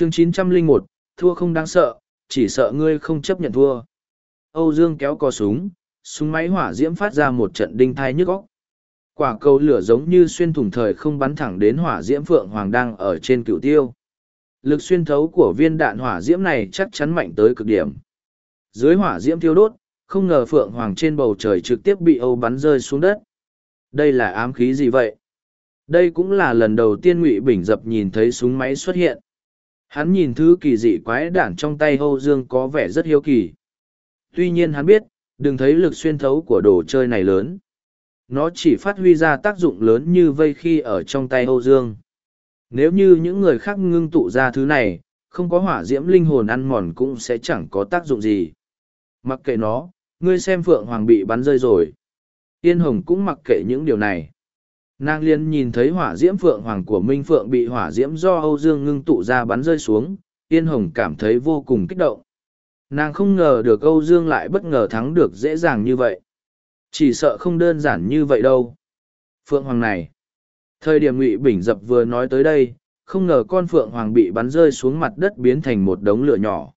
chương 901, thua không đáng sợ, chỉ sợ ngươi không chấp nhận thua. Âu Dương kéo cò súng, súng máy hỏa diễm phát ra một trận đinh thai nhức óc. Quả cầu lửa giống như xuyên thủng thời không bắn thẳng đến hỏa diễm phượng hoàng đang ở trên cựu tiêu. Lực xuyên thấu của viên đạn hỏa diễm này chắc chắn mạnh tới cực điểm. Dưới hỏa diễm thiêu đốt, không ngờ phượng hoàng trên bầu trời trực tiếp bị Âu bắn rơi xuống đất. Đây là ám khí gì vậy? Đây cũng là lần đầu tiên Ngụy Bình Dập nhìn thấy súng máy xuất hiện. Hắn nhìn thứ kỳ dị quái đản trong tay Âu Dương có vẻ rất hiếu kỳ. Tuy nhiên hắn biết, đừng thấy lực xuyên thấu của đồ chơi này lớn. Nó chỉ phát huy ra tác dụng lớn như vây khi ở trong tay Âu Dương. Nếu như những người khác ngưng tụ ra thứ này, không có hỏa diễm linh hồn ăn mòn cũng sẽ chẳng có tác dụng gì. Mặc kệ nó, ngươi xem Phượng Hoàng bị bắn rơi rồi. Yên Hồng cũng mặc kệ những điều này. Nàng liên nhìn thấy hỏa diễm Phượng Hoàng của Minh Phượng bị hỏa diễm do Âu Dương ngưng tụ ra bắn rơi xuống, Yên Hồng cảm thấy vô cùng kích động. Nàng không ngờ được Âu Dương lại bất ngờ thắng được dễ dàng như vậy. Chỉ sợ không đơn giản như vậy đâu. Phượng Hoàng này. Thời điểm Ngụy Bình Dập vừa nói tới đây, không ngờ con Phượng Hoàng bị bắn rơi xuống mặt đất biến thành một đống lửa nhỏ.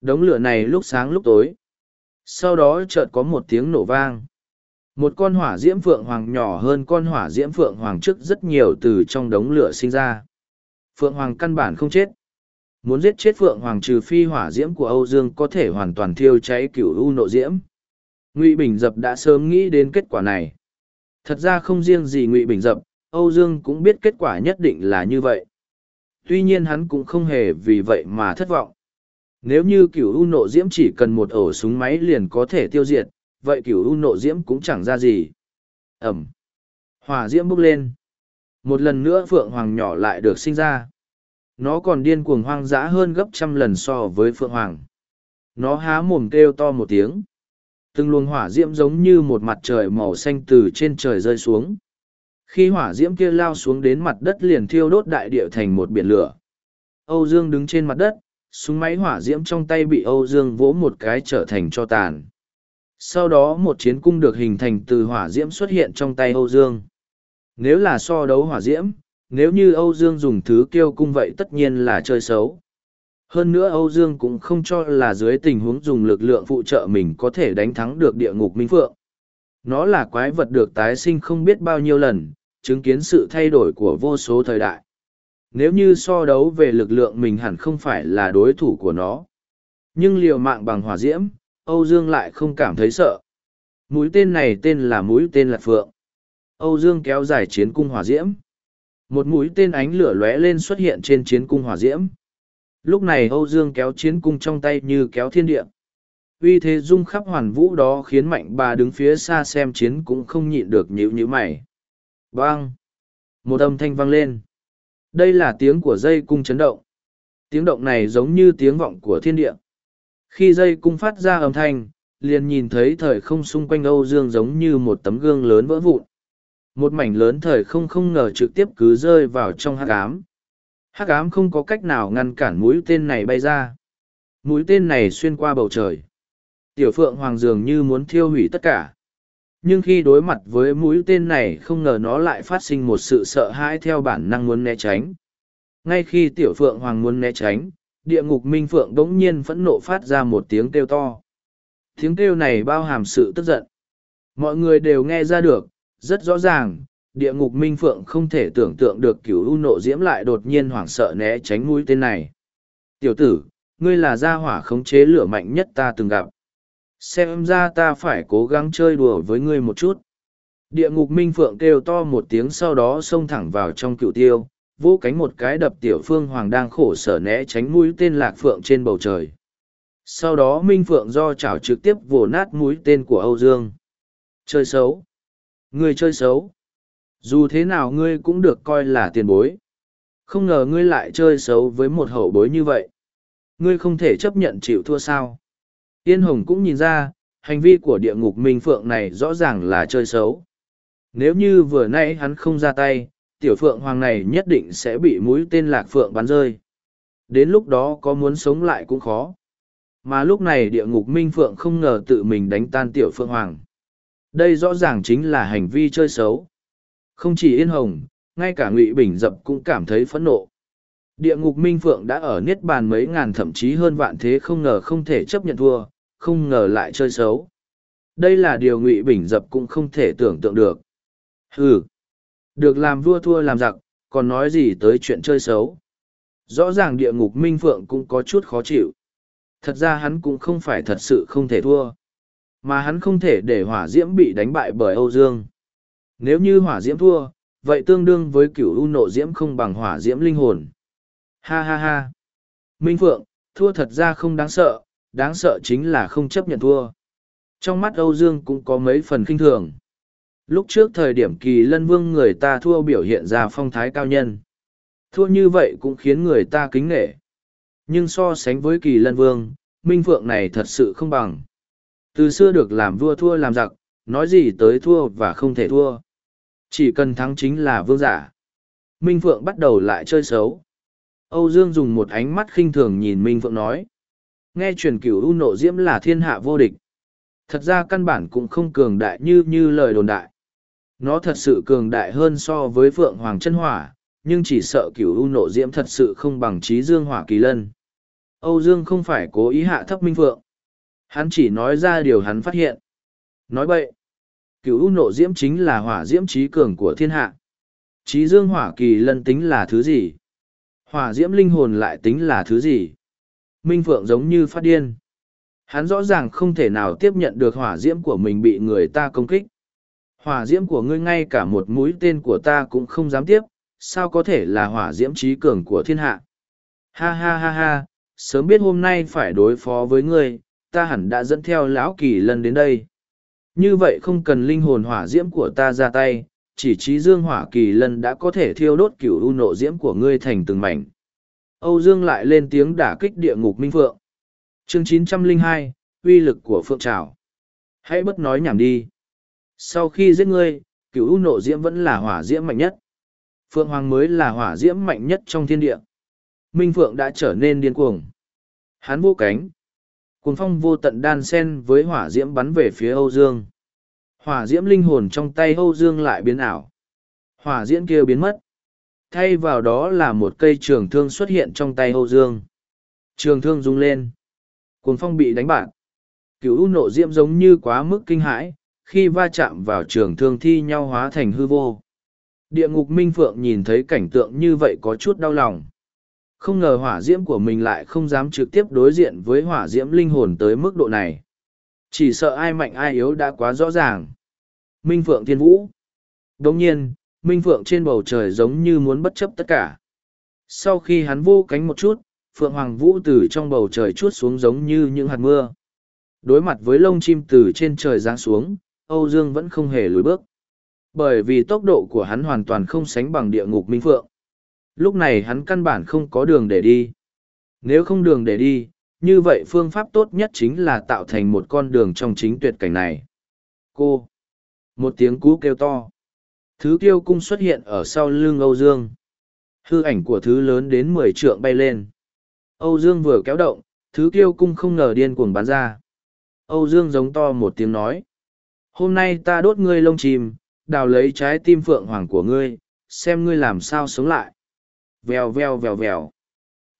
Đống lửa này lúc sáng lúc tối. Sau đó chợt có một tiếng nổ vang. Một con hỏa diễm Phượng Hoàng nhỏ hơn con hỏa diễm Phượng Hoàng trước rất nhiều từ trong đống lửa sinh ra. Phượng Hoàng căn bản không chết. Muốn giết chết Phượng Hoàng trừ phi hỏa diễm của Âu Dương có thể hoàn toàn thiêu cháy cửu u nộ diễm. Ngụy Bình Dập đã sớm nghĩ đến kết quả này. Thật ra không riêng gì Ngụy Bình Dập, Âu Dương cũng biết kết quả nhất định là như vậy. Tuy nhiên hắn cũng không hề vì vậy mà thất vọng. Nếu như cửu u nộ diễm chỉ cần một ổ súng máy liền có thể tiêu diệt, vậy cửu u nộ diễm cũng chẳng ra gì. Ẩm. Hỏa diễm bốc lên. Một lần nữa Phượng Hoàng nhỏ lại được sinh ra. Nó còn điên cuồng hoang dã hơn gấp trăm lần so với Phượng Hoàng. Nó há mồm kêu to một tiếng. Từng luồng hỏa diễm giống như một mặt trời màu xanh từ trên trời rơi xuống. Khi hỏa diễm kia lao xuống đến mặt đất liền thiêu đốt đại địa thành một biển lửa. Âu Dương đứng trên mặt đất, súng máy hỏa diễm trong tay bị Âu Dương vỗ một cái trở thành cho tàn. Sau đó một chiến cung được hình thành từ hỏa diễm xuất hiện trong tay Âu Dương. Nếu là so đấu hỏa diễm, nếu như Âu Dương dùng thứ kiêu cung vậy tất nhiên là chơi xấu. Hơn nữa Âu Dương cũng không cho là dưới tình huống dùng lực lượng phụ trợ mình có thể đánh thắng được địa ngục Minh Phượng. Nó là quái vật được tái sinh không biết bao nhiêu lần, chứng kiến sự thay đổi của vô số thời đại. Nếu như so đấu về lực lượng mình hẳn không phải là đối thủ của nó. Nhưng liều mạng bằng hỏa diễm, Âu Dương lại không cảm thấy sợ. Mũi tên này tên là mũi tên Lạc Phượng. Âu Dương kéo dài chiến cung hỏa diễm. Một mũi tên ánh lửa lóe lên xuất hiện trên chiến cung hỏa diễm. Lúc này Âu Dương kéo chiến cung trong tay như kéo thiên địa. Vì thế dung khắp hoàn vũ đó khiến mạnh bà đứng phía xa xem chiến cũng không nhịn được nhíu nhíu mày. Bang! Một âm thanh vang lên. Đây là tiếng của dây cung chấn động. Tiếng động này giống như tiếng vọng của thiên địa. Khi dây cung phát ra âm thanh, liền nhìn thấy thời không xung quanh Âu Dương giống như một tấm gương lớn vỡ vụn. Một mảnh lớn thời không không ngờ trực tiếp cứ rơi vào trong hắc ám. Hắc ám không có cách nào ngăn cản mũi tên này bay ra. Mũi tên này xuyên qua bầu trời. Tiểu Phượng Hoàng dường như muốn thiêu hủy tất cả. Nhưng khi đối mặt với mũi tên này không ngờ nó lại phát sinh một sự sợ hãi theo bản năng muốn né tránh. Ngay khi Tiểu Phượng Hoàng muốn né tránh, địa ngục minh phượng đống nhiên phẫn nộ phát ra một tiếng kêu to. Tiếng kêu này bao hàm sự tức giận. Mọi người đều nghe ra được, rất rõ ràng, địa ngục minh phượng không thể tưởng tượng được cửu u nộ diễm lại đột nhiên hoảng sợ né tránh mũi tên này. Tiểu tử, ngươi là gia hỏa khống chế lửa mạnh nhất ta từng gặp. Xem ra ta phải cố gắng chơi đùa với ngươi một chút. Địa ngục minh phượng kêu to một tiếng sau đó xông thẳng vào trong cựu tiêu, vỗ cánh một cái đập tiểu phương hoàng đang khổ sở né tránh mũi tên lạc phượng trên bầu trời. Sau đó minh phượng do chảo trực tiếp vồ nát mũi tên của âu dương. Chơi xấu. Ngươi chơi xấu. Dù thế nào ngươi cũng được coi là tiền bối. Không ngờ ngươi lại chơi xấu với một hậu bối như vậy. Ngươi không thể chấp nhận chịu thua sao. Yên hồng cũng nhìn ra, hành vi của địa ngục minh phượng này rõ ràng là chơi xấu. Nếu như vừa nãy hắn không ra tay tiểu phượng hoàng này nhất định sẽ bị mũi tên lạc phượng bắn rơi. Đến lúc đó có muốn sống lại cũng khó. Mà lúc này địa ngục minh phượng không ngờ tự mình đánh tan tiểu phượng hoàng. Đây rõ ràng chính là hành vi chơi xấu. Không chỉ yên hồng, ngay cả ngụy bình dập cũng cảm thấy phẫn nộ. Địa ngục Minh Phượng đã ở Niết Bàn mấy ngàn thậm chí hơn vạn thế không ngờ không thể chấp nhận thua, không ngờ lại chơi xấu. Đây là điều Ngụy Bình Dập cũng không thể tưởng tượng được. Hừ, được làm vua thua làm giặc, còn nói gì tới chuyện chơi xấu. Rõ ràng địa ngục Minh Phượng cũng có chút khó chịu. Thật ra hắn cũng không phải thật sự không thể thua. Mà hắn không thể để hỏa diễm bị đánh bại bởi Âu Dương. Nếu như hỏa diễm thua, vậy tương đương với cửu u nộ diễm không bằng hỏa diễm linh hồn. Ha ha ha. Minh Phượng, thua thật ra không đáng sợ, đáng sợ chính là không chấp nhận thua. Trong mắt Âu Dương cũng có mấy phần kinh thường. Lúc trước thời điểm kỳ lân vương người ta thua biểu hiện ra phong thái cao nhân. Thua như vậy cũng khiến người ta kính nghệ. Nhưng so sánh với kỳ lân vương, Minh Phượng này thật sự không bằng. Từ xưa được làm vua thua làm giặc, nói gì tới thua và không thể thua. Chỉ cần thắng chính là vương giả. Minh Phượng bắt đầu lại chơi xấu. Âu Dương dùng một ánh mắt khinh thường nhìn Minh Phượng nói. Nghe truyền cửu u nộ diễm là thiên hạ vô địch. Thật ra căn bản cũng không cường đại như như lời đồn đại. Nó thật sự cường đại hơn so với Phượng Hoàng chân Hỏa, nhưng chỉ sợ cửu u nộ diễm thật sự không bằng trí dương hỏa kỳ lân. Âu Dương không phải cố ý hạ thấp Minh Phượng. Hắn chỉ nói ra điều hắn phát hiện. Nói vậy, cửu u nộ diễm chính là hỏa diễm trí cường của thiên hạ. Trí dương hỏa kỳ lân tính là thứ gì? Hỏa diễm linh hồn lại tính là thứ gì? Minh Phượng giống như phát điên. Hắn rõ ràng không thể nào tiếp nhận được hỏa diễm của mình bị người ta công kích. Hỏa diễm của ngươi ngay cả một mũi tên của ta cũng không dám tiếp, sao có thể là hỏa diễm trí cường của thiên hạ? Ha ha ha ha, sớm biết hôm nay phải đối phó với ngươi, ta hẳn đã dẫn theo lão kỳ lân đến đây. Như vậy không cần linh hồn hỏa diễm của ta ra tay, chỉ trí dương hỏa kỳ lân đã có thể thiêu đốt cửu u nộ diễm của ngươi thành từng mảnh. Âu Dương lại lên tiếng đả kích địa ngục minh phượng. Chương 902, uy lực của phượng trảo. Hãy bất nói nhảm đi. Sau khi giết ngươi, cửu u nộ diễm vẫn là hỏa diễm mạnh nhất. Phượng Hoàng mới là hỏa diễm mạnh nhất trong thiên địa. Minh Phượng đã trở nên điên cuồng. Hắn vô cánh. Cuồng phong vô tận đan sen với hỏa diễm bắn về phía Âu Dương. Hỏa diễm linh hồn trong tay Âu Dương lại biến ảo. Hỏa diễm kia biến mất. Thay vào đó là một cây trường thương xuất hiện trong tay Âu Dương. Trường thương rung lên. Cuồng phong bị đánh bại. Cửu nộ diễm giống như quá mức kinh hãi, khi va chạm vào trường thương thi nhau hóa thành hư vô. Địa ngục Minh Phượng nhìn thấy cảnh tượng như vậy có chút đau lòng. Không ngờ hỏa diễm của mình lại không dám trực tiếp đối diện với hỏa diễm linh hồn tới mức độ này. Chỉ sợ ai mạnh ai yếu đã quá rõ ràng. Minh Phượng Thiên Vũ. Đồng nhiên, Minh Phượng trên bầu trời giống như muốn bất chấp tất cả. Sau khi hắn vô cánh một chút, Phượng Hoàng Vũ từ trong bầu trời chuốt xuống giống như những hạt mưa. Đối mặt với lông chim từ trên trời giáng xuống, Âu Dương vẫn không hề lùi bước. Bởi vì tốc độ của hắn hoàn toàn không sánh bằng địa ngục Minh Phượng. Lúc này hắn căn bản không có đường để đi. Nếu không đường để đi, như vậy phương pháp tốt nhất chính là tạo thành một con đường trong chính tuyệt cảnh này. Cô! Một tiếng cú kêu to. Thứ tiêu cung xuất hiện ở sau lưng Âu Dương. Hư ảnh của thứ lớn đến mười trượng bay lên. Âu Dương vừa kéo động, thứ tiêu cung không ngờ điên cuồng bắn ra. Âu Dương giống to một tiếng nói. Hôm nay ta đốt ngươi lông chìm, đào lấy trái tim phượng hoàng của ngươi, xem ngươi làm sao sống lại. Vèo vèo vèo vèo.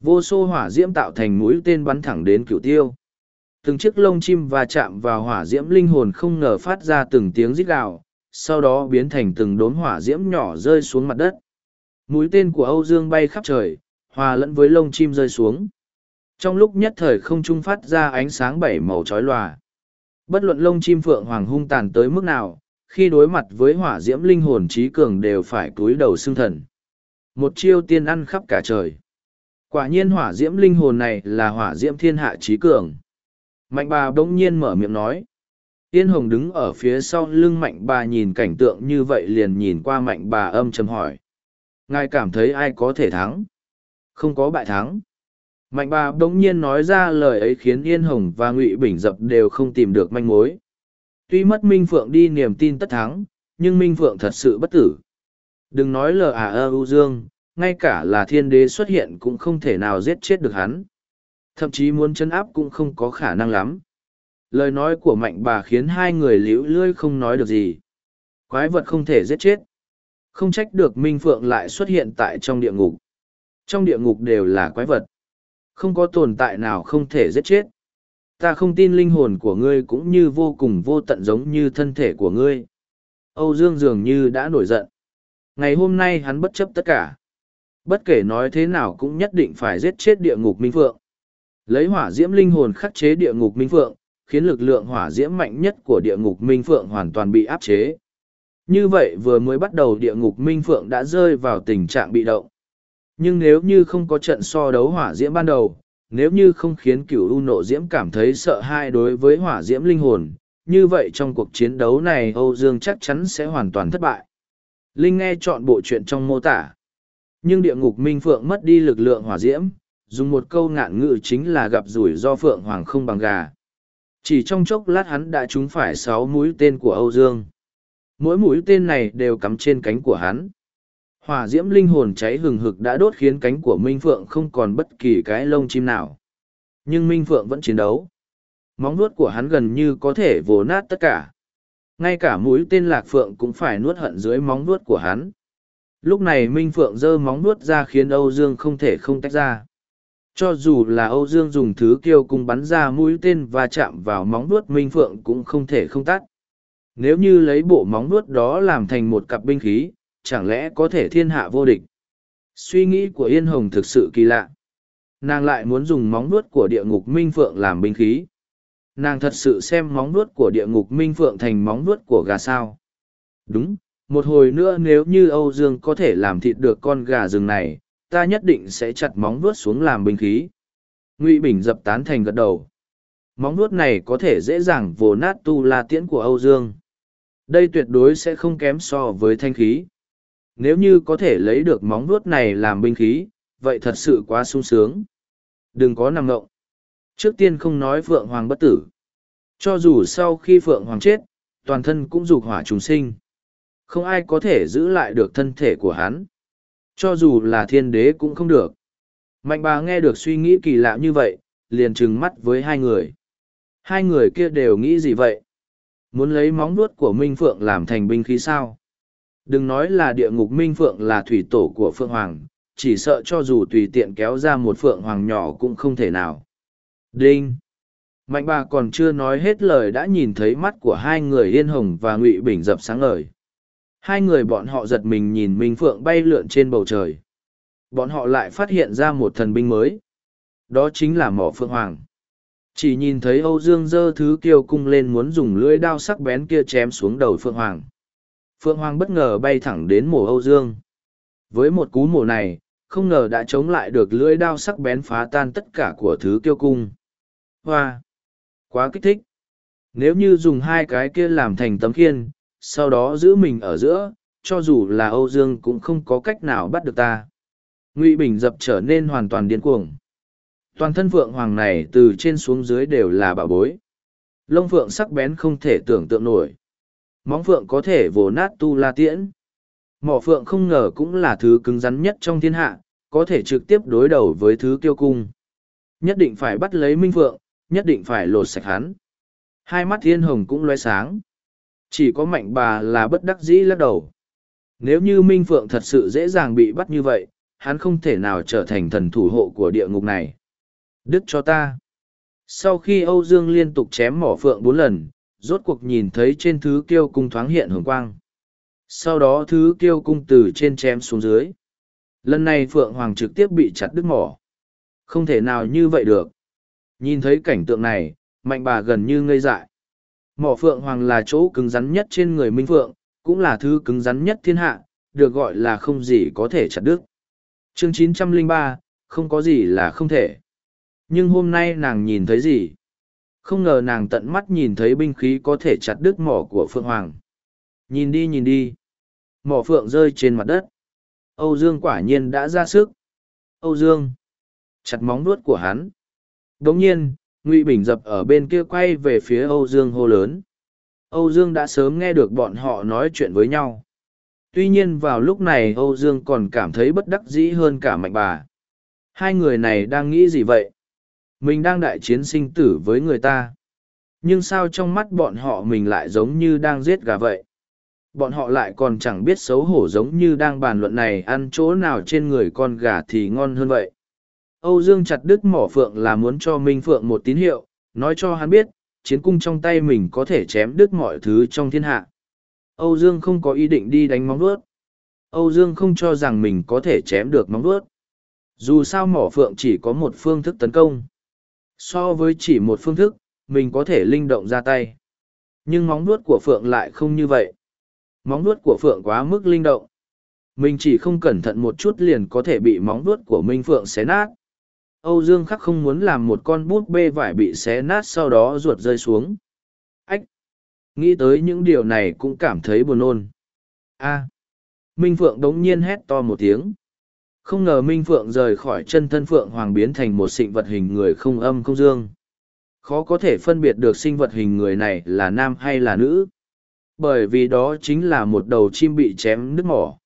Vô số hỏa diễm tạo thành mũi tên bắn thẳng đến cửu tiêu. Từng chiếc lông chim va chạm vào hỏa diễm linh hồn không ngờ phát ra từng tiếng rít gào, sau đó biến thành từng đốm hỏa diễm nhỏ rơi xuống mặt đất. Mũi tên của Âu Dương bay khắp trời, hòa lẫn với lông chim rơi xuống. Trong lúc nhất thời không trung phát ra ánh sáng bảy màu chói lòa. Bất luận lông chim phượng hoàng hung tàn tới mức nào, khi đối mặt với hỏa diễm linh hồn trí cường đều phải cúi đầu xương thần. Một chiêu tiên ăn khắp cả trời. Quả nhiên hỏa diễm linh hồn này là hỏa diễm thiên hạ trí cường. Mạnh bà bỗng nhiên mở miệng nói. Tiên hồng đứng ở phía sau lưng mạnh bà nhìn cảnh tượng như vậy liền nhìn qua mạnh bà âm trầm hỏi. Ngài cảm thấy ai có thể thắng? Không có bại thắng. Mạnh bà bỗng nhiên nói ra lời ấy khiến Yên Hồng và Ngụy Bình Dập đều không tìm được manh mối. Tuy mất Minh Phượng đi niềm tin tất thắng, nhưng Minh Phượng thật sự bất tử. Đừng nói lờ à ơ u dương, ngay cả là thiên đế xuất hiện cũng không thể nào giết chết được hắn. Thậm chí muốn chấn áp cũng không có khả năng lắm. Lời nói của mạnh bà khiến hai người liễu lươi không nói được gì. Quái vật không thể giết chết. Không trách được Minh Phượng lại xuất hiện tại trong địa ngục. Trong địa ngục đều là quái vật. Không có tồn tại nào không thể giết chết. Ta không tin linh hồn của ngươi cũng như vô cùng vô tận giống như thân thể của ngươi. Âu Dương dường như đã nổi giận. Ngày hôm nay hắn bất chấp tất cả. Bất kể nói thế nào cũng nhất định phải giết chết địa ngục Minh Phượng. Lấy hỏa diễm linh hồn khắc chế địa ngục Minh Phượng, khiến lực lượng hỏa diễm mạnh nhất của địa ngục Minh Phượng hoàn toàn bị áp chế. Như vậy vừa mới bắt đầu địa ngục Minh Phượng đã rơi vào tình trạng bị động. Nhưng nếu như không có trận so đấu hỏa diễm ban đầu, nếu như không khiến cựu u nộ diễm cảm thấy sợ hãi đối với hỏa diễm linh hồn, như vậy trong cuộc chiến đấu này Âu Dương chắc chắn sẽ hoàn toàn thất bại. Linh nghe chọn bộ chuyện trong mô tả. Nhưng địa ngục Minh Phượng mất đi lực lượng hỏa diễm, dùng một câu ngạn ngữ chính là gặp rủi do Phượng Hoàng không bằng gà. Chỉ trong chốc lát hắn đã trúng phải sáu mũi tên của Âu Dương. Mỗi mũi tên này đều cắm trên cánh của hắn. Hỏa diễm linh hồn cháy hừng hực đã đốt khiến cánh của Minh Phượng không còn bất kỳ cái lông chim nào. Nhưng Minh Phượng vẫn chiến đấu. Móng nuốt của hắn gần như có thể vồ nát tất cả. Ngay cả mũi tên lạc phượng cũng phải nuốt hận dưới móng nuốt của hắn. Lúc này Minh Phượng giơ móng nuốt ra khiến Âu Dương không thể không tách ra. Cho dù là Âu Dương dùng thứ kiêu cung bắn ra mũi tên và chạm vào móng nuốt Minh Phượng cũng không thể không tắt. Nếu như lấy bộ móng nuốt đó làm thành một cặp binh khí, chẳng lẽ có thể thiên hạ vô địch? Suy nghĩ của Yên Hồng thực sự kỳ lạ. Nàng lại muốn dùng móng nuốt của địa ngục Minh Phượng làm binh khí. Nàng thật sự xem móng nuốt của địa ngục Minh Phượng thành móng nuốt của gà sao. Đúng, một hồi nữa nếu như Âu Dương có thể làm thịt được con gà rừng này, ta nhất định sẽ chặt móng vuốt xuống làm binh khí. Ngụy Bình dập tán thành gật đầu. Móng nuốt này có thể dễ dàng vồ nát tu la tiễn của Âu Dương. Đây tuyệt đối sẽ không kém so với thanh khí. Nếu như có thể lấy được móng vuốt này làm binh khí, vậy thật sự quá sung sướng. Đừng có nằm ngộng. Trước tiên không nói Phượng Hoàng bất tử. Cho dù sau khi Phượng Hoàng chết, toàn thân cũng dục hỏa trùng sinh. Không ai có thể giữ lại được thân thể của hắn. Cho dù là thiên đế cũng không được. Mạnh bà nghe được suy nghĩ kỳ lạ như vậy, liền trừng mắt với hai người. Hai người kia đều nghĩ gì vậy? Muốn lấy móng vuốt của Minh Phượng làm thành binh khí sao? Đừng nói là địa ngục Minh Phượng là thủy tổ của Phượng Hoàng, chỉ sợ cho dù tùy tiện kéo ra một Phượng Hoàng nhỏ cũng không thể nào. Đinh! Mạnh bà còn chưa nói hết lời đã nhìn thấy mắt của hai người Yên Hồng và Ngụy Bình dập sáng ngời. Hai người bọn họ giật mình nhìn Minh Phượng bay lượn trên bầu trời. Bọn họ lại phát hiện ra một thần binh mới. Đó chính là mỏ Phượng Hoàng. Chỉ nhìn thấy Âu Dương dơ thứ kiêu cung lên muốn dùng lưỡi đao sắc bén kia chém xuống đầu Phượng Hoàng. Phượng Hoàng bất ngờ bay thẳng đến mổ Âu Dương. Với một cú mổ này, không ngờ đã chống lại được lưỡi đao sắc bén phá tan tất cả của thứ kiêu cung. Hoa! Quá kích thích! Nếu như dùng hai cái kia làm thành tấm khiên, sau đó giữ mình ở giữa, cho dù là Âu Dương cũng không có cách nào bắt được ta. Ngụy Bình dập trở nên hoàn toàn điên cuồng. Toàn thân phượng hoàng này từ trên xuống dưới đều là bảo bối. Lông phượng sắc bén không thể tưởng tượng nổi. Móng phượng có thể vồ nát tu la tiễn. Mỏ phượng không ngờ cũng là thứ cứng rắn nhất trong thiên hạ, có thể trực tiếp đối đầu với thứ kiêu cung. Nhất định phải bắt lấy minh phượng, nhất định phải lột sạch hắn. Hai mắt thiên hồng cũng loe sáng. Chỉ có mạnh bà là bất đắc dĩ lắc đầu. Nếu như Minh Phượng thật sự dễ dàng bị bắt như vậy, hắn không thể nào trở thành thần thủ hộ của địa ngục này. Đức cho ta. Sau khi Âu Dương liên tục chém mỏ Phượng bốn lần, rốt cuộc nhìn thấy trên thứ kiêu cung thoáng hiện hồng quang. Sau đó thứ kiêu cung từ trên chém xuống dưới. Lần này Phượng Hoàng trực tiếp bị chặt đứt mỏ. Không thể nào như vậy được. Nhìn thấy cảnh tượng này, mạnh bà gần như ngây dại. Mỏ phượng hoàng là chỗ cứng rắn nhất trên người minh phượng, cũng là thứ cứng rắn nhất thiên hạ, được gọi là không gì có thể chặt đứt. Chương 903, không có gì là không thể. Nhưng hôm nay nàng nhìn thấy gì? Không ngờ nàng tận mắt nhìn thấy binh khí có thể chặt đứt mỏ của Phượng Hoàng. Nhìn đi nhìn đi. Mỏ Phượng rơi trên mặt đất. Âu Dương quả nhiên đã ra sức. Âu Dương. Chặt móng nuốt của hắn. Đồng nhiên, ngụy bình dập ở bên kia quay về phía âu dương hô lớn âu dương đã sớm nghe được bọn họ nói chuyện với nhau tuy nhiên vào lúc này âu dương còn cảm thấy bất đắc dĩ hơn cả mạnh bà hai người này đang nghĩ gì vậy mình đang đại chiến sinh tử với người ta nhưng sao trong mắt bọn họ mình lại giống như đang giết gà vậy Bọn họ lại còn chẳng biết xấu hổ giống như đang bàn luận này ăn chỗ nào trên người con gà thì ngon hơn vậy. Âu Dương chặt đứt mỏ phượng là muốn cho Minh Phượng một tín hiệu, nói cho hắn biết, chiến cung trong tay mình có thể chém đứt mọi thứ trong thiên hạ. Âu Dương không có ý định đi đánh móng vuốt. Âu Dương không cho rằng mình có thể chém được móng vuốt. Dù sao mỏ phượng chỉ có một phương thức tấn công. So với chỉ một phương thức, mình có thể linh động ra tay. Nhưng móng vuốt của phượng lại không như vậy. Móng vuốt của phượng quá mức linh động. Mình chỉ không cẩn thận một chút liền có thể bị móng vuốt của Minh Phượng xé nát. Âu Dương khắc không muốn làm một con bút bê vải bị xé nát sau đó ruột rơi xuống. Ách! Nghĩ tới những điều này cũng cảm thấy buồn nôn. A! Minh Phượng đống nhiên hét to một tiếng. Không ngờ Minh Phượng rời khỏi chân thân Phượng Hoàng biến thành một sinh vật hình người không âm không dương. Khó có thể phân biệt được sinh vật hình người này là nam hay là nữ. Bởi vì đó chính là một đầu chim bị chém nứt mỏ.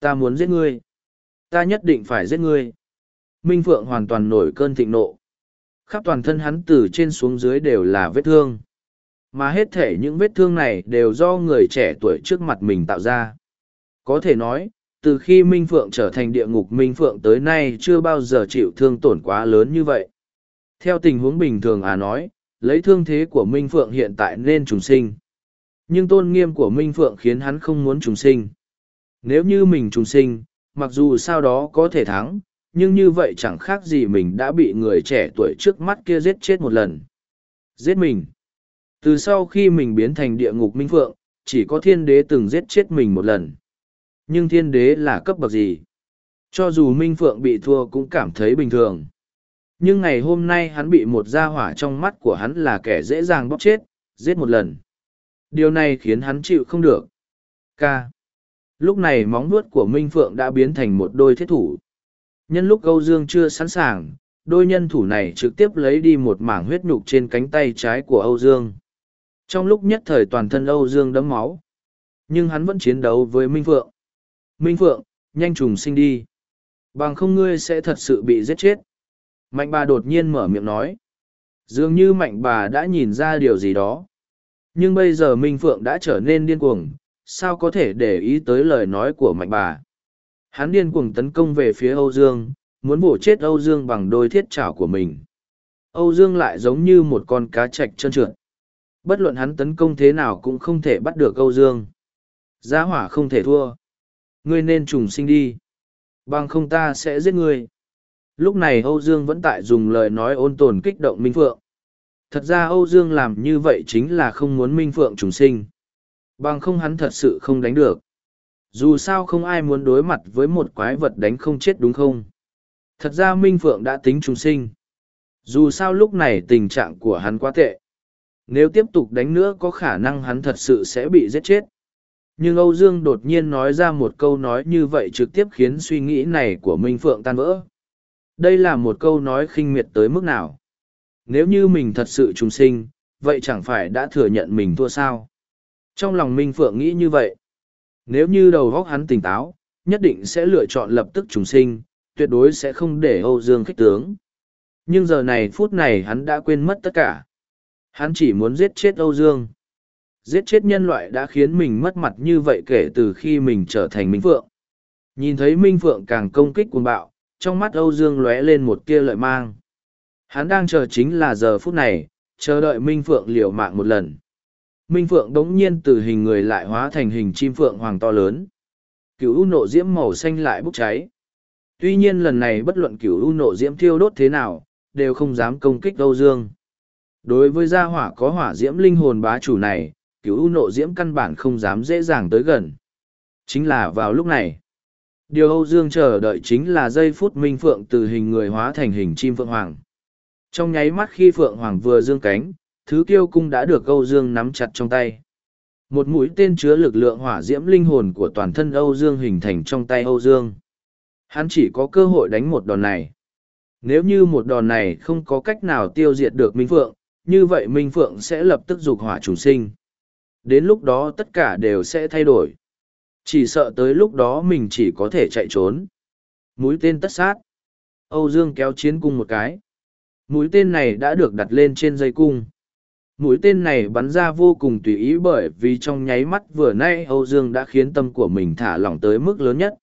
Ta muốn giết ngươi. Ta nhất định phải giết ngươi. Minh Phượng hoàn toàn nổi cơn thịnh nộ. Khắp toàn thân hắn từ trên xuống dưới đều là vết thương. Mà hết thể những vết thương này đều do người trẻ tuổi trước mặt mình tạo ra. Có thể nói, từ khi Minh Phượng trở thành địa ngục Minh Phượng tới nay chưa bao giờ chịu thương tổn quá lớn như vậy. Theo tình huống bình thường à nói, lấy thương thế của Minh Phượng hiện tại nên trùng sinh. Nhưng tôn nghiêm của Minh Phượng khiến hắn không muốn trùng sinh. Nếu như mình trùng sinh, mặc dù sau đó có thể thắng, nhưng như vậy chẳng khác gì mình đã bị người trẻ tuổi trước mắt kia giết chết một lần. Giết mình. Từ sau khi mình biến thành địa ngục Minh Phượng, chỉ có thiên đế từng giết chết mình một lần. Nhưng thiên đế là cấp bậc gì? Cho dù Minh Phượng bị thua cũng cảm thấy bình thường. Nhưng ngày hôm nay hắn bị một gia hỏa trong mắt của hắn là kẻ dễ dàng bóp chết, giết một lần. Điều này khiến hắn chịu không được. K. Lúc này móng vuốt của Minh Phượng đã biến thành một đôi thiết thủ. Nhân lúc Âu Dương chưa sẵn sàng, đôi nhân thủ này trực tiếp lấy đi một mảng huyết nhục trên cánh tay trái của Âu Dương. Trong lúc nhất thời toàn thân Âu Dương đấm máu. Nhưng hắn vẫn chiến đấu với Minh Phượng. Minh Phượng, nhanh trùng sinh đi. Bằng không ngươi sẽ thật sự bị giết chết. Mạnh bà đột nhiên mở miệng nói. Dường như mạnh bà đã nhìn ra điều gì đó. Nhưng bây giờ Minh Phượng đã trở nên điên cuồng, sao có thể để ý tới lời nói của mạnh bà. Hắn điên cuồng tấn công về phía Âu Dương, muốn bổ chết Âu Dương bằng đôi thiết chảo của mình. Âu Dương lại giống như một con cá chạch trơn trượt. Bất luận hắn tấn công thế nào cũng không thể bắt được Âu Dương. Giá hỏa không thể thua. Ngươi nên trùng sinh đi. Bằng không ta sẽ giết ngươi. Lúc này Âu Dương vẫn tại dùng lời nói ôn tồn kích động Minh Phượng. Thật ra Âu Dương làm như vậy chính là không muốn Minh Phượng trùng sinh. Bằng không hắn thật sự không đánh được. Dù sao không ai muốn đối mặt với một quái vật đánh không chết đúng không? Thật ra Minh Phượng đã tính trùng sinh. Dù sao lúc này tình trạng của hắn quá tệ. Nếu tiếp tục đánh nữa có khả năng hắn thật sự sẽ bị giết chết. Nhưng Âu Dương đột nhiên nói ra một câu nói như vậy trực tiếp khiến suy nghĩ này của Minh Phượng tan vỡ. Đây là một câu nói khinh miệt tới mức nào? Nếu như mình thật sự trùng sinh, vậy chẳng phải đã thừa nhận mình thua sao? Trong lòng Minh Phượng nghĩ như vậy. Nếu như đầu óc hắn tỉnh táo, nhất định sẽ lựa chọn lập tức trùng sinh, tuyệt đối sẽ không để Âu Dương khích tướng. Nhưng giờ này phút này hắn đã quên mất tất cả. Hắn chỉ muốn giết chết Âu Dương. Giết chết nhân loại đã khiến mình mất mặt như vậy kể từ khi mình trở thành Minh Phượng. Nhìn thấy Minh Phượng càng công kích cuồng bạo, trong mắt Âu Dương lóe lên một tia lợi mang. Hắn đang chờ chính là giờ phút này, chờ đợi Minh Phượng liều mạng một lần. Minh Phượng đống nhiên từ hình người lại hóa thành hình chim phượng hoàng to lớn. Cửu u nộ diễm màu xanh lại bốc cháy. Tuy nhiên lần này bất luận cửu u nộ diễm thiêu đốt thế nào, đều không dám công kích Âu Dương. Đối với gia hỏa có hỏa diễm linh hồn bá chủ này, cửu u nộ diễm căn bản không dám dễ dàng tới gần. Chính là vào lúc này. Điều Âu Dương chờ đợi chính là giây phút Minh Phượng từ hình người hóa thành hình chim Phượng Hoàng. Trong nháy mắt khi Phượng Hoàng vừa dương cánh, thứ kiêu cung đã được Âu Dương nắm chặt trong tay. Một mũi tên chứa lực lượng hỏa diễm linh hồn của toàn thân Âu Dương hình thành trong tay Âu Dương. Hắn chỉ có cơ hội đánh một đòn này. Nếu như một đòn này không có cách nào tiêu diệt được Minh Phượng, như vậy Minh Phượng sẽ lập tức dục hỏa chủ sinh. Đến lúc đó tất cả đều sẽ thay đổi. Chỉ sợ tới lúc đó mình chỉ có thể chạy trốn. Mũi tên tất sát. Âu Dương kéo chiến cung một cái. Mũi tên này đã được đặt lên trên dây cung. mũi tên này bắn ra vô cùng tùy ý bởi vì trong nháy mắt vừa nay âu dương đã khiến tâm của mình thả lỏng tới mức lớn nhất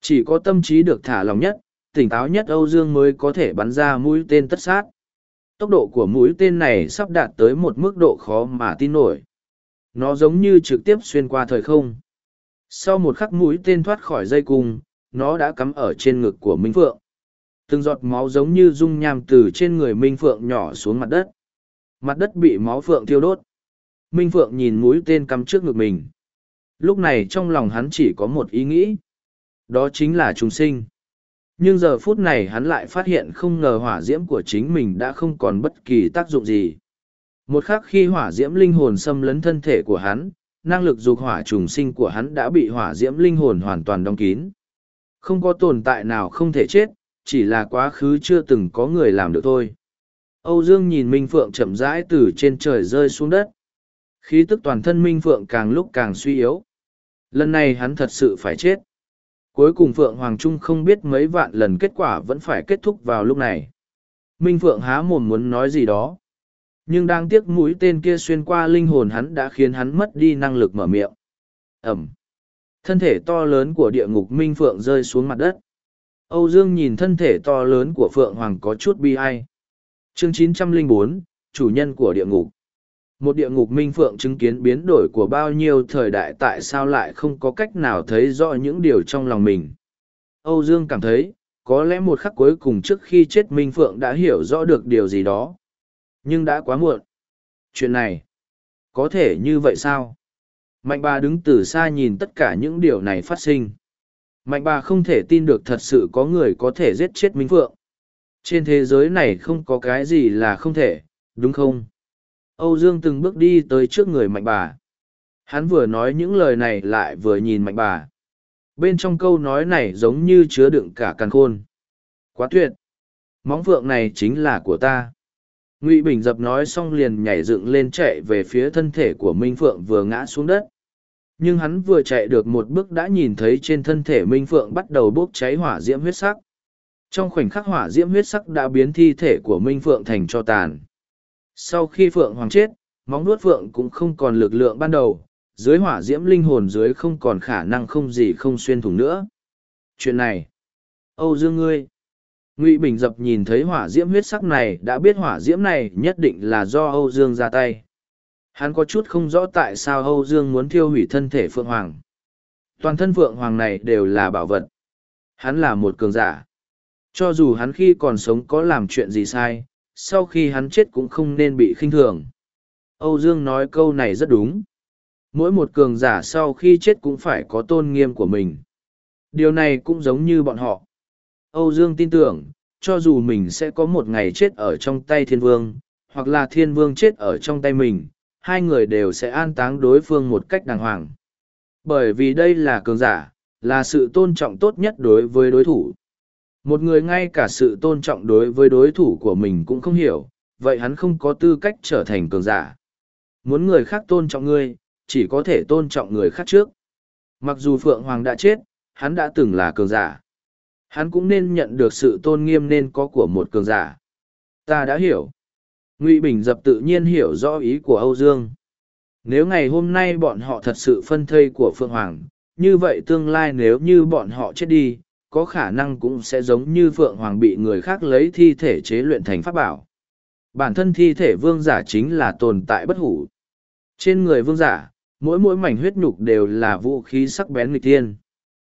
chỉ có tâm trí được thả lỏng nhất, tỉnh táo nhất âu dương mới có thể bắn ra mũi tên tất sát tốc độ của mũi tên này sắp đạt tới một mức độ khó mà tin nổi nó giống như trực tiếp xuyên qua thời không. Sau một khắc mũi tên thoát khỏi dây cung, nó đã cắm ở trên ngực của minh phượng. Từng giọt máu giống như dung nham từ trên người minh phượng nhỏ xuống mặt đất. Mặt đất bị máu phượng thiêu đốt. Minh phượng nhìn mũi tên cắm trước ngực mình. Lúc này trong lòng hắn chỉ có một ý nghĩ. Đó chính là chúng sinh. Nhưng giờ phút này hắn lại phát hiện không ngờ hỏa diễm của chính mình đã không còn bất kỳ tác dụng gì một khắc khi hỏa diễm linh hồn xâm lấn thân thể của hắn, năng lực dục hỏa trùng sinh của hắn đã bị hỏa diễm linh hồn hoàn toàn đóng kín. Không có tồn tại nào không thể chết, chỉ là quá khứ chưa từng có người làm được thôi. Âu dương nhìn minh phượng chậm rãi từ trên trời rơi xuống đất. Khí tức toàn thân minh phượng càng lúc càng suy yếu. Lần này hắn thật sự phải chết. Cuối cùng phượng hoàng trung không biết mấy vạn lần kết quả vẫn phải kết thúc vào lúc này. Minh phượng há mồm muốn nói gì đó nhưng đang tiếc mũi tên kia xuyên qua linh hồn hắn đã khiến hắn mất đi năng lực mở miệng. Ẩm. Thân thể to lớn của địa ngục minh phượng rơi xuống mặt đất. Âu dương nhìn thân thể to lớn của phượng hoàng có chút bi ai. Chương 904, chủ nhân của địa ngục. Một địa ngục minh phượng chứng kiến biến đổi của bao nhiêu thời đại tại sao lại không có cách nào thấy rõ những điều trong lòng mình. Âu dương cảm thấy có lẽ một khắc cuối cùng trước khi chết minh phượng đã hiểu rõ được điều gì đó nhưng đã quá muộn chuyện này, có thể như vậy sao mạnh bà đứng từ xa nhìn tất cả những điều này phát sinh mạnh bà không thể tin được thật sự có người có thể giết chết minh phượng trên thế giới này không có cái gì là không thể, đúng không Âu Dương từng bước đi tới trước người mạnh bà. Hắn vừa nói những lời này lại vừa nhìn mạnh bà. Bên trong câu nói này giống như chứa đựng cả căn khôn. Quá tuyệt! Móng phượng này chính là của ta. Ngụy Bình dập nói xong liền nhảy dựng lên chạy về phía thân thể của Minh Phượng vừa ngã xuống đất. Nhưng hắn vừa chạy được một bước đã nhìn thấy trên thân thể Minh Phượng bắt đầu bốc cháy hỏa diễm huyết sắc. Trong khoảnh khắc hỏa diễm huyết sắc đã biến thi thể của Minh Phượng thành cho tàn sau khi phượng hoàng chết, móng nuốt phượng cũng không còn lực lượng ban đầu, dưới hỏa diễm linh hồn dưới không còn khả năng không gì không xuyên thủng nữa chuyện này, âu dương ngươi ngụy bình dập nhìn thấy hỏa diễm huyết sắc này, đã biết hỏa diễm này nhất định là do âu dương ra tay hắn có chút không rõ tại sao âu dương muốn thiêu hủy thân thể phượng hoàng toàn thân phượng hoàng này đều là bảo vật hắn là một cường giả cho dù hắn khi còn sống có làm chuyện gì sai, sau khi hắn chết cũng không nên bị khinh thường. Âu Dương nói câu này rất đúng. Mỗi một cường giả sau khi chết cũng phải có tôn nghiêm của mình. Điều này cũng giống như bọn họ. Âu Dương tin tưởng, cho dù mình sẽ có một ngày chết ở trong tay thiên vương, hoặc là thiên vương chết ở trong tay mình, hai người đều sẽ an táng đối phương một cách đàng hoàng. Bởi vì đây là cường giả, là sự tôn trọng tốt nhất đối với đối thủ. Một người ngay cả sự tôn trọng đối với đối thủ của mình cũng không hiểu, vậy hắn không có tư cách trở thành cường giả. Muốn người khác tôn trọng ngươi, chỉ có thể tôn trọng người khác trước. Mặc dù Phượng Hoàng đã chết, hắn đã từng là cường giả. Hắn cũng nên nhận được sự tôn nghiêm nên có của một cường giả. Ta đã hiểu. Ngụy Bình dập tự nhiên hiểu rõ ý của Âu Dương. Nếu ngày hôm nay bọn họ thật sự phân thây của Phượng Hoàng, như vậy tương lai nếu như bọn họ chết đi, có khả năng cũng sẽ giống như Phượng Hoàng bị người khác lấy thi thể chế luyện thành pháp bảo. Bản thân thi thể vương giả chính là tồn tại bất hủ. Trên người vương giả, mỗi mỗi mảnh huyết nhục đều là vũ khí sắc bén nghịch tiên.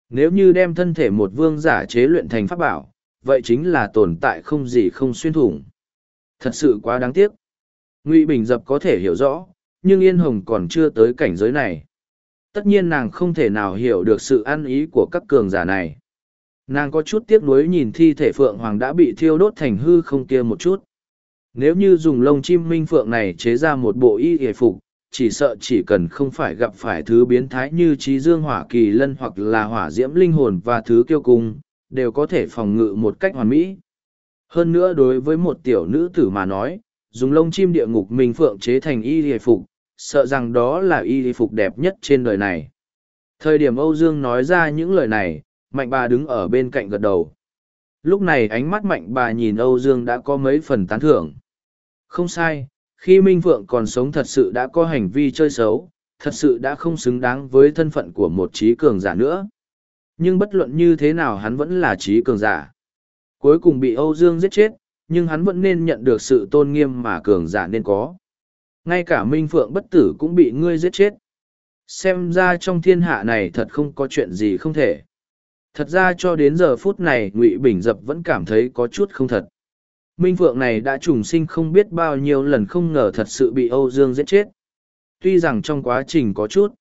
Nếu như đem thân thể một vương giả chế luyện thành pháp bảo, vậy chính là tồn tại không gì không xuyên thủng. Thật sự quá đáng tiếc. Ngụy Bình Dập có thể hiểu rõ, nhưng Yên Hồng còn chưa tới cảnh giới này. Tất nhiên nàng không thể nào hiểu được sự ăn ý của các cường giả này nàng có chút tiếc nuối nhìn thi thể phượng hoàng đã bị thiêu đốt thành hư không kia một chút nếu như dùng lông chim minh phượng này chế ra một bộ y hề phục chỉ sợ chỉ cần không phải gặp phải thứ biến thái như trí dương hỏa kỳ lân hoặc là hỏa diễm linh hồn và thứ kiêu cung, đều có thể phòng ngự một cách hoàn mỹ. Hơn nữa đối với một tiểu nữ tử mà nói, dùng lông chim địa ngục mình phượng chế thành y hề phục, sợ rằng đó là y hề phục đẹp nhất trên đời này. Thời điểm âu dương nói ra những lời này, mạnh bà đứng ở bên cạnh gật đầu. Lúc này ánh mắt mạnh bà nhìn âu dương đã có mấy phần tán thưởng. Không sai khi Minh Phượng còn sống thật sự đã có hành vi chơi xấu, thật sự đã không xứng đáng với thân phận của một trí cường giả nữa. Nhưng bất luận như thế nào hắn vẫn là trí cường giả. Cuối cùng bị Âu Dương giết chết, nhưng hắn vẫn nên nhận được sự tôn nghiêm mà cường giả nên có. Ngay cả Minh Phượng bất tử cũng bị ngươi giết chết. Xem ra trong thiên hạ này thật không có chuyện gì không thể. Thật ra cho đến giờ phút này Ngụy Bình Dập vẫn cảm thấy có chút không thật. Minh Phượng này đã trùng sinh không biết bao nhiêu lần không ngờ thật sự bị Âu Dương giết chết. Tuy rằng trong quá trình có chút,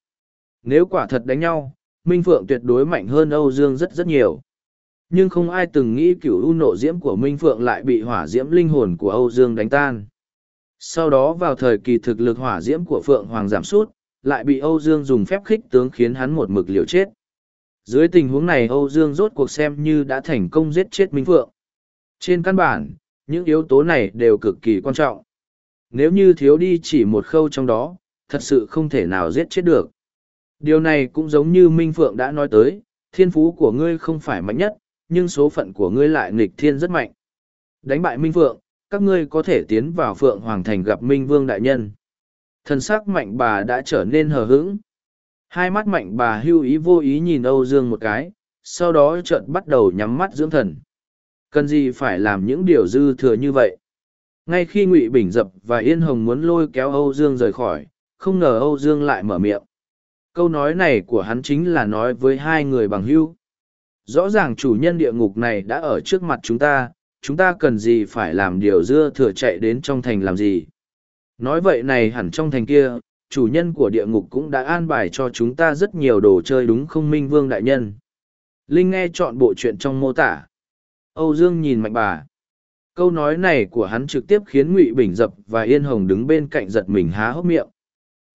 nếu quả thật đánh nhau, Minh Phượng tuyệt đối mạnh hơn Âu Dương rất rất nhiều. Nhưng không ai từng nghĩ cửu u nộ diễm của Minh Phượng lại bị hỏa diễm linh hồn của Âu Dương đánh tan. Sau đó vào thời kỳ thực lực hỏa diễm của Phượng Hoàng giảm sút, lại bị Âu Dương dùng phép khích tướng khiến hắn một mực liều chết. Dưới tình huống này Âu Dương rốt cuộc xem như đã thành công giết chết Minh Phượng. Trên căn bản, những yếu tố này đều cực kỳ quan trọng. Nếu như thiếu đi chỉ một khâu trong đó, thật sự không thể nào giết chết được. Điều này cũng giống như Minh Phượng đã nói tới, thiên phú của ngươi không phải mạnh nhất, nhưng số phận của ngươi lại nghịch thiên rất mạnh. Đánh bại Minh Phượng, các ngươi có thể tiến vào Phượng Hoàng Thành gặp Minh Vương Đại Nhân. Thần sắc mạnh bà đã trở nên hờ hững. Hai mắt mạnh bà hưu ý vô ý nhìn Âu Dương một cái, sau đó chợt bắt đầu nhắm mắt dưỡng thần. Cần gì phải làm những điều dư thừa như vậy? Ngay khi Ngụy Bình Dập và Yên Hồng muốn lôi kéo Âu Dương rời khỏi, không ngờ Âu Dương lại mở miệng. Câu nói này của hắn chính là nói với hai người bằng hưu. Rõ ràng chủ nhân địa ngục này đã ở trước mặt chúng ta, chúng ta cần gì phải làm điều dư thừa chạy đến trong thành làm gì. Nói vậy này hẳn trong thành kia, chủ nhân của địa ngục cũng đã an bài cho chúng ta rất nhiều đồ chơi đúng không minh vương đại nhân. Linh nghe chọn bộ chuyện trong mô tả. Âu Dương nhìn mạnh bà. Câu nói này của hắn trực tiếp khiến Ngụy Bình Dập và Yên Hồng đứng bên cạnh giật mình há hốc miệng.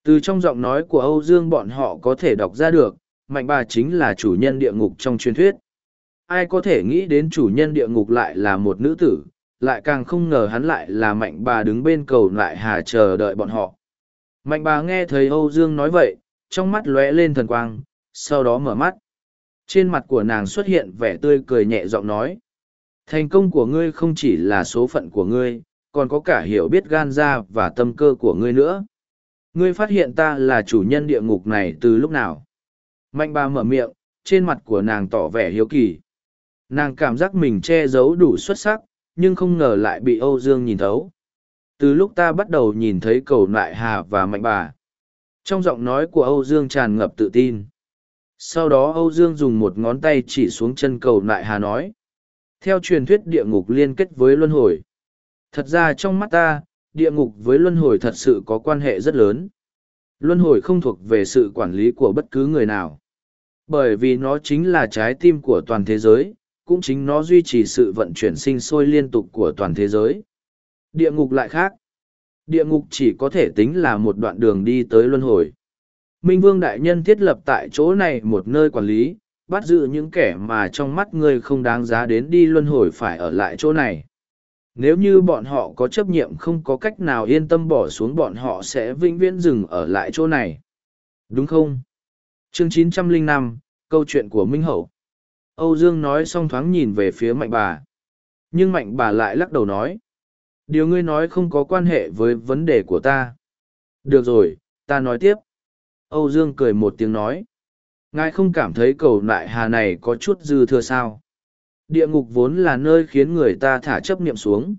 Từ trong giọng nói của Âu Dương bọn họ có thể đọc ra được, mạnh bà chính là chủ nhân địa ngục trong truyền thuyết. Ai có thể nghĩ đến chủ nhân địa ngục lại là một nữ tử, lại càng không ngờ hắn lại là mạnh bà đứng bên cầu lại hà chờ đợi bọn họ. Mạnh bà nghe thấy Âu Dương nói vậy, trong mắt lóe lên thần quang, sau đó mở mắt. Trên mặt của nàng xuất hiện vẻ tươi cười nhẹ giọng nói. Thành công của ngươi không chỉ là số phận của ngươi, còn có cả hiểu biết gan ra và tâm cơ của ngươi nữa. Ngươi phát hiện ta là chủ nhân địa ngục này từ lúc nào? Mạnh bà mở miệng, trên mặt của nàng tỏ vẻ hiếu kỳ. Nàng cảm giác mình che giấu đủ xuất sắc, nhưng không ngờ lại bị Âu Dương nhìn thấu. Từ lúc ta bắt đầu nhìn thấy cầu nại hà và mạnh bà. Trong giọng nói của Âu Dương tràn ngập tự tin. Sau đó Âu Dương dùng một ngón tay chỉ xuống chân cầu nại hà nói. Theo truyền thuyết địa ngục liên kết với luân hồi. Thật ra trong mắt ta, địa ngục với luân hồi thật sự có quan hệ rất lớn. Luân hồi không thuộc về sự quản lý của bất cứ người nào. Bởi vì nó chính là trái tim của toàn thế giới, cũng chính nó duy trì sự vận chuyển sinh sôi liên tục của toàn thế giới. Địa ngục lại khác. Địa ngục chỉ có thể tính là một đoạn đường đi tới luân hồi. Minh Vương Đại Nhân thiết lập tại chỗ này một nơi quản lý, bắt giữ những kẻ mà trong mắt ngươi không đáng giá đến đi luân hồi phải ở lại chỗ này. Nếu như bọn họ có chấp nhiệm không có cách nào yên tâm bỏ xuống bọn họ sẽ vĩnh viễn dừng ở lại chỗ này. Đúng không? Chương 905, câu chuyện của Minh Hậu. Âu Dương nói xong thoáng nhìn về phía mạnh bà. Nhưng mạnh bà lại lắc đầu nói. Điều ngươi nói không có quan hệ với vấn đề của ta. Được rồi, ta nói tiếp. Âu Dương cười một tiếng nói. Ngài không cảm thấy cầu nại hà này có chút dư thừa sao. Địa ngục vốn là nơi khiến người ta thả chấp niệm xuống.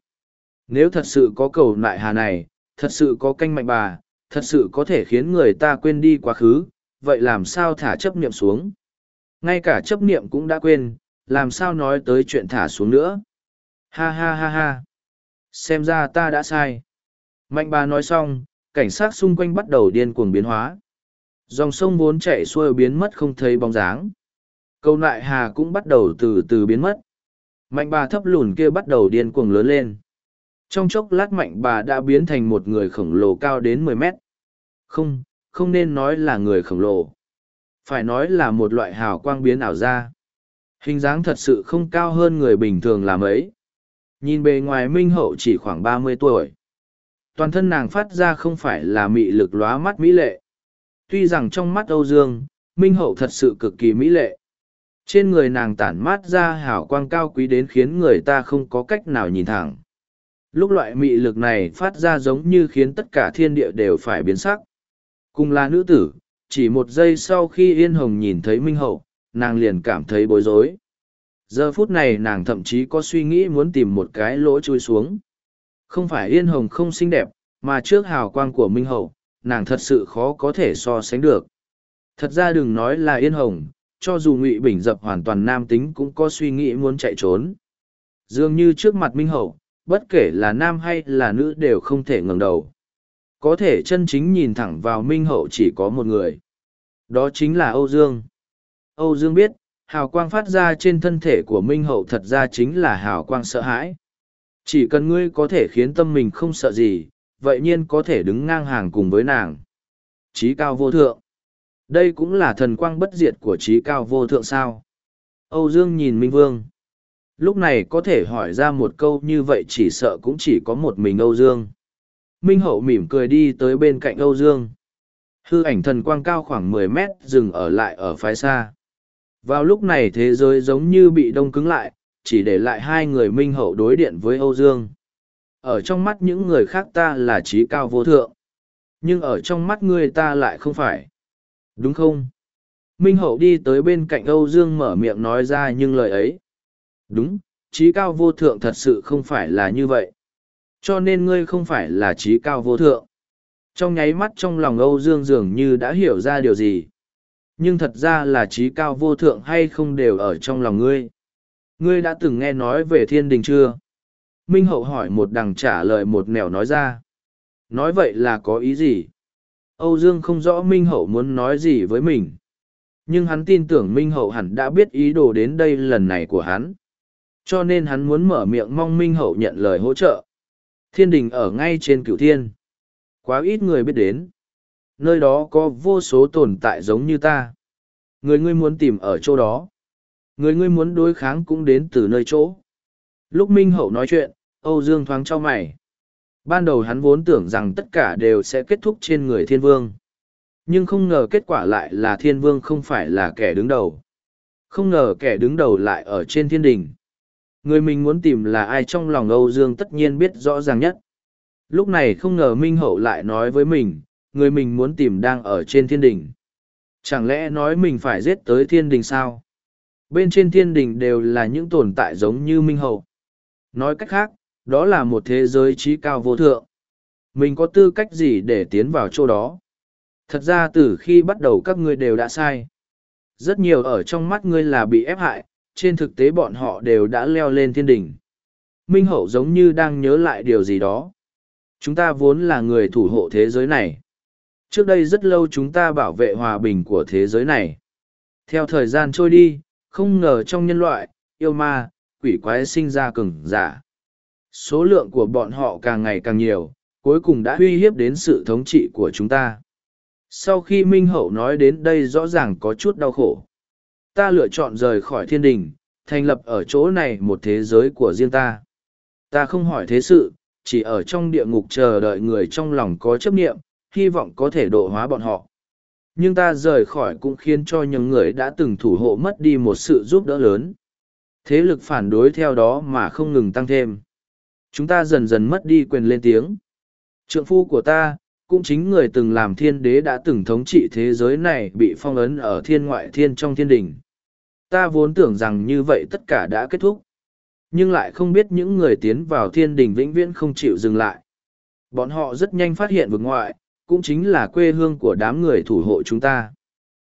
Nếu thật sự có cầu nại hà này, thật sự có canh mạnh bà, thật sự có thể khiến người ta quên đi quá khứ, vậy làm sao thả chấp niệm xuống? Ngay cả chấp niệm cũng đã quên, làm sao nói tới chuyện thả xuống nữa? Ha ha ha ha! Xem ra ta đã sai. Mạnh bà nói xong, cảnh sát xung quanh bắt đầu điên cuồng biến hóa. Dòng sông vốn chạy xuôi biến mất không thấy bóng dáng. Câu nại hà cũng bắt đầu từ từ biến mất. Mạnh bà thấp lùn kia bắt đầu điên cuồng lớn lên. Trong chốc lát mạnh bà đã biến thành một người khổng lồ cao đến mười mét. Không, không nên nói là người khổng lồ. Phải nói là một loại hào quang biến ảo ra. Hình dáng thật sự không cao hơn người bình thường làm ấy. Nhìn bề ngoài minh hậu chỉ khoảng ba mươi tuổi. Toàn thân nàng phát ra không phải là mị lực lóa mắt mỹ lệ. Tuy rằng trong mắt Âu Dương, minh hậu thật sự cực kỳ mỹ lệ. Trên người nàng tản mát ra hào quang cao quý đến khiến người ta không có cách nào nhìn thẳng. lúc loại mị lực này phát ra giống như khiến tất cả thiên địa đều phải biến sắc cùng là nữ tử chỉ một giây sau khi yên hồng nhìn thấy minh hậu nàng liền cảm thấy bối rối giờ phút này nàng thậm chí có suy nghĩ muốn tìm một cái lỗ chui xuống không phải yên hồng không xinh đẹp mà trước hào quang của minh hậu nàng thật sự khó có thể so sánh được. Thật ra đừng nói là yên hồng, cho dù ngụy bình dập hoàn toàn nam tính cũng có suy nghĩ muốn chạy trốn. Dường như trước mặt minh hậu, bất kể là nam hay là nữ đều không thể ngẩng đầu. Có thể chân chính nhìn thẳng vào minh hậu chỉ có một người. Đó chính là âu dương. Âu dương biết, hào quang phát ra trên thân thể của minh hậu thật ra chính là hào quang sợ hãi. Chỉ cần ngươi có thể khiến tâm mình không sợ gì vậy nhiên có thể đứng ngang hàng cùng với nàng. Trí cao vô thượng. Đây cũng là thần quang bất diệt của trí cao vô thượng sao? Âu dương nhìn minh vương. Lúc này có thể hỏi ra một câu như vậy chỉ sợ cũng chỉ có một mình âu dương. Minh hậu mỉm cười đi tới bên cạnh âu dương. Hư ảnh thần quang cao khoảng mười mét dừng ở lại ở phái xa. Vào lúc này thế giới giống như bị đông cứng lại, chỉ để lại hai người minh hậu đối điện với âu dương ở trong mắt những người khác ta là trí cao vô thượng. Nhưng ở trong mắt ngươi ta lại không phải. Đúng không? Minh hậu đi tới bên cạnh âu dương mở miệng nói ra nhưng lời ấy. Đúng, trí cao vô thượng thật sự không phải là như vậy. Cho nên ngươi không phải là trí cao vô thượng. Trong nháy mắt trong lòng âu dương dường như đã hiểu ra điều gì. Nhưng thật ra là trí cao vô thượng hay không đều ở trong lòng ngươi. Ngươi đã từng nghe nói về thiên đình chưa? Minh hậu hỏi một đằng trả lời một nẻo nói ra. Nói vậy là có ý gì? Âu dương không rõ minh hậu muốn nói gì với mình. Nhưng hắn tin tưởng minh hậu hẳn đã biết ý đồ đến đây lần này của hắn. Cho nên hắn muốn mở miệng mong minh hậu nhận lời hỗ trợ. Thiên đình ở ngay trên cửu thiên. Quá ít người biết đến. Nơi đó có vô số tồn tại giống như ta. Người ngươi muốn tìm ở chỗ đó. Người ngươi muốn đối kháng cũng đến từ nơi chỗ lúc minh hậu nói chuyện, âu dương thoáng cho mày. Ban đầu hắn vốn tưởng rằng tất cả đều sẽ kết thúc trên người thiên vương. Nhưng không ngờ kết quả lại là thiên vương không phải là kẻ đứng đầu. Không ngờ kẻ đứng đầu lại ở trên thiên đình. Người mình muốn tìm là ai trong lòng âu dương tất nhiên biết rõ ràng nhất. Lúc này không ngờ minh hậu lại nói với mình, người mình muốn tìm đang ở trên thiên đình. Chẳng lẽ nói mình phải giết tới thiên đình sao? Bên trên thiên đình đều là những tồn tại giống như minh hậu nói cách khác, đó là một thế giới trí cao vô thượng. Mình có tư cách gì để tiến vào chỗ đó? Thật ra từ khi bắt đầu các ngươi đều đã sai. Rất nhiều ở trong mắt ngươi là bị ép hại, trên thực tế bọn họ đều đã leo lên thiên đình minh hậu giống như đang nhớ lại điều gì đó. Chúng ta vốn là người thủ hộ thế giới này. Trước đây rất lâu chúng ta bảo vệ hòa bình của thế giới này. Theo thời gian trôi đi, không ngờ trong nhân loại, yêu ma quỷ quái sinh ra cường giả. Số lượng của bọn họ càng ngày càng nhiều, cuối cùng đã uy hiếp đến sự thống trị của chúng ta. Sau khi minh hậu nói đến đây rõ ràng có chút đau khổ. Ta lựa chọn rời khỏi thiên đình, thành lập ở chỗ này một thế giới của riêng ta. Ta không hỏi thế sự, chỉ ở trong địa ngục chờ đợi người trong lòng có chấp nghiệm hy vọng có thể độ hóa bọn họ. Nhưng ta rời khỏi cũng khiến cho những người đã từng thủ hộ mất đi một sự giúp đỡ lớn thế lực phản đối theo đó mà không ngừng tăng thêm. Chúng ta dần dần mất đi quyền lên tiếng. Trượng phu của ta, cũng chính người từng làm thiên đế đã từng thống trị thế giới này bị phong ấn ở thiên ngoại thiên trong thiên đình. Ta vốn tưởng rằng như vậy tất cả đã kết thúc. Nhưng lại không biết những người tiến vào thiên đình vĩnh viễn không chịu dừng lại. Bọn họ rất nhanh phát hiện vực ngoại, cũng chính là quê hương của đám người thủ hộ chúng ta.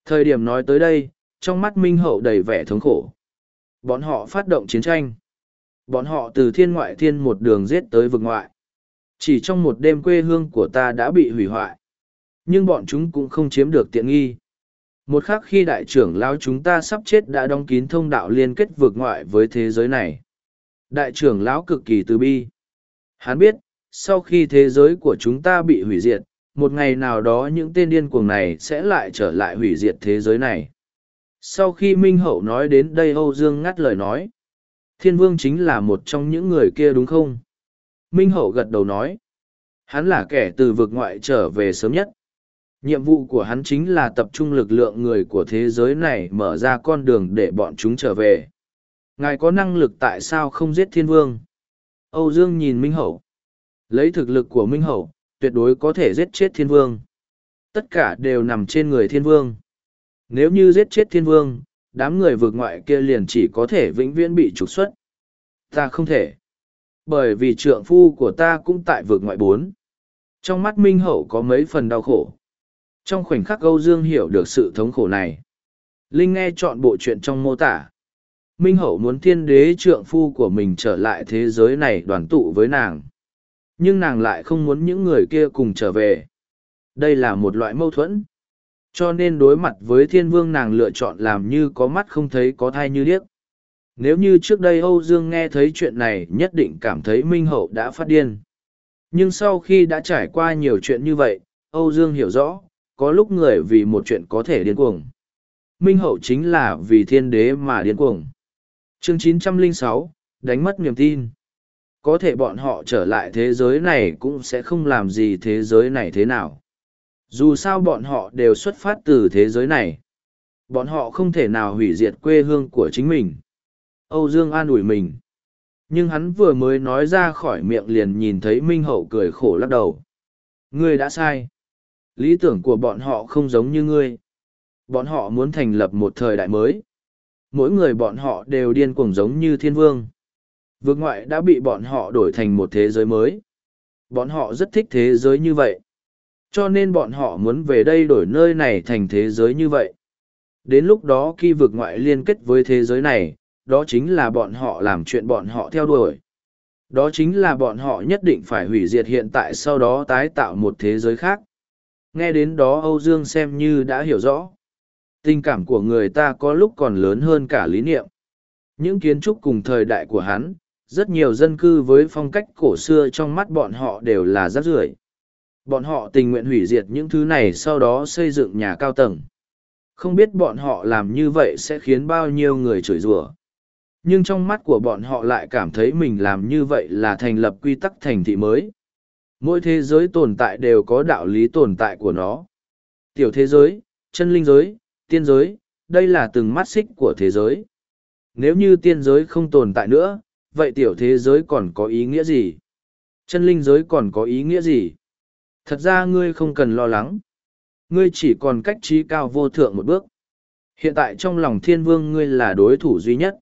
Thời điểm nói tới đây, trong mắt minh hậu đầy vẻ thống khổ bọn họ phát động chiến tranh. Bọn họ từ thiên ngoại thiên một đường giết tới vực ngoại. Chỉ trong một đêm quê hương của ta đã bị hủy hoại. Nhưng bọn chúng cũng không chiếm được tiện nghi. Một khắc khi đại trưởng lão chúng ta sắp chết đã đóng kín thông đạo liên kết vượt ngoại với thế giới này. Đại trưởng lão cực kỳ từ bi. Hắn biết, sau khi thế giới của chúng ta bị hủy diệt, một ngày nào đó những tên điên cuồng này sẽ lại trở lại hủy diệt thế giới này sau khi minh hậu nói đến đây âu dương ngắt lời nói. Thiên vương chính là một trong những người kia đúng không? Minh hậu gật đầu nói. Hắn là kẻ từ vực ngoại trở về sớm nhất. Nhiệm vụ của hắn chính là tập trung lực lượng người của thế giới này mở ra con đường để bọn chúng trở về. Ngài có năng lực tại sao không giết thiên vương? Âu dương nhìn minh hậu. Lấy thực lực của Minh Hậu, tuyệt đối có thể giết chết thiên vương. Tất cả đều nằm trên người thiên vương. Nếu như giết chết thiên vương, đám người vượt ngoại kia liền chỉ có thể vĩnh viễn bị trục xuất. Ta không thể. Bởi vì trượng phu của ta cũng tại vượt ngoại bốn. Trong mắt Minh Hậu có mấy phần đau khổ. Trong khoảnh khắc Âu Dương hiểu được sự thống khổ này. Linh nghe chọn bộ chuyện trong mô tả. Minh Hậu muốn thiên đế trượng phu của mình trở lại thế giới này đoàn tụ với nàng. Nhưng nàng lại không muốn những người kia cùng trở về. Đây là một loại mâu thuẫn. Cho nên đối mặt với thiên vương nàng lựa chọn làm như có mắt không thấy có thai như điếc. Nếu như trước đây Âu Dương nghe thấy chuyện này nhất định cảm thấy Minh Hậu đã phát điên. Nhưng sau khi đã trải qua nhiều chuyện như vậy, Âu Dương hiểu rõ, có lúc người vì một chuyện có thể điên cuồng. Minh Hậu chính là vì thiên đế mà điên cuồng. Chương 906, đánh mất niềm tin. Có thể bọn họ trở lại thế giới này cũng sẽ không làm gì thế giới này thế nào. Dù sao bọn họ đều xuất phát từ thế giới này. Bọn họ không thể nào hủy diệt quê hương của chính mình. Âu Dương an ủi mình. Nhưng hắn vừa mới nói ra khỏi miệng liền nhìn thấy Minh Hậu cười khổ lắc đầu. Ngươi đã sai. Lý tưởng của bọn họ không giống như ngươi. Bọn họ muốn thành lập một thời đại mới. Mỗi người bọn họ đều điên cuồng giống như thiên vương. Vương ngoại đã bị bọn họ đổi thành một thế giới mới. Bọn họ rất thích thế giới như vậy. Cho nên bọn họ muốn về đây đổi nơi này thành thế giới như vậy. Đến lúc đó khi vực ngoại liên kết với thế giới này, đó chính là bọn họ làm chuyện bọn họ theo đuổi. Đó chính là bọn họ nhất định phải hủy diệt hiện tại sau đó tái tạo một thế giới khác. Nghe đến đó Âu Dương xem như đã hiểu rõ. Tình cảm của người ta có lúc còn lớn hơn cả lý niệm. Những kiến trúc cùng thời đại của hắn, rất nhiều dân cư với phong cách cổ xưa trong mắt bọn họ đều là rác rưởi. Bọn họ tình nguyện hủy diệt những thứ này sau đó xây dựng nhà cao tầng. Không biết bọn họ làm như vậy sẽ khiến bao nhiêu người chửi rủa. Nhưng trong mắt của bọn họ lại cảm thấy mình làm như vậy là thành lập quy tắc thành thị mới. Mỗi thế giới tồn tại đều có đạo lý tồn tại của nó. Tiểu thế giới, chân linh giới, tiên giới, đây là từng mắt xích của thế giới. Nếu như tiên giới không tồn tại nữa, vậy tiểu thế giới còn có ý nghĩa gì? Chân linh giới còn có ý nghĩa gì? Thật ra ngươi không cần lo lắng. Ngươi chỉ còn cách trí cao vô thượng một bước. Hiện tại trong lòng thiên vương ngươi là đối thủ duy nhất.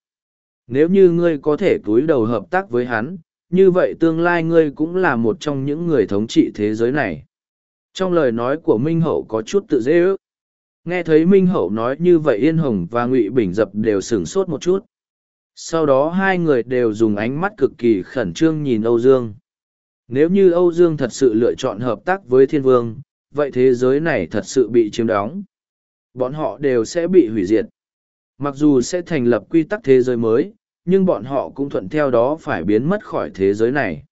Nếu như ngươi có thể túi đầu hợp tác với hắn, như vậy tương lai ngươi cũng là một trong những người thống trị thế giới này. Trong lời nói của Minh Hậu có chút tự dễ ước. Nghe thấy Minh Hậu nói như vậy Yên Hồng và Ngụy Bình Dập đều sửng sốt một chút. Sau đó hai người đều dùng ánh mắt cực kỳ khẩn trương nhìn Âu Dương. Nếu như Âu Dương thật sự lựa chọn hợp tác với thiên vương, vậy thế giới này thật sự bị chiếm đóng. Bọn họ đều sẽ bị hủy diệt. Mặc dù sẽ thành lập quy tắc thế giới mới, nhưng bọn họ cũng thuận theo đó phải biến mất khỏi thế giới này.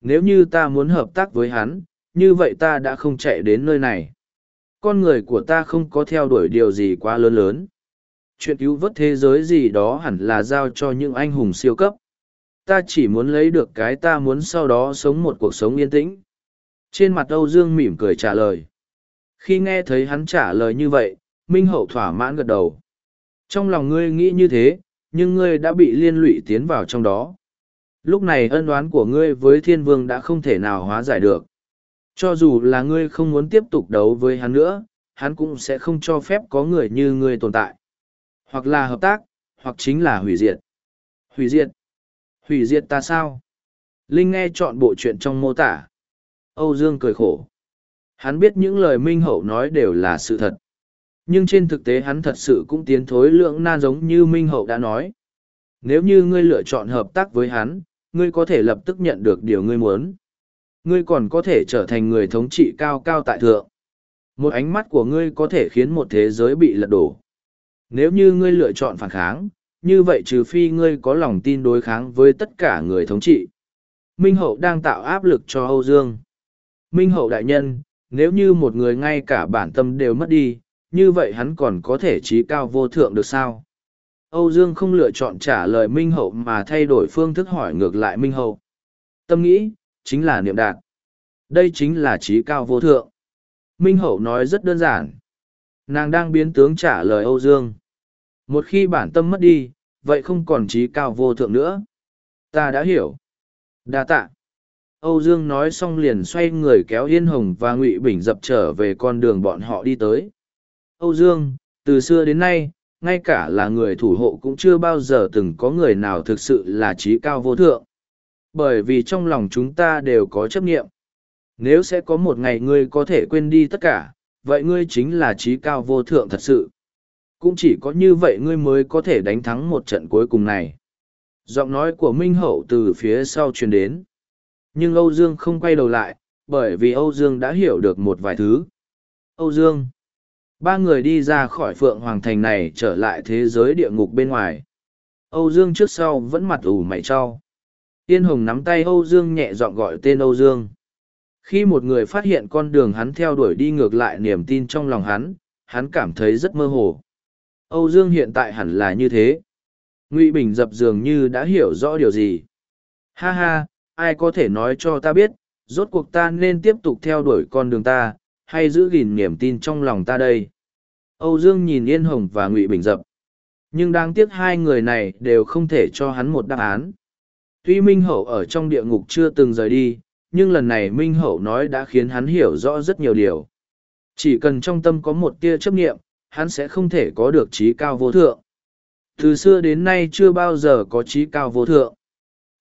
Nếu như ta muốn hợp tác với hắn, như vậy ta đã không chạy đến nơi này. Con người của ta không có theo đuổi điều gì quá lớn lớn. Chuyện cứu vớt thế giới gì đó hẳn là giao cho những anh hùng siêu cấp ta chỉ muốn lấy được cái ta muốn sau đó sống một cuộc sống yên tĩnh. Trên mặt âu dương mỉm cười trả lời. Khi nghe thấy hắn trả lời như vậy, minh hậu thỏa mãn gật đầu. Trong lòng ngươi nghĩ như thế, nhưng ngươi đã bị liên lụy tiến vào trong đó. Lúc này ân đoán của ngươi với thiên vương đã không thể nào hóa giải được. Cho dù là ngươi không muốn tiếp tục đấu với hắn nữa, hắn cũng sẽ không cho phép có người như ngươi tồn tại. Hoặc là hợp tác, hoặc chính là hủy diệt. Hủy diệt. Hủy diệt ta sao? Linh nghe chọn bộ chuyện trong mô tả. Âu Dương cười khổ. Hắn biết những lời Minh Hậu nói đều là sự thật. Nhưng trên thực tế hắn thật sự cũng tiến thối lượng nan giống như Minh Hậu đã nói. Nếu như ngươi lựa chọn hợp tác với hắn, ngươi có thể lập tức nhận được điều ngươi muốn. Ngươi còn có thể trở thành người thống trị cao cao tại thượng. Một ánh mắt của ngươi có thể khiến một thế giới bị lật đổ. Nếu như ngươi lựa chọn phản kháng, như vậy trừ phi ngươi có lòng tin đối kháng với tất cả người thống trị. Minh Hậu đang tạo áp lực cho Âu Dương. Minh Hậu đại nhân, nếu như một người ngay cả bản tâm đều mất đi, như vậy hắn còn có thể trí cao vô thượng được sao? Âu Dương không lựa chọn trả lời Minh Hậu mà thay đổi phương thức hỏi ngược lại Minh Hậu. Tâm nghĩ, chính là niệm đạt. Đây chính là trí cao vô thượng. Minh Hậu nói rất đơn giản. Nàng đang biến tướng trả lời Âu Dương. Một khi bản tâm mất đi, vậy không còn trí cao vô thượng nữa. Ta đã hiểu. Đa tạ. âu dương nói xong liền xoay người kéo yên hồng và ngụy bình dập trở về con đường bọn họ đi tới âu dương từ xưa đến nay ngay cả là người thủ hộ cũng chưa bao giờ từng có người nào thực sự là trí cao vô thượng bởi vì trong lòng chúng ta đều có chấp nghiệm nếu sẽ có một ngày ngươi có thể quên đi tất cả vậy ngươi chính là trí cao vô thượng thật sự cũng chỉ có như vậy ngươi mới có thể đánh thắng một trận cuối cùng này. Giọng nói của minh hậu từ phía sau truyền đến. Nhưng âu dương không quay đầu lại, bởi vì âu dương đã hiểu được một vài thứ. Âu dương, ba người đi ra khỏi phượng hoàng thành này trở lại thế giới địa ngục bên ngoài. Âu dương trước sau vẫn mặt ủ mày trao tiên hồng nắm tay âu dương nhẹ dọn gọi tên âu dương. Khi một người phát hiện con đường hắn theo đuổi đi ngược lại niềm tin trong lòng hắn hắn cảm thấy rất mơ hồ âu dương hiện tại hẳn là như thế. Ngụy bình dập dường như đã hiểu rõ điều gì. Ha ha, ai có thể nói cho ta biết, rốt cuộc ta nên tiếp tục theo đuổi con đường ta, hay giữ gìn niềm tin trong lòng ta đây? Âu dương nhìn yên hồng và ngụy bình dập. Nhưng đáng tiếc hai người này đều không thể cho hắn một đáp án. Tuy minh hậu ở trong địa ngục chưa từng rời đi, nhưng lần này minh hậu nói đã khiến hắn hiểu rõ rất nhiều điều. Chỉ cần trong tâm có một tia chấp nghiệm hắn sẽ không thể có được trí cao vô thượng. Từ xưa đến nay chưa bao giờ có trí cao vô thượng.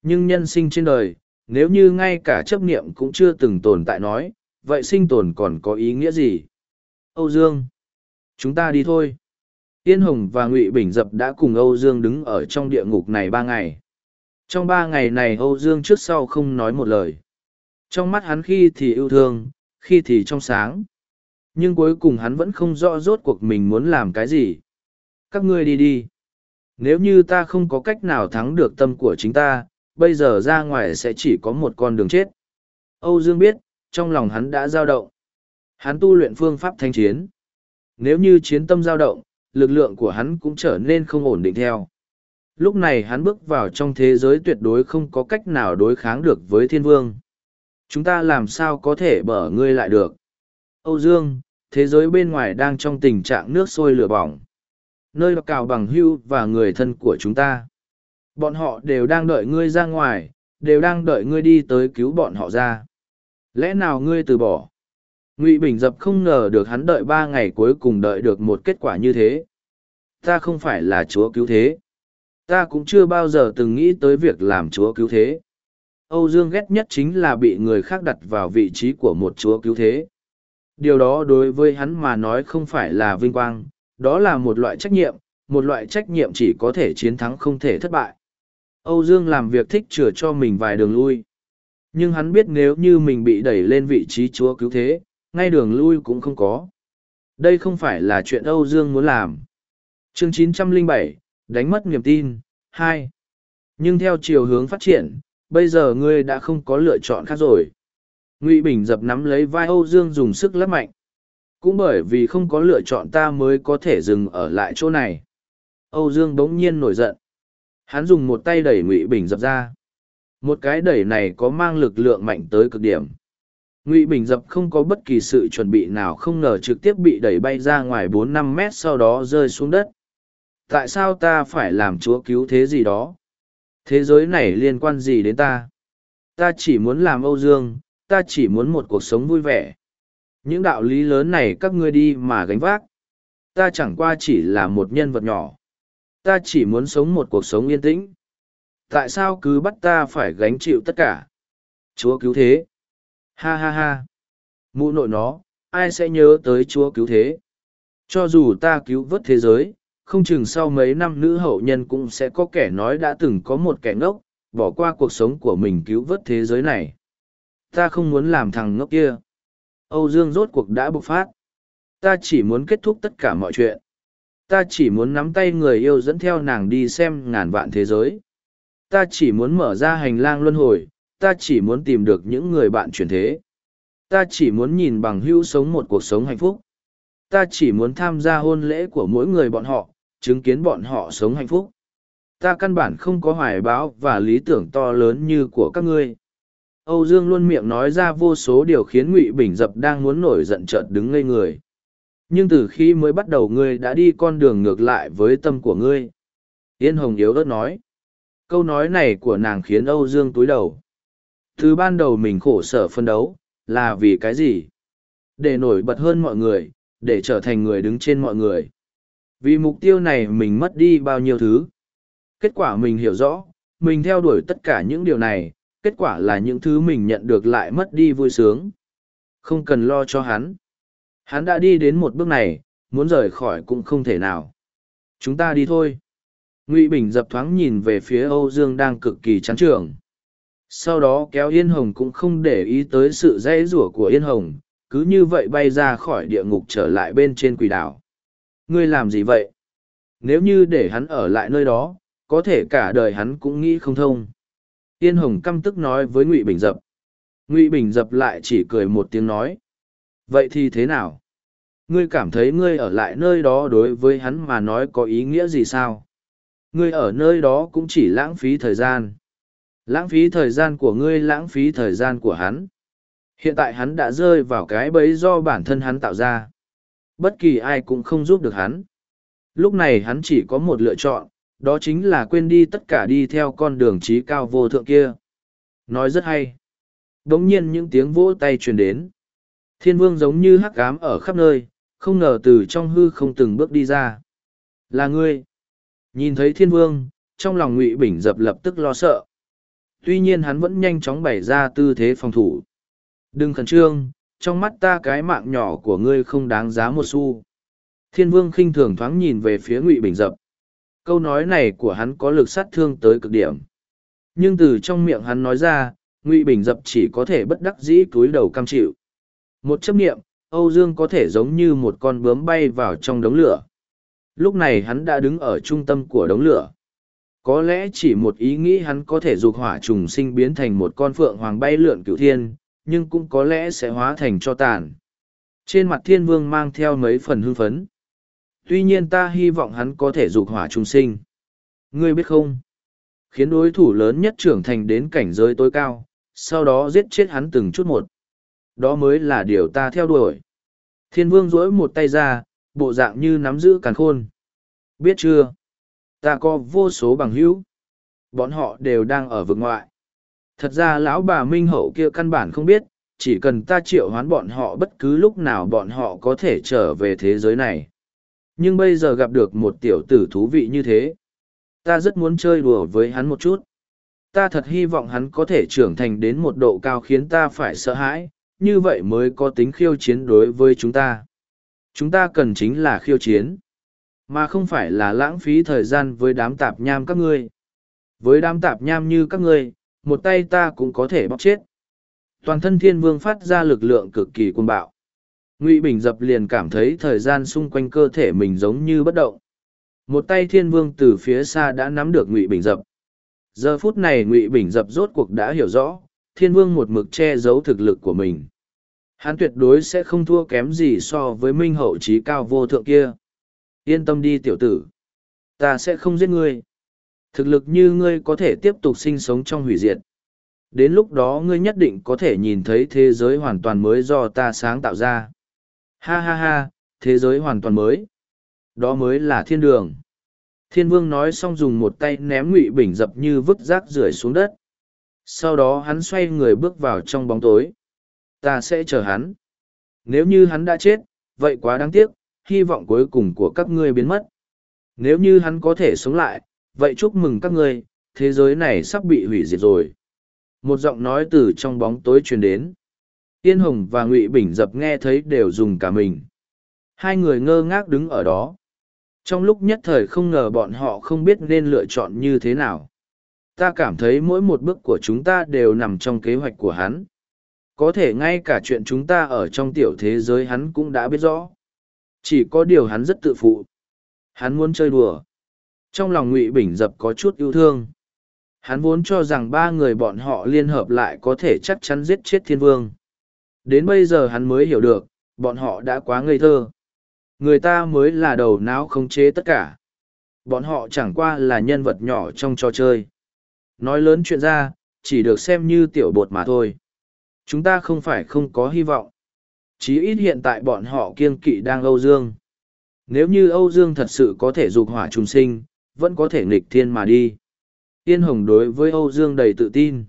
Nhưng nhân sinh trên đời, nếu như ngay cả chấp niệm cũng chưa từng tồn tại nói, vậy sinh tồn còn có ý nghĩa gì? Âu dương, chúng ta đi thôi. Yên hồng và ngụy bình dập đã cùng âu dương đứng ở trong địa ngục này ba ngày. Trong ba ngày này âu dương trước sau không nói một lời. Trong mắt hắn khi thì yêu thương, khi thì trong sáng nhưng cuối cùng hắn vẫn không rõ rốt cuộc mình muốn làm cái gì. Các ngươi đi đi. Nếu như ta không có cách nào thắng được tâm của chính ta, bây giờ ra ngoài sẽ chỉ có một con đường chết. Âu dương biết, trong lòng hắn đã dao động. Hắn tu luyện phương pháp thanh chiến. Nếu như chiến tâm dao động, lực lượng của hắn cũng trở nên không ổn định theo. Lúc này hắn bước vào trong thế giới tuyệt đối không có cách nào đối kháng được với thiên vương. Chúng ta làm sao có thể bở ngươi lại được? Âu dương, thế giới bên ngoài đang trong tình trạng nước sôi lửa bỏng. Nơi cào bằng hưu và người thân của chúng ta. Bọn họ đều đang đợi ngươi ra ngoài, đều đang đợi ngươi đi tới cứu bọn họ ra. Lẽ nào ngươi từ bỏ? Ngụy bình dập không ngờ được hắn đợi ba ngày cuối cùng đợi được một kết quả như thế. Ta không phải là chúa cứu thế. Ta cũng chưa bao giờ từng nghĩ tới việc làm chúa cứu thế. Âu dương ghét nhất chính là bị người khác đặt vào vị trí của một chúa cứu thế điều đó đối với hắn mà nói không phải là vinh quang đó là một loại trách nhiệm một loại trách nhiệm chỉ có thể chiến thắng không thể thất bại. Âu dương làm việc thích chừa cho mình vài đường lui. Nhưng hắn biết nếu như mình bị đẩy lên vị trí chúa cứu thế ngay đường lui cũng không có. Đây không phải là chuyện âu dương muốn làm. Chương 907, đánh mất niềm tin hai. Nhưng theo chiều hướng phát triển bây giờ ngươi đã không có lựa chọn khác rồi ngụy bình dập nắm lấy vai âu dương dùng sức lấp mạnh. Cũng bởi vì không có lựa chọn ta mới có thể dừng ở lại chỗ này. Âu dương bỗng nhiên nổi giận. Hắn dùng một tay đẩy ngụy bình dập ra. Một cái đẩy này có mang lực lượng mạnh tới cực điểm. Ngụy bình dập không có bất kỳ sự chuẩn bị nào không ngờ trực tiếp bị đẩy bay ra ngoài bốn năm mét sau đó rơi xuống đất. Tại sao ta phải làm chúa cứu thế gì đó? Thế giới này liên quan gì đến ta? Ta chỉ muốn làm âu dương ta chỉ muốn một cuộc sống vui vẻ. Những đạo lý lớn này các ngươi đi mà gánh vác. Ta chẳng qua chỉ là một nhân vật nhỏ. Ta chỉ muốn sống một cuộc sống yên tĩnh. Tại sao cứ bắt ta phải gánh chịu tất cả? Chúa cứu thế. Ha ha ha. Mụ nội nó, ai sẽ nhớ tới chúa cứu thế? Cho dù ta cứu vớt thế giới, không chừng sau mấy năm nữ hậu nhân cũng sẽ có kẻ nói đã từng có một kẻ ngốc, bỏ qua cuộc sống của mình cứu vớt thế giới này ta không muốn làm thằng ngốc kia. Âu dương rốt cuộc đã bộc phát. Ta chỉ muốn kết thúc tất cả mọi chuyện. Ta chỉ muốn nắm tay người yêu dẫn theo nàng đi xem ngàn vạn thế giới. Ta chỉ muốn mở ra hành lang luân hồi. Ta chỉ muốn tìm được những người bạn truyền thế. Ta chỉ muốn nhìn bằng hữu sống một cuộc sống hạnh phúc. Ta chỉ muốn tham gia hôn lễ của mỗi người bọn họ, chứng kiến bọn họ sống hạnh phúc. Ta căn bản không có hoài báo và lý tưởng to lớn như của các ngươi âu dương luôn miệng nói ra vô số điều khiến ngụy bình dập đang muốn nổi giận chợt đứng ngây người nhưng từ khi mới bắt đầu ngươi đã đi con đường ngược lại với tâm của ngươi yên hồng yếu ớt nói câu nói này của nàng khiến âu dương túi đầu Từ ban đầu mình khổ sở phân đấu, là vì cái gì? Để nổi bật hơn mọi người, để trở thành người đứng trên mọi người. Vì mục tiêu này mình mất đi bao nhiêu thứ. Kết quả mình hiểu rõ, mình theo đuổi tất cả những điều này, kết quả là những thứ mình nhận được lại mất đi vui sướng. Không cần lo cho hắn. Hắn đã đi đến một bước này, muốn rời khỏi cũng không thể nào. Chúng ta đi thôi. Ngụy Bình dập thoáng nhìn về phía Âu Dương đang cực kỳ chán trường. Sau đó kéo Yên Hồng cũng không để ý tới sự dãy rủa của Yên Hồng, cứ như vậy bay ra khỏi địa ngục trở lại bên trên quỷ đảo. Ngươi làm gì vậy? Nếu như để hắn ở lại nơi đó, có thể cả đời hắn cũng nghĩ không thông. Yên Hồng căm tức nói với Ngụy Bình Dập. Ngụy Bình Dập lại chỉ cười một tiếng nói. Vậy thì thế nào? Ngươi cảm thấy ngươi ở lại nơi đó đối với hắn mà nói có ý nghĩa gì sao? Ngươi ở nơi đó cũng chỉ lãng phí thời gian. Lãng phí thời gian của ngươi lãng phí thời gian của hắn. Hiện tại hắn đã rơi vào cái bẫy do bản thân hắn tạo ra. Bất kỳ ai cũng không giúp được hắn. Lúc này hắn chỉ có một lựa chọn, đó chính là quên đi tất cả đi theo con đường trí cao vô thượng kia. Nói rất hay. Đống nhiên những tiếng vỗ tay truyền đến. Thiên vương giống như hắc ám ở khắp nơi, không ngờ từ trong hư không từng bước đi ra. Là ngươi. Nhìn thấy thiên vương, trong lòng ngụy bình dập lập tức lo sợ. Tuy nhiên hắn vẫn nhanh chóng bày ra tư thế phòng thủ. Đừng khẩn trương, trong mắt ta cái mạng nhỏ của ngươi không đáng giá một xu. Thiên vương khinh thường thoáng nhìn về phía ngụy bình dập. Câu nói này của hắn có lực sát thương tới cực điểm. Nhưng từ trong miệng hắn nói ra, ngụy bình dập chỉ có thể bất đắc dĩ cúi đầu cam chịu. Một chấp niệm, Âu Dương có thể giống như một con bướm bay vào trong đống lửa. Lúc này hắn đã đứng ở trung tâm của đống lửa. Có lẽ chỉ một ý nghĩ hắn có thể dục hỏa trùng sinh biến thành một con phượng hoàng bay lượn cửu thiên, nhưng cũng có lẽ sẽ hóa thành cho tàn. Trên mặt thiên vương mang theo mấy phần hưng phấn. Tuy nhiên ta hy vọng hắn có thể dục hỏa trùng sinh. Ngươi biết không? Khiến đối thủ lớn nhất trưởng thành đến cảnh giới tối cao, sau đó giết chết hắn từng chút một. Đó mới là điều ta theo đuổi. Thiên vương duỗi một tay ra, bộ dạng như nắm giữ càn khôn. Biết chưa? Ta có vô số bằng hữu. Bọn họ đều đang ở vực ngoại. Thật ra lão bà Minh Hậu kia căn bản không biết, chỉ cần ta triệu hoán bọn họ bất cứ lúc nào bọn họ có thể trở về thế giới này. Nhưng bây giờ gặp được một tiểu tử thú vị như thế. Ta rất muốn chơi đùa với hắn một chút. Ta thật hy vọng hắn có thể trưởng thành đến một độ cao khiến ta phải sợ hãi, như vậy mới có tính khiêu chiến đối với chúng ta. Chúng ta cần chính là khiêu chiến, mà không phải là lãng phí thời gian với đám tạp nham các ngươi. Với đám tạp nham như các ngươi, một tay ta cũng có thể bóc chết. Toàn thân thiên vương phát ra lực lượng cực kỳ cuồng bạo. Ngụy Bình dập liền cảm thấy thời gian xung quanh cơ thể mình giống như bất động. Một tay thiên vương từ phía xa đã nắm được Ngụy Bình dập. Giờ phút này Ngụy Bình dập rốt cuộc đã hiểu rõ, thiên vương một mực che giấu thực lực của mình. Hắn tuyệt đối sẽ không thua kém gì so với minh hậu trí cao vô thượng kia. Yên tâm đi tiểu tử. Ta sẽ không giết ngươi. Thực lực như ngươi có thể tiếp tục sinh sống trong hủy diệt. Đến lúc đó ngươi nhất định có thể nhìn thấy thế giới hoàn toàn mới do ta sáng tạo ra. Ha ha ha, thế giới hoàn toàn mới. Đó mới là thiên đường. Thiên vương nói xong dùng một tay ném ngụy bình dập như vứt rác rưởi xuống đất. Sau đó hắn xoay người bước vào trong bóng tối. Ta sẽ chờ hắn. Nếu như hắn đã chết, vậy quá đáng tiếc, hy vọng cuối cùng của các ngươi biến mất. Nếu như hắn có thể sống lại, vậy chúc mừng các ngươi, thế giới này sắp bị hủy diệt rồi. Một giọng nói từ trong bóng tối truyền đến. Yên Hồng và Ngụy Bình dập nghe thấy đều dùng cả mình. Hai người ngơ ngác đứng ở đó. Trong lúc nhất thời không ngờ bọn họ không biết nên lựa chọn như thế nào. Ta cảm thấy mỗi một bước của chúng ta đều nằm trong kế hoạch của hắn. Có thể ngay cả chuyện chúng ta ở trong tiểu thế giới hắn cũng đã biết rõ. Chỉ có điều hắn rất tự phụ. Hắn muốn chơi đùa. Trong lòng Ngụy Bình dập có chút yêu thương. Hắn vốn cho rằng ba người bọn họ liên hợp lại có thể chắc chắn giết chết thiên vương. Đến bây giờ hắn mới hiểu được, bọn họ đã quá ngây thơ. Người ta mới là đầu não khống chế tất cả. Bọn họ chẳng qua là nhân vật nhỏ trong trò chơi. Nói lớn chuyện ra, chỉ được xem như tiểu bột mà thôi. Chúng ta không phải không có hy vọng. Chí ít hiện tại bọn họ kiên kỵ đang Âu Dương. Nếu như Âu Dương thật sự có thể dục hỏa trùng sinh, vẫn có thể nghịch thiên mà đi. Tiên Hồng đối với Âu Dương đầy tự tin.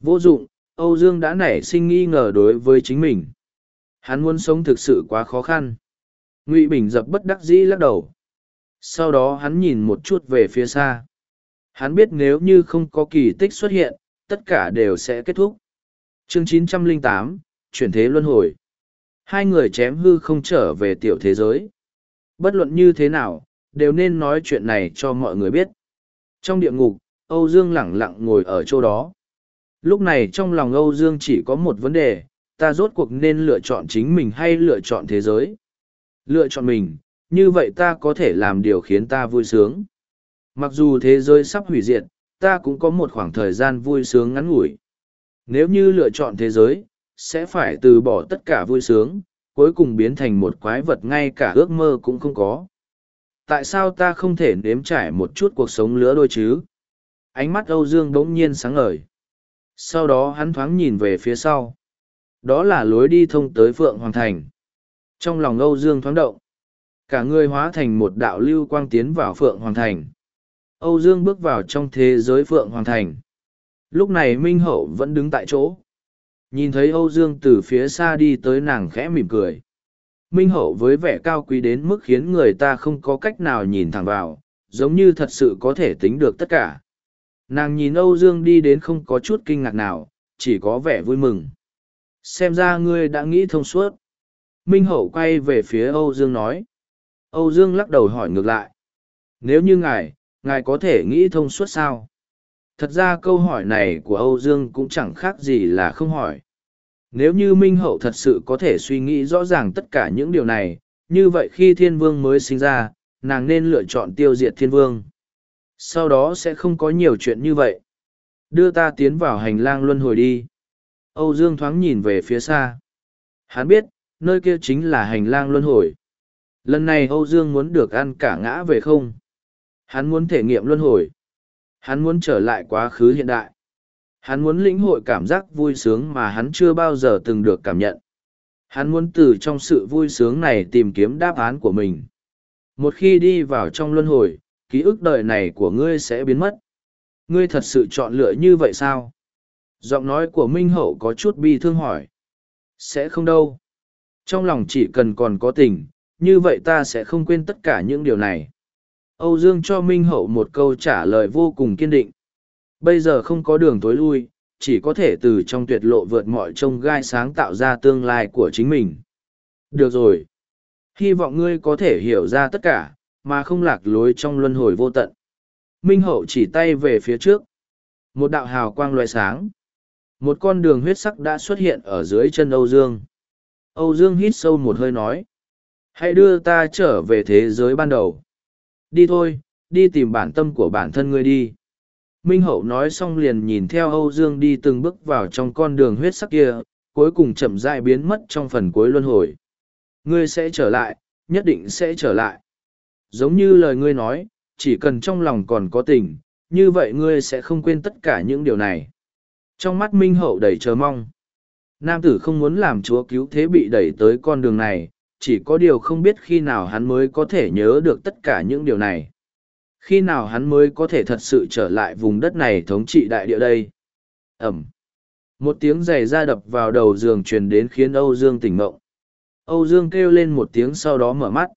Vô dụng, Âu Dương đã nảy sinh nghi ngờ đối với chính mình. Hắn muốn sống thực sự quá khó khăn. Ngụy Bình dập bất đắc dĩ lắc đầu. Sau đó hắn nhìn một chút về phía xa. Hắn biết nếu như không có kỳ tích xuất hiện, tất cả đều sẽ kết thúc. Chương 908, chuyển thế luân hồi. Hai người chém hư không trở về tiểu thế giới. Bất luận như thế nào, đều nên nói chuyện này cho mọi người biết. Trong địa ngục, Âu Dương lẳng lặng ngồi ở chỗ đó. Lúc này trong lòng Âu Dương chỉ có một vấn đề, ta rốt cuộc nên lựa chọn chính mình hay lựa chọn thế giới. Lựa chọn mình, như vậy ta có thể làm điều khiến ta vui sướng. Mặc dù thế giới sắp hủy diệt, ta cũng có một khoảng thời gian vui sướng ngắn ngủi. Nếu như lựa chọn thế giới, sẽ phải từ bỏ tất cả vui sướng, cuối cùng biến thành một quái vật ngay cả ước mơ cũng không có. Tại sao ta không thể nếm trải một chút cuộc sống lứa đôi chứ? Ánh mắt Âu Dương bỗng nhiên sáng ngời. Sau đó hắn thoáng nhìn về phía sau. Đó là lối đi thông tới Phượng Hoàng Thành. Trong lòng Âu Dương thoáng động. Cả người hóa thành một đạo lưu quang tiến vào Phượng Hoàng Thành. Âu Dương bước vào trong thế giới Phượng Hoàng Thành. Lúc này Minh Hậu vẫn đứng tại chỗ. Nhìn thấy Âu Dương từ phía xa đi tới nàng khẽ mỉm cười. Minh Hậu với vẻ cao quý đến mức khiến người ta không có cách nào nhìn thẳng vào, giống như thật sự có thể tính được tất cả. Nàng nhìn Âu Dương đi đến không có chút kinh ngạc nào, chỉ có vẻ vui mừng. Xem ra ngươi đã nghĩ thông suốt. Minh Hậu quay về phía Âu Dương nói. Âu Dương lắc đầu hỏi ngược lại. Nếu như ngài, ngài có thể nghĩ thông suốt sao? Thật ra câu hỏi này của Âu Dương cũng chẳng khác gì là không hỏi. Nếu như Minh Hậu thật sự có thể suy nghĩ rõ ràng tất cả những điều này, như vậy khi thiên vương mới sinh ra, nàng nên lựa chọn tiêu diệt thiên vương. Sau đó sẽ không có nhiều chuyện như vậy. Đưa ta tiến vào hành lang luân hồi đi. Âu Dương thoáng nhìn về phía xa. Hắn biết, nơi kia chính là hành lang luân hồi. Lần này Âu Dương muốn được ăn cả ngã về không. Hắn muốn thể nghiệm luân hồi. Hắn muốn trở lại quá khứ hiện đại. Hắn muốn lĩnh hội cảm giác vui sướng mà hắn chưa bao giờ từng được cảm nhận. Hắn muốn từ trong sự vui sướng này tìm kiếm đáp án của mình. Một khi đi vào trong luân hồi, ký ức đời này của ngươi sẽ biến mất. Ngươi thật sự chọn lựa như vậy sao? Giọng nói của Minh Hậu có chút bi thương hỏi. Sẽ không đâu. Trong lòng chỉ cần còn có tình, như vậy ta sẽ không quên tất cả những điều này. Âu Dương cho Minh Hậu một câu trả lời vô cùng kiên định. Bây giờ không có đường tối lui, chỉ có thể từ trong tuyệt lộ vượt mọi trông gai sáng tạo ra tương lai của chính mình. Được rồi. Hy vọng ngươi có thể hiểu ra tất cả, mà không lạc lối trong luân hồi vô tận. Minh Hậu chỉ tay về phía trước. Một đạo hào quang loại sáng. Một con đường huyết sắc đã xuất hiện ở dưới chân Âu Dương. Âu Dương hít sâu một hơi nói. Hãy đưa ta trở về thế giới ban đầu. Đi thôi, đi tìm bản tâm của bản thân ngươi đi. Minh Hậu nói xong liền nhìn theo Âu Dương đi từng bước vào trong con đường huyết sắc kia, cuối cùng chậm rãi biến mất trong phần cuối luân hồi. Ngươi sẽ trở lại, nhất định sẽ trở lại. Giống như lời ngươi nói, chỉ cần trong lòng còn có tình, như vậy ngươi sẽ không quên tất cả những điều này. Trong mắt Minh Hậu đầy chờ mong. Nam tử không muốn làm chúa cứu thế bị đẩy tới con đường này, chỉ có điều không biết khi nào hắn mới có thể nhớ được tất cả những điều này. Khi nào hắn mới có thể thật sự trở lại vùng đất này thống trị đại địa đây. Ẩm. Một tiếng giày ra đập vào đầu giường truyền đến khiến Âu Dương tỉnh mộng. Âu Dương kêu lên một tiếng sau đó mở mắt.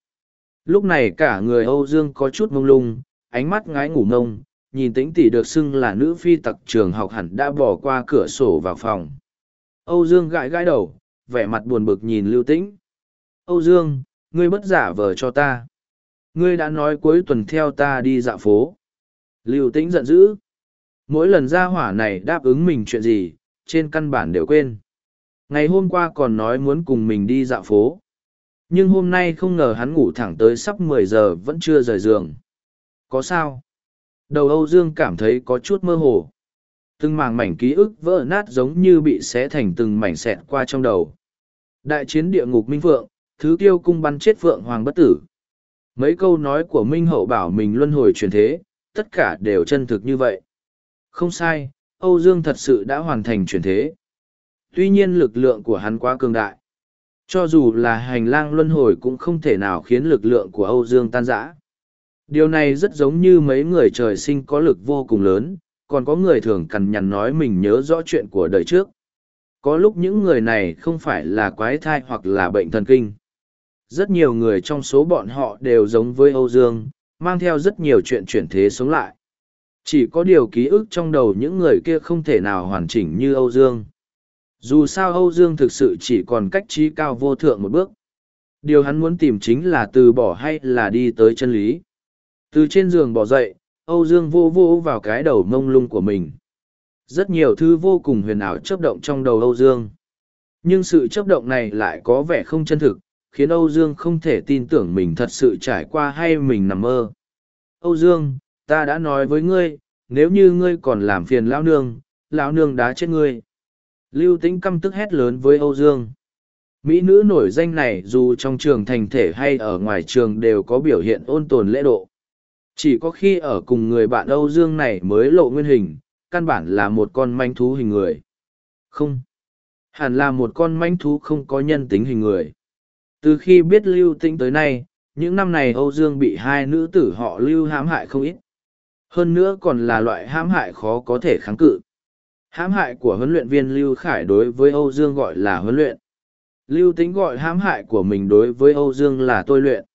Lúc này cả người Âu Dương có chút mông lung, ánh mắt ngái ngủ ngông, nhìn tĩnh tỷ được xưng là nữ phi tặc trường học hẳn đã bỏ qua cửa sổ vào phòng. Âu Dương gãi gãi đầu, vẻ mặt buồn bực nhìn Lưu Tĩnh. Âu Dương, ngươi bất giả vờ cho ta. Ngươi đã nói cuối tuần theo ta đi dạo phố. Lưu Tĩnh giận dữ. Mỗi lần ra hỏa này đáp ứng mình chuyện gì, trên căn bản đều quên. Ngày hôm qua còn nói muốn cùng mình đi dạo phố. Nhưng hôm nay không ngờ hắn ngủ thẳng tới sắp mười giờ vẫn chưa rời giường. Có sao? Đầu Âu Dương cảm thấy có chút mơ hồ. Từng mảng mảnh ký ức vỡ nát giống như bị xé thành từng mảnh xẹt qua trong đầu. Đại chiến địa ngục Minh Phượng, thứ tiêu cung bắn chết Phượng Hoàng bất tử. Mấy câu nói của Minh Hậu bảo mình luân hồi chuyển thế, tất cả đều chân thực như vậy. Không sai, Âu Dương thật sự đã hoàn thành chuyển thế. Tuy nhiên lực lượng của hắn quá cường đại. Cho dù là hành lang luân hồi cũng không thể nào khiến lực lượng của Âu Dương tan rã. Điều này rất giống như mấy người trời sinh có lực vô cùng lớn, còn có người thường cằn nhằn nói mình nhớ rõ chuyện của đời trước, có lúc những người này không phải là quái thai hoặc là bệnh thần kinh. Rất nhiều người trong số bọn họ đều giống với Âu Dương, mang theo rất nhiều chuyện chuyển thế sống lại. Chỉ có điều ký ức trong đầu những người kia không thể nào hoàn chỉnh như Âu Dương. Dù sao Âu Dương thực sự chỉ còn cách trí cao vô thượng một bước. Điều hắn muốn tìm chính là từ bỏ hay là đi tới chân lý. Từ trên giường bỏ dậy, Âu Dương vô vô vào cái đầu mông lung của mình. Rất nhiều thứ vô cùng huyền ảo chấp động trong đầu Âu Dương. Nhưng sự chấp động này lại có vẻ không chân thực, khiến Âu Dương không thể tin tưởng mình thật sự trải qua hay mình nằm mơ. Âu Dương, ta đã nói với ngươi, nếu như ngươi còn làm phiền lão nương, lão nương đá chết ngươi. Lưu Tĩnh căm tức hét lớn với Âu Dương. Mỹ nữ nổi danh này dù trong trường thành thể hay ở ngoài trường đều có biểu hiện ôn tồn lễ độ. Chỉ có khi ở cùng người bạn Âu Dương này mới lộ nguyên hình, căn bản là một con manh thú hình người. Không. Hẳn là một con manh thú không có nhân tính hình người. Từ khi biết Lưu Tĩnh tới nay, những năm này Âu Dương bị hai nữ tử họ Lưu hãm hại không ít. Hơn nữa còn là loại hãm hại khó có thể kháng cự. Hãm hại của huấn luyện viên Lưu Khải đối với Âu Dương gọi là huấn luyện. Lưu Tĩnh gọi hãm hại của mình đối với Âu Dương là tôi luyện.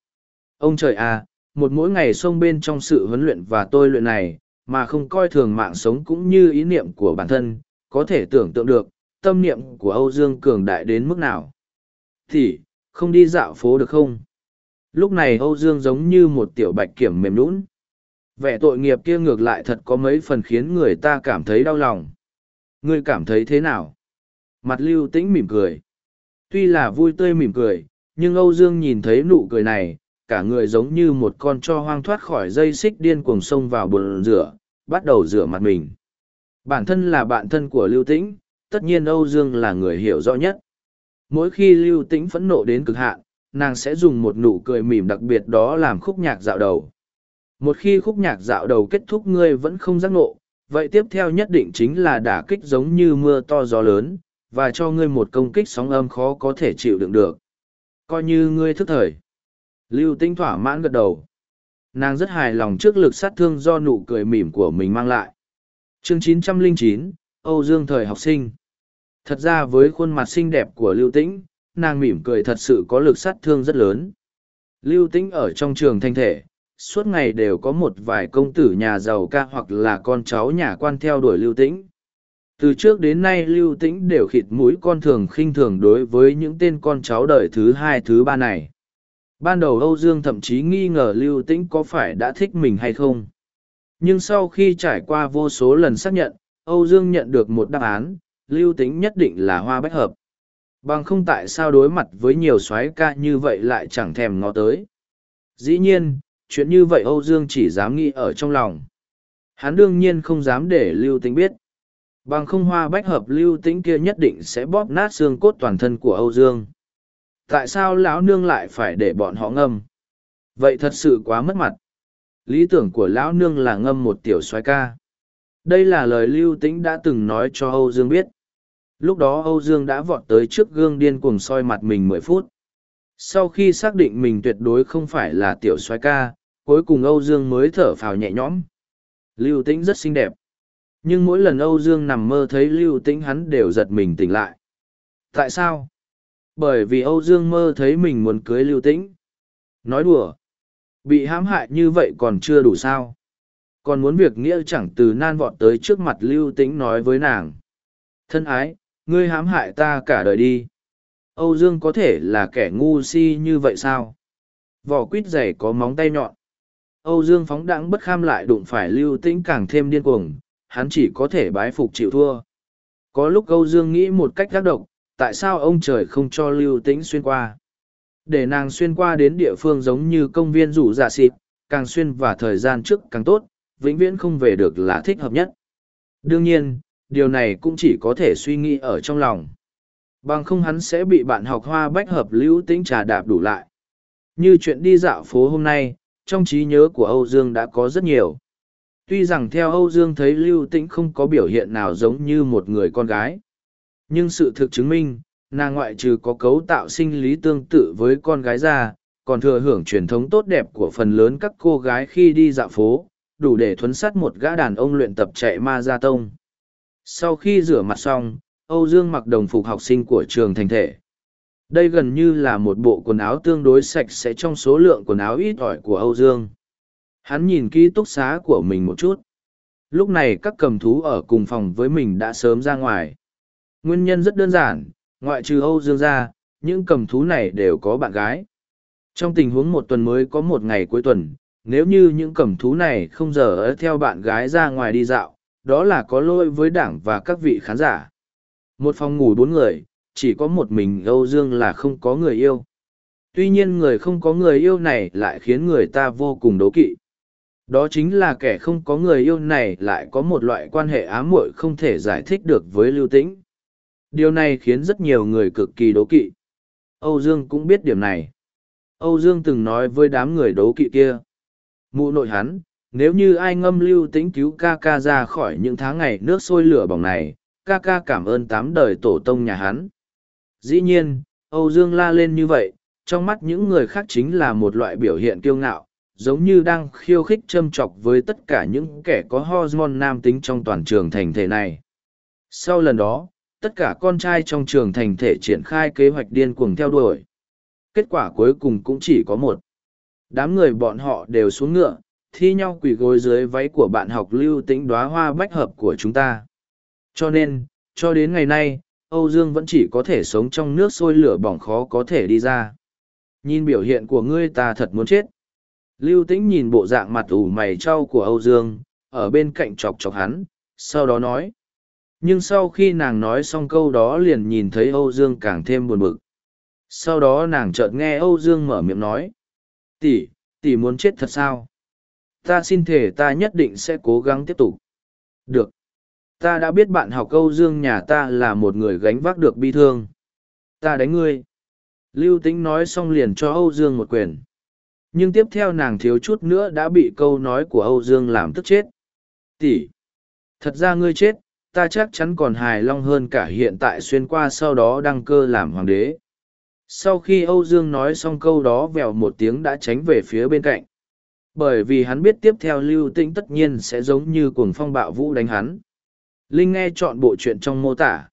Ông trời à, một mỗi ngày xông bên trong sự huấn luyện và tôi luyện này, mà không coi thường mạng sống cũng như ý niệm của bản thân, có thể tưởng tượng được, tâm niệm của Âu Dương cường đại đến mức nào. Thì, không đi dạo phố được không? Lúc này Âu Dương giống như một tiểu bạch kiểm mềm nũng. Vẻ tội nghiệp kia ngược lại thật có mấy phần khiến người ta cảm thấy đau lòng. Ngươi cảm thấy thế nào? Mặt lưu tĩnh mỉm cười. Tuy là vui tươi mỉm cười, nhưng Âu Dương nhìn thấy nụ cười này, cả người giống như một con cho hoang thoát khỏi dây xích điên cuồng sông vào bồn rửa, bắt đầu rửa mặt mình. Bản thân là bạn thân của Lưu Tĩnh, tất nhiên Âu Dương là người hiểu rõ nhất. Mỗi khi Lưu Tĩnh phẫn nộ đến cực hạn, nàng sẽ dùng một nụ cười mỉm đặc biệt đó làm khúc nhạc dạo đầu. Một khi khúc nhạc dạo đầu kết thúc ngươi vẫn không giác nộ, vậy tiếp theo nhất định chính là đả kích giống như mưa to gió lớn, và cho ngươi một công kích sóng âm khó có thể chịu đựng được. Coi như ngươi thức thời. Lưu Tinh thỏa mãn gật đầu. Nàng rất hài lòng trước lực sát thương do nụ cười mỉm của mình mang lại. Chương 909, Âu Dương thời học sinh. Thật ra với khuôn mặt xinh đẹp của Lưu Tĩnh, nàng mỉm cười thật sự có lực sát thương rất lớn. Lưu Tĩnh ở trong trường thanh thể, suốt ngày đều có một vài công tử nhà giàu ca hoặc là con cháu nhà quan theo đuổi Lưu Tĩnh. Từ trước đến nay Lưu Tĩnh đều khịt mũi con thường khinh thường đối với những tên con cháu đời thứ hai thứ ba này. Ban đầu Âu Dương thậm chí nghi ngờ Lưu Tĩnh có phải đã thích mình hay không. Nhưng sau khi trải qua vô số lần xác nhận, Âu Dương nhận được một đáp án, Lưu Tĩnh nhất định là hoa bách hợp. Bằng không tại sao đối mặt với nhiều soái ca như vậy lại chẳng thèm ngó tới. Dĩ nhiên, chuyện như vậy Âu Dương chỉ dám nghĩ ở trong lòng. Hắn đương nhiên không dám để Lưu Tĩnh biết. Bằng không hoa bách hợp Lưu Tĩnh kia nhất định sẽ bóp nát xương cốt toàn thân của Âu Dương. Tại sao lão nương lại phải để bọn họ ngâm? Vậy thật sự quá mất mặt. Lý tưởng của lão nương là ngâm một tiểu soái ca. Đây là lời lưu tĩnh đã từng nói cho âu dương biết. Lúc đó âu dương đã vọt tới trước gương điên cuồng soi mặt mình mười phút. Sau khi xác định mình tuyệt đối không phải là tiểu soái ca cuối cùng âu dương mới thở phào nhẹ nhõm. Lưu tĩnh rất xinh đẹp. Nhưng mỗi lần âu dương nằm mơ thấy lưu tĩnh hắn đều giật mình tỉnh lại. Tại sao? Bởi vì âu dương mơ thấy mình muốn cưới lưu tĩnh. Nói đùa. Bị hãm hại như vậy còn chưa đủ sao? Còn muốn việc nghĩa chẳng từ nan vọt tới trước mặt lưu tĩnh nói với nàng. Thân ái, ngươi hãm hại ta cả đời đi. Âu dương có thể là kẻ ngu si như vậy sao? Vỏ quýt dày có móng tay nhọn âu dương phóng đãng bất kham lại đụng phải lưu tĩnh càng thêm điên cuồng hắn chỉ có thể bái phục chịu thua. Có lúc âu dương nghĩ một cách gác độc, tại sao ông trời không cho lưu tĩnh xuyên qua? Để nàng xuyên qua đến địa phương giống như công viên rủ dạ xịt càng xuyên và thời gian trước càng tốt vĩnh viễn không về được là thích hợp nhất. Đương nhiên điều này cũng chỉ có thể suy nghĩ ở trong lòng. Bằng không hắn sẽ bị bạn học hoa bách hợp lưu tĩnh trà đạp đủ lại. Như chuyện đi dạo phố hôm nay trong trí nhớ của âu dương đã có rất nhiều tuy rằng theo âu dương thấy lưu tĩnh không có biểu hiện nào giống như một người con gái, nhưng sự thực chứng minh, nàng ngoại trừ có cấu tạo sinh lý tương tự với con gái ra, còn thừa hưởng truyền thống tốt đẹp của phần lớn các cô gái khi đi dạo phố, đủ để thuấn sát một gã đàn ông luyện tập chạy ma gia tông sau khi rửa mặt xong, Âu Dương mặc đồng phục học sinh của trường thành thể. Đây gần như là một bộ quần áo tương đối sạch sẽ trong số lượng quần áo ít ỏi của Âu Dương. Hắn nhìn ký túc xá của mình một chút. Lúc này các cầm thú ở cùng phòng với mình đã sớm ra ngoài. Nguyên nhân rất đơn giản, ngoại trừ Âu Dương ra, những cầm thú này đều có bạn gái. Trong tình huống một tuần mới có một ngày cuối tuần, nếu như những cầm thú này không giờ ở theo bạn gái ra ngoài đi dạo, đó là có lỗi với đảng và các vị khán giả. Một phòng ngủ bốn người, chỉ có một mình Âu Dương là không có người yêu. Tuy nhiên người không có người yêu này lại khiến người ta vô cùng đố kỵ. Đó chính là kẻ không có người yêu này lại có một loại quan hệ ám muội không thể giải thích được với Lưu Tĩnh. Điều này khiến rất nhiều người cực kỳ đố kỵ. Âu Dương cũng biết điểm này. Âu Dương từng nói với đám người đố kỵ kia. Mụ nội hắn, nếu như ai ngâm lưu tĩnh cứu ca ca ra khỏi những tháng ngày nước sôi lửa bỏng này, ca ca cảm ơn tám đời tổ tông nhà hắn. Dĩ nhiên, Âu Dương la lên như vậy, trong mắt những người khác chính là một loại biểu hiện kiêu ngạo, giống như đang khiêu khích châm chọc với tất cả những kẻ có hormone nam tính trong toàn trường thành thể này. Sau lần đó, tất cả con trai trong trường thành thể triển khai kế hoạch điên cuồng theo đuổi. Kết quả cuối cùng cũng chỉ có một. Đám người bọn họ đều xuống ngựa, thi nhau quỳ gối dưới váy của bạn học lưu tĩnh đóa hoa bách hợp của chúng ta. Cho nên, cho đến ngày nay, Âu Dương vẫn chỉ có thể sống trong nước sôi lửa bỏng khó có thể đi ra. Nhìn biểu hiện của ngươi ta thật muốn chết. Lưu Tĩnh nhìn bộ dạng mặt ủ mày trau của Âu Dương, ở bên cạnh chọc chọc hắn, sau đó nói. Nhưng sau khi nàng nói xong câu đó liền nhìn thấy Âu Dương càng thêm buồn bực. Sau đó nàng chợt nghe Âu Dương mở miệng nói. Tỷ, tỷ muốn chết thật sao? Ta xin thể ta nhất định sẽ cố gắng tiếp tục. Được. Ta đã biết bạn học Âu Dương nhà ta là một người gánh vác được bi thương. Ta đánh ngươi. Lưu Tĩnh nói xong liền cho Âu Dương một quyền. Nhưng tiếp theo nàng thiếu chút nữa đã bị câu nói của âu dương làm tức chết. Tỷ, thật ra ngươi chết, ta chắc chắn còn hài long hơn cả hiện tại xuyên qua sau đó đăng cơ làm hoàng đế. Sau khi âu dương nói xong câu đó vèo một tiếng đã tránh về phía bên cạnh. Bởi vì hắn biết tiếp theo lưu tĩnh tất nhiên sẽ giống như cuồng phong bạo vũ đánh hắn linh nghe chọn bộ chuyện trong mô tả.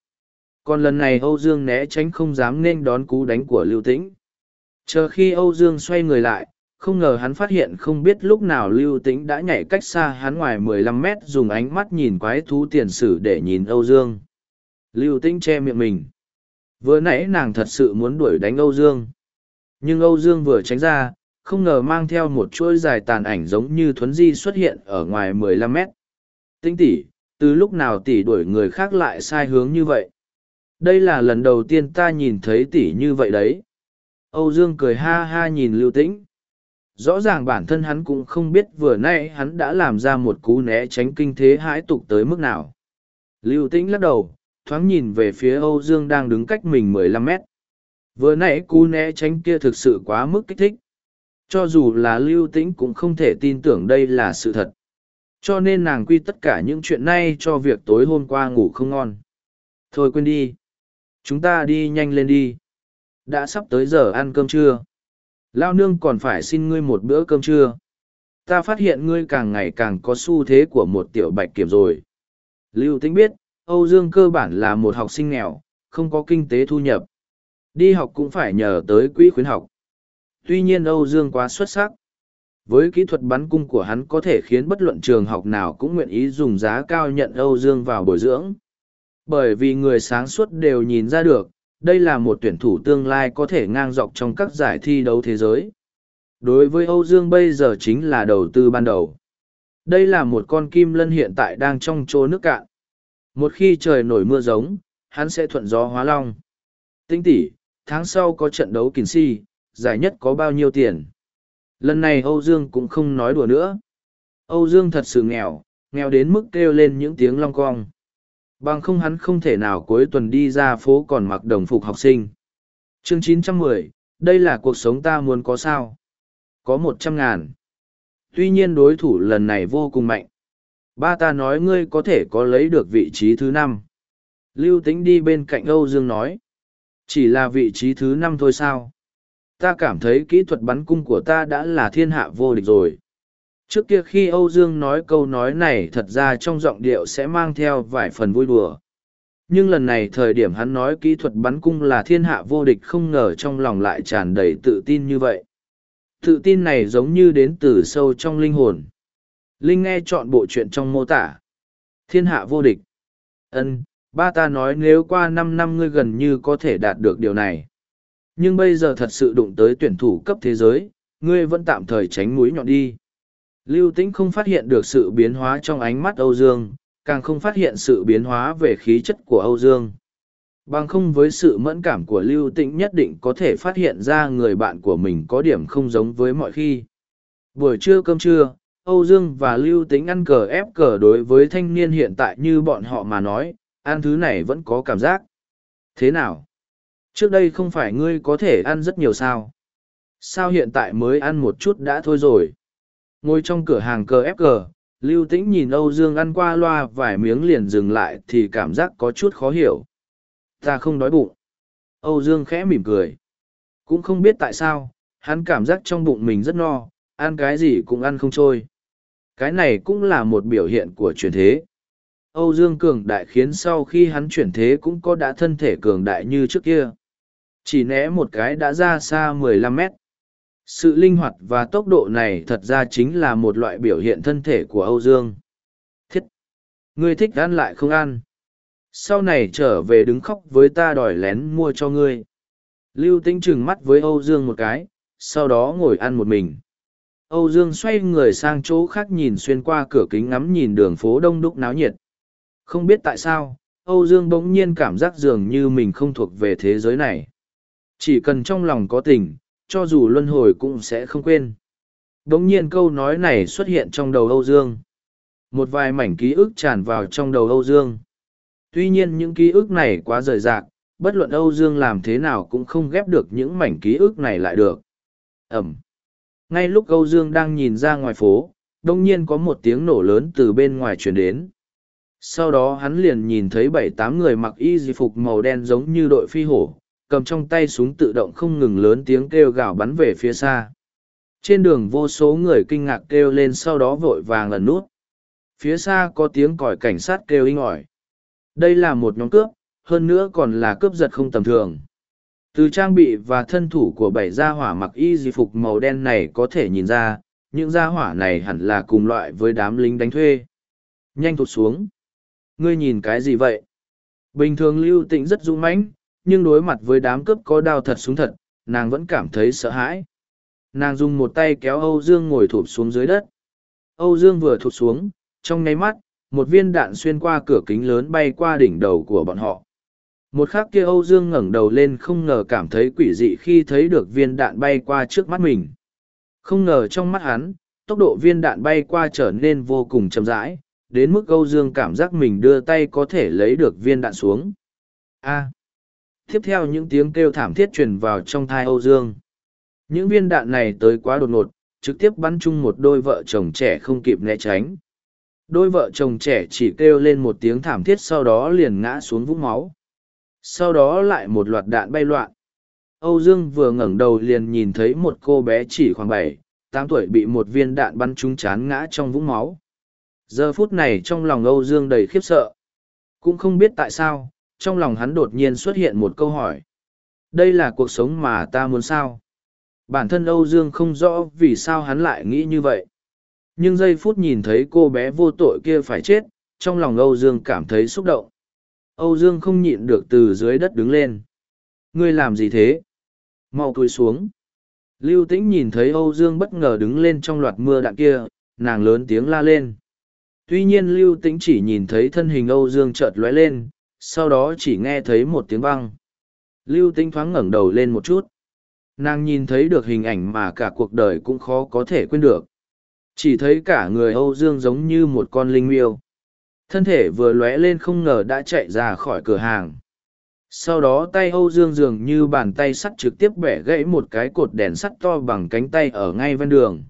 Còn lần này âu dương né tránh không dám nên đón cú đánh của lưu tĩnh. Chờ khi âu dương xoay người lại, không ngờ hắn phát hiện không biết lúc nào lưu tĩnh đã nhảy cách xa hắn ngoài mười lăm mét dùng ánh mắt nhìn quái thú tiền sử để nhìn âu dương. Lưu tĩnh che miệng mình. Vừa nãy nàng thật sự muốn đuổi đánh âu dương. Nhưng âu dương vừa tránh ra, không ngờ mang theo một chuỗi dài tàn ảnh giống như thuấn di xuất hiện ở ngoài mười lăm mét. Tĩnh tỉ từ lúc nào tỷ đuổi người khác lại sai hướng như vậy? Đây là lần đầu tiên ta nhìn thấy tỷ như vậy đấy. Âu dương cười ha ha nhìn lưu tĩnh. Rõ ràng bản thân hắn cũng không biết vừa nay hắn đã làm ra một cú né tránh kinh thế hãi tục tới mức nào. Lưu tĩnh lắc đầu, thoáng nhìn về phía âu dương đang đứng cách mình mười lăm mét. Vừa nãy cú né tránh kia thực sự quá mức kích thích. Cho dù là lưu tĩnh cũng không thể tin tưởng đây là sự thật cho nên nàng quy tất cả những chuyện này cho việc tối hôm qua ngủ không ngon thôi quên đi chúng ta đi nhanh lên đi đã sắp tới giờ ăn cơm trưa Lao nương còn phải xin ngươi một bữa cơm trưa. Ta phát hiện ngươi càng ngày càng có xu thế của một tiểu bạch kiểm rồi. Lưu Tĩnh biết, Âu Dương cơ bản là một học sinh nghèo, không có kinh tế thu nhập. Đi học cũng phải nhờ tới quỹ khuyến học. Tuy nhiên Âu Dương quá xuất sắc. Với kỹ thuật bắn cung của hắn có thể khiến bất luận trường học nào cũng nguyện ý dùng giá cao nhận Âu Dương vào bồi dưỡng. Bởi vì người sáng suốt đều nhìn ra được, đây là một tuyển thủ tương lai có thể ngang dọc trong các giải thi đấu thế giới. Đối với Âu Dương bây giờ chính là đầu tư ban đầu. Đây là một con kim lân hiện tại đang trong chỗ nước cạn. Một khi trời nổi mưa giống, hắn sẽ thuận gió hóa long. Tinh tỷ, tháng sau có trận đấu kình si, giải nhất có bao nhiêu tiền. Lần này Âu Dương cũng không nói đùa nữa. Âu Dương thật sự nghèo, nghèo đến mức kêu lên những tiếng long cong. Bằng không hắn không thể nào cuối tuần đi ra phố còn mặc đồng phục học sinh. Chương 910, đây là cuộc sống ta muốn có sao? Có một trăm ngàn. Tuy nhiên đối thủ lần này vô cùng mạnh. Ba ta nói ngươi có thể có lấy được vị trí thứ năm. Lưu Tĩnh đi bên cạnh Âu Dương nói. Chỉ là vị trí thứ năm thôi sao? Ta cảm thấy kỹ thuật bắn cung của ta đã là thiên hạ vô địch rồi. Trước kia khi Âu Dương nói câu nói này thật ra trong giọng điệu sẽ mang theo vài phần vui đùa. Nhưng lần này thời điểm hắn nói kỹ thuật bắn cung là thiên hạ vô địch không ngờ trong lòng lại tràn đầy tự tin như vậy. Tự tin này giống như đến từ sâu trong linh hồn. Linh nghe chọn bộ chuyện trong mô tả. Thiên hạ vô địch. ân, ba ta nói nếu qua năm năm ngươi gần như có thể đạt được điều này. Nhưng bây giờ thật sự đụng tới tuyển thủ cấp thế giới, ngươi vẫn tạm thời tránh mũi nhọn đi. Lưu Tĩnh không phát hiện được sự biến hóa trong ánh mắt Âu Dương, càng không phát hiện sự biến hóa về khí chất của Âu Dương. Bằng không với sự mẫn cảm của Lưu Tĩnh nhất định có thể phát hiện ra người bạn của mình có điểm không giống với mọi khi. Buổi trưa cơm trưa, Âu Dương và Lưu Tĩnh ăn cờ ép cờ đối với thanh niên hiện tại như bọn họ mà nói, ăn thứ này vẫn có cảm giác. Thế nào? Trước đây không phải ngươi có thể ăn rất nhiều sao? Sao hiện tại mới ăn một chút đã thôi rồi? Ngồi trong cửa hàng cờ ép cờ, Lưu Tĩnh nhìn Âu Dương ăn qua loa vài miếng liền dừng lại thì cảm giác có chút khó hiểu. Ta không đói bụng. Âu Dương khẽ mỉm cười. Cũng không biết tại sao, hắn cảm giác trong bụng mình rất no, ăn cái gì cũng ăn không trôi. Cái này cũng là một biểu hiện của truyền thế. Âu Dương cường đại khiến sau khi hắn chuyển thế cũng có đã thân thể cường đại như trước kia. Chỉ né một cái đã ra xa 15 mét. Sự linh hoạt và tốc độ này thật ra chính là một loại biểu hiện thân thể của Âu Dương. Thiết! Ngươi thích ăn lại không ăn. Sau này trở về đứng khóc với ta đòi lén mua cho ngươi. Lưu Tĩnh trừng mắt với Âu Dương một cái, sau đó ngồi ăn một mình. Âu Dương xoay người sang chỗ khác nhìn xuyên qua cửa kính ngắm nhìn đường phố đông đúc náo nhiệt. Không biết tại sao, Âu Dương bỗng nhiên cảm giác dường như mình không thuộc về thế giới này. Chỉ cần trong lòng có tình, cho dù luân hồi cũng sẽ không quên. Đống nhiên câu nói này xuất hiện trong đầu Âu Dương. Một vài mảnh ký ức tràn vào trong đầu Âu Dương. Tuy nhiên những ký ức này quá rời rạc, bất luận Âu Dương làm thế nào cũng không ghép được những mảnh ký ức này lại được. Ẩm. Ngay lúc Âu Dương đang nhìn ra ngoài phố, đông nhiên có một tiếng nổ lớn từ bên ngoài truyền đến. Sau đó hắn liền nhìn thấy bảy tám người mặc y di phục màu đen giống như đội phi hổ, cầm trong tay súng tự động không ngừng lớn tiếng kêu gào bắn về phía xa. Trên đường vô số người kinh ngạc kêu lên sau đó vội vàng lần nút. Phía xa có tiếng còi cảnh sát kêu inh ỏi. Đây là một nhóm cướp, hơn nữa còn là cướp giật không tầm thường. Từ trang bị và thân thủ của bảy gia hỏa mặc y di phục màu đen này có thể nhìn ra, những gia hỏa này hẳn là cùng loại với đám lính đánh thuê. Nhanh thụt xuống. Ngươi nhìn cái gì vậy? Bình thường lưu tĩnh rất dũng mãnh, nhưng đối mặt với đám cướp có đao thật súng thật, nàng vẫn cảm thấy sợ hãi. Nàng dùng một tay kéo Âu Dương ngồi thụp xuống dưới đất. Âu Dương vừa thụt xuống, trong nháy mắt, một viên đạn xuyên qua cửa kính lớn bay qua đỉnh đầu của bọn họ. Một khắc kia Âu Dương ngẩng đầu lên không ngờ cảm thấy quỷ dị khi thấy được viên đạn bay qua trước mắt mình. Không ngờ trong mắt hắn, tốc độ viên đạn bay qua trở nên vô cùng chậm rãi, đến mức Âu Dương cảm giác mình đưa tay có thể lấy được viên đạn xuống. A. Tiếp theo những tiếng kêu thảm thiết truyền vào trong thai Âu Dương. Những viên đạn này tới quá đột ngột, trực tiếp bắn chung một đôi vợ chồng trẻ không kịp né tránh. Đôi vợ chồng trẻ chỉ kêu lên một tiếng thảm thiết sau đó liền ngã xuống vũng máu. Sau đó lại một loạt đạn bay loạn. Âu Dương vừa ngẩng đầu liền nhìn thấy một cô bé chỉ khoảng bảy, tám tuổi bị một viên đạn bắn trúng chán ngã trong vũng máu. Giờ phút này trong lòng Âu Dương đầy khiếp sợ. Cũng không biết tại sao, trong lòng hắn đột nhiên xuất hiện một câu hỏi. Đây là cuộc sống mà ta muốn sao? Bản thân Âu Dương không rõ vì sao hắn lại nghĩ như vậy. Nhưng giây phút nhìn thấy cô bé vô tội kia phải chết, trong lòng Âu Dương cảm thấy xúc động. Âu Dương không nhịn được từ dưới đất đứng lên. Ngươi làm gì thế? Mau cúi xuống. Lưu Tĩnh nhìn thấy Âu Dương bất ngờ đứng lên trong loạt mưa đạn kia, nàng lớn tiếng la lên. Tuy nhiên Lưu Tĩnh chỉ nhìn thấy thân hình Âu Dương chợt lóe lên, sau đó chỉ nghe thấy một tiếng băng. Lưu Tĩnh thoáng ngẩng đầu lên một chút. Nàng nhìn thấy được hình ảnh mà cả cuộc đời cũng khó có thể quên được. Chỉ thấy cả người Âu Dương giống như một con linh miêu. Thân thể vừa lóe lên không ngờ đã chạy ra khỏi cửa hàng. Sau đó tay Âu Dương dường như bàn tay sắt trực tiếp bẻ gãy một cái cột đèn sắt to bằng cánh tay ở ngay ven đường.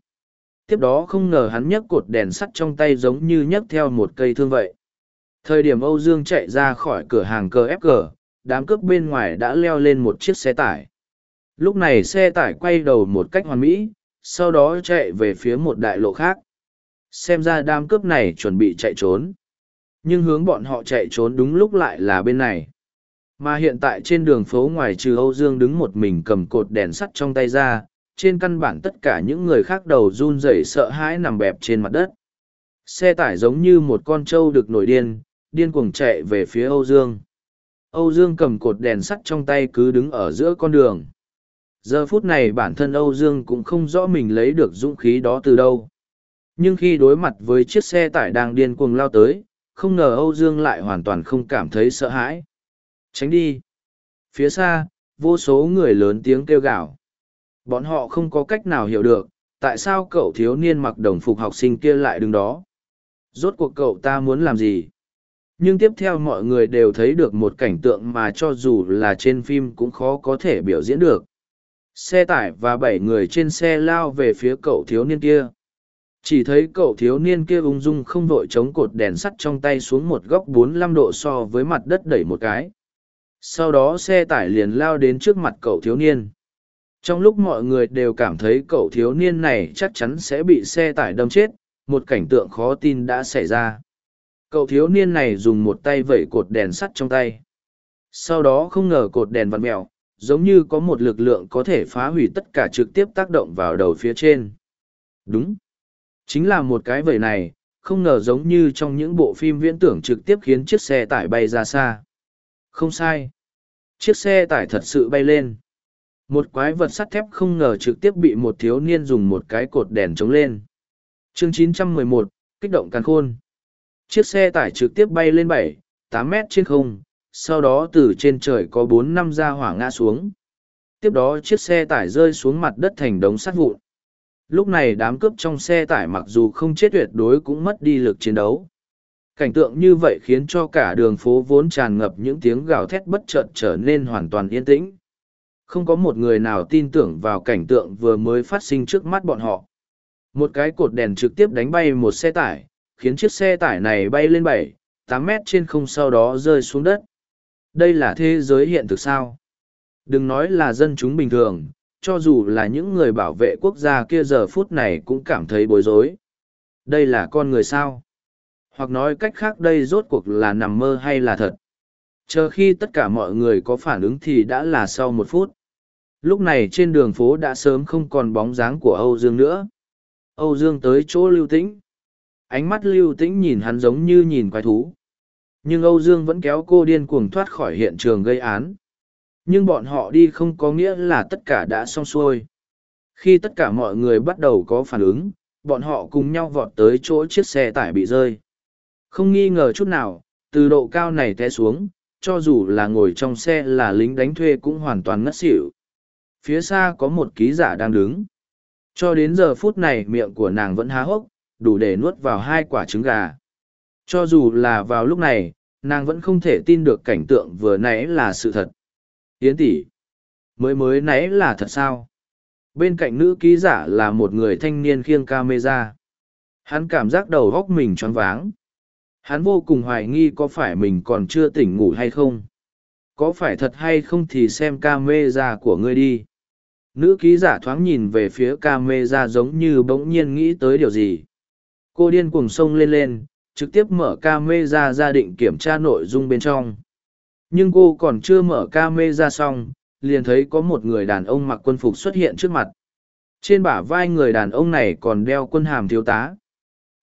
Tiếp đó không ngờ hắn nhấc cột đèn sắt trong tay giống như nhấc theo một cây thương vậy. Thời điểm Âu Dương chạy ra khỏi cửa hàng cờ ép cờ, đám cướp bên ngoài đã leo lên một chiếc xe tải. Lúc này xe tải quay đầu một cách hoàn mỹ, sau đó chạy về phía một đại lộ khác. Xem ra đám cướp này chuẩn bị chạy trốn. Nhưng hướng bọn họ chạy trốn đúng lúc lại là bên này. Mà hiện tại trên đường phố ngoài trừ Âu Dương đứng một mình cầm cột đèn sắt trong tay ra, trên căn bản tất cả những người khác đầu run rẩy sợ hãi nằm bẹp trên mặt đất. Xe tải giống như một con trâu được nổi điên, điên cuồng chạy về phía Âu Dương. Âu Dương cầm cột đèn sắt trong tay cứ đứng ở giữa con đường. Giờ phút này bản thân Âu Dương cũng không rõ mình lấy được dũng khí đó từ đâu. Nhưng khi đối mặt với chiếc xe tải đang điên cuồng lao tới, không ngờ Âu Dương lại hoàn toàn không cảm thấy sợ hãi. Tránh đi. Phía xa, vô số người lớn tiếng kêu gào. Bọn họ không có cách nào hiểu được, tại sao cậu thiếu niên mặc đồng phục học sinh kia lại đứng đó. Rốt cuộc cậu ta muốn làm gì? Nhưng tiếp theo mọi người đều thấy được một cảnh tượng mà cho dù là trên phim cũng khó có thể biểu diễn được. Xe tải và bảy người trên xe lao về phía cậu thiếu niên kia. Chỉ thấy cậu thiếu niên kia ung dung không vội chống cột đèn sắt trong tay xuống một góc bốn lăm độ so với mặt đất đẩy một cái. Sau đó xe tải liền lao đến trước mặt cậu thiếu niên. Trong lúc mọi người đều cảm thấy cậu thiếu niên này chắc chắn sẽ bị xe tải đâm chết, một cảnh tượng khó tin đã xảy ra. Cậu thiếu niên này dùng một tay vẩy cột đèn sắt trong tay. Sau đó không ngờ cột đèn vặn mẹo, giống như có một lực lượng có thể phá hủy tất cả trực tiếp tác động vào đầu phía trên. Đúng. Chính là một cái vẩy này, không ngờ giống như trong những bộ phim viễn tưởng trực tiếp khiến chiếc xe tải bay ra xa. Không sai. Chiếc xe tải thật sự bay lên. Một quái vật sắt thép không ngờ trực tiếp bị một thiếu niên dùng một cái cột đèn chống lên. Chương 911, kích động càn khôn. Chiếc xe tải trực tiếp bay lên bảy, tám mét trên không, sau đó từ trên trời có bốn năm ra hỏa ngã xuống. Tiếp đó chiếc xe tải rơi xuống mặt đất thành đống sắt vụn. Lúc này đám cướp trong xe tải mặc dù không chết tuyệt đối cũng mất đi lực chiến đấu. Cảnh tượng như vậy khiến cho cả đường phố vốn tràn ngập những tiếng gào thét bất chợt trở nên hoàn toàn yên tĩnh. Không có một người nào tin tưởng vào cảnh tượng vừa mới phát sinh trước mắt bọn họ. Một cái cột đèn trực tiếp đánh bay một xe tải, khiến chiếc xe tải này bay lên bảy, tám mét trên không sau đó rơi xuống đất. Đây là thế giới hiện thực sao? Đừng nói là dân chúng bình thường, cho dù là những người bảo vệ quốc gia kia giờ phút này cũng cảm thấy bối rối. Đây là con người sao? Hoặc nói cách khác đây rốt cuộc là nằm mơ hay là thật? Chờ khi tất cả mọi người có phản ứng thì đã là sau một phút. Lúc này trên đường phố đã sớm không còn bóng dáng của Âu Dương nữa. Âu Dương tới chỗ lưu tĩnh. Ánh mắt lưu tĩnh nhìn hắn giống như nhìn quái thú. Nhưng Âu Dương vẫn kéo cô điên cuồng thoát khỏi hiện trường gây án. Nhưng bọn họ đi không có nghĩa là tất cả đã xong xuôi. Khi tất cả mọi người bắt đầu có phản ứng, bọn họ cùng nhau vọt tới chỗ chiếc xe tải bị rơi. Không nghi ngờ chút nào, từ độ cao này té xuống, cho dù là ngồi trong xe là lính đánh thuê cũng hoàn toàn ngất xỉu. Phía xa có một ký giả đang đứng. Cho đến giờ phút này miệng của nàng vẫn há hốc, đủ để nuốt vào hai quả trứng gà. Cho dù là vào lúc này, nàng vẫn không thể tin được cảnh tượng vừa nãy là sự thật. Yến tỷ, mới mới nãy là thật sao? Bên cạnh nữ ký giả là một người thanh niên khiêng camera. Hắn cảm giác đầu góc mình choáng váng. Hắn vô cùng hoài nghi có phải mình còn chưa tỉnh ngủ hay không. Có phải thật hay không thì xem camera của ngươi đi. Nữ ký giả thoáng nhìn về phía camera giống như bỗng nhiên nghĩ tới điều gì. Cô điên cuồng sông lên lên, trực tiếp mở camera ra định kiểm tra nội dung bên trong. Nhưng cô còn chưa mở camera xong, liền thấy có một người đàn ông mặc quân phục xuất hiện trước mặt. Trên bả vai người đàn ông này còn đeo quân hàm thiếu tá.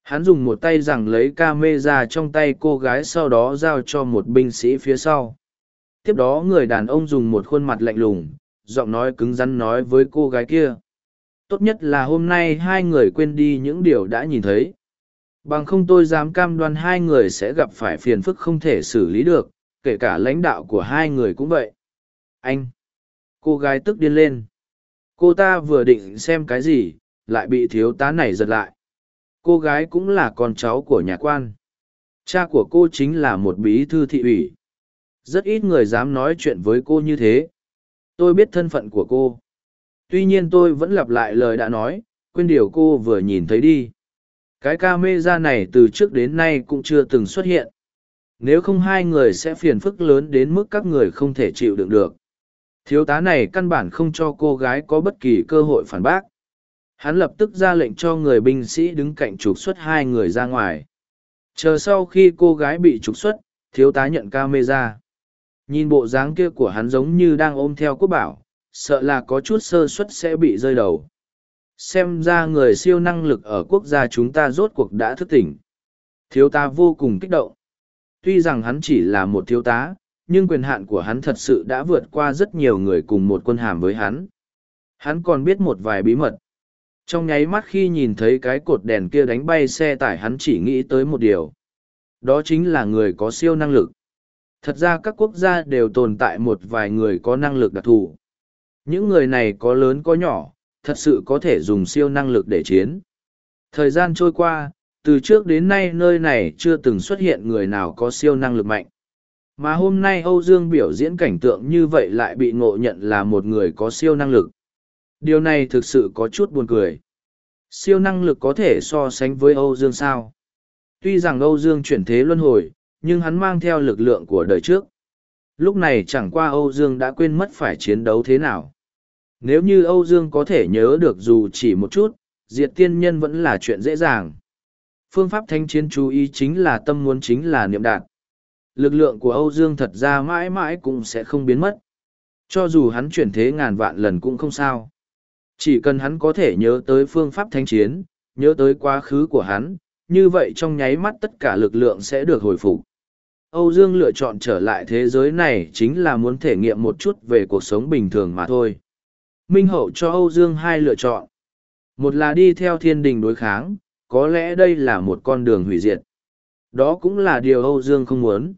Hắn dùng một tay rằng lấy camera trong tay cô gái sau đó giao cho một binh sĩ phía sau. Tiếp đó người đàn ông dùng một khuôn mặt lạnh lùng, giọng nói cứng rắn nói với cô gái kia. Tốt nhất là hôm nay hai người quên đi những điều đã nhìn thấy. Bằng không tôi dám cam đoan hai người sẽ gặp phải phiền phức không thể xử lý được, kể cả lãnh đạo của hai người cũng vậy. Anh! Cô gái tức điên lên. Cô ta vừa định xem cái gì, lại bị thiếu tá này giật lại. Cô gái cũng là con cháu của nhà quan. Cha của cô chính là một bí thư thị ủy. Rất ít người dám nói chuyện với cô như thế. Tôi biết thân phận của cô. Tuy nhiên tôi vẫn lặp lại lời đã nói, quên điều cô vừa nhìn thấy đi. Cái ca mê ra này từ trước đến nay cũng chưa từng xuất hiện. Nếu không hai người sẽ phiền phức lớn đến mức các người không thể chịu đựng được. Thiếu tá này căn bản không cho cô gái có bất kỳ cơ hội phản bác. Hắn lập tức ra lệnh cho người binh sĩ đứng cạnh trục xuất hai người ra ngoài. Chờ sau khi cô gái bị trục xuất, thiếu tá nhận camera. Nhìn bộ dáng kia của hắn giống như đang ôm theo quốc bảo, sợ là có chút sơ suất sẽ bị rơi đầu. Xem ra người siêu năng lực ở quốc gia chúng ta rốt cuộc đã thức tỉnh. Thiếu tá vô cùng kích động. Tuy rằng hắn chỉ là một thiếu tá, nhưng quyền hạn của hắn thật sự đã vượt qua rất nhiều người cùng một quân hàm với hắn. Hắn còn biết một vài bí mật. Trong nháy mắt khi nhìn thấy cái cột đèn kia đánh bay xe tải hắn chỉ nghĩ tới một điều. Đó chính là người có siêu năng lực. Thật ra các quốc gia đều tồn tại một vài người có năng lực đặc thù. Những người này có lớn có nhỏ, thật sự có thể dùng siêu năng lực để chiến. Thời gian trôi qua, từ trước đến nay nơi này chưa từng xuất hiện người nào có siêu năng lực mạnh. Mà hôm nay Âu Dương biểu diễn cảnh tượng như vậy lại bị ngộ nhận là một người có siêu năng lực. Điều này thực sự có chút buồn cười. Siêu năng lực có thể so sánh với Âu Dương sao? Tuy rằng Âu Dương chuyển thế luân hồi, nhưng hắn mang theo lực lượng của đời trước. Lúc này chẳng qua Âu Dương đã quên mất phải chiến đấu thế nào. Nếu như Âu Dương có thể nhớ được dù chỉ một chút, diệt tiên nhân vẫn là chuyện dễ dàng. Phương pháp thanh chiến chú ý chính là tâm muốn chính là niệm đạt. Lực lượng của Âu Dương thật ra mãi mãi cũng sẽ không biến mất. Cho dù hắn chuyển thế ngàn vạn lần cũng không sao. Chỉ cần hắn có thể nhớ tới phương pháp thanh chiến, nhớ tới quá khứ của hắn, như vậy trong nháy mắt tất cả lực lượng sẽ được hồi phục. Âu Dương lựa chọn trở lại thế giới này chính là muốn thể nghiệm một chút về cuộc sống bình thường mà thôi. Minh Hậu cho Âu Dương hai lựa chọn. Một là đi theo thiên đình đối kháng, có lẽ đây là một con đường hủy diệt. Đó cũng là điều Âu Dương không muốn.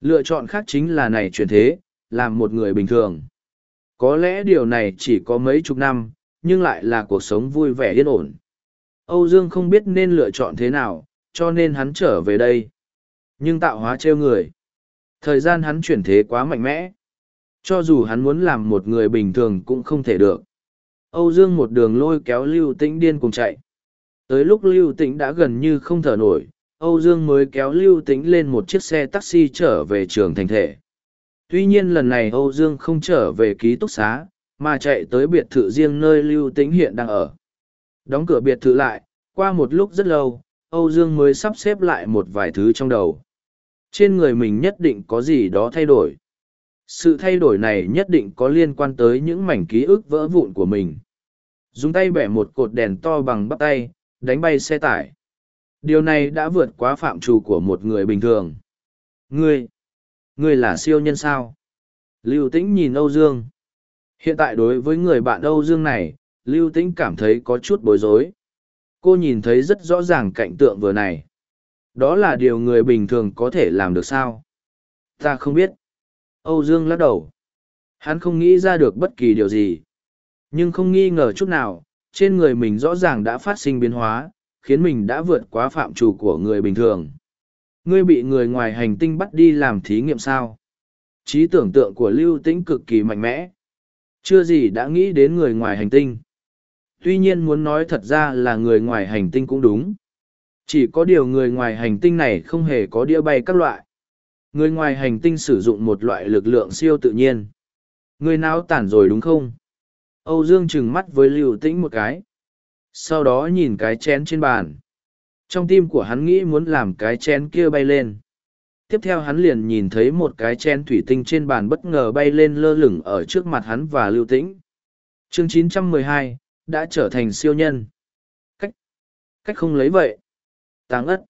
Lựa chọn khác chính là này chuyển thế, làm một người bình thường. Có lẽ điều này chỉ có mấy chục năm, nhưng lại là cuộc sống vui vẻ yên ổn. Âu Dương không biết nên lựa chọn thế nào, cho nên hắn trở về đây. Nhưng tạo hóa trêu người. Thời gian hắn chuyển thế quá mạnh mẽ. Cho dù hắn muốn làm một người bình thường cũng không thể được. Âu Dương một đường lôi kéo Lưu Tĩnh điên cùng chạy. Tới lúc Lưu Tĩnh đã gần như không thở nổi, Âu Dương mới kéo Lưu Tĩnh lên một chiếc xe taxi trở về trường thành thể. Tuy nhiên lần này Âu Dương không trở về ký túc xá, mà chạy tới biệt thự riêng nơi Lưu Tĩnh hiện đang ở. Đóng cửa biệt thự lại, qua một lúc rất lâu, Âu Dương mới sắp xếp lại một vài thứ trong đầu. Trên người mình nhất định có gì đó thay đổi. Sự thay đổi này nhất định có liên quan tới những mảnh ký ức vỡ vụn của mình. Dùng tay bẻ một cột đèn to bằng bắp tay, đánh bay xe tải. Điều này đã vượt quá phạm trù của một người bình thường. Ngươi, ngươi là siêu nhân sao? Lưu Tĩnh nhìn Âu Dương. Hiện tại đối với người bạn Âu Dương này, Lưu Tĩnh cảm thấy có chút bối rối. Cô nhìn thấy rất rõ ràng cảnh tượng vừa này. Đó là điều người bình thường có thể làm được sao? Ta không biết. Âu Dương lắc đầu. Hắn không nghĩ ra được bất kỳ điều gì. Nhưng không nghi ngờ chút nào, trên người mình rõ ràng đã phát sinh biến hóa, khiến mình đã vượt quá phạm trù của người bình thường. Ngươi bị người ngoài hành tinh bắt đi làm thí nghiệm sao? Trí tưởng tượng của Lưu Tĩnh cực kỳ mạnh mẽ. Chưa gì đã nghĩ đến người ngoài hành tinh. Tuy nhiên muốn nói thật ra là người ngoài hành tinh cũng đúng. Chỉ có điều người ngoài hành tinh này không hề có đĩa bay các loại. Người ngoài hành tinh sử dụng một loại lực lượng siêu tự nhiên. Người nào tản rồi đúng không? Âu Dương trừng mắt với Lưu Tĩnh một cái. Sau đó nhìn cái chén trên bàn. Trong tim của hắn nghĩ muốn làm cái chén kia bay lên. Tiếp theo hắn liền nhìn thấy một cái chén thủy tinh trên bàn bất ngờ bay lên lơ lửng ở trước mặt hắn và Lưu Tĩnh. Chương 912, đã trở thành siêu nhân. Cách, cách không lấy vậy. Táng ất.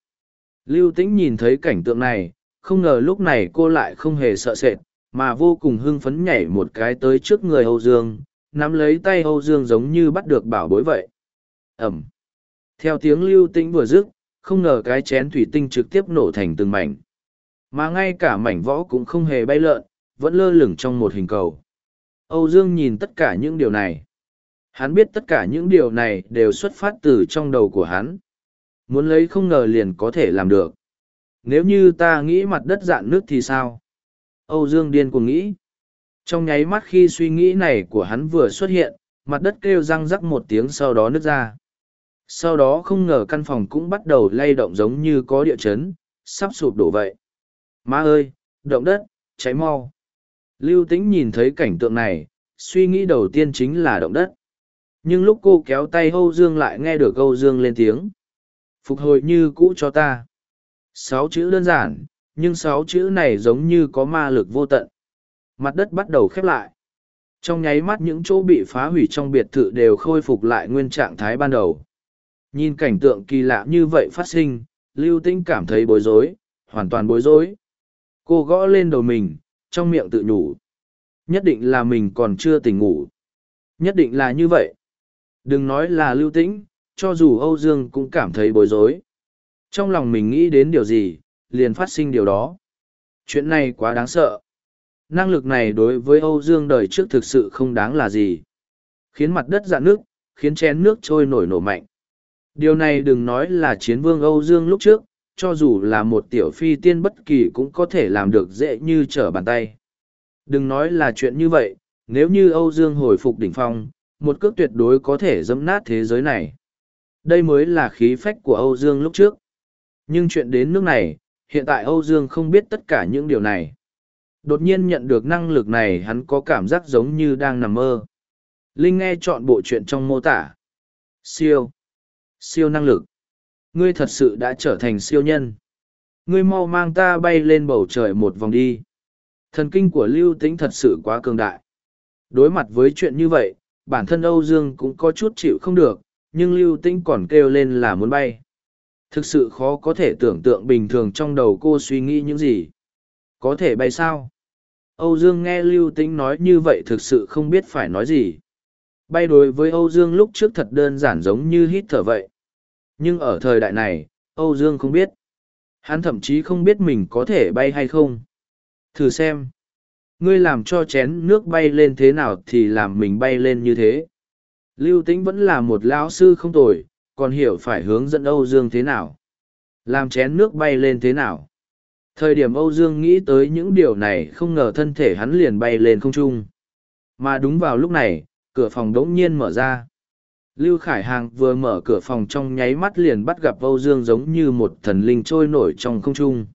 Lưu Tĩnh nhìn thấy cảnh tượng này, không ngờ lúc này cô lại không hề sợ sệt, mà vô cùng hưng phấn nhảy một cái tới trước người Âu Dương, nắm lấy tay Âu Dương giống như bắt được bảo bối vậy. Ẩm. Theo tiếng lưu tĩnh vừa dứt, không ngờ cái chén thủy tinh trực tiếp nổ thành từng mảnh. Mà ngay cả mảnh võ cũng không hề bay lợn, vẫn lơ lửng trong một hình cầu. Âu Dương nhìn tất cả những điều này. Hắn biết tất cả những điều này đều xuất phát từ trong đầu của hắn. Muốn lấy không ngờ liền có thể làm được. Nếu như ta nghĩ mặt đất dạn nước thì sao? Âu Dương điên cuồng nghĩ. Trong nháy mắt khi suy nghĩ này của hắn vừa xuất hiện, mặt đất kêu răng rắc một tiếng sau đó nứt ra. Sau đó không ngờ căn phòng cũng bắt đầu lay động giống như có địa chấn, sắp sụp đổ vậy. Má ơi, động đất, cháy mau. Lưu Tĩnh nhìn thấy cảnh tượng này, suy nghĩ đầu tiên chính là động đất. Nhưng lúc cô kéo tay Âu Dương lại nghe được Âu Dương lên tiếng. Phục hồi như cũ cho ta sáu chữ đơn giản, nhưng sáu chữ này giống như có ma lực vô tận. Mặt đất bắt đầu khép lại. Trong nháy mắt những chỗ bị phá hủy trong biệt thự đều khôi phục lại nguyên trạng thái ban đầu. Nhìn cảnh tượng kỳ lạ như vậy phát sinh, lưu Tĩnh cảm thấy bối rối, hoàn toàn bối rối. Cô gõ lên đầu mình, trong miệng tự nhủ. Nhất định là mình còn chưa tỉnh ngủ. Nhất định là như vậy. Đừng nói là lưu tĩnh, cho dù âu dương cũng cảm thấy bối rối trong lòng mình nghĩ đến điều gì, liền phát sinh điều đó. Chuyện này quá đáng sợ. Năng lực này đối với âu dương đời trước thực sự không đáng là gì. Khiến mặt đất dạn nước, khiến chén nước trôi nổi nổ mạnh. Điều này đừng nói là chiến vương âu dương lúc trước, cho dù là một tiểu phi tiên bất kỳ cũng có thể làm được dễ như trở bàn tay. Đừng nói là chuyện như vậy, nếu như âu dương hồi phục đỉnh phong, một cước tuyệt đối có thể dẫm nát thế giới này. Đây mới là khí phách của âu dương lúc trước nhưng chuyện đến nước này, hiện tại âu dương không biết tất cả những điều này. Đột nhiên nhận được năng lực này, hắn có cảm giác giống như đang nằm mơ. Linh nghe chọn bộ chuyện trong mô tả. Siêu. Siêu năng lực. Ngươi thật sự đã trở thành siêu nhân. Ngươi mau mang ta bay lên bầu trời một vòng đi. Thần kinh của lưu tĩnh thật sự quá cường đại. Đối mặt với chuyện như vậy, bản thân âu dương cũng có chút chịu không được, nhưng lưu tĩnh còn kêu lên là muốn bay thực sự khó có thể tưởng tượng bình thường trong đầu cô suy nghĩ những gì. Có thể bay sao? Âu dương nghe lưu tĩnh nói như vậy thực sự không biết phải nói gì. Bay đối với âu dương lúc trước thật đơn giản giống như hít thở vậy. Nhưng ở thời đại này, âu dương không biết. Hắn thậm chí không biết mình có thể bay hay không. Thử xem. Ngươi làm cho chén nước bay lên thế nào thì làm mình bay lên như thế. Lưu tĩnh vẫn là một lão sư không tồi còn hiểu phải hướng dẫn âu dương thế nào? Làm chén nước bay lên thế nào? Thời điểm âu dương nghĩ tới những điều này không ngờ thân thể hắn liền bay lên không trung. Mà đúng vào lúc này, cửa phòng đỗng nhiên mở ra. Lưu khải hàng vừa mở cửa phòng trong nháy mắt liền bắt gặp âu dương giống như một thần linh trôi nổi trong không trung.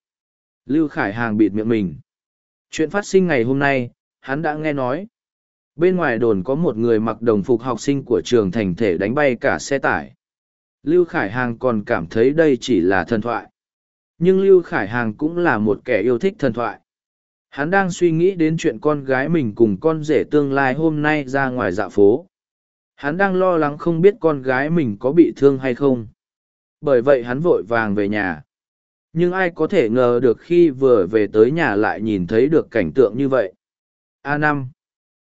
Lưu khải hàng bịt miệng mình. Chuyện phát sinh ngày hôm nay, hắn đã nghe nói. Bên ngoài đồn có một người mặc đồng phục học sinh của trường thành thể đánh bay cả xe tải lưu khải hàng còn cảm thấy đây chỉ là thần thoại. Nhưng lưu khải hàng cũng là một kẻ yêu thích thần thoại. Hắn đang suy nghĩ đến chuyện con gái mình cùng con rể tương lai hôm nay ra ngoài dạ phố. Hắn đang lo lắng không biết con gái mình có bị thương hay không. Bởi vậy hắn vội vàng về nhà. Nhưng ai có thể ngờ được khi vừa về tới nhà lại nhìn thấy được cảnh tượng như vậy. A năm.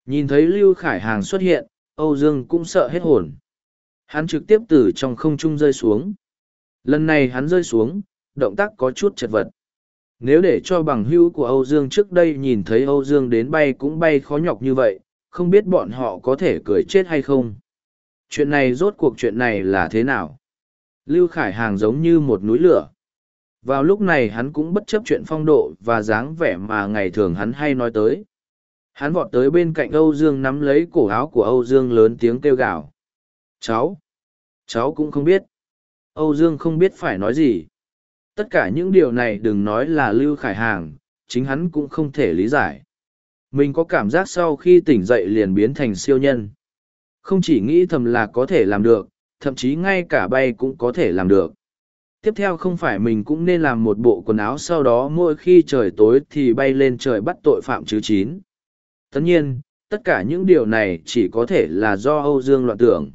Nhìn thấy lưu khải hàng xuất hiện, âu dương cũng sợ hết hồn hắn trực tiếp từ trong không trung rơi xuống. Lần này hắn rơi xuống, động tác có chút chật vật. Nếu để cho bằng hữu của âu dương trước đây nhìn thấy âu dương đến bay cũng bay khó nhọc như vậy, không biết bọn họ có thể cười chết hay không. Chuyện này rốt cuộc chuyện này là thế nào? Lưu khải hàng giống như một núi lửa. Vào lúc này hắn cũng bất chấp chuyện phong độ và dáng vẻ mà ngày thường hắn hay nói tới. Hắn vọt tới bên cạnh âu dương nắm lấy cổ áo của âu dương lớn tiếng kêu gào cháu. Cháu cũng không biết. Âu dương không biết phải nói gì. Tất cả những điều này đừng nói là lưu khải hàng, chính hắn cũng không thể lý giải. Mình có cảm giác sau khi tỉnh dậy liền biến thành siêu nhân. Không chỉ nghĩ thầm là có thể làm được, thậm chí ngay cả bay cũng có thể làm được. Tiếp theo không phải mình cũng nên làm một bộ quần áo sau đó mỗi khi trời tối thì bay lên trời bắt tội phạm chứ chín. Tất nhiên, tất cả những điều này chỉ có thể là do âu dương loạn tưởng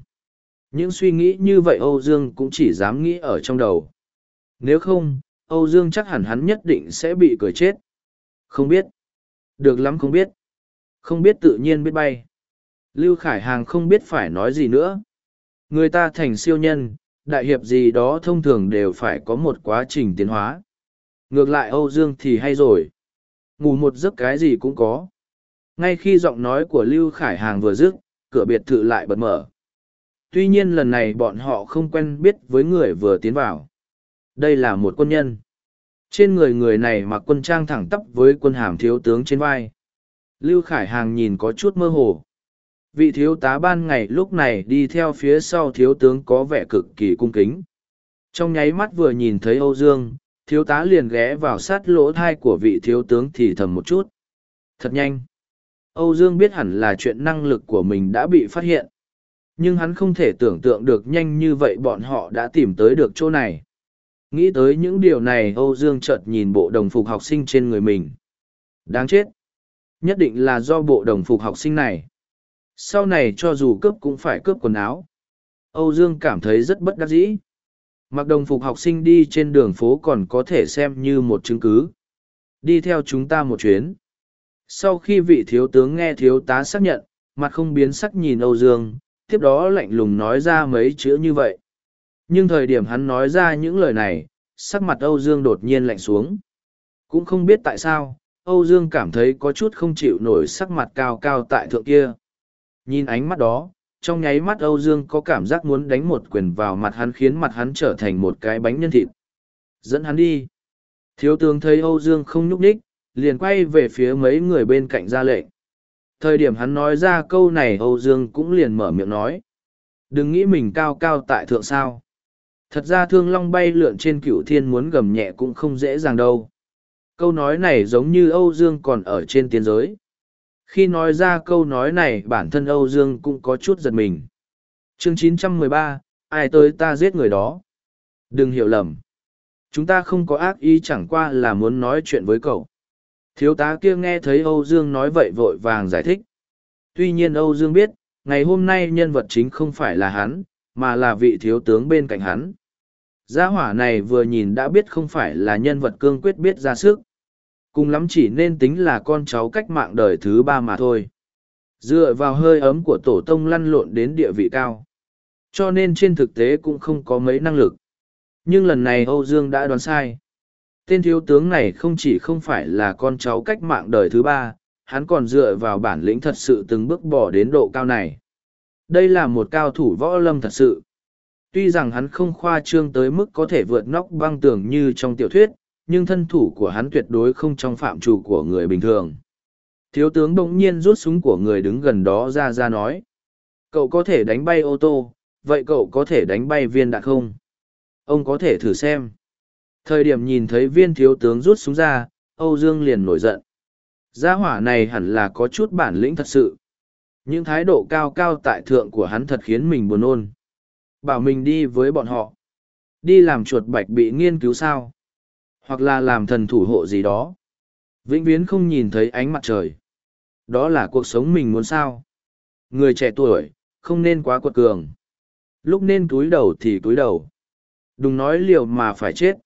những suy nghĩ như vậy âu dương cũng chỉ dám nghĩ ở trong đầu nếu không âu dương chắc hẳn hắn nhất định sẽ bị cười chết không biết được lắm không biết không biết tự nhiên biết bay lưu khải hàng không biết phải nói gì nữa người ta thành siêu nhân đại hiệp gì đó thông thường đều phải có một quá trình tiến hóa. Ngược lại Âu Dương thì hay rồi. Ngủ một giấc cái gì cũng có. Ngay khi giọng nói của Lưu Khải Hàng vừa dứt, cửa biệt thự lại bật mở. Tuy nhiên lần này bọn họ không quen biết với người vừa tiến vào. Đây là một quân nhân. Trên người người này mặc quân trang thẳng tắp với quân hàm thiếu tướng trên vai. Lưu Khải Hàng nhìn có chút mơ hồ vị thiếu tá ban ngày lúc này đi theo phía sau thiếu tướng có vẻ cực kỳ cung kính trong nháy mắt vừa nhìn thấy âu dương, thiếu tá liền ghé vào sát lỗ thai của vị thiếu tướng thì thầm một chút thật nhanh âu dương biết hẳn là chuyện năng lực của mình đã bị phát hiện nhưng hắn không thể tưởng tượng được nhanh như vậy bọn họ đã tìm tới được chỗ này Nghĩ tới những điều này Âu Dương chợt nhìn bộ đồng phục học sinh trên người mình. Đáng chết! Nhất định là do bộ đồng phục học sinh này. Sau này cho dù cướp cũng phải cướp quần áo. Âu Dương cảm thấy rất bất đắc dĩ. Mặc đồng phục học sinh đi trên đường phố còn có thể xem như một chứng cứ. Đi theo chúng ta một chuyến. Sau khi vị thiếu tướng nghe thiếu tá xác nhận, mặt không biến sắc nhìn Âu Dương, tiếp đó lạnh lùng nói ra mấy chữ như vậy. Nhưng thời điểm hắn nói ra những lời này, sắc mặt Âu Dương đột nhiên lạnh xuống. Cũng không biết tại sao, Âu Dương cảm thấy có chút không chịu nổi sắc mặt cao cao tại thượng kia. Nhìn ánh mắt đó, trong nháy mắt Âu Dương có cảm giác muốn đánh một quyền vào mặt hắn khiến mặt hắn trở thành một cái bánh nhân thịt. Dẫn hắn đi. Thiếu tướng thấy Âu Dương không nhúc nhích, liền quay về phía mấy người bên cạnh ra lệnh. Thời điểm hắn nói ra câu này Âu Dương cũng liền mở miệng nói. Đừng nghĩ mình cao cao tại thượng sao. Thật ra thương long bay lượn trên cựu thiên muốn gầm nhẹ cũng không dễ dàng đâu. Câu nói này giống như Âu Dương còn ở trên tiến giới. Khi nói ra câu nói này bản thân Âu Dương cũng có chút giật mình. Chương 913, ai tới ta giết người đó. Đừng hiểu lầm. Chúng ta không có ác ý chẳng qua là muốn nói chuyện với cậu. Thiếu tá kia nghe thấy Âu Dương nói vậy vội vàng giải thích. Tuy nhiên Âu Dương biết, ngày hôm nay nhân vật chính không phải là hắn, mà là vị thiếu tướng bên cạnh hắn. Gia hỏa này vừa nhìn đã biết không phải là nhân vật cương quyết biết ra sức. Cùng lắm chỉ nên tính là con cháu cách mạng đời thứ ba mà thôi. Dựa vào hơi ấm của tổ tông lăn lộn đến địa vị cao. Cho nên trên thực tế cũng không có mấy năng lực. Nhưng lần này Âu Dương đã đoán sai. Tên thiếu tướng này không chỉ không phải là con cháu cách mạng đời thứ ba, hắn còn dựa vào bản lĩnh thật sự từng bước bỏ đến độ cao này. Đây là một cao thủ võ lâm thật sự. Tuy rằng hắn không khoa trương tới mức có thể vượt nóc băng tường như trong tiểu thuyết, nhưng thân thủ của hắn tuyệt đối không trong phạm trù của người bình thường. Thiếu tướng bỗng nhiên rút súng của người đứng gần đó ra ra nói. Cậu có thể đánh bay ô tô, vậy cậu có thể đánh bay viên đạn không? Ông có thể thử xem. Thời điểm nhìn thấy viên thiếu tướng rút súng ra, Âu Dương liền nổi giận. Gia hỏa này hẳn là có chút bản lĩnh thật sự. Những thái độ cao cao tại thượng của hắn thật khiến mình buồn nôn. Bảo mình đi với bọn họ. Đi làm chuột bạch bị nghiên cứu sao? Hoặc là làm thần thủ hộ gì đó. Vĩnh viễn không nhìn thấy ánh mặt trời. Đó là cuộc sống mình muốn sao. Người trẻ tuổi, không nên quá quật cường. Lúc nên túi đầu thì túi đầu. Đừng nói liều mà phải chết.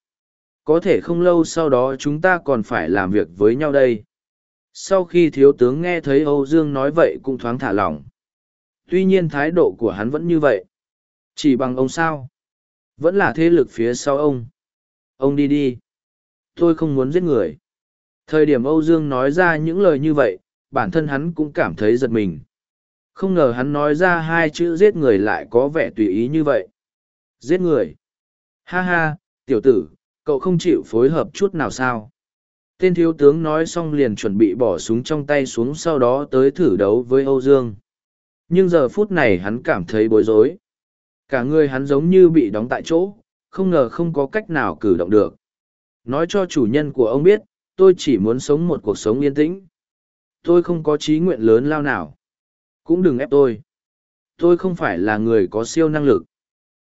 Có thể không lâu sau đó chúng ta còn phải làm việc với nhau đây. Sau khi thiếu tướng nghe thấy Âu Dương nói vậy cũng thoáng thả lỏng. Tuy nhiên thái độ của hắn vẫn như vậy. Chỉ bằng ông sao? Vẫn là thế lực phía sau ông. Ông đi đi. Tôi không muốn giết người. Thời điểm Âu Dương nói ra những lời như vậy, bản thân hắn cũng cảm thấy giật mình. Không ngờ hắn nói ra hai chữ giết người lại có vẻ tùy ý như vậy. Giết người. Ha ha, tiểu tử, cậu không chịu phối hợp chút nào sao? Tên thiếu tướng nói xong liền chuẩn bị bỏ súng trong tay xuống sau đó tới thử đấu với Âu Dương. Nhưng giờ phút này hắn cảm thấy bối rối. Cả người hắn giống như bị đóng tại chỗ, không ngờ không có cách nào cử động được. Nói cho chủ nhân của ông biết, tôi chỉ muốn sống một cuộc sống yên tĩnh. Tôi không có trí nguyện lớn lao nào. Cũng đừng ép tôi. Tôi không phải là người có siêu năng lực.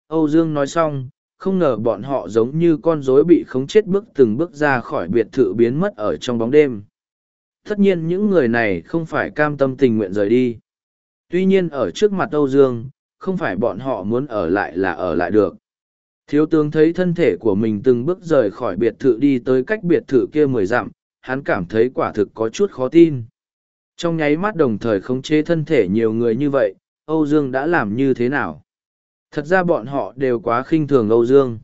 Âu Dương nói xong, không ngờ bọn họ giống như con rối bị khống chết bước từng bước ra khỏi biệt thự biến mất ở trong bóng đêm. Tất nhiên những người này không phải cam tâm tình nguyện rời đi. Tuy nhiên ở trước mặt Âu Dương, không phải bọn họ muốn ở lại là ở lại được. Thiếu tướng thấy thân thể của mình từng bước rời khỏi biệt thự đi tới cách biệt thự kia mười dặm, hắn cảm thấy quả thực có chút khó tin. Trong nháy mắt đồng thời khống chế thân thể nhiều người như vậy, Âu Dương đã làm như thế nào? Thật ra bọn họ đều quá khinh thường Âu Dương.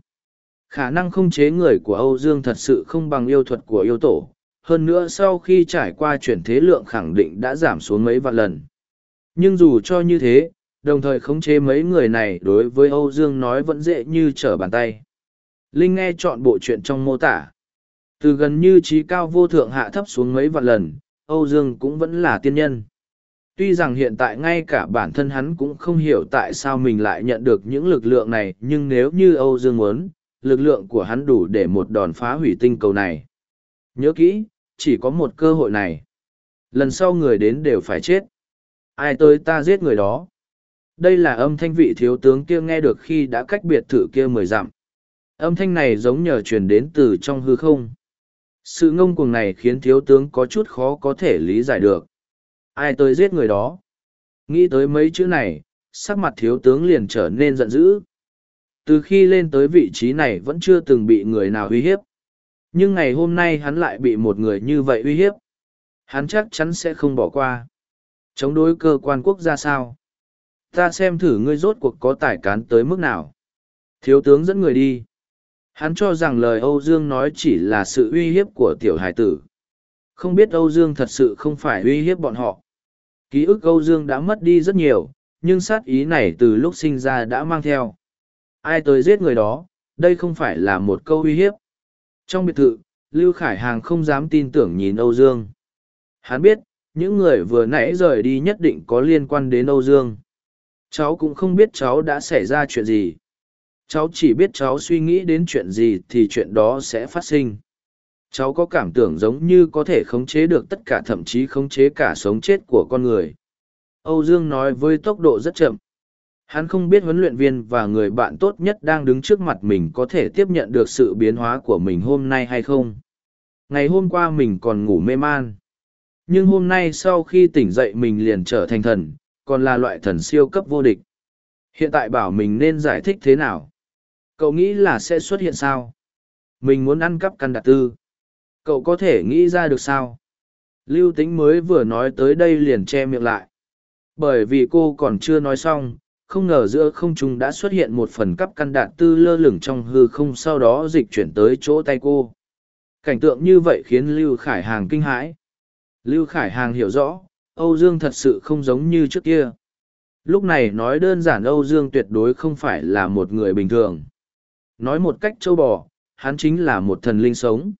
Khả năng không chế người của Âu Dương thật sự không bằng yêu thuật của yêu tổ, hơn nữa sau khi trải qua chuyển thế lượng khẳng định đã giảm xuống mấy vạn lần. Nhưng dù cho như thế, đồng thời khống chế mấy người này đối với Âu Dương nói vẫn dễ như trở bàn tay. Linh nghe chọn bộ chuyện trong mô tả. Từ gần như trí cao vô thượng hạ thấp xuống mấy vạn lần, Âu Dương cũng vẫn là tiên nhân. Tuy rằng hiện tại ngay cả bản thân hắn cũng không hiểu tại sao mình lại nhận được những lực lượng này, nhưng nếu như Âu Dương muốn, lực lượng của hắn đủ để một đòn phá hủy tinh cầu này. Nhớ kỹ, chỉ có một cơ hội này. Lần sau người đến đều phải chết. Ai tới ta giết người đó. Đây là âm thanh vị thiếu tướng kia nghe được khi đã cách biệt thự kia mười dặm. Âm thanh này giống nhờ truyền đến từ trong hư không. Sự ngông cuồng này khiến thiếu tướng có chút khó có thể lý giải được. Ai tới giết người đó? Nghĩ tới mấy chữ này, sắc mặt thiếu tướng liền trở nên giận dữ. Từ khi lên tới vị trí này vẫn chưa từng bị người nào uy hiếp. Nhưng ngày hôm nay hắn lại bị một người như vậy uy hiếp. Hắn chắc chắn sẽ không bỏ qua. Chống đối cơ quan quốc gia sao? Ta xem thử ngươi rốt cuộc có tài cán tới mức nào. Thiếu tướng dẫn người đi. Hắn cho rằng lời Âu Dương nói chỉ là sự uy hiếp của tiểu hải tử. Không biết Âu Dương thật sự không phải uy hiếp bọn họ. Ký ức Âu Dương đã mất đi rất nhiều, nhưng sát ý này từ lúc sinh ra đã mang theo. Ai tới giết người đó, đây không phải là một câu uy hiếp. Trong biệt thự, Lưu Khải Hàng không dám tin tưởng nhìn Âu Dương. Hắn biết, những người vừa nãy rời đi nhất định có liên quan đến Âu Dương. Cháu cũng không biết cháu đã xảy ra chuyện gì. Cháu chỉ biết cháu suy nghĩ đến chuyện gì thì chuyện đó sẽ phát sinh. Cháu có cảm tưởng giống như có thể khống chế được tất cả thậm chí khống chế cả sống chết của con người. Âu Dương nói với tốc độ rất chậm. Hắn không biết huấn luyện viên và người bạn tốt nhất đang đứng trước mặt mình có thể tiếp nhận được sự biến hóa của mình hôm nay hay không. Ngày hôm qua mình còn ngủ mê man. Nhưng hôm nay sau khi tỉnh dậy mình liền trở thành thần, còn là loại thần siêu cấp vô địch. Hiện tại bảo mình nên giải thích thế nào? Cậu nghĩ là sẽ xuất hiện sao? Mình muốn ăn cắp căn đạt tư. Cậu có thể nghĩ ra được sao? Lưu tính mới vừa nói tới đây liền che miệng lại. Bởi vì cô còn chưa nói xong, không ngờ giữa không trung đã xuất hiện một phần cắp căn đạn tư lơ lửng trong hư không sau đó dịch chuyển tới chỗ tay cô. Cảnh tượng như vậy khiến Lưu Khải Hàng kinh hãi. Lưu Khải Hàng hiểu rõ, Âu Dương thật sự không giống như trước kia. Lúc này nói đơn giản Âu Dương tuyệt đối không phải là một người bình thường. Nói một cách châu bò, hắn chính là một thần linh sống.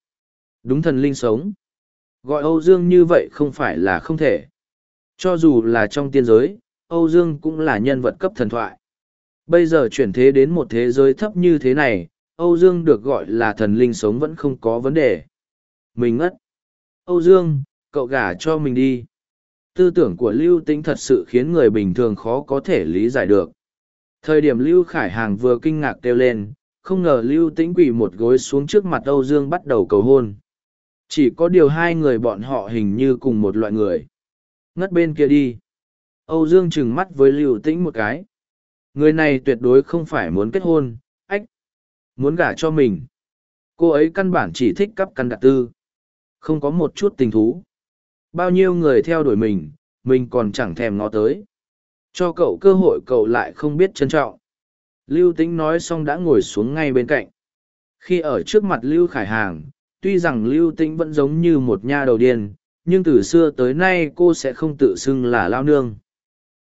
Đúng thần linh sống. Gọi Âu Dương như vậy không phải là không thể. Cho dù là trong tiên giới, Âu Dương cũng là nhân vật cấp thần thoại. Bây giờ chuyển thế đến một thế giới thấp như thế này, Âu Dương được gọi là thần linh sống vẫn không có vấn đề. Mình ngất. Âu Dương, cậu gả cho mình đi. Tư tưởng của Lưu Tĩnh thật sự khiến người bình thường khó có thể lý giải được. Thời điểm Lưu Khải Hàng vừa kinh ngạc kêu lên, không ngờ Lưu Tĩnh quỳ một gối xuống trước mặt Âu Dương bắt đầu cầu hôn. Chỉ có điều hai người bọn họ hình như cùng một loại người. Ngất bên kia đi. Âu Dương trừng mắt với Lưu Tĩnh một cái. Người này tuyệt đối không phải muốn kết hôn, ách. Muốn gả cho mình. Cô ấy căn bản chỉ thích cắp căn đặc tư. Không có một chút tình thú. Bao nhiêu người theo đuổi mình, mình còn chẳng thèm ngó tới. Cho cậu cơ hội cậu lại không biết trân trọng. Lưu Tĩnh nói xong đã ngồi xuống ngay bên cạnh. Khi ở trước mặt Lưu Khải Hàng, tuy rằng Lưu Tĩnh vẫn giống như một nha đầu điên, nhưng từ xưa tới nay cô sẽ không tự xưng là lao nương.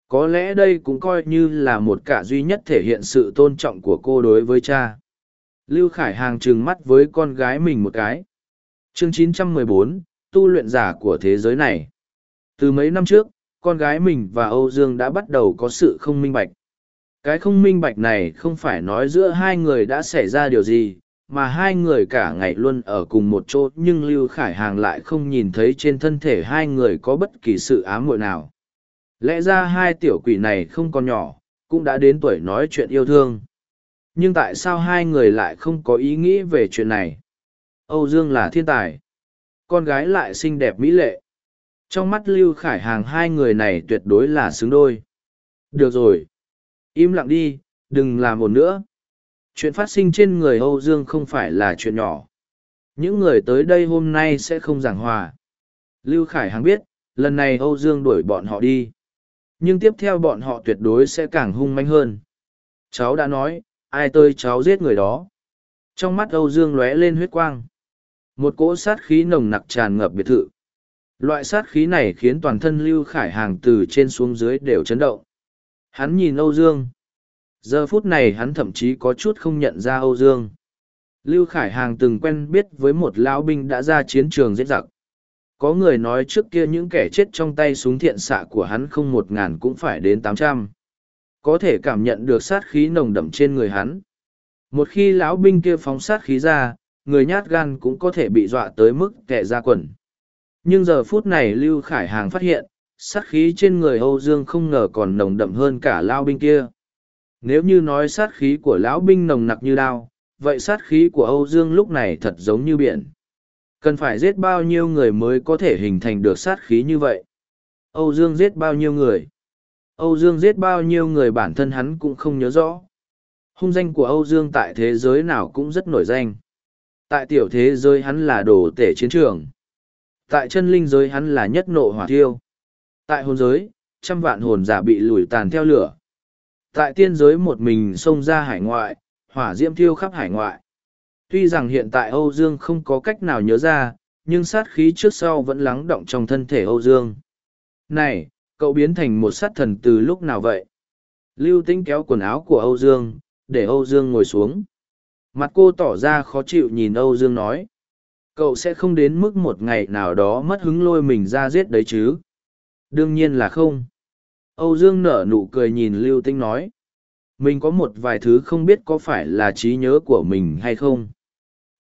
Có lẽ đây cũng coi như là một cả duy nhất thể hiện sự tôn trọng của cô đối với cha. Lưu Khải Hàng trừng mắt với con gái mình một cái. Chương 914, tu luyện giả của thế giới này. Từ mấy năm trước, con gái mình và Âu Dương đã bắt đầu có sự không minh bạch. Cái không minh bạch này không phải nói giữa hai người đã xảy ra điều gì, mà hai người cả ngày luôn ở cùng một chỗ nhưng Lưu Khải Hàng lại không nhìn thấy trên thân thể hai người có bất kỳ sự ám muội nào. Lẽ ra hai tiểu quỷ này không còn nhỏ, cũng đã đến tuổi nói chuyện yêu thương. Nhưng tại sao hai người lại không có ý nghĩ về chuyện này? Âu Dương là thiên tài. Con gái lại xinh đẹp mỹ lệ. Trong mắt Lưu Khải Hàng hai người này tuyệt đối là xứng đôi. Được rồi. Im lặng đi, đừng làm một nữa. Chuyện phát sinh trên người Âu Dương không phải là chuyện nhỏ. Những người tới đây hôm nay sẽ không giảng hòa. Lưu Khải Hàng biết, lần này Âu Dương đuổi bọn họ đi. Nhưng tiếp theo bọn họ tuyệt đối sẽ càng hung manh hơn. Cháu đã nói, ai tơi cháu giết người đó. Trong mắt Âu Dương lóe lên huyết quang. Một cỗ sát khí nồng nặc tràn ngập biệt thự. Loại sát khí này khiến toàn thân Lưu Khải Hàng từ trên xuống dưới đều chấn động. Hắn nhìn Âu Dương. Giờ phút này hắn thậm chí có chút không nhận ra Âu Dương. Lưu Khải Hàng từng quen biết với một lão binh đã ra chiến trường giết giặc. Có người nói trước kia những kẻ chết trong tay súng thiện xạ của hắn không một ngàn cũng phải đến tám trăm. Có thể cảm nhận được sát khí nồng đậm trên người hắn. Một khi lão binh kia phóng sát khí ra, người nhát gan cũng có thể bị dọa tới mức kẻ ra quần. Nhưng giờ phút này Lưu Khải Hàng phát hiện, sát khí trên người Âu Dương không ngờ còn nồng đậm hơn cả lao binh kia. Nếu như nói sát khí của lão binh nồng nặc như đao, vậy sát khí của Âu Dương lúc này thật giống như biển. Cần phải giết bao nhiêu người mới có thể hình thành được sát khí như vậy? Âu Dương giết bao nhiêu người? Âu Dương giết bao nhiêu người bản thân hắn cũng không nhớ rõ. Hung danh của Âu Dương tại thế giới nào cũng rất nổi danh. Tại tiểu thế giới hắn là đồ tể chiến trường. Tại chân linh giới hắn là nhất nộ hỏa thiêu. Tại hồn giới, trăm vạn hồn giả bị lùi tàn theo lửa. Tại tiên giới một mình xông ra hải ngoại, hỏa diễm thiêu khắp hải ngoại. Tuy rằng hiện tại Âu Dương không có cách nào nhớ ra, nhưng sát khí trước sau vẫn lắng động trong thân thể Âu Dương. Này, cậu biến thành một sát thần từ lúc nào vậy? Lưu Tĩnh kéo quần áo của Âu Dương, để Âu Dương ngồi xuống. Mặt cô tỏ ra khó chịu nhìn Âu Dương nói. Cậu sẽ không đến mức một ngày nào đó mất hứng lôi mình ra giết đấy chứ? Đương nhiên là không. Âu Dương nở nụ cười nhìn Lưu Tĩnh nói. Mình có một vài thứ không biết có phải là trí nhớ của mình hay không.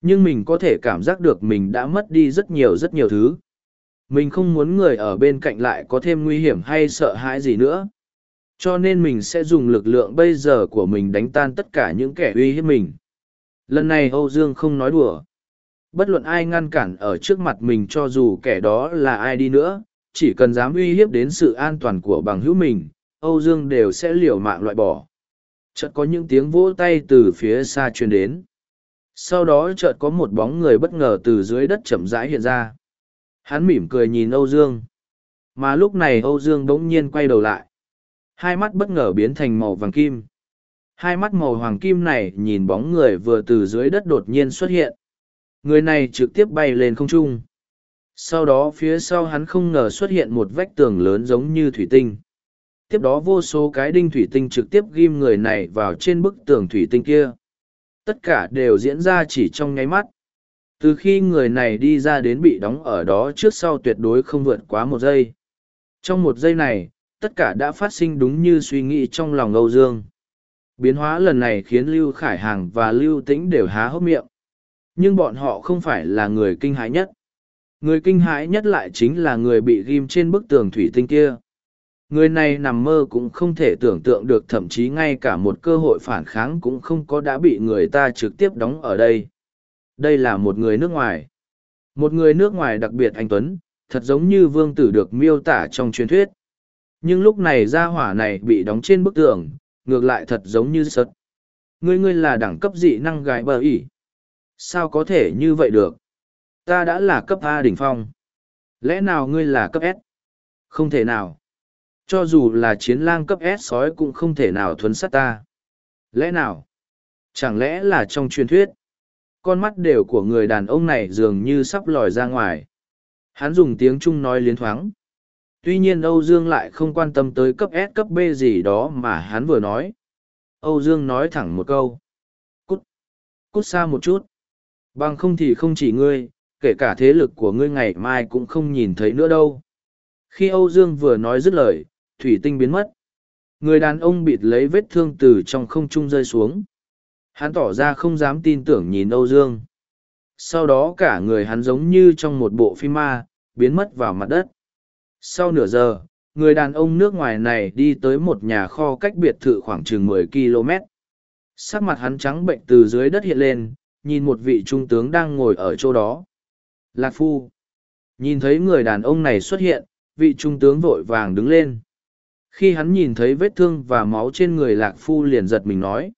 Nhưng mình có thể cảm giác được mình đã mất đi rất nhiều rất nhiều thứ. Mình không muốn người ở bên cạnh lại có thêm nguy hiểm hay sợ hãi gì nữa. Cho nên mình sẽ dùng lực lượng bây giờ của mình đánh tan tất cả những kẻ uy hiếp mình. Lần này Âu Dương không nói đùa. Bất luận ai ngăn cản ở trước mặt mình cho dù kẻ đó là ai đi nữa, chỉ cần dám uy hiếp đến sự an toàn của bằng hữu mình, Âu Dương đều sẽ liều mạng loại bỏ. Chợt có những tiếng vỗ tay từ phía xa truyền đến. Sau đó chợt có một bóng người bất ngờ từ dưới đất chậm rãi hiện ra. Hắn mỉm cười nhìn Âu Dương. Mà lúc này Âu Dương bỗng nhiên quay đầu lại. Hai mắt bất ngờ biến thành màu vàng kim. Hai mắt màu hoàng kim này nhìn bóng người vừa từ dưới đất đột nhiên xuất hiện. Người này trực tiếp bay lên không trung. Sau đó phía sau hắn không ngờ xuất hiện một vách tường lớn giống như thủy tinh. Tiếp đó vô số cái đinh thủy tinh trực tiếp ghim người này vào trên bức tường thủy tinh kia. Tất cả đều diễn ra chỉ trong nháy mắt. Từ khi người này đi ra đến bị đóng ở đó trước sau tuyệt đối không vượt quá một giây. Trong một giây này, tất cả đã phát sinh đúng như suy nghĩ trong lòng Âu Dương. Biến hóa lần này khiến Lưu Khải Hàng và Lưu Tĩnh đều há hốc miệng. Nhưng bọn họ không phải là người kinh hãi nhất. Người kinh hãi nhất lại chính là người bị ghim trên bức tường thủy tinh kia. Người này nằm mơ cũng không thể tưởng tượng được thậm chí ngay cả một cơ hội phản kháng cũng không có đã bị người ta trực tiếp đóng ở đây. Đây là một người nước ngoài. Một người nước ngoài đặc biệt anh Tuấn, thật giống như vương tử được miêu tả trong truyền thuyết. Nhưng lúc này gia hỏa này bị đóng trên bức tường, ngược lại thật giống như sật. Ngươi ngươi là đẳng cấp dị năng gái bờ ỉ. Sao có thể như vậy được? Ta đã là cấp A đỉnh phong. Lẽ nào ngươi là cấp S? Không thể nào. Cho dù là chiến lang cấp S sói cũng không thể nào thuấn sát ta. Lẽ nào? Chẳng lẽ là trong truyền thuyết? Con mắt đều của người đàn ông này dường như sắp lòi ra ngoài. Hắn dùng tiếng Trung nói liến thoáng. Tuy nhiên Âu Dương lại không quan tâm tới cấp S cấp B gì đó mà hắn vừa nói. Âu Dương nói thẳng một câu. Cút. Cút xa một chút. Bằng không thì không chỉ ngươi, kể cả thế lực của ngươi ngày mai cũng không nhìn thấy nữa đâu. Khi Âu Dương vừa nói dứt lời, thủy tinh biến mất. Người đàn ông bịt lấy vết thương từ trong không trung rơi xuống. Hắn tỏ ra không dám tin tưởng nhìn Âu Dương. Sau đó cả người hắn giống như trong một bộ phim ma, biến mất vào mặt đất. Sau nửa giờ, người đàn ông nước ngoài này đi tới một nhà kho cách biệt thự khoảng chừng mười km. Sắc mặt hắn trắng bệnh từ dưới đất hiện lên, nhìn một vị trung tướng đang ngồi ở chỗ đó. Lạc Phu. Nhìn thấy người đàn ông này xuất hiện, vị trung tướng vội vàng đứng lên. Khi hắn nhìn thấy vết thương và máu trên người Lạc Phu liền giật mình nói.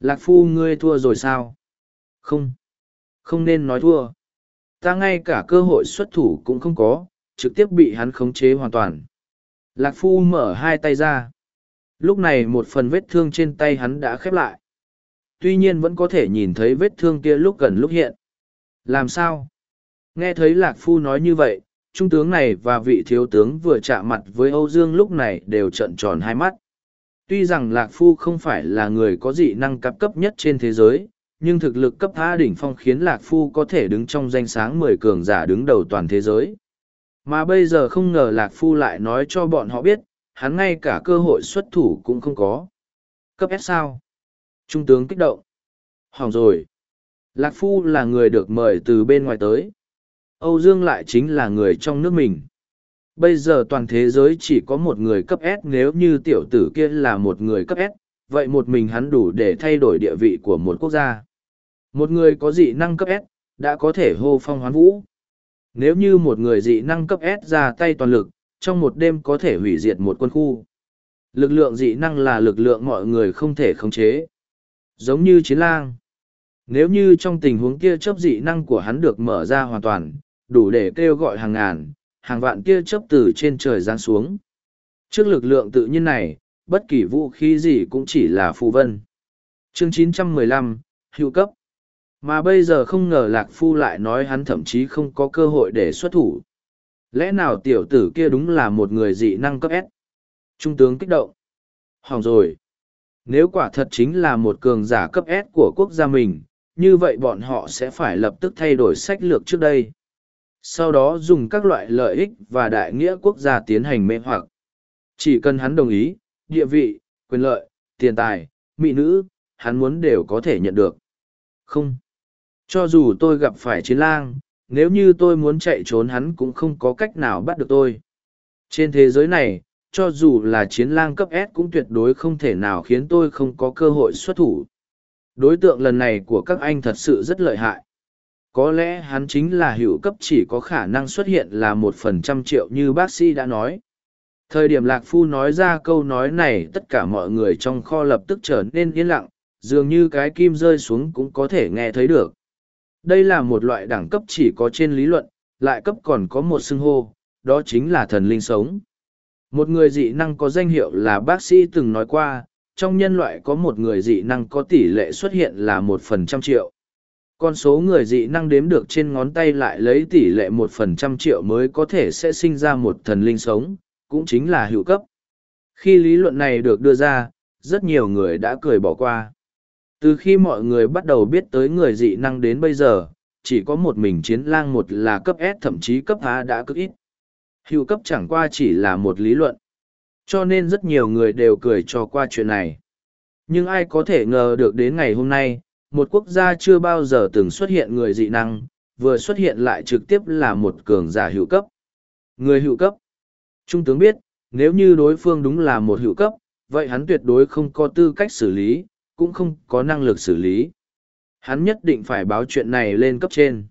Lạc Phu ngươi thua rồi sao? Không. Không nên nói thua. Ta ngay cả cơ hội xuất thủ cũng không có, trực tiếp bị hắn khống chế hoàn toàn. Lạc Phu mở hai tay ra. Lúc này một phần vết thương trên tay hắn đã khép lại. Tuy nhiên vẫn có thể nhìn thấy vết thương kia lúc gần lúc hiện. Làm sao? Nghe thấy Lạc Phu nói như vậy, trung tướng này và vị thiếu tướng vừa chạm mặt với Âu Dương lúc này đều trợn tròn hai mắt. Tuy rằng Lạc Phu không phải là người có dị năng cấp cấp nhất trên thế giới, nhưng thực lực cấp A đỉnh phong khiến Lạc Phu có thể đứng trong danh sáng mười cường giả đứng đầu toàn thế giới. Mà bây giờ không ngờ Lạc Phu lại nói cho bọn họ biết, hắn ngay cả cơ hội xuất thủ cũng không có. Cấp S sao? Trung tướng kích động. Hỏng rồi. Lạc Phu là người được mời từ bên ngoài tới. Âu Dương lại chính là người trong nước mình. Bây giờ toàn thế giới chỉ có một người cấp S nếu như tiểu tử kia là một người cấp S, vậy một mình hắn đủ để thay đổi địa vị của một quốc gia. Một người có dị năng cấp S, đã có thể hô phong hoán vũ. Nếu như một người dị năng cấp S ra tay toàn lực, trong một đêm có thể hủy diệt một quân khu. Lực lượng dị năng là lực lượng mọi người không thể khống chế. Giống như chiến lang. Nếu như trong tình huống kia chấp dị năng của hắn được mở ra hoàn toàn, đủ để kêu gọi hàng ngàn, hàng vạn kia chấp từ trên trời giáng xuống. Trước lực lượng tự nhiên này, bất kỳ vũ khí gì cũng chỉ là phù vân. Chương 915, hữu cấp. Mà bây giờ không ngờ Lạc Phu lại nói hắn thậm chí không có cơ hội để xuất thủ. Lẽ nào tiểu tử kia đúng là một người dị năng cấp S? Trung tướng kích động. Hỏng rồi. Nếu quả thật chính là một cường giả cấp S của quốc gia mình, như vậy bọn họ sẽ phải lập tức thay đổi sách lược trước đây. Sau đó dùng các loại lợi ích và đại nghĩa quốc gia tiến hành mê hoặc. Chỉ cần hắn đồng ý, địa vị, quyền lợi, tiền tài, mỹ nữ, hắn muốn đều có thể nhận được. Không. Cho dù tôi gặp phải chiến lang, nếu như tôi muốn chạy trốn hắn cũng không có cách nào bắt được tôi. Trên thế giới này, cho dù là chiến lang cấp S cũng tuyệt đối không thể nào khiến tôi không có cơ hội xuất thủ. Đối tượng lần này của các anh thật sự rất lợi hại. Có lẽ hắn chính là hữu cấp chỉ có khả năng xuất hiện là một phần trăm triệu như bác sĩ đã nói. Thời điểm Lạc Phu nói ra câu nói này tất cả mọi người trong kho lập tức trở nên yên lặng, dường như cái kim rơi xuống cũng có thể nghe thấy được. Đây là một loại đẳng cấp chỉ có trên lý luận, lại cấp còn có một xưng hô, đó chính là thần linh sống. Một người dị năng có danh hiệu là bác sĩ từng nói qua, trong nhân loại có một người dị năng có tỷ lệ xuất hiện là một phần trăm triệu. Con số người dị năng đếm được trên ngón tay lại lấy tỷ lệ một phần trăm triệu mới có thể sẽ sinh ra một thần linh sống, cũng chính là hữu cấp. Khi lý luận này được đưa ra, rất nhiều người đã cười bỏ qua. Từ khi mọi người bắt đầu biết tới người dị năng đến bây giờ, chỉ có một mình chiến lang một là cấp S thậm chí cấp A đã cực ít. Hữu cấp chẳng qua chỉ là một lý luận. Cho nên rất nhiều người đều cười cho qua chuyện này. Nhưng ai có thể ngờ được đến ngày hôm nay, một quốc gia chưa bao giờ từng xuất hiện người dị năng, vừa xuất hiện lại trực tiếp là một cường giả hữu cấp. Người hữu cấp. Trung tướng biết, nếu như đối phương đúng là một hữu cấp, vậy hắn tuyệt đối không có tư cách xử lý, cũng không có năng lực xử lý. Hắn nhất định phải báo chuyện này lên cấp trên.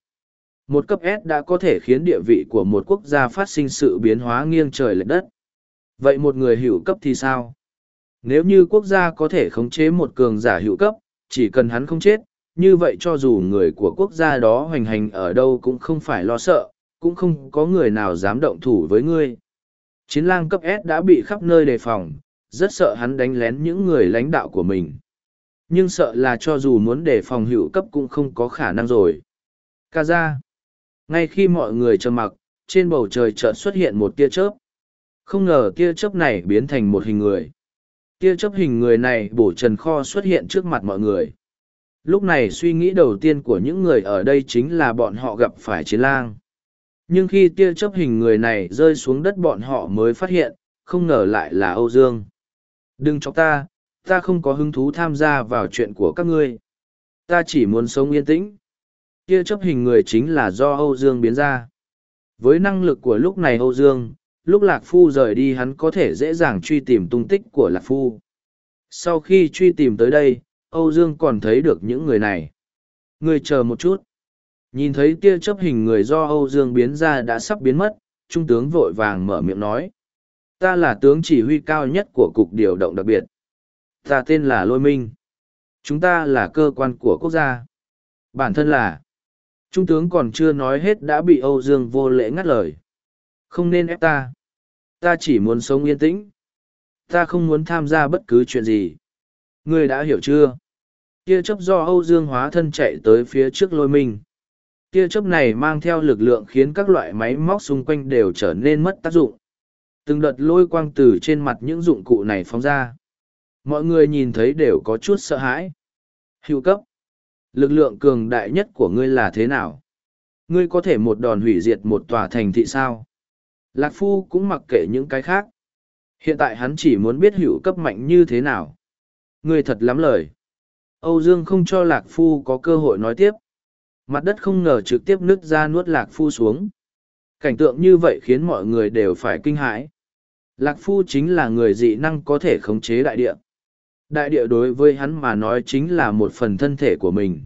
Một cấp S đã có thể khiến địa vị của một quốc gia phát sinh sự biến hóa nghiêng trời lệch đất. Vậy một người hữu cấp thì sao? Nếu như quốc gia có thể khống chế một cường giả hữu cấp, chỉ cần hắn không chết, như vậy cho dù người của quốc gia đó hoành hành ở đâu cũng không phải lo sợ, cũng không có người nào dám động thủ với ngươi. Chiến lang cấp S đã bị khắp nơi đề phòng, rất sợ hắn đánh lén những người lãnh đạo của mình. Nhưng sợ là cho dù muốn đề phòng hữu cấp cũng không có khả năng rồi. Ca ra. Ngay khi mọi người trầm mặc, trên bầu trời chợt xuất hiện một tia chớp. Không ngờ tia chớp này biến thành một hình người. Tia Chấp hình người này bổ trần kho xuất hiện trước mặt mọi người. Lúc này suy nghĩ đầu tiên của những người ở đây chính là bọn họ gặp phải chiến lang. Nhưng khi tia Chấp hình người này rơi xuống đất bọn họ mới phát hiện, không ngờ lại là Âu Dương. Đừng cho ta, ta không có hứng thú tham gia vào chuyện của các ngươi. Ta chỉ muốn sống yên tĩnh. Tia Chấp hình người chính là do Âu Dương biến ra. Với năng lực của lúc này Âu Dương, lúc Lạc Phu rời đi hắn có thể dễ dàng truy tìm tung tích của Lạc Phu. Sau khi truy tìm tới đây, Âu Dương còn thấy được những người này. Người chờ một chút. Nhìn thấy tia chấp hình người do Âu Dương biến ra đã sắp biến mất, Trung tướng vội vàng mở miệng nói. Ta là tướng chỉ huy cao nhất của Cục Điều động đặc biệt. Ta tên là Lôi Minh. Chúng ta là cơ quan của quốc gia. Bản thân là... Trung tướng còn chưa nói hết đã bị Âu Dương vô lễ ngắt lời. Không nên ép ta. Ta chỉ muốn sống yên tĩnh. Ta không muốn tham gia bất cứ chuyện gì. Ngươi đã hiểu chưa? Tia chấp do Âu Dương hóa thân chạy tới phía trước lôi mình. Tia chấp này mang theo lực lượng khiến các loại máy móc xung quanh đều trở nên mất tác dụng. Từng đợt lôi quang từ trên mặt những dụng cụ này phóng ra. Mọi người nhìn thấy đều có chút sợ hãi. Hữu cấp. Lực lượng cường đại nhất của ngươi là thế nào? Ngươi có thể một đòn hủy diệt một tòa thành thị sao? Lạc Phu cũng mặc kệ những cái khác. Hiện tại hắn chỉ muốn biết hữu cấp mạnh như thế nào. Người thật lắm lời. Âu Dương không cho Lạc Phu có cơ hội nói tiếp. Mặt đất không ngờ trực tiếp nứt ra nuốt Lạc Phu xuống. Cảnh tượng như vậy khiến mọi người đều phải kinh hãi. Lạc Phu chính là người dị năng có thể khống chế đại địa. Đại địa đối với hắn mà nói chính là một phần thân thể của mình.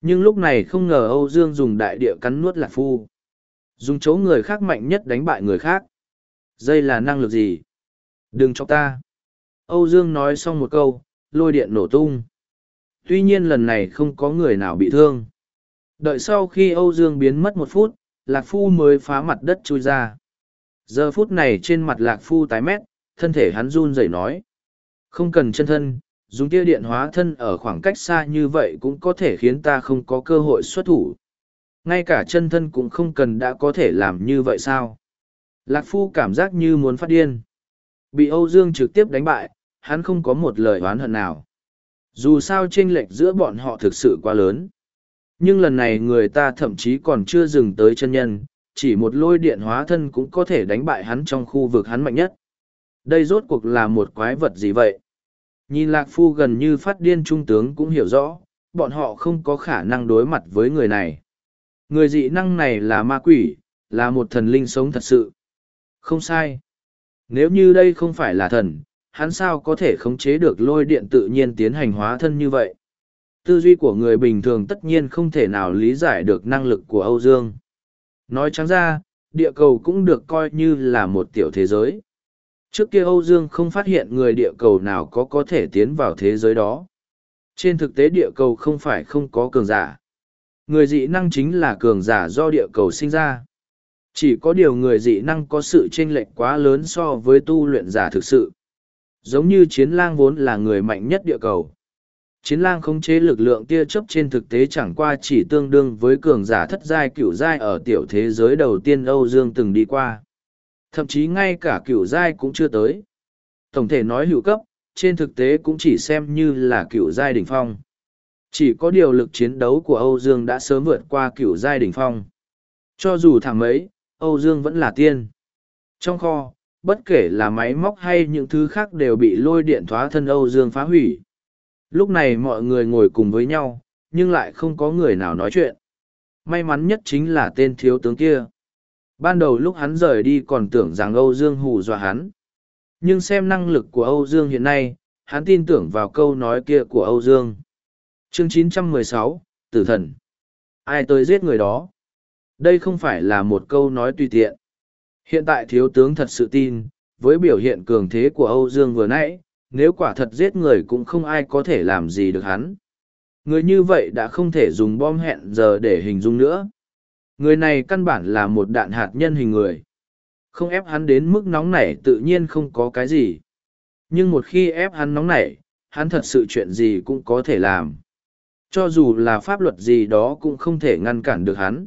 Nhưng lúc này không ngờ Âu Dương dùng đại địa cắn nuốt Lạc Phu. Dùng chỗ người khác mạnh nhất đánh bại người khác. dây là năng lực gì? Đừng cho ta. Âu Dương nói xong một câu, lôi điện nổ tung. Tuy nhiên lần này không có người nào bị thương. Đợi sau khi Âu Dương biến mất một phút, Lạc Phu mới phá mặt đất chui ra. Giờ phút này trên mặt Lạc Phu tái mét, thân thể hắn run rẩy nói. Không cần chân thân, dùng tia điện hóa thân ở khoảng cách xa như vậy cũng có thể khiến ta không có cơ hội xuất thủ. Ngay cả chân thân cũng không cần đã có thể làm như vậy sao? Lạc Phu cảm giác như muốn phát điên. Bị Âu Dương trực tiếp đánh bại, hắn không có một lời oán hận nào. Dù sao chênh lệch giữa bọn họ thực sự quá lớn. Nhưng lần này người ta thậm chí còn chưa dừng tới chân nhân, chỉ một lôi điện hóa thân cũng có thể đánh bại hắn trong khu vực hắn mạnh nhất. Đây rốt cuộc là một quái vật gì vậy? Nhìn Lạc Phu gần như phát điên trung tướng cũng hiểu rõ, bọn họ không có khả năng đối mặt với người này. Người dị năng này là ma quỷ, là một thần linh sống thật sự. Không sai. Nếu như đây không phải là thần, hắn sao có thể khống chế được lôi điện tự nhiên tiến hành hóa thân như vậy? Tư duy của người bình thường tất nhiên không thể nào lý giải được năng lực của Âu Dương. Nói trắng ra, địa cầu cũng được coi như là một tiểu thế giới. Trước kia Âu Dương không phát hiện người địa cầu nào có có thể tiến vào thế giới đó. Trên thực tế địa cầu không phải không có cường giả. Người dị năng chính là cường giả do địa cầu sinh ra. Chỉ có điều người dị năng có sự chênh lệch quá lớn so với tu luyện giả thực sự. Giống như chiến lang vốn là người mạnh nhất địa cầu. Chiến lang khống chế lực lượng tia chớp trên thực tế chẳng qua chỉ tương đương với cường giả thất giai cửu giai ở tiểu thế giới đầu tiên Âu Dương từng đi qua. Thậm chí ngay cả cửu giai cũng chưa tới. Tổng thể nói hữu cấp, trên thực tế cũng chỉ xem như là cửu giai đỉnh phong. Chỉ có điều lực chiến đấu của Âu Dương đã sớm vượt qua cửu giai đỉnh phong. Cho dù thẳng mấy, Âu Dương vẫn là tiên. Trong kho, bất kể là máy móc hay những thứ khác đều bị lôi điện thoá thân Âu Dương phá hủy. Lúc này mọi người ngồi cùng với nhau, nhưng lại không có người nào nói chuyện. May mắn nhất chính là tên thiếu tướng kia. Ban đầu lúc hắn rời đi còn tưởng rằng Âu Dương hù dọa hắn. Nhưng xem năng lực của Âu Dương hiện nay, hắn tin tưởng vào câu nói kia của Âu Dương. Chương 916, Tử Thần. Ai tới giết người đó? Đây không phải là một câu nói tùy tiện. Hiện tại thiếu tướng thật sự tin, với biểu hiện cường thế của Âu Dương vừa nãy, nếu quả thật giết người cũng không ai có thể làm gì được hắn. Người như vậy đã không thể dùng bom hẹn giờ để hình dung nữa. Người này căn bản là một đạn hạt nhân hình người. Không ép hắn đến mức nóng nảy tự nhiên không có cái gì. Nhưng một khi ép hắn nóng nảy, hắn thật sự chuyện gì cũng có thể làm. Cho dù là pháp luật gì đó cũng không thể ngăn cản được hắn.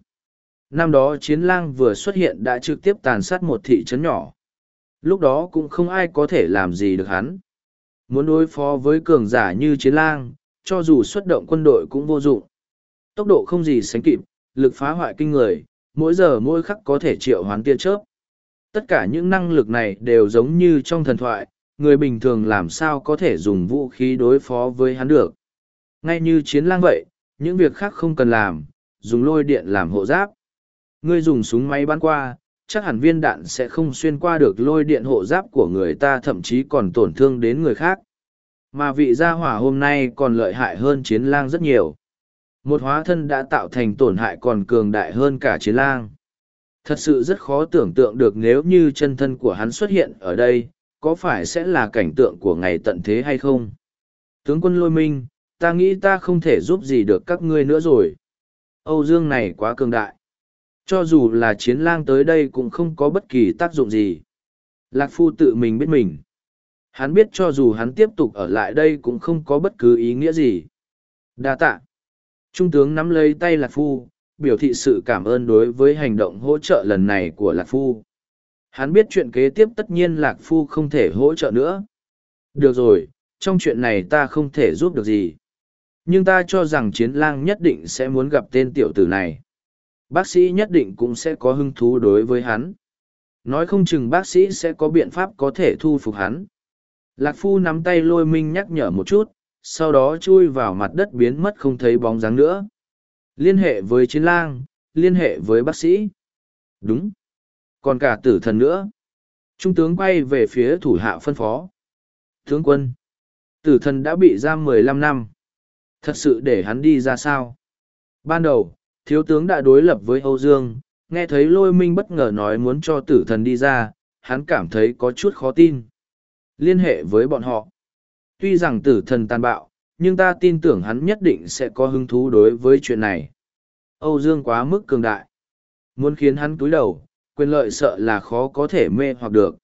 Năm đó chiến lang vừa xuất hiện đã trực tiếp tàn sát một thị trấn nhỏ. Lúc đó cũng không ai có thể làm gì được hắn. Muốn đối phó với cường giả như chiến lang, cho dù xuất động quân đội cũng vô dụng. Tốc độ không gì sánh kịp, lực phá hoại kinh người, mỗi giờ mỗi khắc có thể triệu hoán tia chớp. Tất cả những năng lực này đều giống như trong thần thoại, người bình thường làm sao có thể dùng vũ khí đối phó với hắn được. Ngay như chiến lang vậy, những việc khác không cần làm, dùng lôi điện làm hộ giáp. Ngươi dùng súng máy bắn qua, chắc hẳn viên đạn sẽ không xuyên qua được lôi điện hộ giáp của người ta thậm chí còn tổn thương đến người khác. Mà vị gia hỏa hôm nay còn lợi hại hơn chiến lang rất nhiều. Một hóa thân đã tạo thành tổn hại còn cường đại hơn cả chiến lang. Thật sự rất khó tưởng tượng được nếu như chân thân của hắn xuất hiện ở đây, có phải sẽ là cảnh tượng của ngày tận thế hay không? Tướng quân lôi minh, ta nghĩ ta không thể giúp gì được các ngươi nữa rồi. Âu Dương này quá cường đại. Cho dù là chiến lang tới đây cũng không có bất kỳ tác dụng gì. Lạc Phu tự mình biết mình. Hắn biết cho dù hắn tiếp tục ở lại đây cũng không có bất cứ ý nghĩa gì. Đa tạ. Trung tướng nắm lấy tay Lạc Phu, biểu thị sự cảm ơn đối với hành động hỗ trợ lần này của Lạc Phu. Hắn biết chuyện kế tiếp tất nhiên Lạc Phu không thể hỗ trợ nữa. Được rồi, trong chuyện này ta không thể giúp được gì. Nhưng ta cho rằng chiến lang nhất định sẽ muốn gặp tên tiểu tử này. Bác sĩ nhất định cũng sẽ có hứng thú đối với hắn. Nói không chừng bác sĩ sẽ có biện pháp có thể thu phục hắn. Lạc Phu nắm tay lôi minh nhắc nhở một chút, sau đó chui vào mặt đất biến mất không thấy bóng dáng nữa. Liên hệ với chiến lang, liên hệ với bác sĩ. Đúng. Còn cả tử thần nữa. Trung tướng quay về phía thủ hạ phân phó. Tướng quân. Tử thần đã bị giam mười lăm năm. Thật sự để hắn đi ra sao? Ban đầu, thiếu tướng đã đối lập với Âu Dương, nghe thấy lôi minh bất ngờ nói muốn cho tử thần đi ra, hắn cảm thấy có chút khó tin. Liên hệ với bọn họ. Tuy rằng tử thần tàn bạo, nhưng ta tin tưởng hắn nhất định sẽ có hứng thú đối với chuyện này. Âu Dương quá mức cường đại. Muốn khiến hắn túi đầu, quyền lợi sợ là khó có thể mê hoặc được.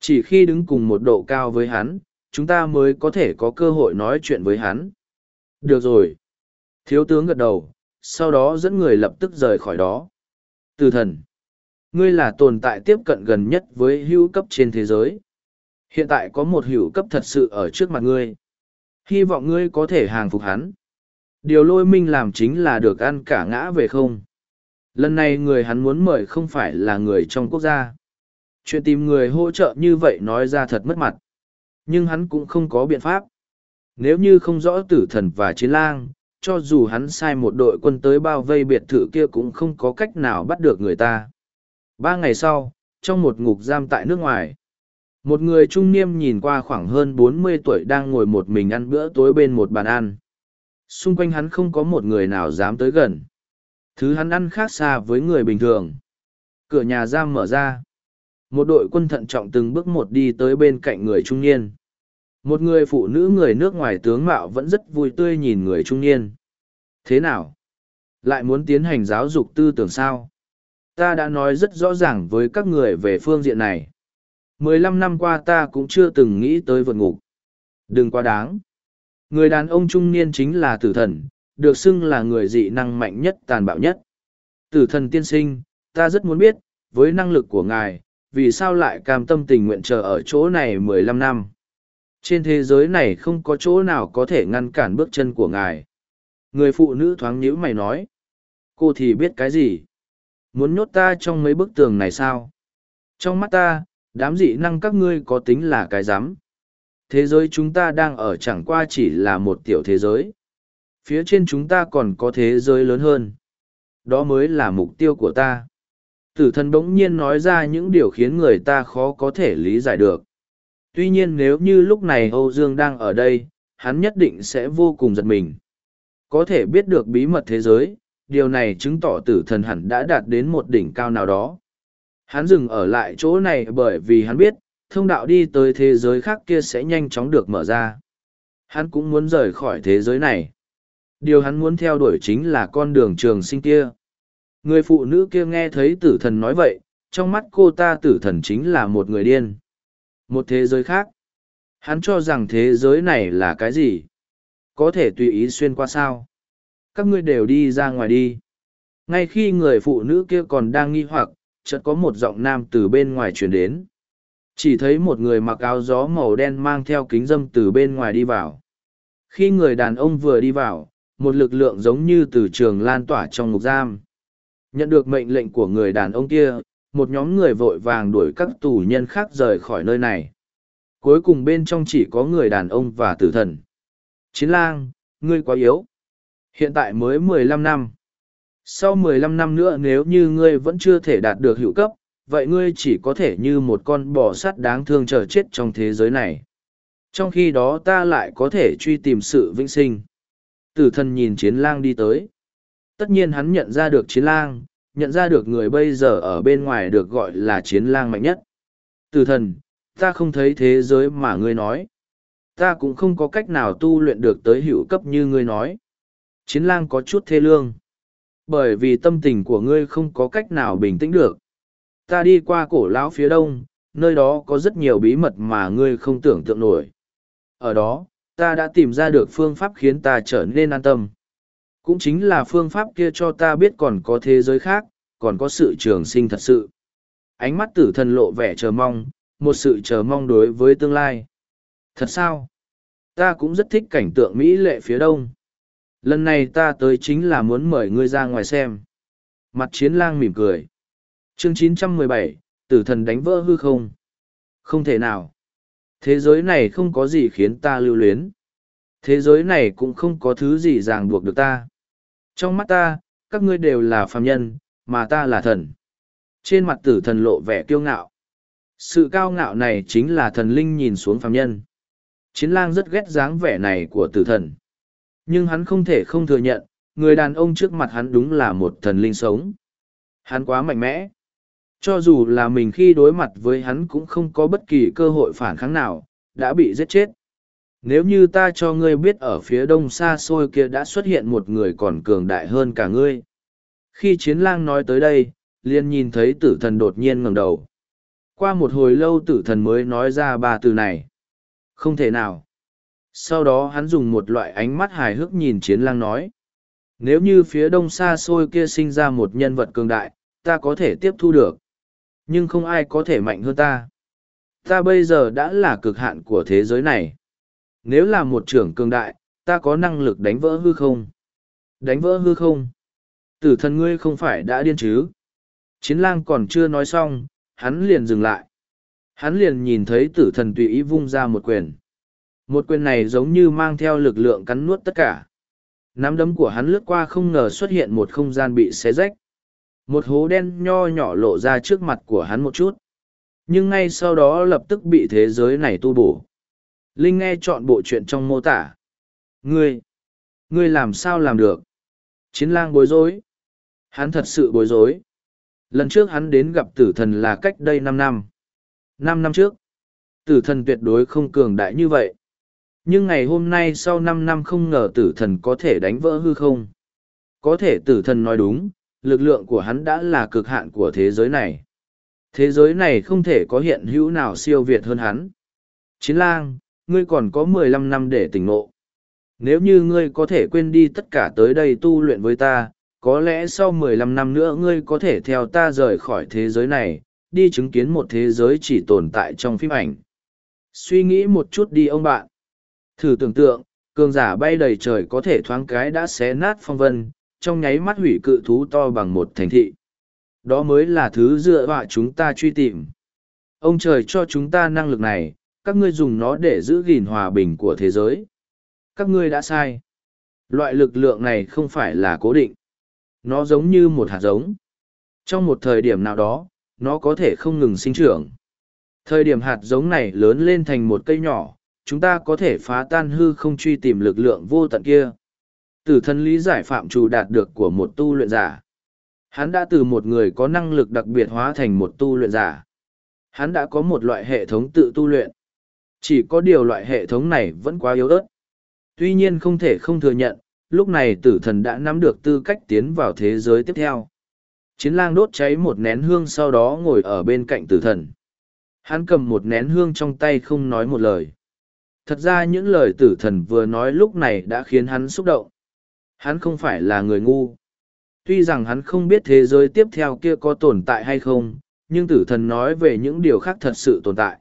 Chỉ khi đứng cùng một độ cao với hắn, chúng ta mới có thể có cơ hội nói chuyện với hắn. Được rồi. Thiếu tướng gật đầu, sau đó dẫn người lập tức rời khỏi đó. Từ thần. Ngươi là tồn tại tiếp cận gần nhất với hữu cấp trên thế giới. Hiện tại có một hữu cấp thật sự ở trước mặt ngươi. Hy vọng ngươi có thể hàng phục hắn. Điều lôi minh làm chính là được ăn cả ngã về không. Lần này người hắn muốn mời không phải là người trong quốc gia. Chuyện tìm người hỗ trợ như vậy nói ra thật mất mặt. Nhưng hắn cũng không có biện pháp. Nếu như không rõ tử thần và chiến lang, cho dù hắn sai một đội quân tới bao vây biệt thự kia cũng không có cách nào bắt được người ta. Ba ngày sau, trong một ngục giam tại nước ngoài, một người trung niêm nhìn qua khoảng hơn bốn mươi tuổi đang ngồi một mình ăn bữa tối bên một bàn ăn. Xung quanh hắn không có một người nào dám tới gần. Thứ hắn ăn khác xa với người bình thường. Cửa nhà giam mở ra. Một đội quân thận trọng từng bước một đi tới bên cạnh người trung niên. Một người phụ nữ người nước ngoài tướng mạo vẫn rất vui tươi nhìn người trung niên. Thế nào? Lại muốn tiến hành giáo dục tư tưởng sao? Ta đã nói rất rõ ràng với các người về phương diện này. Mười lăm năm qua ta cũng chưa từng nghĩ tới vượt ngục. Đừng quá đáng. Người đàn ông trung niên chính là tử thần, được xưng là người dị năng mạnh nhất tàn bạo nhất. Tử thần tiên sinh, ta rất muốn biết, với năng lực của ngài, vì sao lại cam tâm tình nguyện chờ ở chỗ này mười lăm năm? Trên thế giới này không có chỗ nào có thể ngăn cản bước chân của ngài. Người phụ nữ thoáng nhíu mày nói. Cô thì biết cái gì? Muốn nhốt ta trong mấy bức tường này sao? Trong mắt ta, đám dị năng các ngươi có tính là cái rắm Thế giới chúng ta đang ở chẳng qua chỉ là một tiểu thế giới. Phía trên chúng ta còn có thế giới lớn hơn. Đó mới là mục tiêu của ta. Tử thần bỗng nhiên nói ra những điều khiến người ta khó có thể lý giải được. Tuy nhiên nếu như lúc này Âu Dương đang ở đây, hắn nhất định sẽ vô cùng giật mình. Có thể biết được bí mật thế giới, điều này chứng tỏ tử thần hẳn đã đạt đến một đỉnh cao nào đó. Hắn dừng ở lại chỗ này bởi vì hắn biết, thông đạo đi tới thế giới khác kia sẽ nhanh chóng được mở ra. Hắn cũng muốn rời khỏi thế giới này. Điều hắn muốn theo đuổi chính là con đường trường sinh kia. Người phụ nữ kia nghe thấy tử thần nói vậy, trong mắt cô ta tử thần chính là một người điên. Một thế giới khác. Hắn cho rằng thế giới này là cái gì? Có thể tùy ý xuyên qua sao? Các ngươi đều đi ra ngoài đi. Ngay khi người phụ nữ kia còn đang nghi hoặc, chợt có một giọng nam từ bên ngoài truyền đến. Chỉ thấy một người mặc áo gió màu đen mang theo kính dâm từ bên ngoài đi vào. Khi người đàn ông vừa đi vào, một lực lượng giống như từ trường lan tỏa trong ngục giam. Nhận được mệnh lệnh của người đàn ông kia, một nhóm người vội vàng đuổi các tù nhân khác rời khỏi nơi này. Cuối cùng bên trong chỉ có người đàn ông và tử thần. Chiến lang, ngươi quá yếu. Hiện tại mới mười lăm năm. Sau mười lăm năm nữa nếu như ngươi vẫn chưa thể đạt được hiệu cấp, vậy ngươi chỉ có thể như một con bò sắt đáng thương chờ chết trong thế giới này. Trong khi đó ta lại có thể truy tìm sự vĩnh sinh. Tử thần nhìn chiến lang đi tới. Tất nhiên hắn nhận ra được chiến lang, nhận ra được người bây giờ ở bên ngoài được gọi là chiến lang mạnh nhất. từ thần, ta không thấy thế giới mà ngươi nói. Ta cũng không có cách nào tu luyện được tới hữu cấp như ngươi nói. Chiến lang có chút thê lương. Bởi vì tâm tình của ngươi không có cách nào bình tĩnh được. Ta đi qua cổ lão phía đông, nơi đó có rất nhiều bí mật mà ngươi không tưởng tượng nổi. Ở đó, ta đã tìm ra được phương pháp khiến ta trở nên an tâm. Cũng chính là phương pháp kia cho ta biết còn có thế giới khác, còn có sự trường sinh thật sự. Ánh mắt tử thần lộ vẻ chờ mong, một sự chờ mong đối với tương lai. Thật sao? Ta cũng rất thích cảnh tượng Mỹ lệ phía đông. Lần này ta tới chính là muốn mời ngươi ra ngoài xem. Mặt chiến lang mỉm cười. Chương 917, tử thần đánh vỡ hư không. Không thể nào. Thế giới này không có gì khiến ta lưu luyến. Thế giới này cũng không có thứ gì ràng buộc được ta. Trong mắt ta, các ngươi đều là phàm nhân, mà ta là thần. Trên mặt tử thần lộ vẻ kiêu ngạo. Sự cao ngạo này chính là thần linh nhìn xuống phàm nhân. Chiến lang rất ghét dáng vẻ này của tử thần. Nhưng hắn không thể không thừa nhận, người đàn ông trước mặt hắn đúng là một thần linh sống. Hắn quá mạnh mẽ. Cho dù là mình khi đối mặt với hắn cũng không có bất kỳ cơ hội phản kháng nào, đã bị giết chết. Nếu như ta cho ngươi biết ở phía đông xa xôi kia đã xuất hiện một người còn cường đại hơn cả ngươi. Khi chiến lang nói tới đây, liền nhìn thấy tử thần đột nhiên ngẩng đầu. Qua một hồi lâu tử thần mới nói ra ba từ này. Không thể nào. Sau đó hắn dùng một loại ánh mắt hài hước nhìn chiến lang nói. Nếu như phía đông xa xôi kia sinh ra một nhân vật cường đại, ta có thể tiếp thu được. Nhưng không ai có thể mạnh hơn ta. Ta bây giờ đã là cực hạn của thế giới này. Nếu là một trưởng cường đại, ta có năng lực đánh vỡ hư không? Đánh vỡ hư không? Tử thần ngươi không phải đã điên chứ? Chiến lang còn chưa nói xong, hắn liền dừng lại. Hắn liền nhìn thấy tử thần tùy ý vung ra một quyền. Một quyền này giống như mang theo lực lượng cắn nuốt tất cả. Nắm đấm của hắn lướt qua không ngờ xuất hiện một không gian bị xé rách. Một hố đen nho nhỏ lộ ra trước mặt của hắn một chút. Nhưng ngay sau đó lập tức bị thế giới này tu bổ. Linh nghe chọn bộ chuyện trong mô tả. Ngươi, ngươi làm sao làm được? Chiến lang bối rối. Hắn thật sự bối rối. Lần trước hắn đến gặp tử thần là cách đây năm năm. Năm năm trước, tử thần tuyệt đối không cường đại như vậy. Nhưng ngày hôm nay sau năm năm không ngờ tử thần có thể đánh vỡ hư không. Có thể tử thần nói đúng, lực lượng của hắn đã là cực hạn của thế giới này. Thế giới này không thể có hiện hữu nào siêu việt hơn hắn. Chiến lang, ngươi còn có mười lăm năm để tỉnh ngộ. Nếu như ngươi có thể quên đi tất cả tới đây tu luyện với ta, có lẽ sau mười lăm năm nữa ngươi có thể theo ta rời khỏi thế giới này, đi chứng kiến một thế giới chỉ tồn tại trong phim ảnh. Suy nghĩ một chút đi ông bạn. Thử tưởng tượng, cường giả bay đầy trời có thể thoáng cái đã xé nát phong vân, trong nháy mắt hủy cự thú to bằng một thành thị. Đó mới là thứ dựa vào chúng ta truy tìm. Ông trời cho chúng ta năng lực này, các ngươi dùng nó để giữ gìn hòa bình của thế giới. Các ngươi đã sai. Loại lực lượng này không phải là cố định. Nó giống như một hạt giống. Trong một thời điểm nào đó, nó có thể không ngừng sinh trưởng. Thời điểm hạt giống này lớn lên thành một cây nhỏ, chúng ta có thể phá tan hư không truy tìm lực lượng vô tận kia. từ thân lý giải phạm trù đạt được của một tu luyện giả. Hắn đã từ một người có năng lực đặc biệt hóa thành một tu luyện giả. Hắn đã có một loại hệ thống tự tu luyện. Chỉ có điều loại hệ thống này vẫn quá yếu ớt. Tuy nhiên không thể không thừa nhận, lúc này tử thần đã nắm được tư cách tiến vào thế giới tiếp theo. Chiến lang đốt cháy một nén hương sau đó ngồi ở bên cạnh tử thần. Hắn cầm một nén hương trong tay không nói một lời. Thật ra những lời tử thần vừa nói lúc này đã khiến hắn xúc động. Hắn không phải là người ngu. Tuy rằng hắn không biết thế giới tiếp theo kia có tồn tại hay không, nhưng tử thần nói về những điều khác thật sự tồn tại.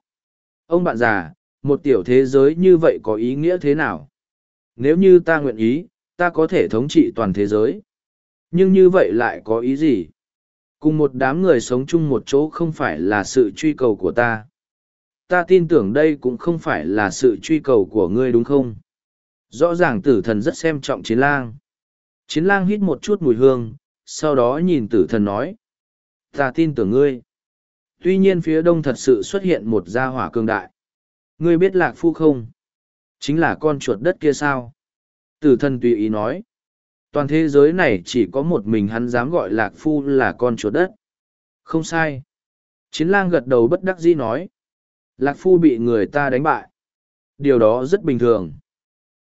Ông bạn già, một tiểu thế giới như vậy có ý nghĩa thế nào? Nếu như ta nguyện ý, ta có thể thống trị toàn thế giới. Nhưng như vậy lại có ý gì? Cùng một đám người sống chung một chỗ không phải là sự truy cầu của ta. Ta tin tưởng đây cũng không phải là sự truy cầu của ngươi đúng không? Rõ ràng tử thần rất xem trọng chiến lang. Chiến lang hít một chút mùi hương, sau đó nhìn tử thần nói. Ta tin tưởng ngươi. Tuy nhiên phía đông thật sự xuất hiện một gia hỏa cương đại. Ngươi biết lạc phu không? Chính là con chuột đất kia sao? Tử thần tùy ý nói. Toàn thế giới này chỉ có một mình hắn dám gọi lạc phu là con chuột đất. Không sai. Chiến lang gật đầu bất đắc dĩ nói. Lạc phu bị người ta đánh bại. Điều đó rất bình thường.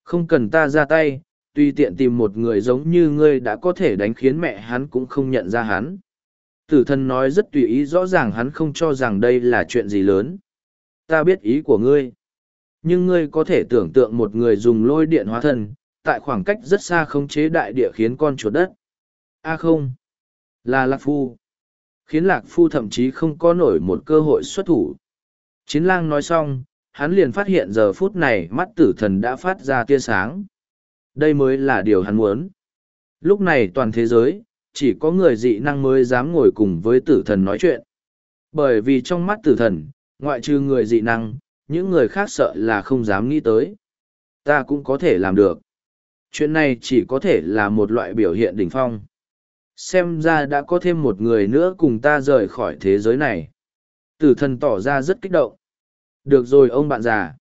Không cần ta ra tay, tùy tiện tìm một người giống như ngươi đã có thể đánh khiến mẹ hắn cũng không nhận ra hắn. Tử thần nói rất tùy ý rõ ràng hắn không cho rằng đây là chuyện gì lớn. Ta biết ý của ngươi. Nhưng ngươi có thể tưởng tượng một người dùng lôi điện hóa thân, tại khoảng cách rất xa khống chế đại địa khiến con chuột đất. A không, là Lạc Phu. Khiến Lạc Phu thậm chí không có nổi một cơ hội xuất thủ. Chiến lang nói xong, hắn liền phát hiện giờ phút này mắt tử thần đã phát ra tia sáng. Đây mới là điều hắn muốn. Lúc này toàn thế giới, chỉ có người dị năng mới dám ngồi cùng với tử thần nói chuyện. Bởi vì trong mắt tử thần, ngoại trừ người dị năng, những người khác sợ là không dám nghĩ tới. Ta cũng có thể làm được. Chuyện này chỉ có thể là một loại biểu hiện đỉnh phong. Xem ra đã có thêm một người nữa cùng ta rời khỏi thế giới này. Tử thần tỏ ra rất kích động. Được rồi ông bạn già.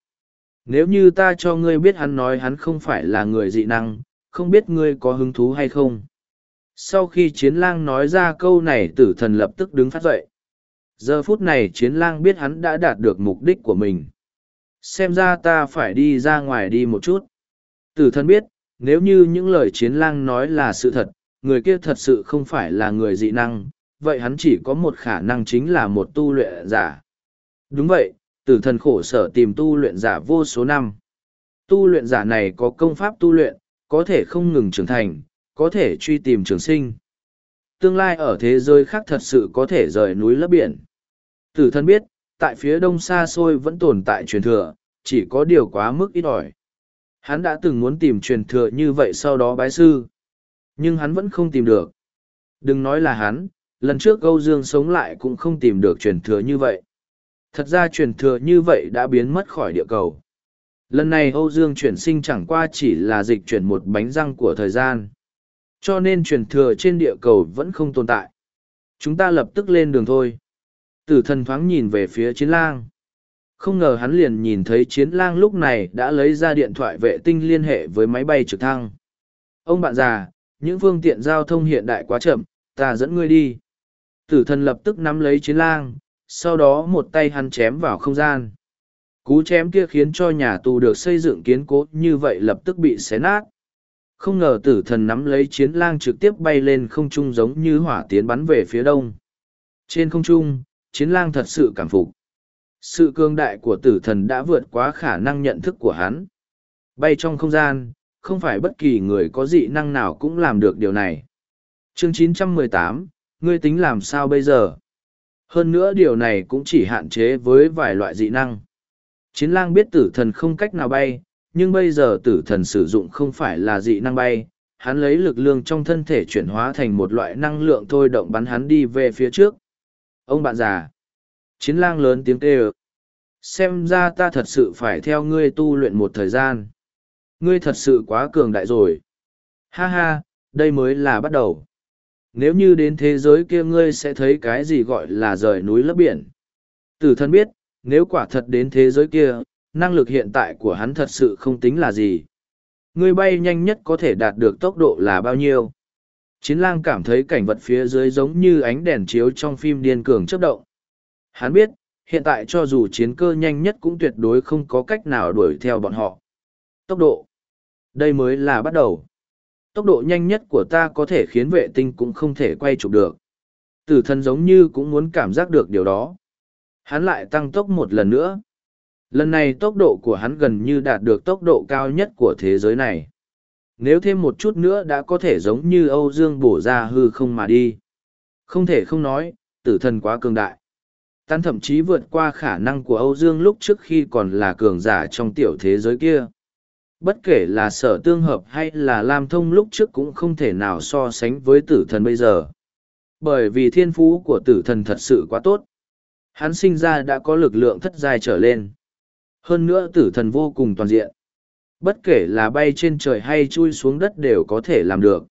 Nếu như ta cho ngươi biết hắn nói hắn không phải là người dị năng, không biết ngươi có hứng thú hay không. Sau khi chiến lang nói ra câu này tử thần lập tức đứng phát dậy. Giờ phút này chiến lang biết hắn đã đạt được mục đích của mình. Xem ra ta phải đi ra ngoài đi một chút. Tử thần biết, nếu như những lời chiến lang nói là sự thật, người kia thật sự không phải là người dị năng, vậy hắn chỉ có một khả năng chính là một tu luyện giả. Đúng vậy, tử thần khổ sở tìm tu luyện giả vô số năm. Tu luyện giả này có công pháp tu luyện, có thể không ngừng trưởng thành, có thể truy tìm trường sinh. Tương lai ở thế giới khác thật sự có thể rời núi lấp biển. Tử thần biết, tại phía đông xa xôi vẫn tồn tại truyền thừa, chỉ có điều quá mức ít ỏi. Hắn đã từng muốn tìm truyền thừa như vậy sau đó bái sư. Nhưng hắn vẫn không tìm được. Đừng nói là hắn, lần trước Âu Dương sống lại cũng không tìm được truyền thừa như vậy. Thật ra truyền thừa như vậy đã biến mất khỏi địa cầu. Lần này Âu Dương chuyển sinh chẳng qua chỉ là dịch chuyển một bánh răng của thời gian. Cho nên truyền thừa trên địa cầu vẫn không tồn tại. Chúng ta lập tức lên đường thôi. Tử thần thoáng nhìn về phía chiến lang. Không ngờ hắn liền nhìn thấy chiến lang lúc này đã lấy ra điện thoại vệ tinh liên hệ với máy bay trực thăng. Ông bạn già, những phương tiện giao thông hiện đại quá chậm, ta dẫn ngươi đi. Tử thần lập tức nắm lấy chiến lang, sau đó một tay hắn chém vào không gian. Cú chém kia khiến cho nhà tù được xây dựng kiến cố như vậy lập tức bị xé nát. Không ngờ tử thần nắm lấy chiến lang trực tiếp bay lên không trung giống như hỏa tiến bắn về phía đông. Trên không trung, chiến lang thật sự cảm phục. Sự cương đại của tử thần đã vượt quá khả năng nhận thức của hắn. Bay trong không gian, không phải bất kỳ người có dị năng nào cũng làm được điều này. Chương 918, ngươi tính làm sao bây giờ? Hơn nữa điều này cũng chỉ hạn chế với vài loại dị năng. Chiến lang biết tử thần không cách nào bay, nhưng bây giờ tử thần sử dụng không phải là dị năng bay, hắn lấy lực lượng trong thân thể chuyển hóa thành một loại năng lượng thôi động bắn hắn đi về phía trước. Ông bạn già. Chiến lang lớn tiếng kêu. Xem ra ta thật sự phải theo ngươi tu luyện một thời gian. Ngươi thật sự quá cường đại rồi. Ha ha, đây mới là bắt đầu. Nếu như đến thế giới kia ngươi sẽ thấy cái gì gọi là rời núi lấp biển. Tử thân biết, nếu quả thật đến thế giới kia, năng lực hiện tại của hắn thật sự không tính là gì. Ngươi bay nhanh nhất có thể đạt được tốc độ là bao nhiêu? Chiến lang cảm thấy cảnh vật phía dưới giống như ánh đèn chiếu trong phim điên cường chấp động. Hắn biết, hiện tại cho dù chiến cơ nhanh nhất cũng tuyệt đối không có cách nào đuổi theo bọn họ. Tốc độ. Đây mới là bắt đầu. Tốc độ nhanh nhất của ta có thể khiến vệ tinh cũng không thể quay chụp được. Tử thần giống như cũng muốn cảm giác được điều đó. Hắn lại tăng tốc một lần nữa. Lần này tốc độ của hắn gần như đạt được tốc độ cao nhất của thế giới này. Nếu thêm một chút nữa đã có thể giống như Âu Dương bổ ra hư không mà đi. Không thể không nói, tử thần quá cường đại. Tan thậm chí vượt qua khả năng của Âu Dương lúc trước khi còn là cường giả trong tiểu thế giới kia. Bất kể là sở tương hợp hay là Lam Thông lúc trước cũng không thể nào so sánh với tử thần bây giờ. Bởi vì thiên phú của tử thần thật sự quá tốt. Hắn sinh ra đã có lực lượng thất giai trở lên. Hơn nữa tử thần vô cùng toàn diện. Bất kể là bay trên trời hay chui xuống đất đều có thể làm được.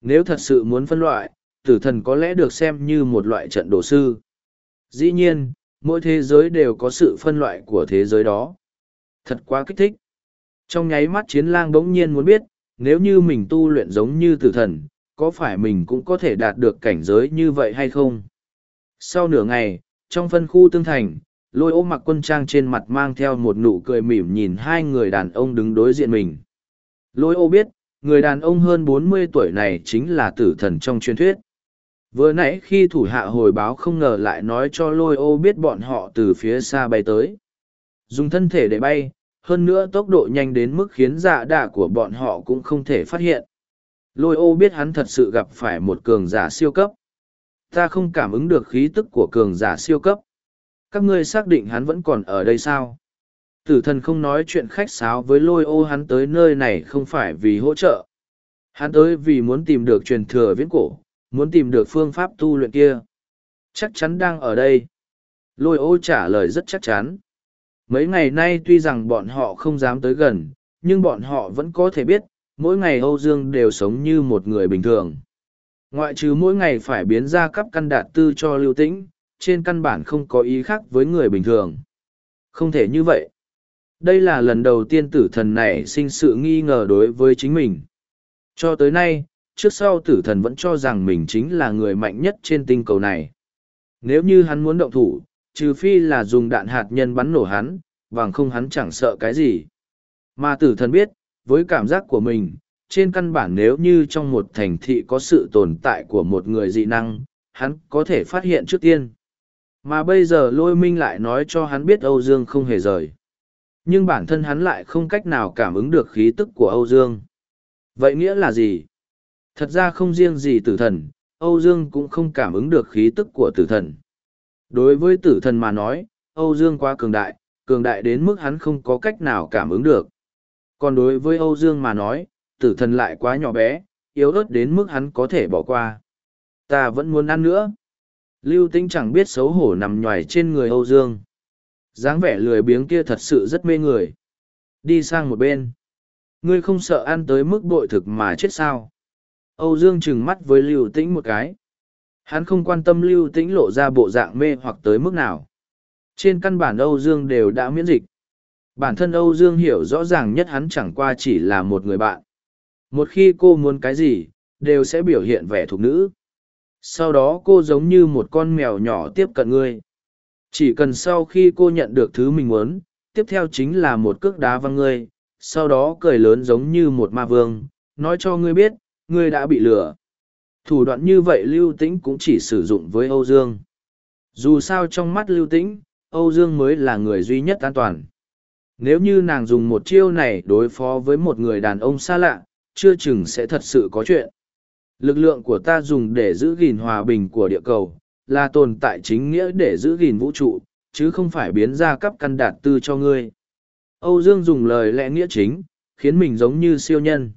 Nếu thật sự muốn phân loại, tử thần có lẽ được xem như một loại trận đồ sư. Dĩ nhiên, mỗi thế giới đều có sự phân loại của thế giới đó. Thật quá kích thích. Trong nháy mắt chiến lang bỗng nhiên muốn biết, nếu như mình tu luyện giống như tử thần, có phải mình cũng có thể đạt được cảnh giới như vậy hay không? Sau nửa ngày, trong phân khu tương thành, lôi ô mặc quân trang trên mặt mang theo một nụ cười mỉm nhìn hai người đàn ông đứng đối diện mình. Lôi ô biết, người đàn ông hơn bốn mươi tuổi này chính là tử thần trong truyền thuyết. Vừa nãy khi thủ hạ hồi báo không ngờ lại nói cho lôi ô biết bọn họ từ phía xa bay tới. Dùng thân thể để bay, hơn nữa tốc độ nhanh đến mức khiến dạ đạ của bọn họ cũng không thể phát hiện. Lôi ô biết hắn thật sự gặp phải một cường giả siêu cấp. Ta không cảm ứng được khí tức của cường giả siêu cấp. Các ngươi xác định hắn vẫn còn ở đây sao? Tử thần không nói chuyện khách sáo với lôi ô hắn tới nơi này không phải vì hỗ trợ. Hắn tới vì muốn tìm được truyền thừa viễn cổ, muốn tìm được phương pháp tu luyện kia. Chắc chắn đang ở đây. Lôi ô trả lời rất chắc chắn. Mấy ngày nay tuy rằng bọn họ không dám tới gần, nhưng bọn họ vẫn có thể biết, mỗi ngày Âu Dương đều sống như một người bình thường. Ngoại trừ mỗi ngày phải biến ra cấp căn đạt tư cho lưu tĩnh, trên căn bản không có ý khác với người bình thường. Không thể như vậy. Đây là lần đầu tiên tử thần này sinh sự nghi ngờ đối với chính mình. Cho tới nay, trước sau tử thần vẫn cho rằng mình chính là người mạnh nhất trên tinh cầu này. Nếu như hắn muốn động thủ, trừ phi là dùng đạn hạt nhân bắn nổ hắn, bằng không hắn chẳng sợ cái gì. Mà tử thần biết, với cảm giác của mình, trên căn bản nếu như trong một thành thị có sự tồn tại của một người dị năng, hắn có thể phát hiện trước tiên. Mà bây giờ lôi minh lại nói cho hắn biết Âu Dương không hề rời. Nhưng bản thân hắn lại không cách nào cảm ứng được khí tức của Âu Dương. Vậy nghĩa là gì? Thật ra không riêng gì tử thần, Âu Dương cũng không cảm ứng được khí tức của tử thần. Đối với tử thần mà nói, Âu Dương quá cường đại, cường đại đến mức hắn không có cách nào cảm ứng được. Còn đối với Âu Dương mà nói, tử thần lại quá nhỏ bé, yếu ớt đến mức hắn có thể bỏ qua. Ta vẫn muốn ăn nữa. Lưu Tĩnh chẳng biết xấu hổ nằm nhòi trên người Âu Dương. dáng vẻ lười biếng kia thật sự rất mê người. Đi sang một bên. Ngươi không sợ ăn tới mức bội thực mà chết sao. Âu Dương trừng mắt với Lưu Tĩnh một cái. Hắn không quan tâm Lưu Tĩnh lộ ra bộ dạng mê hoặc tới mức nào. Trên căn bản Âu Dương đều đã miễn dịch. Bản thân Âu Dương hiểu rõ ràng nhất hắn chẳng qua chỉ là một người bạn. Một khi cô muốn cái gì, đều sẽ biểu hiện vẻ thuộc nữ. Sau đó cô giống như một con mèo nhỏ tiếp cận ngươi. Chỉ cần sau khi cô nhận được thứ mình muốn, tiếp theo chính là một cước đá văng ngươi, sau đó cười lớn giống như một ma vương, nói cho ngươi biết, ngươi đã bị lừa. Thủ đoạn như vậy Lưu Tĩnh cũng chỉ sử dụng với Âu Dương. Dù sao trong mắt Lưu Tĩnh, Âu Dương mới là người duy nhất an toàn. Nếu như nàng dùng một chiêu này đối phó với một người đàn ông xa lạ, chưa chừng sẽ thật sự có chuyện. Lực lượng của ta dùng để giữ gìn hòa bình của địa cầu, là tồn tại chính nghĩa để giữ gìn vũ trụ, chứ không phải biến ra cấp căn đạt tư cho ngươi. Âu Dương dùng lời lẽ nghĩa chính, khiến mình giống như siêu nhân.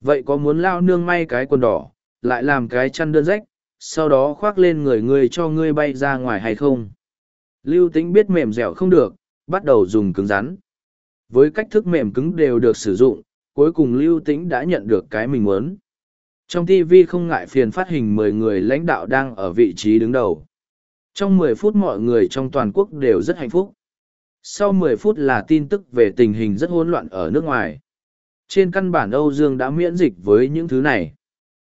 Vậy có muốn lao nương may cái quần đỏ, lại làm cái chăn đơn rách, sau đó khoác lên người ngươi cho ngươi bay ra ngoài hay không? Lưu Tĩnh biết mềm dẻo không được, bắt đầu dùng cứng rắn. Với cách thức mềm cứng đều được sử dụng, cuối cùng lưu tĩnh đã nhận được cái mình muốn. Trong TV không ngại phiền phát hình mười người lãnh đạo đang ở vị trí đứng đầu. Trong mười phút mọi người trong toàn quốc đều rất hạnh phúc. Sau mười phút là tin tức về tình hình rất hỗn loạn ở nước ngoài. Trên căn bản Âu Dương đã miễn dịch với những thứ này.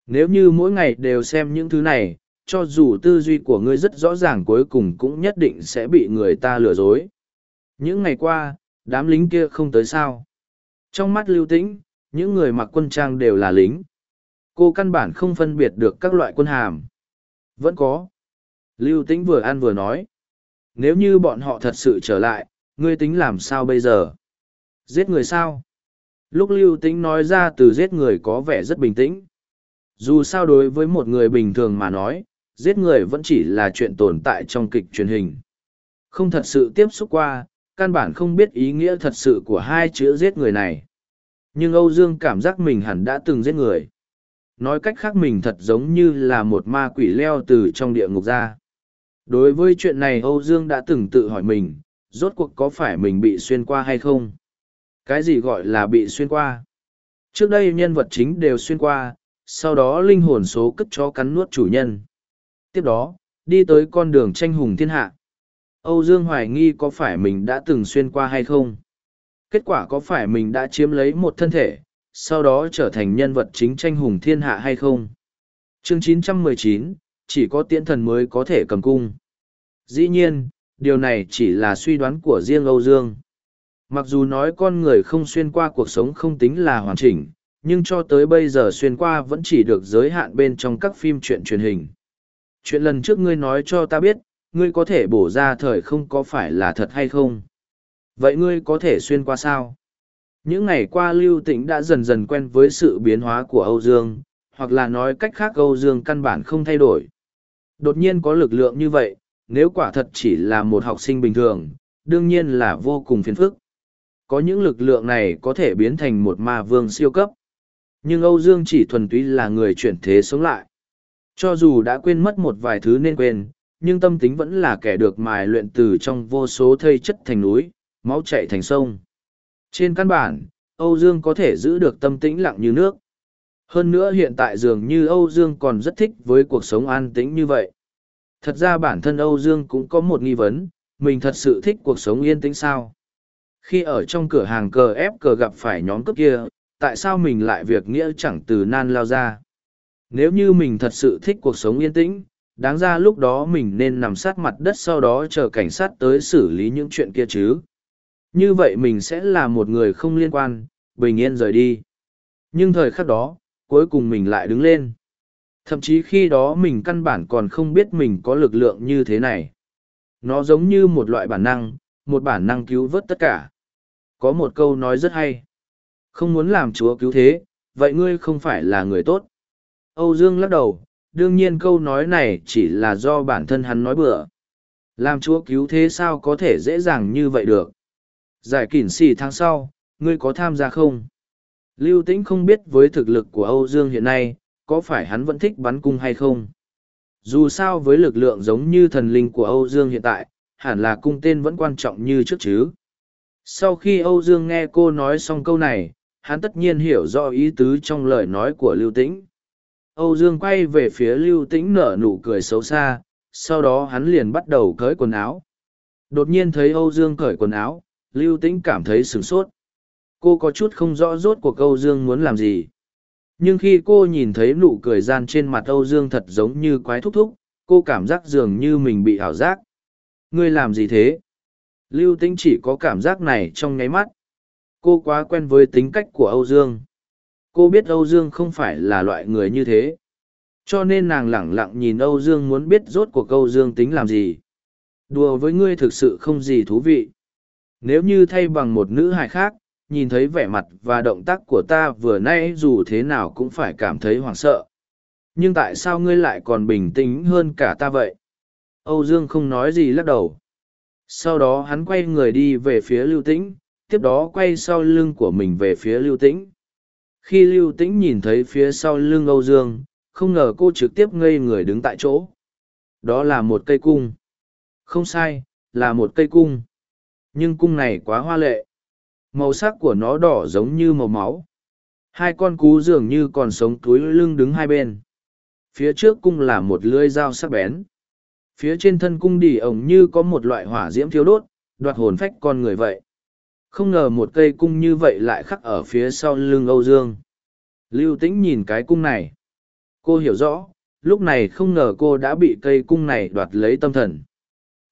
Nếu như mỗi ngày đều xem những thứ này, cho dù tư duy của ngươi rất rõ ràng cuối cùng cũng nhất định sẽ bị người ta lừa dối. Những ngày qua, đám lính kia không tới sao. Trong mắt lưu tĩnh, những người mặc quân trang đều là lính. Cô căn bản không phân biệt được các loại quân hàm. Vẫn có. Lưu tĩnh vừa ăn vừa nói. Nếu như bọn họ thật sự trở lại, ngươi tính làm sao bây giờ? Giết người sao? Lúc lưu tĩnh nói ra từ giết người có vẻ rất bình tĩnh. Dù sao đối với một người bình thường mà nói, giết người vẫn chỉ là chuyện tồn tại trong kịch truyền hình. Không thật sự tiếp xúc qua, căn bản không biết ý nghĩa thật sự của hai chữ giết người này. Nhưng Âu Dương cảm giác mình hẳn đã từng giết người. Nói cách khác mình thật giống như là một ma quỷ leo từ trong địa ngục ra. Đối với chuyện này Âu Dương đã từng tự hỏi mình, rốt cuộc có phải mình bị xuyên qua hay không? Cái gì gọi là bị xuyên qua? Trước đây nhân vật chính đều xuyên qua, sau đó linh hồn số cất cho cắn nuốt chủ nhân. Tiếp đó, đi tới con đường tranh hùng thiên hạ. Âu Dương hoài nghi có phải mình đã từng xuyên qua hay không? Kết quả có phải mình đã chiếm lấy một thân thể, sau đó trở thành nhân vật chính tranh hùng thiên hạ hay không? Chương 919, chỉ có tiễn thần mới có thể cầm cung. Dĩ nhiên, điều này chỉ là suy đoán của riêng Âu Dương. Mặc dù nói con người không xuyên qua cuộc sống không tính là hoàn chỉnh, nhưng cho tới bây giờ xuyên qua vẫn chỉ được giới hạn bên trong các phim truyện truyền hình. Chuyện lần trước ngươi nói cho ta biết, ngươi có thể bổ ra thời không có phải là thật hay không? Vậy ngươi có thể xuyên qua sao? Những ngày qua Lưu Tĩnh đã dần dần quen với sự biến hóa của Âu Dương, hoặc là nói cách khác Âu Dương căn bản không thay đổi. Đột nhiên có lực lượng như vậy, nếu quả thật chỉ là một học sinh bình thường, đương nhiên là vô cùng phiền phức. Có những lực lượng này có thể biến thành một ma vương siêu cấp. Nhưng Âu Dương chỉ thuần túy là người chuyển thế sống lại. Cho dù đã quên mất một vài thứ nên quên, nhưng tâm tính vẫn là kẻ được mài luyện từ trong vô số thây chất thành núi, máu chạy thành sông. Trên căn bản, Âu Dương có thể giữ được tâm tĩnh lặng như nước. Hơn nữa hiện tại dường như Âu Dương còn rất thích với cuộc sống an tĩnh như vậy. Thật ra bản thân Âu Dương cũng có một nghi vấn, mình thật sự thích cuộc sống yên tĩnh sao? Khi ở trong cửa hàng cờ ép cờ gặp phải nhóm cướp kia, tại sao mình lại việc nghĩa chẳng từ nan lao ra. Nếu như mình thật sự thích cuộc sống yên tĩnh, đáng ra lúc đó mình nên nằm sát mặt đất sau đó chờ cảnh sát tới xử lý những chuyện kia chứ. Như vậy mình sẽ là một người không liên quan, bình yên rời đi. Nhưng thời khắc đó, cuối cùng mình lại đứng lên. Thậm chí khi đó mình căn bản còn không biết mình có lực lượng như thế này. Nó giống như một loại bản năng, một bản năng cứu vớt tất cả. Có một câu nói rất hay. Không muốn làm chúa cứu thế, vậy ngươi không phải là người tốt. Âu Dương lắc đầu, đương nhiên câu nói này chỉ là do bản thân hắn nói bừa. Làm chúa cứu thế sao có thể dễ dàng như vậy được. Giải kỷ xì tháng sau, ngươi có tham gia không? Lưu Tĩnh không biết với thực lực của Âu Dương hiện nay, có phải hắn vẫn thích bắn cung hay không? Dù sao với lực lượng giống như thần linh của Âu Dương hiện tại, hẳn là cung tên vẫn quan trọng như trước chứ. Sau khi Âu Dương nghe cô nói xong câu này, hắn tất nhiên hiểu rõ ý tứ trong lời nói của Lưu Tĩnh. Âu Dương quay về phía Lưu Tĩnh nở nụ cười xấu xa, sau đó hắn liền bắt đầu cởi quần áo. Đột nhiên thấy Âu Dương cởi quần áo, Lưu Tĩnh cảm thấy sửng sốt. Cô có chút không rõ rốt cuộc Âu Dương muốn làm gì. Nhưng khi cô nhìn thấy nụ cười gian trên mặt Âu Dương thật giống như quái thúc thúc, cô cảm giác dường như mình bị ảo giác. Ngươi làm gì thế? Lưu Tĩnh chỉ có cảm giác này trong nháy mắt. Cô quá quen với tính cách của Âu Dương. Cô biết Âu Dương không phải là loại người như thế. Cho nên nàng lẳng lặng nhìn Âu Dương muốn biết rốt cuộc Âu Dương tính làm gì. Đùa với ngươi thực sự không gì thú vị. Nếu như thay bằng một nữ hài khác, nhìn thấy vẻ mặt và động tác của ta vừa nay dù thế nào cũng phải cảm thấy hoảng sợ. Nhưng tại sao ngươi lại còn bình tĩnh hơn cả ta vậy? Âu Dương không nói gì lắc đầu. Sau đó hắn quay người đi về phía Lưu Tĩnh, tiếp đó quay sau lưng của mình về phía Lưu Tĩnh. Khi Lưu Tĩnh nhìn thấy phía sau lưng Âu Dương, không ngờ cô trực tiếp ngây người đứng tại chỗ. Đó là một cây cung. Không sai, là một cây cung. Nhưng cung này quá hoa lệ. Màu sắc của nó đỏ giống như màu máu. Hai con cú dường như còn sống túi lưng đứng hai bên. Phía trước cung là một lưỡi dao sắc bén. Phía trên thân cung đỉ ổng như có một loại hỏa diễm thiếu đốt, đoạt hồn phách con người vậy. Không ngờ một cây cung như vậy lại khắc ở phía sau lưng Âu Dương. Lưu Tĩnh nhìn cái cung này. Cô hiểu rõ, lúc này không ngờ cô đã bị cây cung này đoạt lấy tâm thần.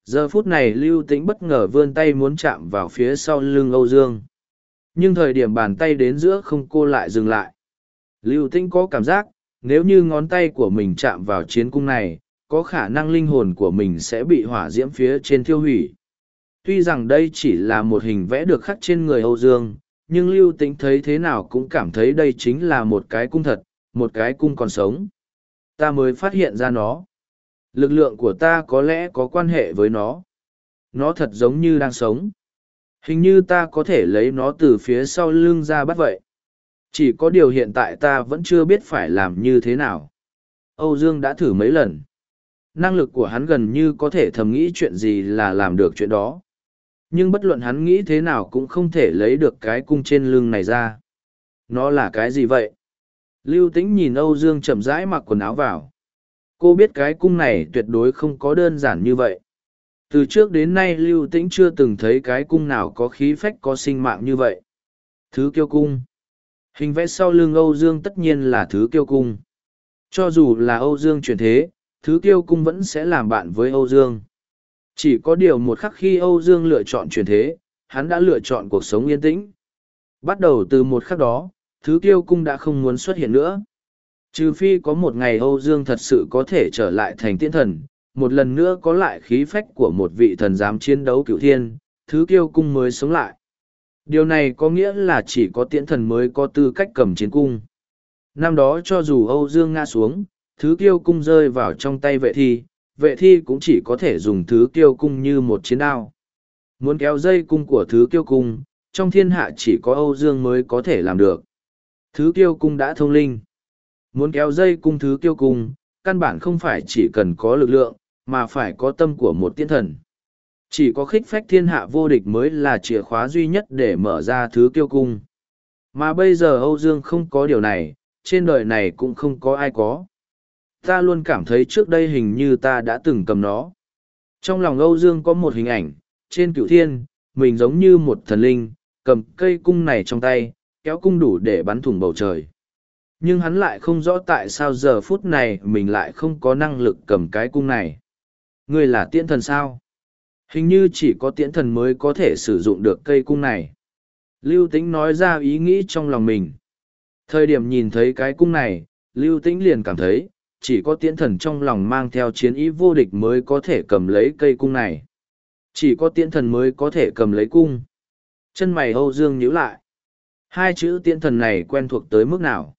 Giờ phút này Lưu Tĩnh bất ngờ vươn tay muốn chạm vào phía sau lưng Âu Dương. Nhưng thời điểm bàn tay đến giữa không cô lại dừng lại. Lưu Tĩnh có cảm giác, nếu như ngón tay của mình chạm vào chiến cung này, có khả năng linh hồn của mình sẽ bị hỏa diễm phía trên thiêu hủy. Tuy rằng đây chỉ là một hình vẽ được khắc trên người Âu Dương, nhưng Lưu Tĩnh thấy thế nào cũng cảm thấy đây chính là một cái cung thật, một cái cung còn sống. Ta mới phát hiện ra nó. Lực lượng của ta có lẽ có quan hệ với nó. Nó thật giống như đang sống. Hình như ta có thể lấy nó từ phía sau lưng ra bắt vậy. Chỉ có điều hiện tại ta vẫn chưa biết phải làm như thế nào. Âu Dương đã thử mấy lần. Năng lực của hắn gần như có thể thầm nghĩ chuyện gì là làm được chuyện đó. Nhưng bất luận hắn nghĩ thế nào cũng không thể lấy được cái cung trên lưng này ra. Nó là cái gì vậy? Lưu Tĩnh nhìn Âu Dương chậm rãi mặc quần áo vào. Cô biết cái cung này tuyệt đối không có đơn giản như vậy. Từ trước đến nay Lưu Tĩnh chưa từng thấy cái cung nào có khí phách có sinh mạng như vậy. Thứ kiêu cung. Hình vẽ sau lưng Âu Dương tất nhiên là thứ kiêu cung. Cho dù là Âu Dương chuyển thế, thứ kiêu cung vẫn sẽ làm bạn với Âu Dương. Chỉ có điều một khắc khi Âu Dương lựa chọn chuyển thế, hắn đã lựa chọn cuộc sống yên tĩnh. Bắt đầu từ một khắc đó, thứ kiêu cung đã không muốn xuất hiện nữa. Trừ phi có một ngày Âu Dương thật sự có thể trở lại thành Tiễn thần, một lần nữa có lại khí phách của một vị thần dám chiến đấu cựu thiên, thứ kiêu cung mới sống lại. Điều này có nghĩa là chỉ có tiễn thần mới có tư cách cầm chiến cung. Năm đó cho dù Âu Dương ngã xuống, thứ kiêu cung rơi vào trong tay vệ thi, vệ thi cũng chỉ có thể dùng thứ kiêu cung như một chiến đao. Muốn kéo dây cung của thứ kiêu cung, trong thiên hạ chỉ có Âu Dương mới có thể làm được. Thứ kiêu cung đã thông linh. Muốn kéo dây cung thứ kiêu cung, căn bản không phải chỉ cần có lực lượng, mà phải có tâm của một tiên thần. Chỉ có khích phách thiên hạ vô địch mới là chìa khóa duy nhất để mở ra thứ kiêu cung. Mà bây giờ Âu Dương không có điều này, trên đời này cũng không có ai có. Ta luôn cảm thấy trước đây hình như ta đã từng cầm nó. Trong lòng Âu Dương có một hình ảnh, trên cửu thiên, mình giống như một thần linh, cầm cây cung này trong tay, kéo cung đủ để bắn thủng bầu trời. Nhưng hắn lại không rõ tại sao giờ phút này mình lại không có năng lực cầm cái cung này. Ngươi là tiễn thần sao? Hình như chỉ có tiễn thần mới có thể sử dụng được cây cung này. Lưu Tĩnh nói ra ý nghĩ trong lòng mình. Thời điểm nhìn thấy cái cung này, Lưu Tĩnh liền cảm thấy, chỉ có tiễn thần trong lòng mang theo chiến ý vô địch mới có thể cầm lấy cây cung này. Chỉ có tiễn thần mới có thể cầm lấy cung. Chân mày Âu Dương nhíu lại. Hai chữ tiễn thần này quen thuộc tới mức nào?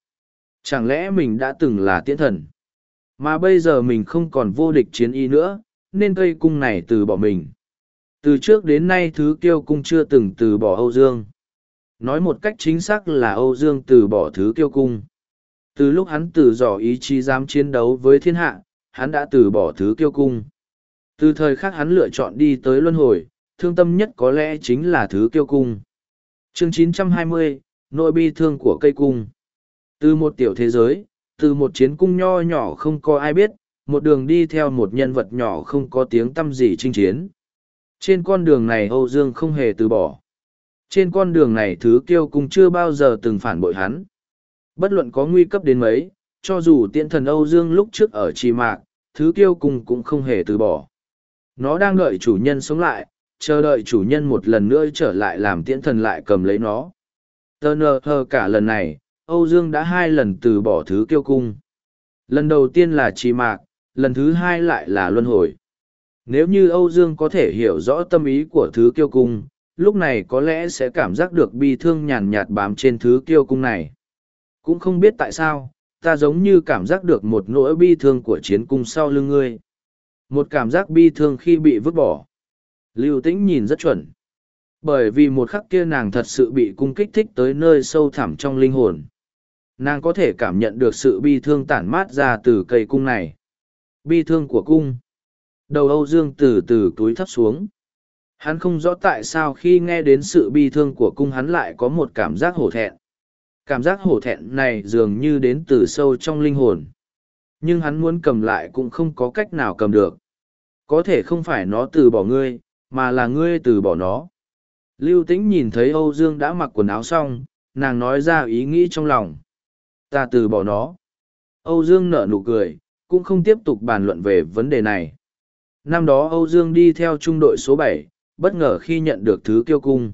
Chẳng lẽ mình đã từng là tiễn thần? Mà bây giờ mình không còn vô địch chiến y nữa, nên cây cung này từ bỏ mình. Từ trước đến nay thứ kiêu cung chưa từng từ bỏ Âu Dương. Nói một cách chính xác là Âu Dương từ bỏ thứ kiêu cung. Từ lúc hắn từ dò ý chí dám chiến đấu với thiên hạ, hắn đã từ bỏ thứ kiêu cung. Từ thời khắc hắn lựa chọn đi tới luân hồi, thương tâm nhất có lẽ chính là thứ kiêu cung. Chương 920, Nội bi thương của cây cung. Từ một tiểu thế giới, từ một chiến cung nho nhỏ không có ai biết, một đường đi theo một nhân vật nhỏ không có tiếng tăm gì chinh chiến. Trên con đường này Âu Dương không hề từ bỏ. Trên con đường này thứ kiêu cung chưa bao giờ từng phản bội hắn. Bất luận có nguy cấp đến mấy, cho dù tiện thần Âu Dương lúc trước ở trì mạc, thứ kiêu cung cũng không hề từ bỏ. Nó đang đợi chủ nhân sống lại, chờ đợi chủ nhân một lần nữa trở lại làm tiễn thần lại cầm lấy nó. Tờ nờ hờ cả lần này, Âu Dương đã hai lần từ bỏ thứ kiêu cung. Lần đầu tiên là trì mạc, lần thứ hai lại là luân hồi. Nếu như Âu Dương có thể hiểu rõ tâm ý của thứ kiêu cung, lúc này có lẽ sẽ cảm giác được bi thương nhàn nhạt bám trên thứ kiêu cung này. Cũng không biết tại sao, ta giống như cảm giác được một nỗi bi thương của chiến cung sau lưng ngươi. Một cảm giác bi thương khi bị vứt bỏ. Lưu tĩnh nhìn rất chuẩn. Bởi vì một khắc kia nàng thật sự bị cung kích thích tới nơi sâu thẳm trong linh hồn. Nàng có thể cảm nhận được sự bi thương tản mát ra từ cây cung này. Bi thương của cung. Đầu Âu Dương từ từ túi thấp xuống. Hắn không rõ tại sao khi nghe đến sự bi thương của cung hắn lại có một cảm giác hổ thẹn. Cảm giác hổ thẹn này dường như đến từ sâu trong linh hồn. Nhưng hắn muốn cầm lại cũng không có cách nào cầm được. Có thể không phải nó từ bỏ ngươi, mà là ngươi từ bỏ nó. Lưu Tĩnh nhìn thấy Âu Dương đã mặc quần áo xong, nàng nói ra ý nghĩ trong lòng. Ta từ bỏ nó. Âu Dương nở nụ cười, cũng không tiếp tục bàn luận về vấn đề này. Năm đó Âu Dương đi theo trung đội số bảy, bất ngờ khi nhận được thứ kiêu cung.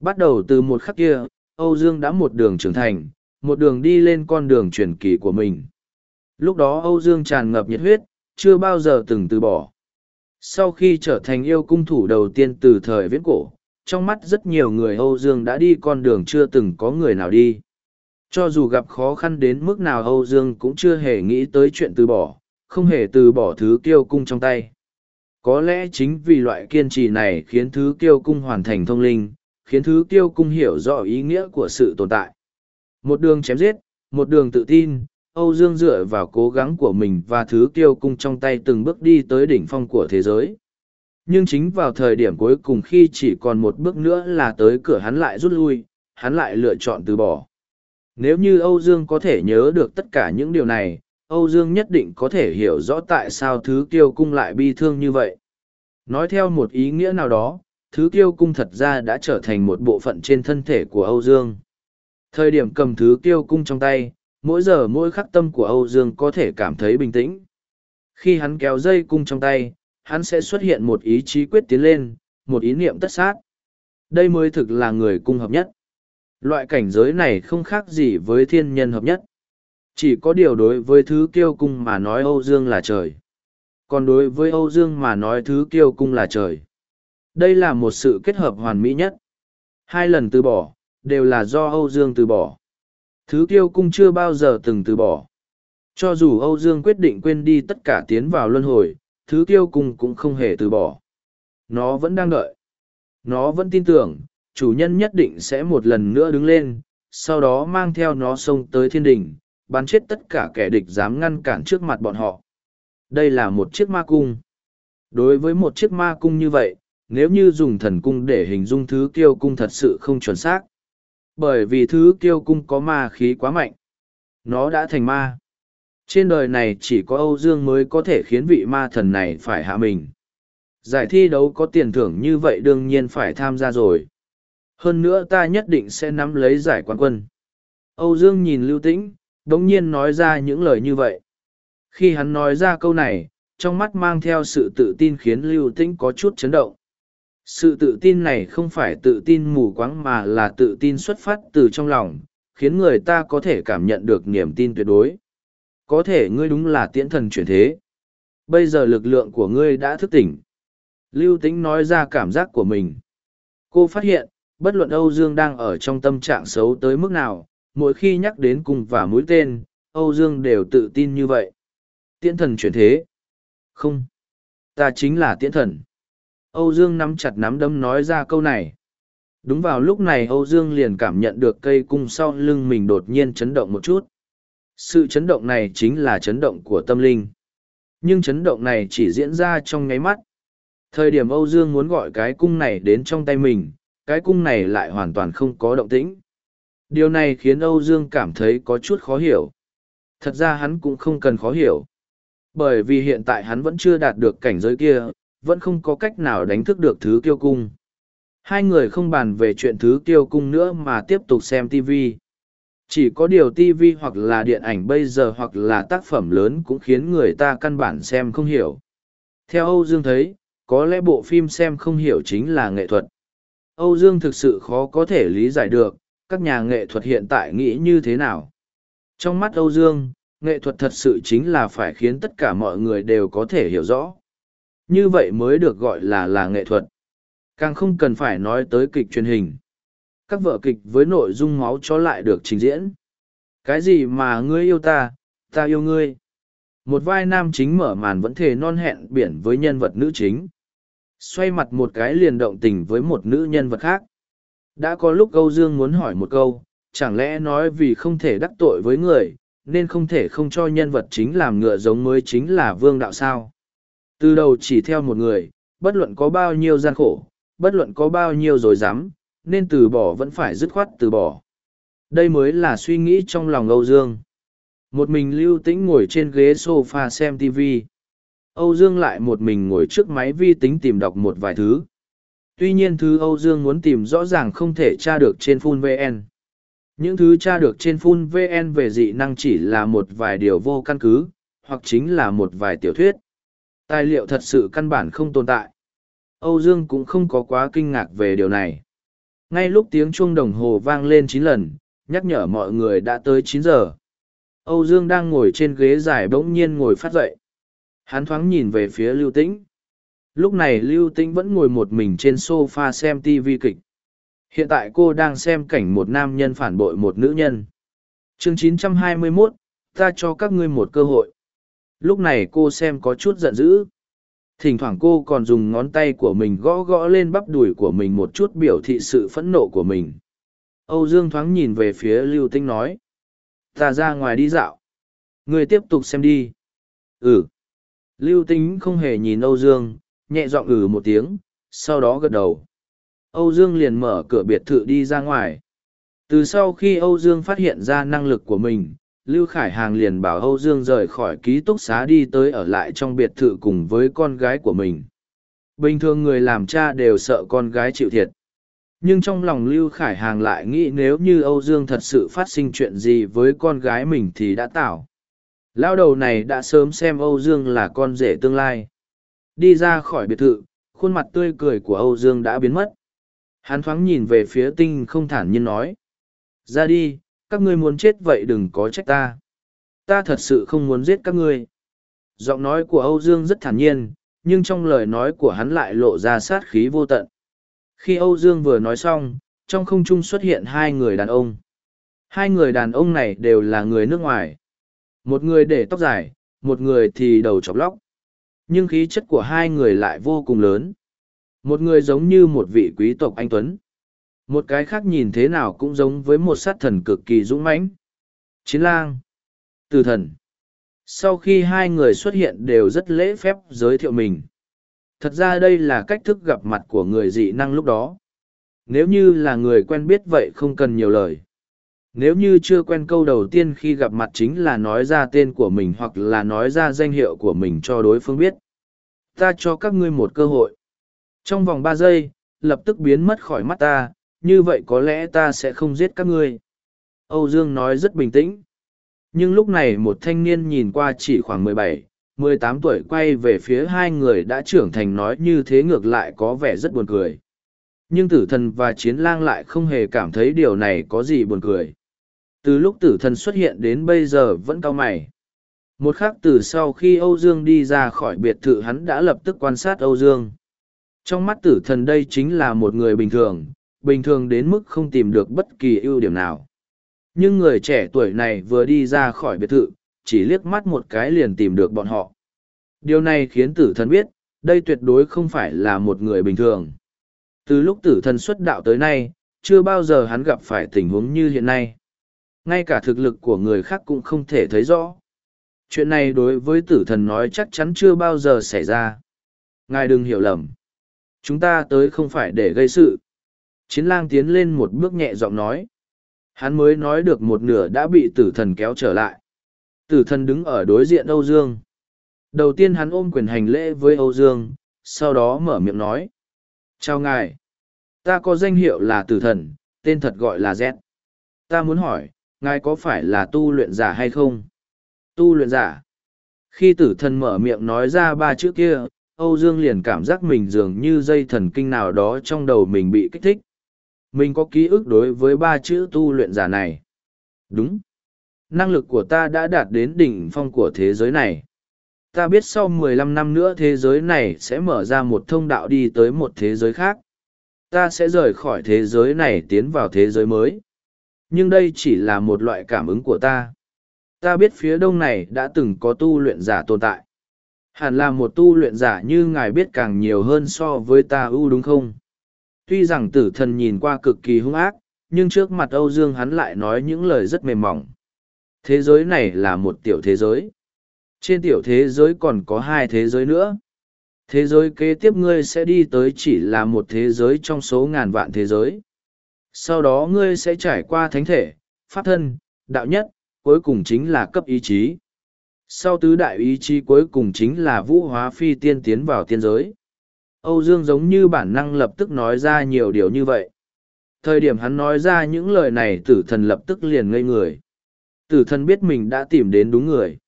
Bắt đầu từ một khắc kia, Âu Dương đã một đường trưởng thành, một đường đi lên con đường truyền kỳ của mình. Lúc đó Âu Dương tràn ngập nhiệt huyết, chưa bao giờ từng từ bỏ. Sau khi trở thành yêu cung thủ đầu tiên từ thời viễn cổ, trong mắt rất nhiều người Âu Dương đã đi con đường chưa từng có người nào đi. Cho dù gặp khó khăn đến mức nào Âu Dương cũng chưa hề nghĩ tới chuyện từ bỏ, không hề từ bỏ thứ kiêu cung trong tay. Có lẽ chính vì loại kiên trì này khiến thứ kiêu cung hoàn thành thông linh, khiến thứ kiêu cung hiểu rõ ý nghĩa của sự tồn tại. Một đường chém giết, một đường tự tin, Âu Dương dựa vào cố gắng của mình và thứ kiêu cung trong tay từng bước đi tới đỉnh phong của thế giới. Nhưng chính vào thời điểm cuối cùng khi chỉ còn một bước nữa là tới cửa hắn lại rút lui, hắn lại lựa chọn từ bỏ. Nếu như Âu Dương có thể nhớ được tất cả những điều này, Âu Dương nhất định có thể hiểu rõ tại sao thứ kiêu cung lại bi thương như vậy. Nói theo một ý nghĩa nào đó, thứ kiêu cung thật ra đã trở thành một bộ phận trên thân thể của Âu Dương. Thời điểm cầm thứ kiêu cung trong tay, mỗi giờ mỗi khắc tâm của Âu Dương có thể cảm thấy bình tĩnh. Khi hắn kéo dây cung trong tay, hắn sẽ xuất hiện một ý chí quyết tiến lên, một ý niệm tất sát. Đây mới thực là người cung hợp nhất. Loại cảnh giới này không khác gì với thiên nhân hợp nhất. Chỉ có điều đối với thứ kiêu cung mà nói Âu Dương là trời. Còn đối với Âu Dương mà nói thứ kiêu cung là trời. Đây là một sự kết hợp hoàn mỹ nhất. Hai lần từ bỏ, đều là do Âu Dương từ bỏ. Thứ kiêu cung chưa bao giờ từng từ bỏ. Cho dù Âu Dương quyết định quên đi tất cả tiến vào luân hồi, thứ kiêu cung cũng không hề từ bỏ. Nó vẫn đang đợi. Nó vẫn tin tưởng, chủ nhân nhất định sẽ một lần nữa đứng lên, sau đó mang theo nó xông tới thiên đình, bắn chết tất cả kẻ địch dám ngăn cản trước mặt bọn họ. Đây là một chiếc ma cung. Đối với một chiếc ma cung như vậy, nếu như dùng thần cung để hình dung thứ kiêu cung thật sự không chuẩn xác. Bởi vì thứ kiêu cung có ma khí quá mạnh. Nó đã thành ma. Trên đời này chỉ có Âu Dương mới có thể khiến vị ma thần này phải hạ mình. Giải thi đấu có tiền thưởng như vậy đương nhiên phải tham gia rồi. Hơn nữa ta nhất định sẽ nắm lấy giải quán quân. Âu Dương nhìn Lưu Tĩnh, đống nhiên nói ra những lời như vậy. Khi hắn nói ra câu này, trong mắt mang theo sự tự tin khiến Lưu Tĩnh có chút chấn động. Sự tự tin này không phải tự tin mù quáng mà là tự tin xuất phát từ trong lòng, khiến người ta có thể cảm nhận được niềm tin tuyệt đối. Có thể ngươi đúng là tiễn thần chuyển thế. Bây giờ lực lượng của ngươi đã thức tỉnh. Lưu Tĩnh nói ra cảm giác của mình. Cô phát hiện, bất luận Âu Dương đang ở trong tâm trạng xấu tới mức nào, mỗi khi nhắc đến cùng và mũi tên, Âu Dương đều tự tin như vậy. Tiễn thần chuyển thế. Không. Ta chính là tiễn thần. Âu Dương nắm chặt nắm đấm nói ra câu này. Đúng vào lúc này Âu Dương liền cảm nhận được cây cung sau lưng mình đột nhiên chấn động một chút. Sự chấn động này chính là chấn động của tâm linh. Nhưng chấn động này chỉ diễn ra trong ngáy mắt. Thời điểm Âu Dương muốn gọi cái cung này đến trong tay mình, cái cung này lại hoàn toàn không có động tĩnh. Điều này khiến Âu Dương cảm thấy có chút khó hiểu. Thật ra hắn cũng không cần khó hiểu. Bởi vì hiện tại hắn vẫn chưa đạt được cảnh giới kia, vẫn không có cách nào đánh thức được thứ kiêu cung. Hai người không bàn về chuyện thứ kiêu cung nữa mà tiếp tục xem TV. Chỉ có điều TV hoặc là điện ảnh bây giờ hoặc là tác phẩm lớn cũng khiến người ta căn bản xem không hiểu. Theo Âu Dương thấy, có lẽ bộ phim xem không hiểu chính là nghệ thuật. Âu Dương thực sự khó có thể lý giải được, các nhà nghệ thuật hiện tại nghĩ như thế nào. Trong mắt Âu Dương, nghệ thuật thật sự chính là phải khiến tất cả mọi người đều có thể hiểu rõ. Như vậy mới được gọi là là nghệ thuật. Càng không cần phải nói tới kịch truyền hình. Các vở kịch với nội dung máu chó lại được trình diễn. Cái gì mà ngươi yêu ta, ta yêu ngươi. Một vai nam chính mở màn vẫn thể non hẹn biển với nhân vật nữ chính. Xoay mặt một cái liền động tình với một nữ nhân vật khác. Đã có lúc Âu Dương muốn hỏi một câu, chẳng lẽ nói vì không thể đắc tội với người, nên không thể không cho nhân vật chính làm ngựa giống mới chính là vương đạo sao. Từ đầu chỉ theo một người, bất luận có bao nhiêu gian khổ, bất luận có bao nhiêu rồi dám, nên từ bỏ vẫn phải dứt khoát từ bỏ. Đây mới là suy nghĩ trong lòng Âu Dương. Một mình lưu tĩnh ngồi trên ghế sofa xem TV. Âu Dương lại một mình ngồi trước máy vi tính tìm đọc một vài thứ. Tuy nhiên thứ Âu Dương muốn tìm rõ ràng không thể tra được trên Full VN. Những thứ tra được trên Full VN về dị năng chỉ là một vài điều vô căn cứ, hoặc chính là một vài tiểu thuyết. Tài liệu thật sự căn bản không tồn tại. Âu Dương cũng không có quá kinh ngạc về điều này. Ngay lúc tiếng chuông đồng hồ vang lên chín lần, nhắc nhở mọi người đã tới chín giờ. Âu Dương đang ngồi trên ghế dài bỗng nhiên ngồi phát dậy. Hắn thoáng nhìn về phía Lưu Tĩnh. Lúc này Lưu Tĩnh vẫn ngồi một mình trên sofa xem TV kịch. Hiện tại cô đang xem cảnh một nam nhân phản bội một nữ nhân. chương 921, ta cho các ngươi một cơ hội. Lúc này cô xem có chút giận dữ. Thỉnh thoảng cô còn dùng ngón tay của mình gõ gõ lên bắp đùi của mình một chút biểu thị sự phẫn nộ của mình. Âu Dương thoáng nhìn về phía Lưu Tĩnh nói. Ta ra ngoài đi dạo. Người tiếp tục xem đi. Ừ. Lưu Tĩnh không hề nhìn Âu Dương, nhẹ giọng ừ một tiếng, sau đó gật đầu. Âu Dương liền mở cửa biệt thự đi ra ngoài. Từ sau khi Âu Dương phát hiện ra năng lực của mình, Lưu Khải Hàng liền bảo Âu Dương rời khỏi ký túc xá đi tới ở lại trong biệt thự cùng với con gái của mình. Bình thường người làm cha đều sợ con gái chịu thiệt. Nhưng trong lòng Lưu Khải Hàng lại nghĩ nếu như Âu Dương thật sự phát sinh chuyện gì với con gái mình thì đã tạo. Lao đầu này đã sớm xem Âu Dương là con rể tương lai. Đi ra khỏi biệt thự, khuôn mặt tươi cười của Âu Dương đã biến mất. Hắn thoáng nhìn về phía tinh không thản nhiên nói. Ra đi, các ngươi muốn chết vậy đừng có trách ta. Ta thật sự không muốn giết các ngươi. Giọng nói của Âu Dương rất thản nhiên, nhưng trong lời nói của hắn lại lộ ra sát khí vô tận. Khi Âu Dương vừa nói xong, trong không trung xuất hiện hai người đàn ông. Hai người đàn ông này đều là người nước ngoài. Một người để tóc dài, một người thì đầu chọc lóc. Nhưng khí chất của hai người lại vô cùng lớn. Một người giống như một vị quý tộc anh Tuấn. Một cái khác nhìn thế nào cũng giống với một sát thần cực kỳ dũng mãnh. Chiến lang. Từ thần. Sau khi hai người xuất hiện đều rất lễ phép giới thiệu mình. Thật ra đây là cách thức gặp mặt của người dị năng lúc đó. Nếu như là người quen biết vậy không cần nhiều lời. Nếu như chưa quen câu đầu tiên khi gặp mặt chính là nói ra tên của mình hoặc là nói ra danh hiệu của mình cho đối phương biết. Ta cho các ngươi một cơ hội. Trong vòng ba giây, lập tức biến mất khỏi mắt ta, như vậy có lẽ ta sẽ không giết các ngươi. Âu Dương nói rất bình tĩnh. Nhưng lúc này một thanh niên nhìn qua chỉ khoảng mười bảy, mười tám tuổi quay về phía hai người đã trưởng thành nói như thế ngược lại có vẻ rất buồn cười. Nhưng tử thần và chiến lang lại không hề cảm thấy điều này có gì buồn cười. Từ lúc tử thần xuất hiện đến bây giờ vẫn cao mày. Một khắc từ sau khi Âu Dương đi ra khỏi biệt thự hắn đã lập tức quan sát Âu Dương. Trong mắt tử thần đây chính là một người bình thường, bình thường đến mức không tìm được bất kỳ ưu điểm nào. Nhưng người trẻ tuổi này vừa đi ra khỏi biệt thự, chỉ liếc mắt một cái liền tìm được bọn họ. Điều này khiến tử thần biết, đây tuyệt đối không phải là một người bình thường. Từ lúc tử thần xuất đạo tới nay, chưa bao giờ hắn gặp phải tình huống như hiện nay. Ngay cả thực lực của người khác cũng không thể thấy rõ. Chuyện này đối với tử thần nói chắc chắn chưa bao giờ xảy ra. Ngài đừng hiểu lầm. Chúng ta tới không phải để gây sự. Chiến lang tiến lên một bước nhẹ giọng nói. Hắn mới nói được một nửa đã bị tử thần kéo trở lại. Tử thần đứng ở đối diện Âu Dương. Đầu tiên hắn ôm quyền hành lễ với Âu Dương, sau đó mở miệng nói. Chào ngài. Ta có danh hiệu là tử thần, tên thật gọi là Z. Ta muốn hỏi, ngài có phải là tu luyện giả hay không? Tu luyện giả. Khi tử thần mở miệng nói ra ba chữ kia, Âu Dương liền cảm giác mình dường như dây thần kinh nào đó trong đầu mình bị kích thích. Mình có ký ức đối với ba chữ tu luyện giả này. Đúng. Năng lực của ta đã đạt đến đỉnh phong của thế giới này. Ta biết sau 15 năm nữa thế giới này sẽ mở ra một thông đạo đi tới một thế giới khác. Ta sẽ rời khỏi thế giới này tiến vào thế giới mới. Nhưng đây chỉ là một loại cảm ứng của ta. Ta biết phía đông này đã từng có tu luyện giả tồn tại. Hẳn là một tu luyện giả như ngài biết càng nhiều hơn so với ta ưu đúng không? Tuy rằng tử thần nhìn qua cực kỳ hung ác, nhưng trước mặt Âu Dương hắn lại nói những lời rất mềm mỏng. Thế giới này là một tiểu thế giới. Trên tiểu thế giới còn có hai thế giới nữa. Thế giới kế tiếp ngươi sẽ đi tới chỉ là một thế giới trong số ngàn vạn thế giới. Sau đó ngươi sẽ trải qua thánh thể, pháp thân, đạo nhất, cuối cùng chính là cấp ý chí. Sau tứ đại ý chí cuối cùng chính là vũ hóa phi tiên tiến vào tiên giới. Âu Dương giống như bản năng lập tức nói ra nhiều điều như vậy. Thời điểm hắn nói ra những lời này tử thần lập tức liền ngây người. Tử thần biết mình đã tìm đến đúng người.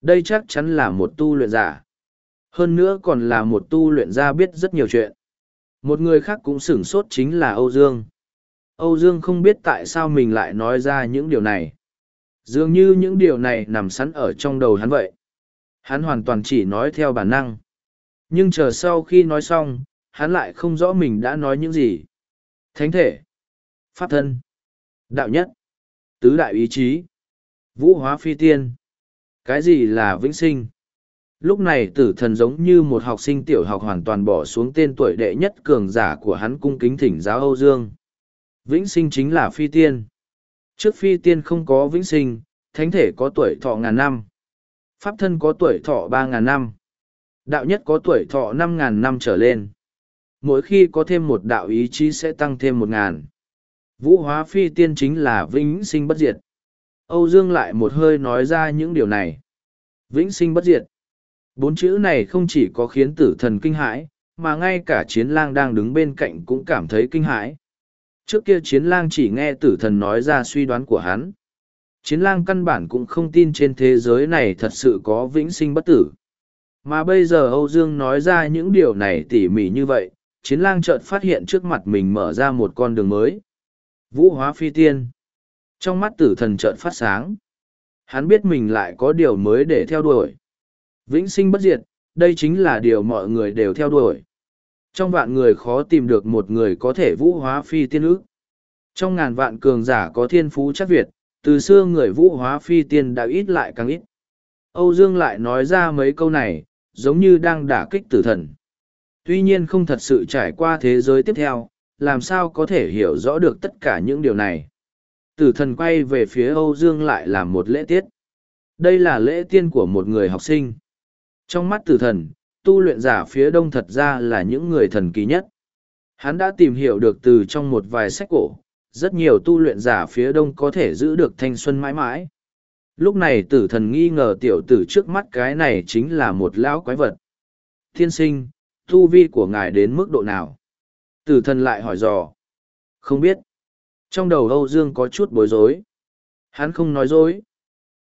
Đây chắc chắn là một tu luyện giả. Hơn nữa còn là một tu luyện gia biết rất nhiều chuyện. Một người khác cũng sửng sốt chính là Âu Dương. Âu Dương không biết tại sao mình lại nói ra những điều này. Dường như những điều này nằm sẵn ở trong đầu hắn vậy. Hắn hoàn toàn chỉ nói theo bản năng. Nhưng chờ sau khi nói xong, hắn lại không rõ mình đã nói những gì. Thánh thể, pháp thân, đạo nhất, tứ đại ý chí, vũ hóa phi tiên. Cái gì là vĩnh sinh? Lúc này tử thần giống như một học sinh tiểu học hoàn toàn bỏ xuống tên tuổi đệ nhất cường giả của hắn cung kính thỉnh giáo Âu Dương. Vĩnh sinh chính là phi tiên. Trước phi tiên không có vĩnh sinh, thánh thể có tuổi thọ ngàn năm. Pháp thân có tuổi thọ ba ngàn năm. Đạo nhất có tuổi thọ năm ngàn năm trở lên. Mỗi khi có thêm một đạo ý chí sẽ tăng thêm một ngàn. Vũ hóa phi tiên chính là vĩnh sinh bất diệt. Âu Dương lại một hơi nói ra những điều này. Vĩnh sinh bất diệt. Bốn chữ này không chỉ có khiến tử thần kinh hãi, mà ngay cả chiến lang đang đứng bên cạnh cũng cảm thấy kinh hãi. Trước kia chiến lang chỉ nghe tử thần nói ra suy đoán của hắn. Chiến lang căn bản cũng không tin trên thế giới này thật sự có vĩnh sinh bất tử. Mà bây giờ Âu Dương nói ra những điều này tỉ mỉ như vậy, chiến lang chợt phát hiện trước mặt mình mở ra một con đường mới. Vũ hóa phi tiên. Trong mắt tử thần chợt phát sáng. Hắn biết mình lại có điều mới để theo đuổi. Vĩnh sinh bất diệt, đây chính là điều mọi người đều theo đuổi. Trong vạn người khó tìm được một người có thể vũ hóa phi tiên ước. Trong ngàn vạn cường giả có thiên phú chắc Việt, từ xưa người vũ hóa phi tiên đã ít lại càng ít. Âu Dương lại nói ra mấy câu này, giống như đang đả kích tử thần. Tuy nhiên không thật sự trải qua thế giới tiếp theo, làm sao có thể hiểu rõ được tất cả những điều này. Tử thần quay về phía Âu Dương lại làm một lễ tiết. Đây là lễ tiên của một người học sinh. Trong mắt tử thần, tu luyện giả phía đông thật ra là những người thần kỳ nhất. Hắn đã tìm hiểu được từ trong một vài sách cổ, rất nhiều tu luyện giả phía đông có thể giữ được thanh xuân mãi mãi. Lúc này tử thần nghi ngờ tiểu tử trước mắt cái này chính là một lão quái vật. Thiên sinh, tu vi của ngài đến mức độ nào? Tử thần lại hỏi dò. Không biết. Trong đầu Âu Dương có chút bối rối. Hắn không nói dối.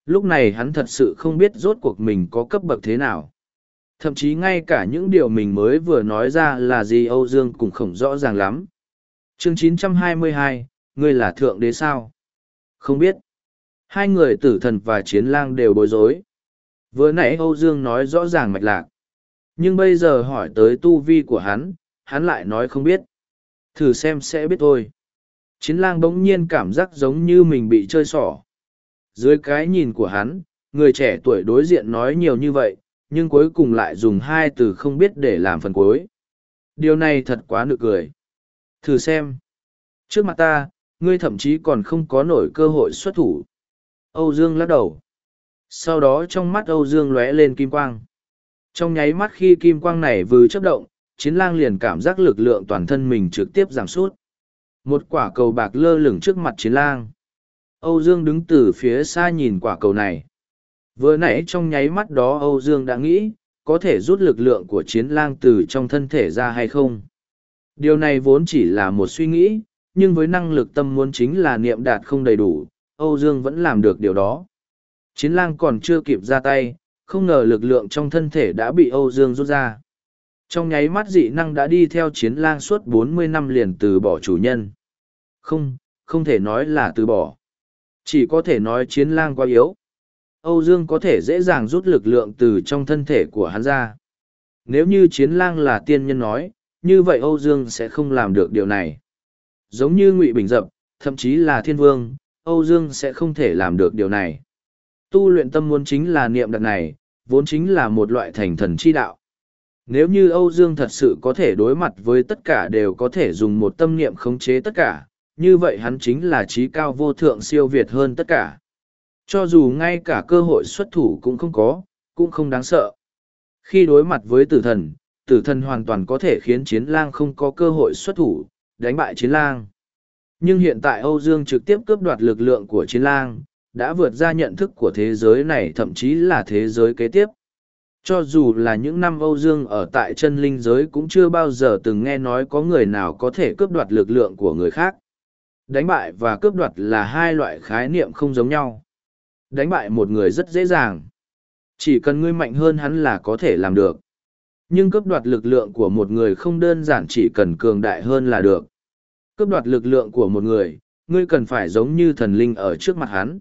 Lúc này hắn thật sự không biết rốt cuộc mình có cấp bậc thế nào. Thậm chí ngay cả những điều mình mới vừa nói ra là gì Âu Dương cũng không rõ ràng lắm. Chương 922, ngươi là thượng đế sao? Không biết. Hai người tử thần và chiến lang đều bối rối. Vừa nãy Âu Dương nói rõ ràng mạch lạc. Nhưng bây giờ hỏi tới tu vi của hắn, hắn lại nói không biết. Thử xem sẽ biết thôi. Chiến lang bỗng nhiên cảm giác giống như mình bị chơi xỏ. Dưới cái nhìn của hắn, người trẻ tuổi đối diện nói nhiều như vậy, nhưng cuối cùng lại dùng hai từ không biết để làm phần cuối. Điều này thật quá nực cười. Thử xem. Trước mặt ta, ngươi thậm chí còn không có nổi cơ hội xuất thủ. Âu Dương lắc đầu. Sau đó trong mắt Âu Dương lóe lên kim quang. Trong nháy mắt khi kim quang này vừa chấp động, chiến lang liền cảm giác lực lượng toàn thân mình trực tiếp giảm sút. Một quả cầu bạc lơ lửng trước mặt chiến lang. Âu Dương đứng từ phía xa nhìn quả cầu này. Vừa nãy trong nháy mắt đó Âu Dương đã nghĩ, có thể rút lực lượng của chiến lang từ trong thân thể ra hay không. Điều này vốn chỉ là một suy nghĩ, nhưng với năng lực tâm muốn chính là niệm đạt không đầy đủ, Âu Dương vẫn làm được điều đó. Chiến lang còn chưa kịp ra tay, không ngờ lực lượng trong thân thể đã bị Âu Dương rút ra. Trong nháy mắt dị năng đã đi theo chiến lang suốt bốn mươi năm liền từ bỏ chủ nhân. Không, không thể nói là từ bỏ. Chỉ có thể nói chiến lang quá yếu. Âu Dương có thể dễ dàng rút lực lượng từ trong thân thể của hắn ra. Nếu như chiến lang là tiên nhân nói, như vậy Âu Dương sẽ không làm được điều này. Giống như Ngụy Bình Dập, thậm chí là thiên vương, Âu Dương sẽ không thể làm được điều này. Tu luyện tâm muốn chính là niệm đặc này, vốn chính là một loại thành thần chi đạo. Nếu như Âu Dương thật sự có thể đối mặt với tất cả đều có thể dùng một tâm niệm khống chế tất cả, như vậy hắn chính là trí cao vô thượng siêu việt hơn tất cả. Cho dù ngay cả cơ hội xuất thủ cũng không có, cũng không đáng sợ. Khi đối mặt với tử thần, tử thần hoàn toàn có thể khiến chiến lang không có cơ hội xuất thủ, đánh bại chiến lang. Nhưng hiện tại Âu Dương trực tiếp cướp đoạt lực lượng của chiến lang, đã vượt ra nhận thức của thế giới này thậm chí là thế giới kế tiếp. Cho dù là những năm Âu Dương ở tại chân linh giới cũng chưa bao giờ từng nghe nói có người nào có thể cướp đoạt lực lượng của người khác. Đánh bại và cướp đoạt là hai loại khái niệm không giống nhau. Đánh bại một người rất dễ dàng. Chỉ cần ngươi mạnh hơn hắn là có thể làm được. Nhưng cướp đoạt lực lượng của một người không đơn giản chỉ cần cường đại hơn là được. Cướp đoạt lực lượng của một người, ngươi cần phải giống như thần linh ở trước mặt hắn.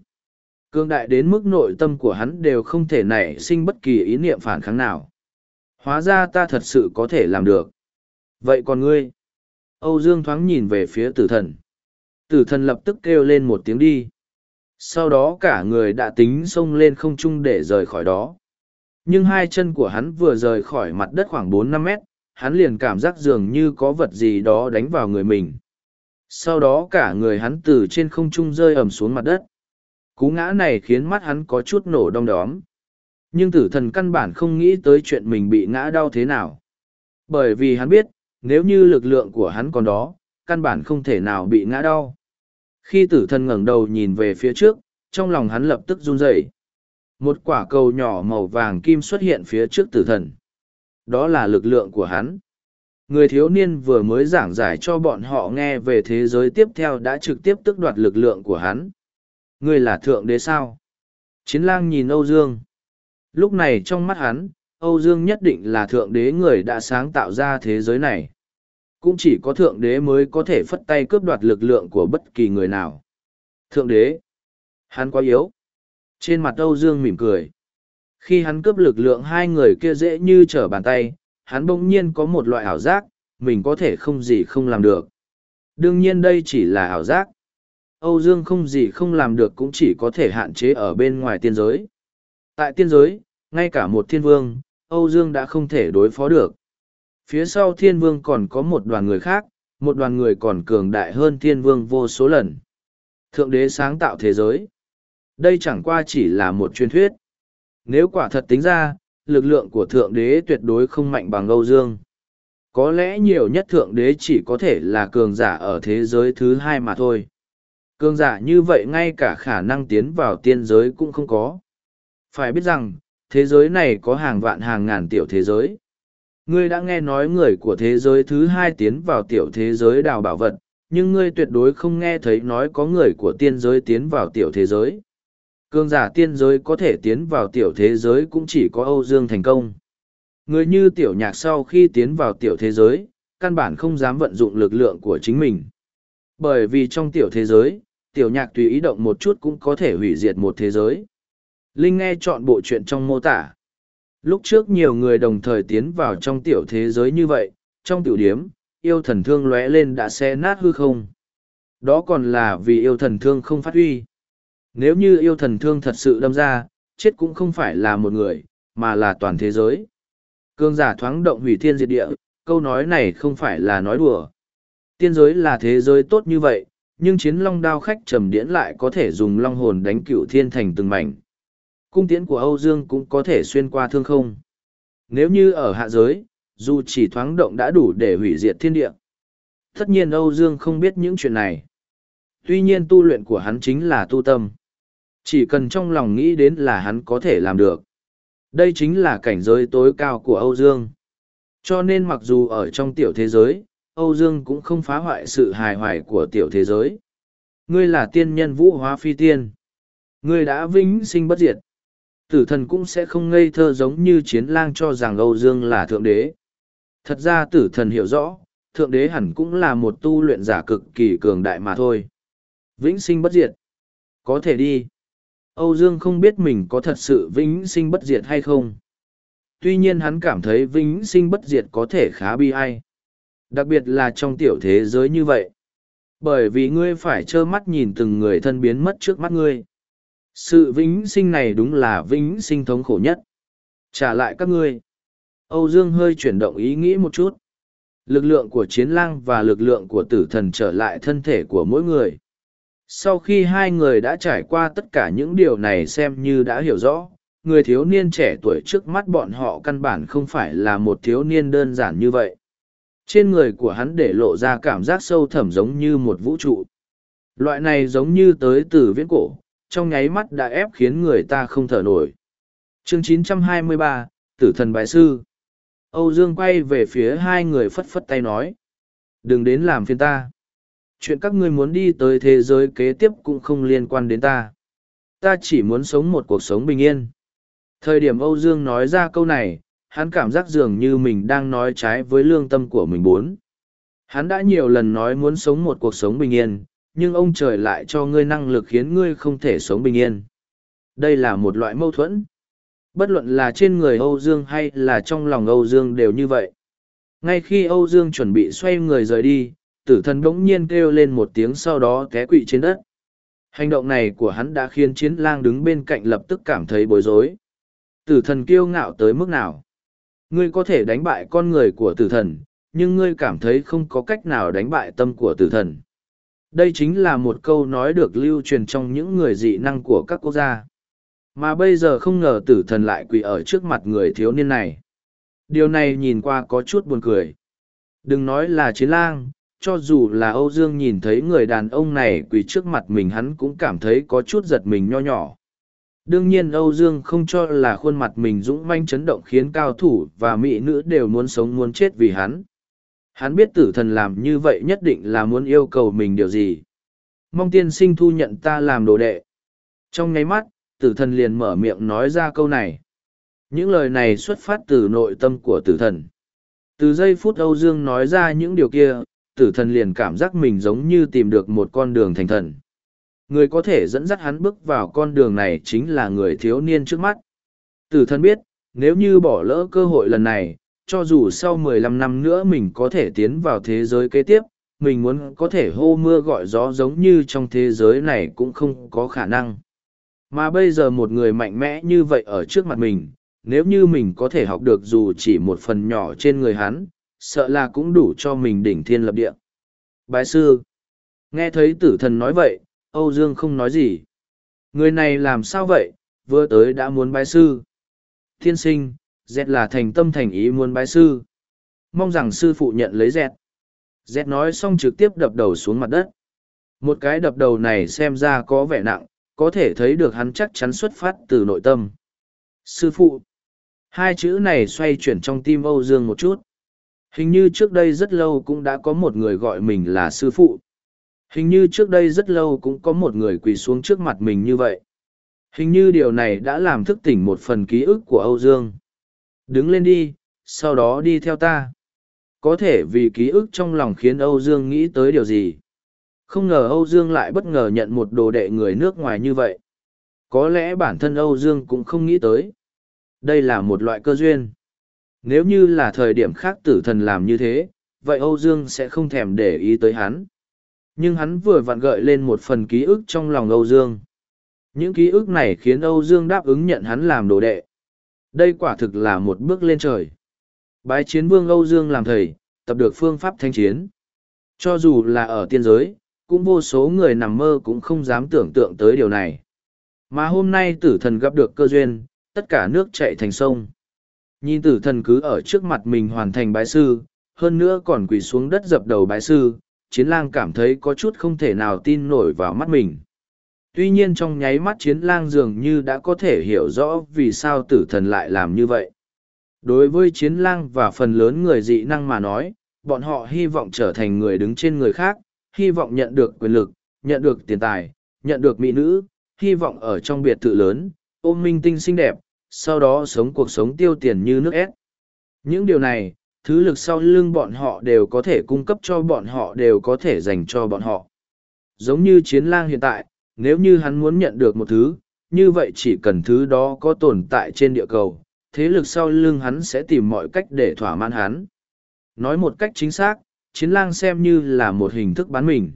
Cường đại đến mức nội tâm của hắn đều không thể nảy sinh bất kỳ ý niệm phản kháng nào. Hóa ra ta thật sự có thể làm được. Vậy còn ngươi? Âu Dương thoáng nhìn về phía tử thần. Tử thần lập tức kêu lên một tiếng đi. Sau đó cả người đã tính xông lên không trung để rời khỏi đó. Nhưng hai chân của hắn vừa rời khỏi mặt đất khoảng bốn năm mét, hắn liền cảm giác dường như có vật gì đó đánh vào người mình. Sau đó cả người hắn từ trên không trung rơi ầm xuống mặt đất. Cú ngã này khiến mắt hắn có chút nổ đong đóm. Nhưng tử thần căn bản không nghĩ tới chuyện mình bị ngã đau thế nào. Bởi vì hắn biết, nếu như lực lượng của hắn còn đó, căn bản không thể nào bị ngã đau. Khi tử thần ngẩng đầu nhìn về phía trước, trong lòng hắn lập tức run rẩy. Một quả cầu nhỏ màu vàng kim xuất hiện phía trước tử thần. Đó là lực lượng của hắn. Người thiếu niên vừa mới giảng giải cho bọn họ nghe về thế giới tiếp theo đã trực tiếp tước đoạt lực lượng của hắn. Ngươi là thượng đế sao? Chiến lang nhìn Âu Dương. Lúc này trong mắt hắn, Âu Dương nhất định là thượng đế người đã sáng tạo ra thế giới này. Cũng chỉ có thượng đế mới có thể phất tay cướp đoạt lực lượng của bất kỳ người nào. Thượng đế. Hắn quá yếu. Trên mặt Âu Dương mỉm cười. Khi hắn cướp lực lượng hai người kia dễ như trở bàn tay, hắn bỗng nhiên có một loại ảo giác, mình có thể không gì không làm được. Đương nhiên đây chỉ là ảo giác. Âu Dương không gì không làm được cũng chỉ có thể hạn chế ở bên ngoài tiên giới. Tại tiên giới, ngay cả một thiên vương, Âu Dương đã không thể đối phó được. Phía sau thiên vương còn có một đoàn người khác, một đoàn người còn cường đại hơn thiên vương vô số lần. Thượng đế sáng tạo thế giới. Đây chẳng qua chỉ là một truyền thuyết. Nếu quả thật tính ra, lực lượng của thượng đế tuyệt đối không mạnh bằng Âu Dương. Có lẽ nhiều nhất thượng đế chỉ có thể là cường giả ở thế giới thứ hai mà thôi. Cường giả như vậy ngay cả khả năng tiến vào tiên giới cũng không có. Phải biết rằng, thế giới này có hàng vạn hàng ngàn tiểu thế giới. Ngươi đã nghe nói người của thế giới thứ hai tiến vào tiểu thế giới đào bảo vật, nhưng ngươi tuyệt đối không nghe thấy nói có người của tiên giới tiến vào tiểu thế giới. Cương giả tiên giới có thể tiến vào tiểu thế giới cũng chỉ có Âu Dương thành công. Người như tiểu nhạc sau khi tiến vào tiểu thế giới, căn bản không dám vận dụng lực lượng của chính mình. Bởi vì trong tiểu thế giới, tiểu nhạc tùy ý động một chút cũng có thể hủy diệt một thế giới. Linh nghe chọn bộ chuyện trong mô tả. Lúc trước nhiều người đồng thời tiến vào trong tiểu thế giới như vậy, trong tiểu điếm, yêu thần thương lóe lên đã xé nát hư không. Đó còn là vì yêu thần thương không phát huy. Nếu như yêu thần thương thật sự đâm ra, chết cũng không phải là một người, mà là toàn thế giới. Cương giả thoáng động hủy thiên diệt địa, câu nói này không phải là nói đùa. Tiên giới là thế giới tốt như vậy, nhưng chiến long đao khách trầm điễn lại có thể dùng long hồn đánh cựu thiên thành từng mảnh. Cung tiễn của Âu Dương cũng có thể xuyên qua thương không. Nếu như ở hạ giới, dù chỉ thoáng động đã đủ để hủy diệt thiên địa. Tất nhiên Âu Dương không biết những chuyện này. Tuy nhiên tu luyện của hắn chính là tu tâm. Chỉ cần trong lòng nghĩ đến là hắn có thể làm được. Đây chính là cảnh giới tối cao của Âu Dương. Cho nên mặc dù ở trong tiểu thế giới, Âu Dương cũng không phá hoại sự hài hoài của tiểu thế giới. Ngươi là tiên nhân vũ hóa phi tiên. Ngươi đã vĩnh sinh bất diệt. Tử thần cũng sẽ không ngây thơ giống như chiến lang cho rằng Âu Dương là thượng đế. Thật ra tử thần hiểu rõ, thượng đế hẳn cũng là một tu luyện giả cực kỳ cường đại mà thôi. Vĩnh sinh bất diệt. Có thể đi. Âu Dương không biết mình có thật sự vĩnh sinh bất diệt hay không. Tuy nhiên hắn cảm thấy vĩnh sinh bất diệt có thể khá bi ai. Đặc biệt là trong tiểu thế giới như vậy. Bởi vì ngươi phải trơ mắt nhìn từng người thân biến mất trước mắt ngươi. Sự vĩnh sinh này đúng là vĩnh sinh thống khổ nhất. Trả lại các ngươi. Âu Dương hơi chuyển động ý nghĩ một chút. Lực lượng của chiến lang và lực lượng của tử thần trở lại thân thể của mỗi người. Sau khi hai người đã trải qua tất cả những điều này xem như đã hiểu rõ, người thiếu niên trẻ tuổi trước mắt bọn họ căn bản không phải là một thiếu niên đơn giản như vậy. Trên người của hắn để lộ ra cảm giác sâu thẳm giống như một vũ trụ. Loại này giống như tới từ viễn cổ, trong nháy mắt đã ép khiến người ta không thở nổi. Chương 923, Tử thần bài sư. Âu Dương quay về phía hai người phất phất tay nói. Đừng đến làm phiền ta. Chuyện các ngươi muốn đi tới thế giới kế tiếp cũng không liên quan đến ta. Ta chỉ muốn sống một cuộc sống bình yên. Thời điểm Âu Dương nói ra câu này, hắn cảm giác dường như mình đang nói trái với lương tâm của mình bốn. Hắn đã nhiều lần nói muốn sống một cuộc sống bình yên, nhưng ông trời lại cho ngươi năng lực khiến ngươi không thể sống bình yên. Đây là một loại mâu thuẫn. Bất luận là trên người Âu Dương hay là trong lòng Âu Dương đều như vậy. Ngay khi Âu Dương chuẩn bị xoay người rời đi, tử thần bỗng nhiên kêu lên một tiếng sau đó té quỵ trên đất. Hành động này của hắn đã khiến chiến lang đứng bên cạnh lập tức cảm thấy bối rối. Tử thần kiêu ngạo tới mức nào? Ngươi có thể đánh bại con người của tử thần, nhưng ngươi cảm thấy không có cách nào đánh bại tâm của tử thần. Đây chính là một câu nói được lưu truyền trong những người dị năng của các quốc gia. Mà bây giờ không ngờ tử thần lại quỳ ở trước mặt người thiếu niên này. Điều này nhìn qua có chút buồn cười. Đừng nói là chiến lang, cho dù là Âu Dương nhìn thấy người đàn ông này quỳ trước mặt mình hắn cũng cảm thấy có chút giật mình nho nhỏ. Đương nhiên Âu Dương không cho là khuôn mặt mình dũng manh chấn động khiến cao thủ và mỹ nữ đều muốn sống muốn chết vì hắn. Hắn biết tử thần làm như vậy nhất định là muốn yêu cầu mình điều gì. Mong tiên sinh thu nhận ta làm đồ đệ. Trong ngay mắt, tử thần liền mở miệng nói ra câu này. Những lời này xuất phát từ nội tâm của tử thần. Từ giây phút Âu Dương nói ra những điều kia, tử thần liền cảm giác mình giống như tìm được một con đường thành thần. Người có thể dẫn dắt hắn bước vào con đường này chính là người thiếu niên trước mắt. Tử thần biết, nếu như bỏ lỡ cơ hội lần này, cho dù sau 15 năm nữa mình có thể tiến vào thế giới kế tiếp, mình muốn có thể hô mưa gọi gió giống như trong thế giới này cũng không có khả năng. Mà bây giờ một người mạnh mẽ như vậy ở trước mặt mình, nếu như mình có thể học được dù chỉ một phần nhỏ trên người hắn, sợ là cũng đủ cho mình đỉnh thiên lập địa. Bái sư, nghe thấy tử thần nói vậy, Âu Dương không nói gì. Người này làm sao vậy, vừa tới đã muốn bái sư. Thiên sinh, dẹt là thành tâm thành ý muốn bái sư. Mong rằng sư phụ nhận lấy dẹt. Dẹt nói xong trực tiếp đập đầu xuống mặt đất. Một cái đập đầu này xem ra có vẻ nặng, có thể thấy được hắn chắc chắn xuất phát từ nội tâm. Sư phụ. Hai chữ này xoay chuyển trong tim Âu Dương một chút. Hình như trước đây rất lâu cũng đã có một người gọi mình là sư phụ. Hình như trước đây rất lâu cũng có một người quỳ xuống trước mặt mình như vậy. Hình như điều này đã làm thức tỉnh một phần ký ức của Âu Dương. Đứng lên đi, sau đó đi theo ta. Có thể vì ký ức trong lòng khiến Âu Dương nghĩ tới điều gì. Không ngờ Âu Dương lại bất ngờ nhận một đồ đệ người nước ngoài như vậy. Có lẽ bản thân Âu Dương cũng không nghĩ tới. Đây là một loại cơ duyên. Nếu như là thời điểm khác tử thần làm như thế, vậy Âu Dương sẽ không thèm để ý tới hắn. Nhưng hắn vừa vặn gợi lên một phần ký ức trong lòng Âu Dương. Những ký ức này khiến Âu Dương đáp ứng nhận hắn làm đồ đệ. Đây quả thực là một bước lên trời. Bái chiến vương Âu Dương làm thầy, tập được phương pháp thanh chiến. Cho dù là ở tiên giới, cũng vô số người nằm mơ cũng không dám tưởng tượng tới điều này. Mà hôm nay tử thần gặp được cơ duyên, tất cả nước chạy thành sông. Nhìn tử thần cứ ở trước mặt mình hoàn thành bái sư, hơn nữa còn quỳ xuống đất dập đầu bái sư, chiến lang cảm thấy có chút không thể nào tin nổi vào mắt mình. Tuy nhiên trong nháy mắt chiến lang dường như đã có thể hiểu rõ vì sao tử thần lại làm như vậy. Đối với chiến lang và phần lớn người dị năng mà nói, bọn họ hy vọng trở thành người đứng trên người khác, hy vọng nhận được quyền lực, nhận được tiền tài, nhận được mỹ nữ, hy vọng ở trong biệt thự lớn, ôm minh tinh xinh đẹp, sau đó sống cuộc sống tiêu tiền như nước ép. Những điều này, thứ lực sau lưng bọn họ đều có thể cung cấp cho bọn họ đều có thể dành cho bọn họ. Giống như chiến lang hiện tại, nếu như hắn muốn nhận được một thứ, như vậy chỉ cần thứ đó có tồn tại trên địa cầu, thế lực sau lưng hắn sẽ tìm mọi cách để thỏa mãn hắn. Nói một cách chính xác, chiến lang xem như là một hình thức bán mình.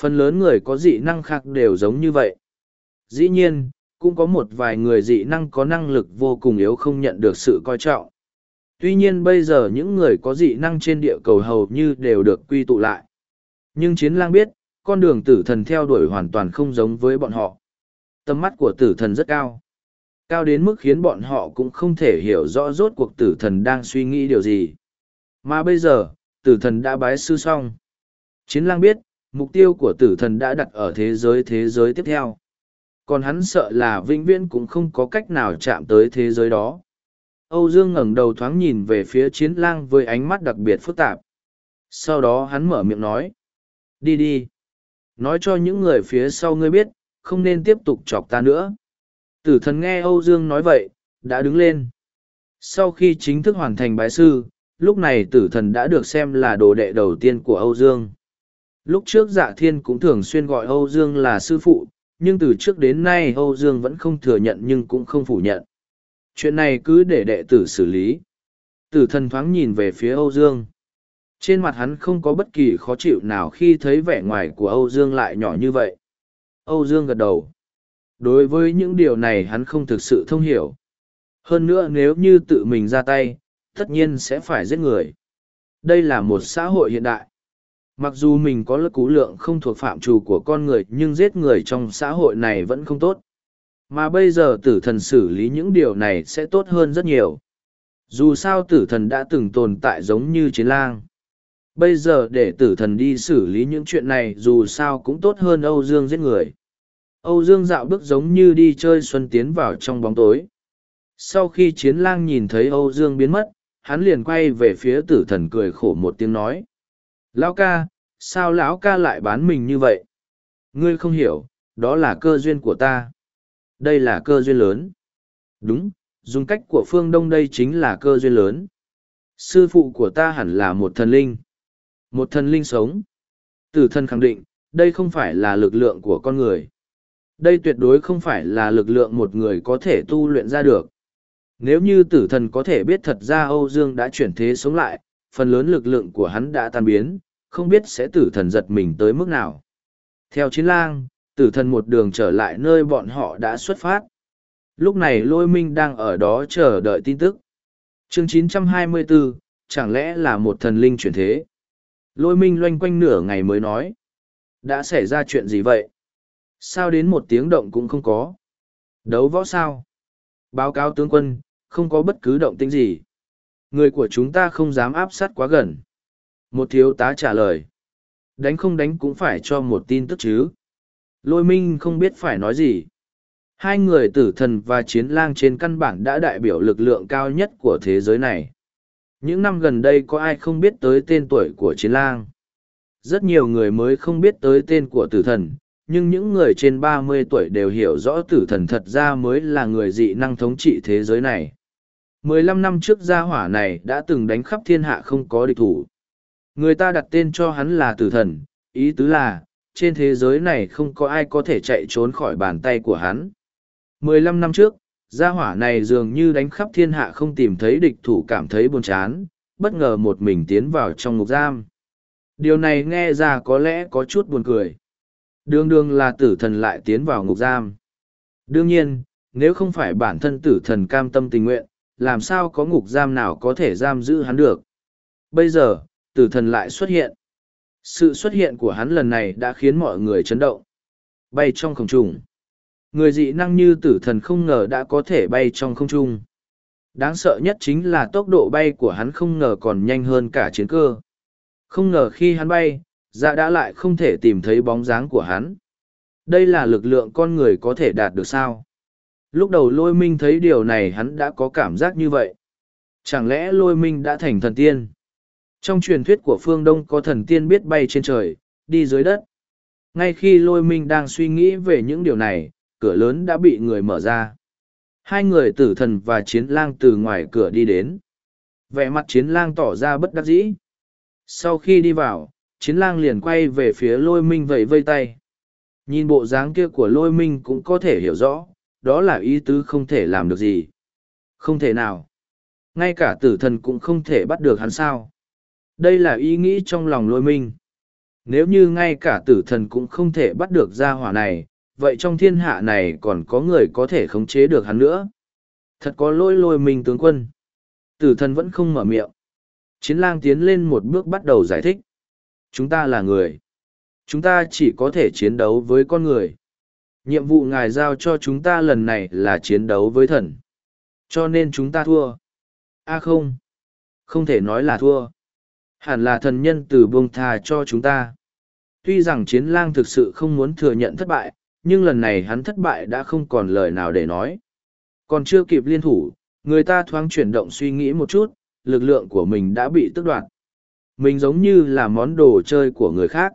Phần lớn người có dị năng khác đều giống như vậy. Dĩ nhiên, cũng có một vài người dị năng có năng lực vô cùng yếu không nhận được sự coi trọng. Tuy nhiên bây giờ những người có dị năng trên địa cầu hầu như đều được quy tụ lại. Nhưng chiến lang biết, con đường tử thần theo đuổi hoàn toàn không giống với bọn họ. Tầm mắt của tử thần rất cao. Cao đến mức khiến bọn họ cũng không thể hiểu rõ rốt cuộc tử thần đang suy nghĩ điều gì. Mà bây giờ, tử thần đã bái sư xong. Chiến lang biết, mục tiêu của tử thần đã đặt ở thế giới thế giới tiếp theo. Còn hắn sợ là vĩnh viễn cũng không có cách nào chạm tới thế giới đó. Âu Dương ngẩng đầu thoáng nhìn về phía chiến lang với ánh mắt đặc biệt phức tạp. Sau đó hắn mở miệng nói. Đi đi. Nói cho những người phía sau ngươi biết, không nên tiếp tục chọc ta nữa. Tử thần nghe Âu Dương nói vậy, đã đứng lên. Sau khi chính thức hoàn thành bái sư, lúc này tử thần đã được xem là đồ đệ đầu tiên của Âu Dương. Lúc trước dạ thiên cũng thường xuyên gọi Âu Dương là sư phụ, nhưng từ trước đến nay Âu Dương vẫn không thừa nhận nhưng cũng không phủ nhận. Chuyện này cứ để đệ tử xử lý. Tử thần thoáng nhìn về phía Âu Dương. Trên mặt hắn không có bất kỳ khó chịu nào khi thấy vẻ ngoài của Âu Dương lại nhỏ như vậy. Âu Dương gật đầu. Đối với những điều này hắn không thực sự thông hiểu. Hơn nữa nếu như tự mình ra tay, tất nhiên sẽ phải giết người. Đây là một xã hội hiện đại. Mặc dù mình có lực cú lượng không thuộc phạm trù của con người nhưng giết người trong xã hội này vẫn không tốt. Mà bây giờ tử thần xử lý những điều này sẽ tốt hơn rất nhiều. Dù sao tử thần đã từng tồn tại giống như chiến lang. Bây giờ để tử thần đi xử lý những chuyện này dù sao cũng tốt hơn Âu Dương giết người. Âu Dương dạo bước giống như đi chơi xuân tiến vào trong bóng tối. Sau khi chiến lang nhìn thấy Âu Dương biến mất, hắn liền quay về phía tử thần cười khổ một tiếng nói. Lão ca, sao lão ca lại bán mình như vậy? Ngươi không hiểu, đó là cơ duyên của ta. Đây là cơ duyên lớn. Đúng, dùng cách của phương Đông đây chính là cơ duyên lớn. Sư phụ của ta hẳn là một thần linh. Một thần linh sống. Tử thần khẳng định, đây không phải là lực lượng của con người. Đây tuyệt đối không phải là lực lượng một người có thể tu luyện ra được. Nếu như tử thần có thể biết thật ra Âu Dương đã chuyển thế sống lại, phần lớn lực lượng của hắn đã tan biến, không biết sẽ tử thần giật mình tới mức nào. Theo chiến lang, tử thần một đường trở lại nơi bọn họ đã xuất phát. Lúc này lôi minh đang ở đó chờ đợi tin tức. chương 924, chẳng lẽ là một thần linh chuyển thế? Lôi minh loanh quanh nửa ngày mới nói. Đã xảy ra chuyện gì vậy? Sao đến một tiếng động cũng không có? Đấu võ sao? Báo cáo tướng quân, không có bất cứ động tĩnh gì. Người của chúng ta không dám áp sát quá gần. Một thiếu tá trả lời. Đánh không đánh cũng phải cho một tin tức chứ. Lôi minh không biết phải nói gì. Hai người tử thần và chiến lang trên căn bản đã đại biểu lực lượng cao nhất của thế giới này. Những năm gần đây có ai không biết tới tên tuổi của chiến lang. rất nhiều người mới không biết tới tên của tử thần, nhưng những người trên ba mươi tuổi đều hiểu rõ tử thần thật ra mới là người dị năng thống trị thế giới này. Mười lăm năm trước gia hỏa này đã từng đánh khắp thiên hạ không có địch thủ. Người ta đặt tên cho hắn là tử thần, ý tứ là, trên thế giới này không có ai có thể chạy trốn khỏi bàn tay của hắn. Mười lăm năm trước, gia hỏa này dường như đánh khắp thiên hạ không tìm thấy địch thủ cảm thấy buồn chán, bất ngờ một mình tiến vào trong ngục giam. Điều này nghe ra có lẽ có chút buồn cười. Đương đương là tử thần lại tiến vào ngục giam. Đương nhiên, nếu không phải bản thân tử thần cam tâm tình nguyện, làm sao có ngục giam nào có thể giam giữ hắn được. Bây giờ, tử thần lại xuất hiện. Sự xuất hiện của hắn lần này đã khiến mọi người chấn động. Bay trong không trung. Người dị năng như tử thần không ngờ đã có thể bay trong không trung. Đáng sợ nhất chính là tốc độ bay của hắn không ngờ còn nhanh hơn cả chiến cơ. Không ngờ khi hắn bay, dạ đã lại không thể tìm thấy bóng dáng của hắn. Đây là lực lượng con người có thể đạt được sao? Lúc đầu lôi minh thấy điều này hắn đã có cảm giác như vậy. Chẳng lẽ lôi minh đã thành thần tiên? Trong truyền thuyết của phương Đông có thần tiên biết bay trên trời, đi dưới đất. Ngay khi lôi minh đang suy nghĩ về những điều này, cửa lớn đã bị người mở ra. Hai người tử thần và chiến lang từ ngoài cửa đi đến. Vẻ mặt chiến lang tỏ ra bất đắc dĩ. Sau khi đi vào, chiến lang liền quay về phía lôi minh vẫy vây tay. Nhìn bộ dáng kia của lôi minh cũng có thể hiểu rõ, đó là ý tứ không thể làm được gì. Không thể nào. Ngay cả tử thần cũng không thể bắt được hắn sao. Đây là ý nghĩ trong lòng lôi minh. Nếu như ngay cả tử thần cũng không thể bắt được gia hỏa này, vậy trong thiên hạ này còn có người có thể khống chế được hắn nữa. Thật có lỗi lôi minh tướng quân. Tử thần vẫn không mở miệng. Chiến lang tiến lên một bước bắt đầu giải thích. Chúng ta là người. Chúng ta chỉ có thể chiến đấu với con người. Nhiệm vụ ngài giao cho chúng ta lần này là chiến đấu với thần. Cho nên chúng ta thua. a không. Không thể nói là thua. Hẳn là thần nhân từ buông thà cho chúng ta. Tuy rằng chiến lang thực sự không muốn thừa nhận thất bại, nhưng lần này hắn thất bại đã không còn lời nào để nói. Còn chưa kịp liên thủ, người ta thoáng chuyển động suy nghĩ một chút, lực lượng của mình đã bị tước đoạt. Mình giống như là món đồ chơi của người khác.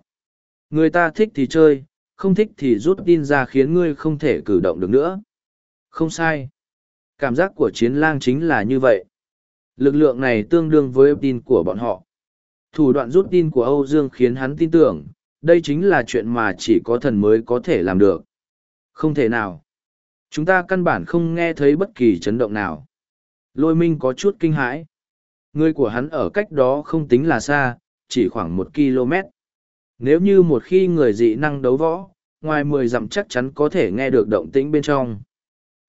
Người ta thích thì chơi, không thích thì rút tin ra khiến ngươi không thể cử động được nữa. Không sai. Cảm giác của chiến lang chính là như vậy. Lực lượng này tương đương với tin của bọn họ. Thủ đoạn rút tin của Âu Dương khiến hắn tin tưởng, đây chính là chuyện mà chỉ có thần mới có thể làm được. Không thể nào. Chúng ta căn bản không nghe thấy bất kỳ chấn động nào. Lôi minh có chút kinh hãi. Người của hắn ở cách đó không tính là xa, chỉ khoảng một km. Nếu như một khi người dị năng đấu võ, ngoài mười dặm chắc chắn có thể nghe được động tĩnh bên trong.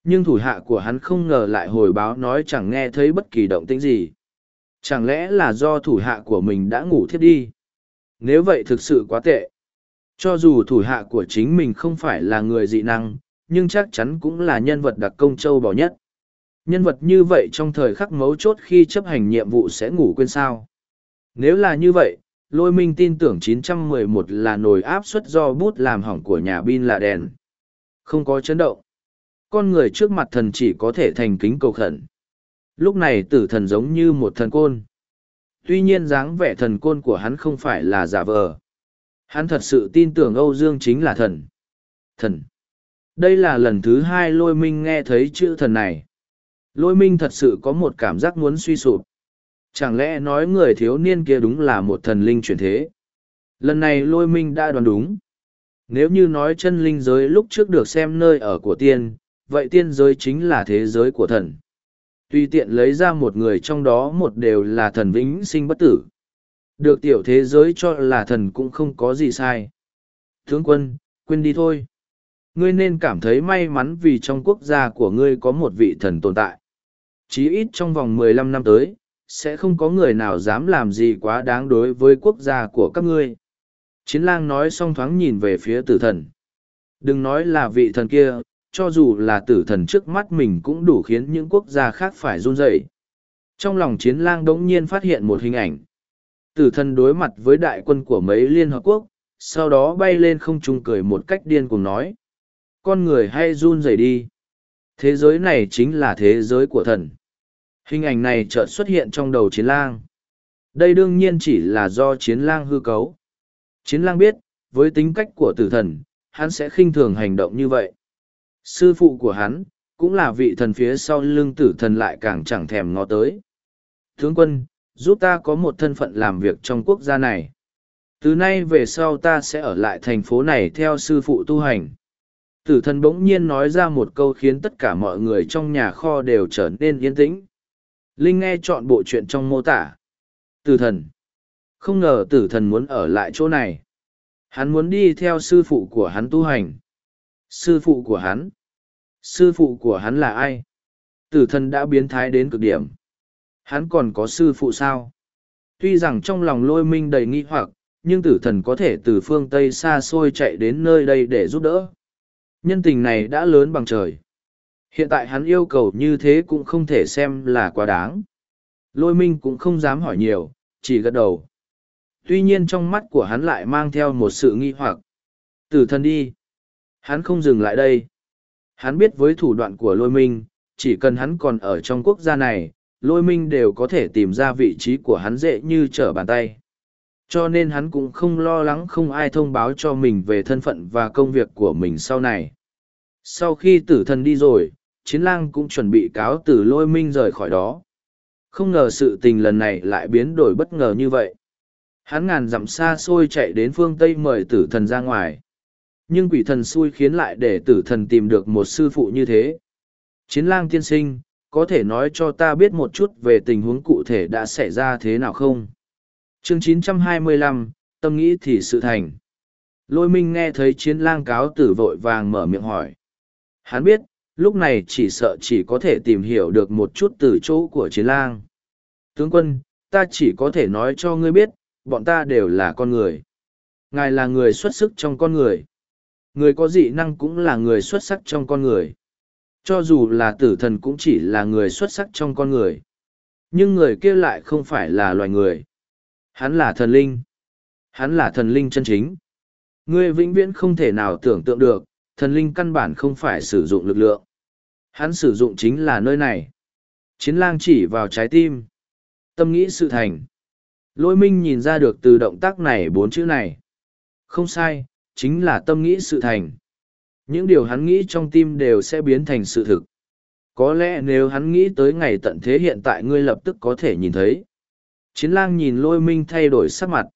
Nhưng thủ hạ của hắn không ngờ lại hồi báo nói chẳng nghe thấy bất kỳ động tĩnh gì. Chẳng lẽ là do thủ hạ của mình đã ngủ thiếp đi? Nếu vậy thực sự quá tệ. Cho dù thủ hạ của chính mình không phải là người dị năng, nhưng chắc chắn cũng là nhân vật đặc công châu bò nhất. Nhân vật như vậy trong thời khắc mấu chốt khi chấp hành nhiệm vụ sẽ ngủ quên sao. Nếu là như vậy, lôi minh tin tưởng 911 là nồi áp suất do bút làm hỏng của nhà bin là đèn. Không có chấn động. Con người trước mặt thần chỉ có thể thành kính cầu khẩn. Lúc này tử thần giống như một thần côn. Tuy nhiên dáng vẻ thần côn của hắn không phải là giả vờ. Hắn thật sự tin tưởng Âu Dương chính là thần. Thần. Đây là lần thứ hai lôi minh nghe thấy chữ thần này. Lôi minh thật sự có một cảm giác muốn suy sụp. Chẳng lẽ nói người thiếu niên kia đúng là một thần linh chuyển thế? Lần này lôi minh đã đoán đúng. Nếu như nói chân linh giới lúc trước được xem nơi ở của tiên, vậy tiên giới chính là thế giới của thần. Tùy tiện lấy ra một người trong đó một đều là thần vĩnh sinh bất tử. Được tiểu thế giới cho là thần cũng không có gì sai. Tướng quân, quên đi thôi. Ngươi nên cảm thấy may mắn vì trong quốc gia của ngươi có một vị thần tồn tại. Chí ít trong vòng mười lăm năm tới, sẽ không có người nào dám làm gì quá đáng đối với quốc gia của các ngươi. Chiến lang nói xong thoáng nhìn về phía tử thần. Đừng nói là vị thần kia, cho dù là tử thần trước mắt mình cũng đủ khiến những quốc gia khác phải run rẩy. Trong lòng chiến lang đống nhiên phát hiện một hình ảnh. Tử thần đối mặt với đại quân của mấy Liên Hợp Quốc, sau đó bay lên không trung cười một cách điên cuồng nói. Con người hay run rẩy đi. Thế giới này chính là thế giới của thần. Hình ảnh này chợt xuất hiện trong đầu chiến lang. Đây đương nhiên chỉ là do chiến lang hư cấu. Chiến lang biết, với tính cách của tử thần, hắn sẽ khinh thường hành động như vậy. Sư phụ của hắn, cũng là vị thần phía sau lưng tử thần lại càng chẳng thèm ngó tới. Tướng quân, giúp ta có một thân phận làm việc trong quốc gia này. Từ nay về sau ta sẽ ở lại thành phố này theo sư phụ tu hành. Tử thần bỗng nhiên nói ra một câu khiến tất cả mọi người trong nhà kho đều trở nên yên tĩnh. Linh nghe chọn bộ chuyện trong mô tả. Tử thần. Không ngờ tử thần muốn ở lại chỗ này. Hắn muốn đi theo sư phụ của hắn tu hành. Sư phụ của hắn. Sư phụ của hắn là ai? Tử thần đã biến thái đến cực điểm. Hắn còn có sư phụ sao? Tuy rằng trong lòng lôi minh đầy nghi hoặc, nhưng tử thần có thể từ phương Tây xa xôi chạy đến nơi đây để giúp đỡ. Nhân tình này đã lớn bằng trời. Hiện tại hắn yêu cầu như thế cũng không thể xem là quá đáng. Lôi minh cũng không dám hỏi nhiều, chỉ gật đầu. Tuy nhiên trong mắt của hắn lại mang theo một sự nghi hoặc. Tử thần đi. Hắn không dừng lại đây. Hắn biết với thủ đoạn của lôi minh, chỉ cần hắn còn ở trong quốc gia này, lôi minh đều có thể tìm ra vị trí của hắn dễ như trở bàn tay. Cho nên hắn cũng không lo lắng không ai thông báo cho mình về thân phận và công việc của mình sau này. Sau khi tử thần đi rồi, chiến lang cũng chuẩn bị cáo từ lôi minh rời khỏi đó. Không ngờ sự tình lần này lại biến đổi bất ngờ như vậy. Hắn ngàn dặm xa xôi chạy đến phương Tây mời tử thần ra ngoài. Nhưng quỷ thần xui khiến lại để tử thần tìm được một sư phụ như thế. Chiến lang tiên sinh, có thể nói cho ta biết một chút về tình huống cụ thể đã xảy ra thế nào không? chương 925, tâm nghĩ thì sự thành. Lôi minh nghe thấy chiến lang cáo tử vội vàng mở miệng hỏi. Hắn biết, lúc này chỉ sợ chỉ có thể tìm hiểu được một chút từ chỗ của chiến lang. Tướng quân, ta chỉ có thể nói cho ngươi biết, bọn ta đều là con người. Ngài là người xuất sức trong con người. Người có dị năng cũng là người xuất sắc trong con người. Cho dù là tử thần cũng chỉ là người xuất sắc trong con người. Nhưng người kia lại không phải là loài người. Hắn là thần linh. Hắn là thần linh chân chính. Ngươi vĩnh viễn không thể nào tưởng tượng được, thần linh căn bản không phải sử dụng lực lượng. Hắn sử dụng chính là nơi này. Chiến lang chỉ vào trái tim. Tâm nghĩ sự thành. Lôi minh nhìn ra được từ động tác này bốn chữ này. Không sai, chính là tâm nghĩ sự thành. Những điều hắn nghĩ trong tim đều sẽ biến thành sự thực. Có lẽ nếu hắn nghĩ tới ngày tận thế hiện tại ngươi lập tức có thể nhìn thấy. Chiến lang nhìn lôi minh thay đổi sắc mặt.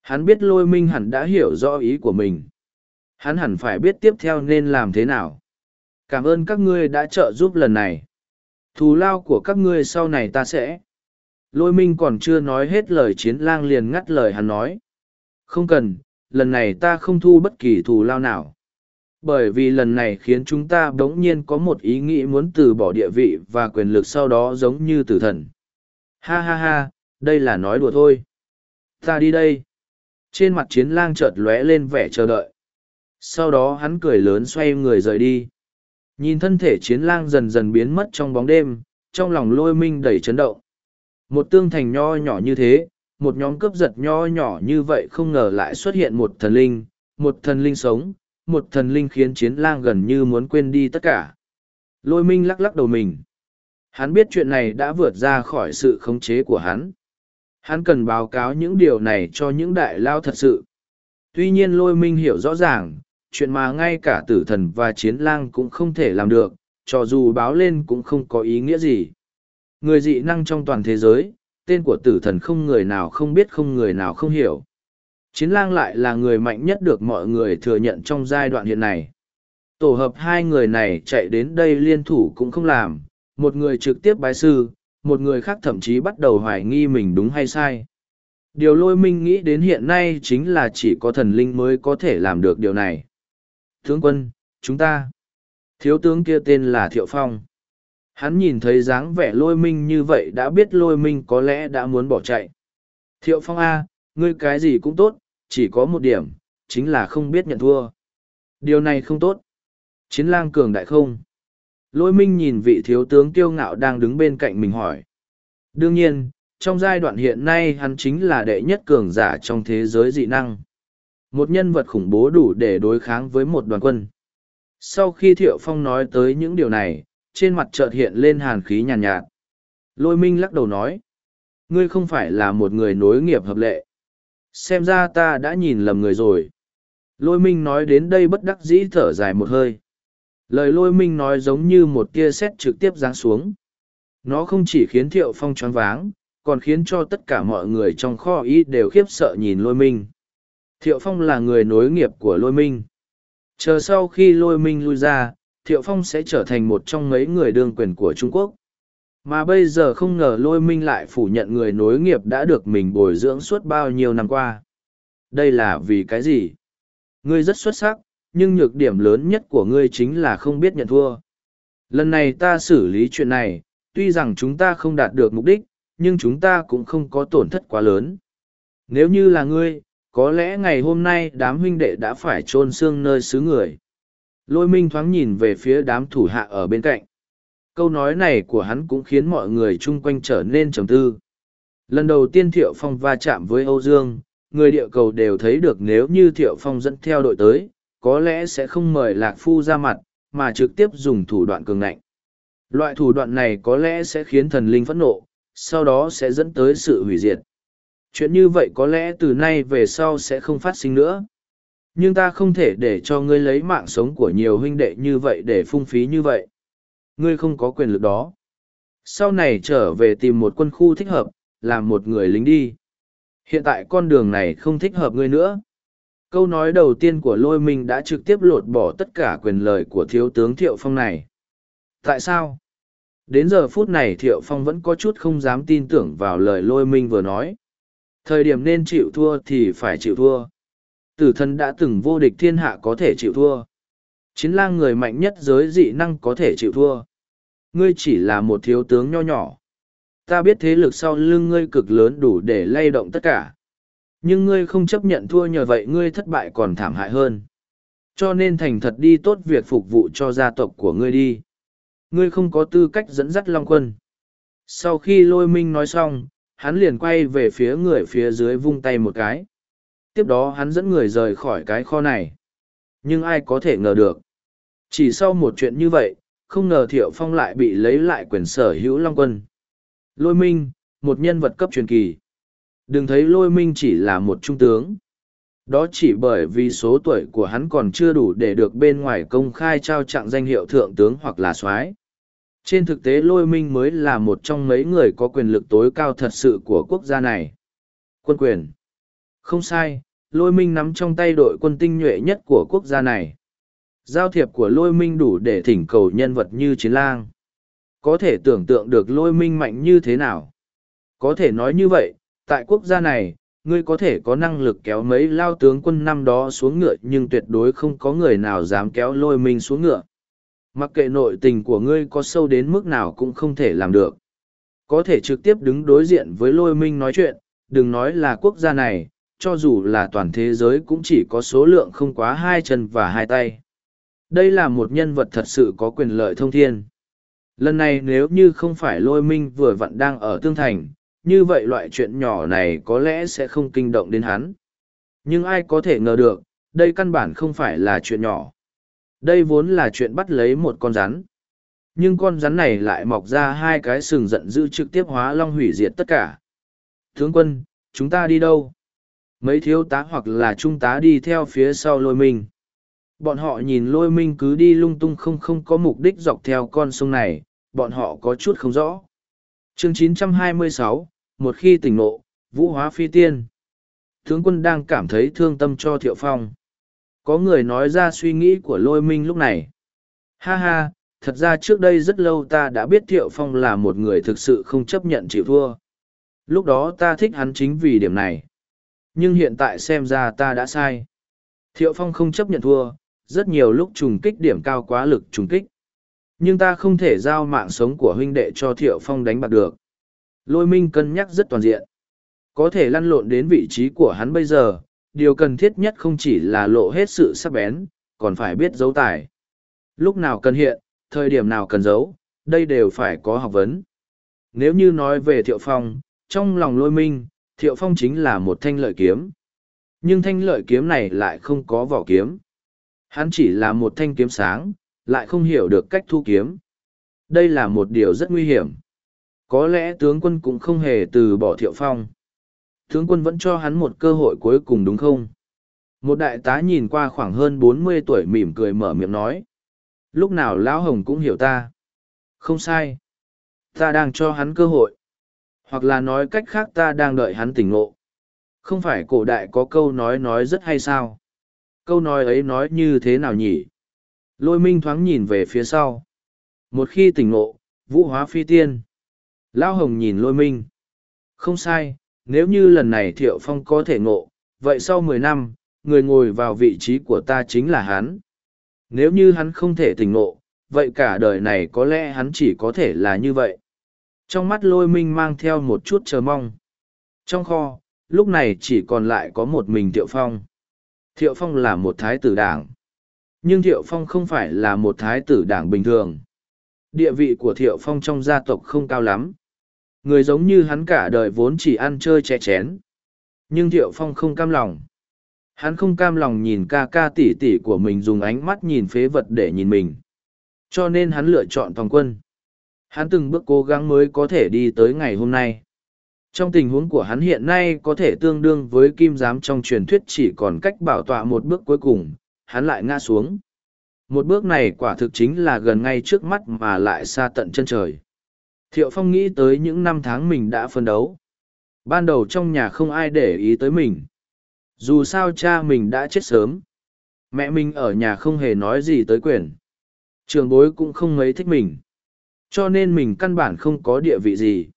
Hắn biết lôi minh hẳn đã hiểu rõ ý của mình. Hắn hẳn phải biết tiếp theo nên làm thế nào. Cảm ơn các ngươi đã trợ giúp lần này. Thù lao của các ngươi sau này ta sẽ. Lôi minh còn chưa nói hết lời chiến lang liền ngắt lời hắn nói. Không cần, lần này ta không thu bất kỳ thù lao nào. Bởi vì lần này khiến chúng ta bỗng nhiên có một ý nghĩ muốn từ bỏ địa vị và quyền lực sau đó giống như tử thần. Ha ha ha, đây là nói đùa thôi. Ta đi đây. Trên mặt chiến lang chợt lóe lên vẻ chờ đợi. Sau đó hắn cười lớn xoay người rời đi. Nhìn thân thể chiến lang dần dần biến mất trong bóng đêm, trong lòng lôi minh đầy chấn động. Một tương thành nho nhỏ như thế, một nhóm cướp giật nho nhỏ như vậy không ngờ lại xuất hiện một thần linh, một thần linh sống, một thần linh khiến chiến lang gần như muốn quên đi tất cả. Lôi minh lắc lắc đầu mình. Hắn biết chuyện này đã vượt ra khỏi sự khống chế của hắn. Hắn cần báo cáo những điều này cho những đại lao thật sự. Tuy nhiên lôi minh hiểu rõ ràng, chuyện mà ngay cả tử thần và chiến lang cũng không thể làm được, cho dù báo lên cũng không có ý nghĩa gì. Người dị năng trong toàn thế giới, tên của tử thần không người nào không biết không người nào không hiểu. Chiến lang lại là người mạnh nhất được mọi người thừa nhận trong giai đoạn hiện này. Tổ hợp hai người này chạy đến đây liên thủ cũng không làm, một người trực tiếp bái sư, một người khác thậm chí bắt đầu hoài nghi mình đúng hay sai. Điều lôi minh nghĩ đến hiện nay chính là chỉ có thần linh mới có thể làm được điều này. Tướng quân, chúng ta. Thiếu tướng kia tên là Thiệu Phong. Hắn nhìn thấy dáng vẻ lôi minh như vậy đã biết lôi minh có lẽ đã muốn bỏ chạy. Thiệu Phong A, ngươi cái gì cũng tốt, chỉ có một điểm, chính là không biết nhận thua. Điều này không tốt. Chiến lang cường đại không? Lôi minh nhìn vị thiếu tướng kiêu ngạo đang đứng bên cạnh mình hỏi. Đương nhiên, trong giai đoạn hiện nay hắn chính là đệ nhất cường giả trong thế giới dị năng. Một nhân vật khủng bố đủ để đối kháng với một đoàn quân. Sau khi Thiệu Phong nói tới những điều này, trên mặt chợt hiện lên hàn khí nhàn nhạt, nhạt. Lôi minh lắc đầu nói. Ngươi không phải là một người nối nghiệp hợp lệ. xem ra ta đã nhìn lầm người rồi lôi minh nói đến đây bất đắc dĩ thở dài một hơi lời lôi minh nói giống như một tia sét trực tiếp giáng xuống nó không chỉ khiến thiệu phong choáng váng còn khiến cho tất cả mọi người trong kho ý đều khiếp sợ nhìn lôi minh thiệu phong là người nối nghiệp của lôi minh chờ sau khi lôi minh lui ra thiệu phong sẽ trở thành một trong mấy người đương quyền của trung quốc. Mà bây giờ không ngờ lôi minh lại phủ nhận người nối nghiệp đã được mình bồi dưỡng suốt bao nhiêu năm qua. Đây là vì cái gì? Ngươi rất xuất sắc, nhưng nhược điểm lớn nhất của ngươi chính là không biết nhận thua. Lần này ta xử lý chuyện này, tuy rằng chúng ta không đạt được mục đích, nhưng chúng ta cũng không có tổn thất quá lớn. Nếu như là ngươi, có lẽ ngày hôm nay đám huynh đệ đã phải chôn xương nơi xứ người lôi minh thoáng nhìn về phía đám thủ hạ ở bên cạnh. Câu nói này của hắn cũng khiến mọi người chung quanh trở nên trầm tư. Lần đầu tiên thiệu phong va chạm với âu dương, người địa cầu đều thấy được nếu như thiệu phong dẫn theo đội tới, có lẽ sẽ không mời lạc phu ra mặt, mà trực tiếp dùng thủ đoạn cường ngạnh. Loại thủ đoạn này có lẽ sẽ khiến thần linh phẫn nộ, sau đó sẽ dẫn tới sự hủy diệt. Chuyện như vậy có lẽ từ nay về sau sẽ không phát sinh nữa nhưng ta không thể để cho ngươi lấy mạng sống của nhiều huynh đệ như vậy để phung phí như vậy. Ngươi không có quyền lực đó. Sau này trở về tìm một quân khu thích hợp, làm một người lính đi. Hiện tại con đường này không thích hợp ngươi nữa. Câu nói đầu tiên của lôi minh đã trực tiếp lột bỏ tất cả quyền lời của thiếu tướng thiệu phong này. Tại sao? Đến giờ phút này thiệu phong vẫn có chút không dám tin tưởng vào lời lôi minh vừa nói. Thời điểm nên chịu thua thì phải chịu thua tử thần đã từng vô địch thiên hạ có thể chịu thua. Chiến lang người mạnh nhất giới dị năng có thể chịu thua. Ngươi chỉ là một thiếu tướng nho nhỏ. Ta biết thế lực sau lưng ngươi cực lớn đủ để lay động tất cả. Nhưng ngươi không chấp nhận thua nhờ vậy ngươi thất bại còn thảm hại hơn. Cho nên thành thật đi tốt việc phục vụ cho gia tộc của ngươi đi. Ngươi không có tư cách dẫn dắt long quân. Sau khi lôi minh nói xong, hắn liền quay về phía người phía dưới vung tay một cái tiếp đó hắn dẫn người rời khỏi cái kho này. Nhưng ai có thể ngờ được? Chỉ sau một chuyện như vậy, không ngờ thiệu phong lại bị lấy lại quyền sở hữu long quân. Lôi minh, một nhân vật cấp truyền kỳ. Đừng thấy lôi minh chỉ là một trung tướng. Đó chỉ bởi vì số tuổi của hắn còn chưa đủ để được bên ngoài công khai trao trạng danh hiệu thượng tướng hoặc là soái. Trên thực tế lôi minh mới là một trong mấy người có quyền lực tối cao thật sự của quốc gia này. Quân quyền không sai, lôi minh nắm trong tay đội quân tinh nhuệ nhất của quốc gia này. Giao thiệp của lôi minh đủ để thỉnh cầu nhân vật như chiến lang. Có thể tưởng tượng được lôi minh mạnh như thế nào. Có thể nói như vậy, tại quốc gia này, ngươi có thể có năng lực kéo mấy lao tướng quân năm đó xuống ngựa nhưng tuyệt đối không có người nào dám kéo lôi minh xuống ngựa. Mặc kệ nội tình của ngươi có sâu đến mức nào cũng không thể làm được. Có thể trực tiếp đứng đối diện với lôi minh nói chuyện, đừng nói là quốc gia này cho dù là toàn thế giới cũng chỉ có số lượng không quá hai chân và hai tay. Đây là một nhân vật thật sự có quyền lợi thông thiên. Lần này nếu như không phải lôi minh vừa vặn đang ở tương thành, như vậy loại chuyện nhỏ này có lẽ sẽ không kinh động đến hắn. Nhưng ai có thể ngờ được, đây căn bản không phải là chuyện nhỏ. Đây vốn là chuyện bắt lấy một con rắn. Nhưng con rắn này lại mọc ra hai cái sừng giận dữ trực tiếp hóa long hủy diệt tất cả. Tướng quân, chúng ta đi đâu? Mấy thiếu tá hoặc là trung tá đi theo phía sau lôi minh bọn họ nhìn lôi minh cứ đi lung tung không không có mục đích dọc theo con sông này bọn họ có chút không rõ. Chương 926, một khi tỉnh nộ vũ hóa phi tiên. Tướng quân đang cảm thấy thương tâm cho thiệu phong. Có người nói ra suy nghĩ của lôi minh lúc này. Ha ha thật ra trước đây rất lâu ta đã biết thiệu phong là một người thực sự không chấp nhận chịu thua. Lúc đó ta thích hắn chính vì điểm này nhưng hiện tại xem ra ta đã sai. Thiệu phong không chấp nhận thua, rất nhiều lúc trùng kích điểm cao quá lực trùng kích. Nhưng ta không thể giao mạng sống của huynh đệ cho thiệu phong đánh bạc được. Lôi minh cân nhắc rất toàn diện. Có thể lăn lộn đến vị trí của hắn bây giờ, điều cần thiết nhất không chỉ là lộ hết sự sắc bén, còn phải biết giấu tài. Lúc nào cần hiện, thời điểm nào cần giấu, đây đều phải có học vấn. Nếu như nói về thiệu phong, trong lòng lôi minh thiệu phong chính là một thanh lợi kiếm nhưng thanh lợi kiếm này lại không có vỏ kiếm hắn chỉ là một thanh kiếm sáng, lại không hiểu được cách thu kiếm đây là một điều rất nguy hiểm có lẽ tướng quân cũng không hề từ bỏ thiệu phong Tướng quân vẫn cho hắn một cơ hội cuối cùng đúng không? Một đại tá nhìn qua khoảng hơn bốn mươi tuổi mỉm cười mở miệng nói. Lúc nào Lão Hồng cũng hiểu ta. Không sai. Ta đang cho hắn cơ hội. Hoặc là nói cách khác ta đang đợi hắn tỉnh ngộ. Không phải cổ đại có câu nói nói rất hay sao? Câu nói ấy nói như thế nào nhỉ? Lôi minh thoáng nhìn về phía sau. Một khi tỉnh ngộ, vũ hóa phi tiên. Lão Hồng nhìn lôi minh. Không sai, nếu như lần này Thiệu Phong có thể ngộ, vậy sau mười năm, người ngồi vào vị trí của ta chính là hắn. Nếu như hắn không thể tỉnh ngộ, vậy cả đời này có lẽ hắn chỉ có thể là như vậy. Trong mắt lôi minh mang theo một chút chờ mong. Trong kho, lúc này chỉ còn lại có một mình Thiệu Phong. Thiệu Phong là một thái tử đảng. Nhưng Thiệu Phong không phải là một thái tử đảng bình thường. Địa vị của Thiệu Phong trong gia tộc không cao lắm. Người giống như hắn cả đời vốn chỉ ăn chơi che chén. Nhưng Thiệu Phong không cam lòng. Hắn không cam lòng nhìn ca ca tỷ tỷ của mình dùng ánh mắt nhìn phế vật để nhìn mình. Cho nên hắn lựa chọn toàn quân. Hắn từng bước cố gắng mới có thể đi tới ngày hôm nay. Trong tình huống của hắn hiện nay có thể tương đương với kim giám trong truyền thuyết chỉ còn cách bảo tọa một bước cuối cùng, hắn lại ngã xuống. Một bước này quả thực chính là gần ngay trước mắt mà lại xa tận chân trời. Thiệu Phong nghĩ tới những năm tháng mình đã phân đấu. Ban đầu trong nhà không ai để ý tới mình. Dù sao cha mình đã chết sớm. Mẹ mình ở nhà không hề nói gì tới quyền. Trường bối cũng không mấy thích mình. Cho nên mình căn bản không có địa vị gì.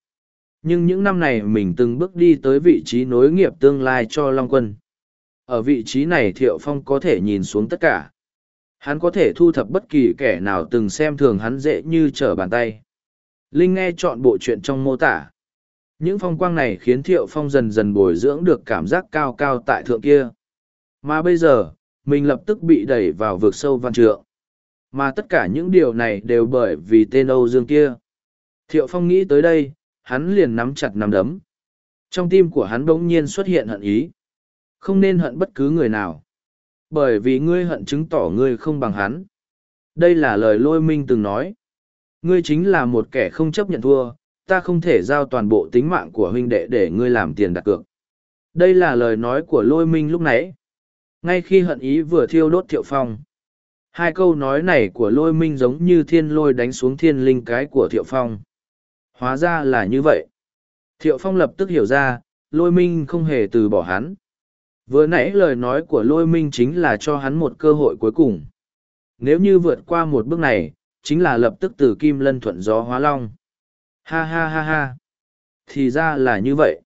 Nhưng những năm này mình từng bước đi tới vị trí nối nghiệp tương lai cho Long Quân. Ở vị trí này Thiệu Phong có thể nhìn xuống tất cả. Hắn có thể thu thập bất kỳ kẻ nào từng xem thường hắn dễ như trở bàn tay. Linh nghe chọn bộ chuyện trong mô tả. Những phong quang này khiến Thiệu Phong dần dần bồi dưỡng được cảm giác cao cao tại thượng kia. Mà bây giờ, mình lập tức bị đẩy vào vực sâu văn trượng. Mà tất cả những điều này đều bởi vì tên Âu Dương kia. Thiệu Phong nghĩ tới đây, hắn liền nắm chặt nắm đấm. Trong tim của hắn bỗng nhiên xuất hiện hận ý. Không nên hận bất cứ người nào. Bởi vì ngươi hận chứng tỏ ngươi không bằng hắn. Đây là lời lôi minh từng nói. Ngươi chính là một kẻ không chấp nhận thua, ta không thể giao toàn bộ tính mạng của huynh đệ để ngươi làm tiền đặt cược. Đây là lời nói của lôi minh lúc nãy. Ngay khi hận ý vừa thiêu đốt thiệu phong. Hai câu nói này của lôi minh giống như thiên lôi đánh xuống thiên linh cái của thiệu phong. Hóa ra là như vậy. Thiệu phong lập tức hiểu ra, lôi minh không hề từ bỏ hắn. Vừa nãy lời nói của lôi minh chính là cho hắn một cơ hội cuối cùng. Nếu như vượt qua một bước này, chính là lập tức từ kim lân thuận gió hóa long. Ha ha ha ha. Thì ra là như vậy.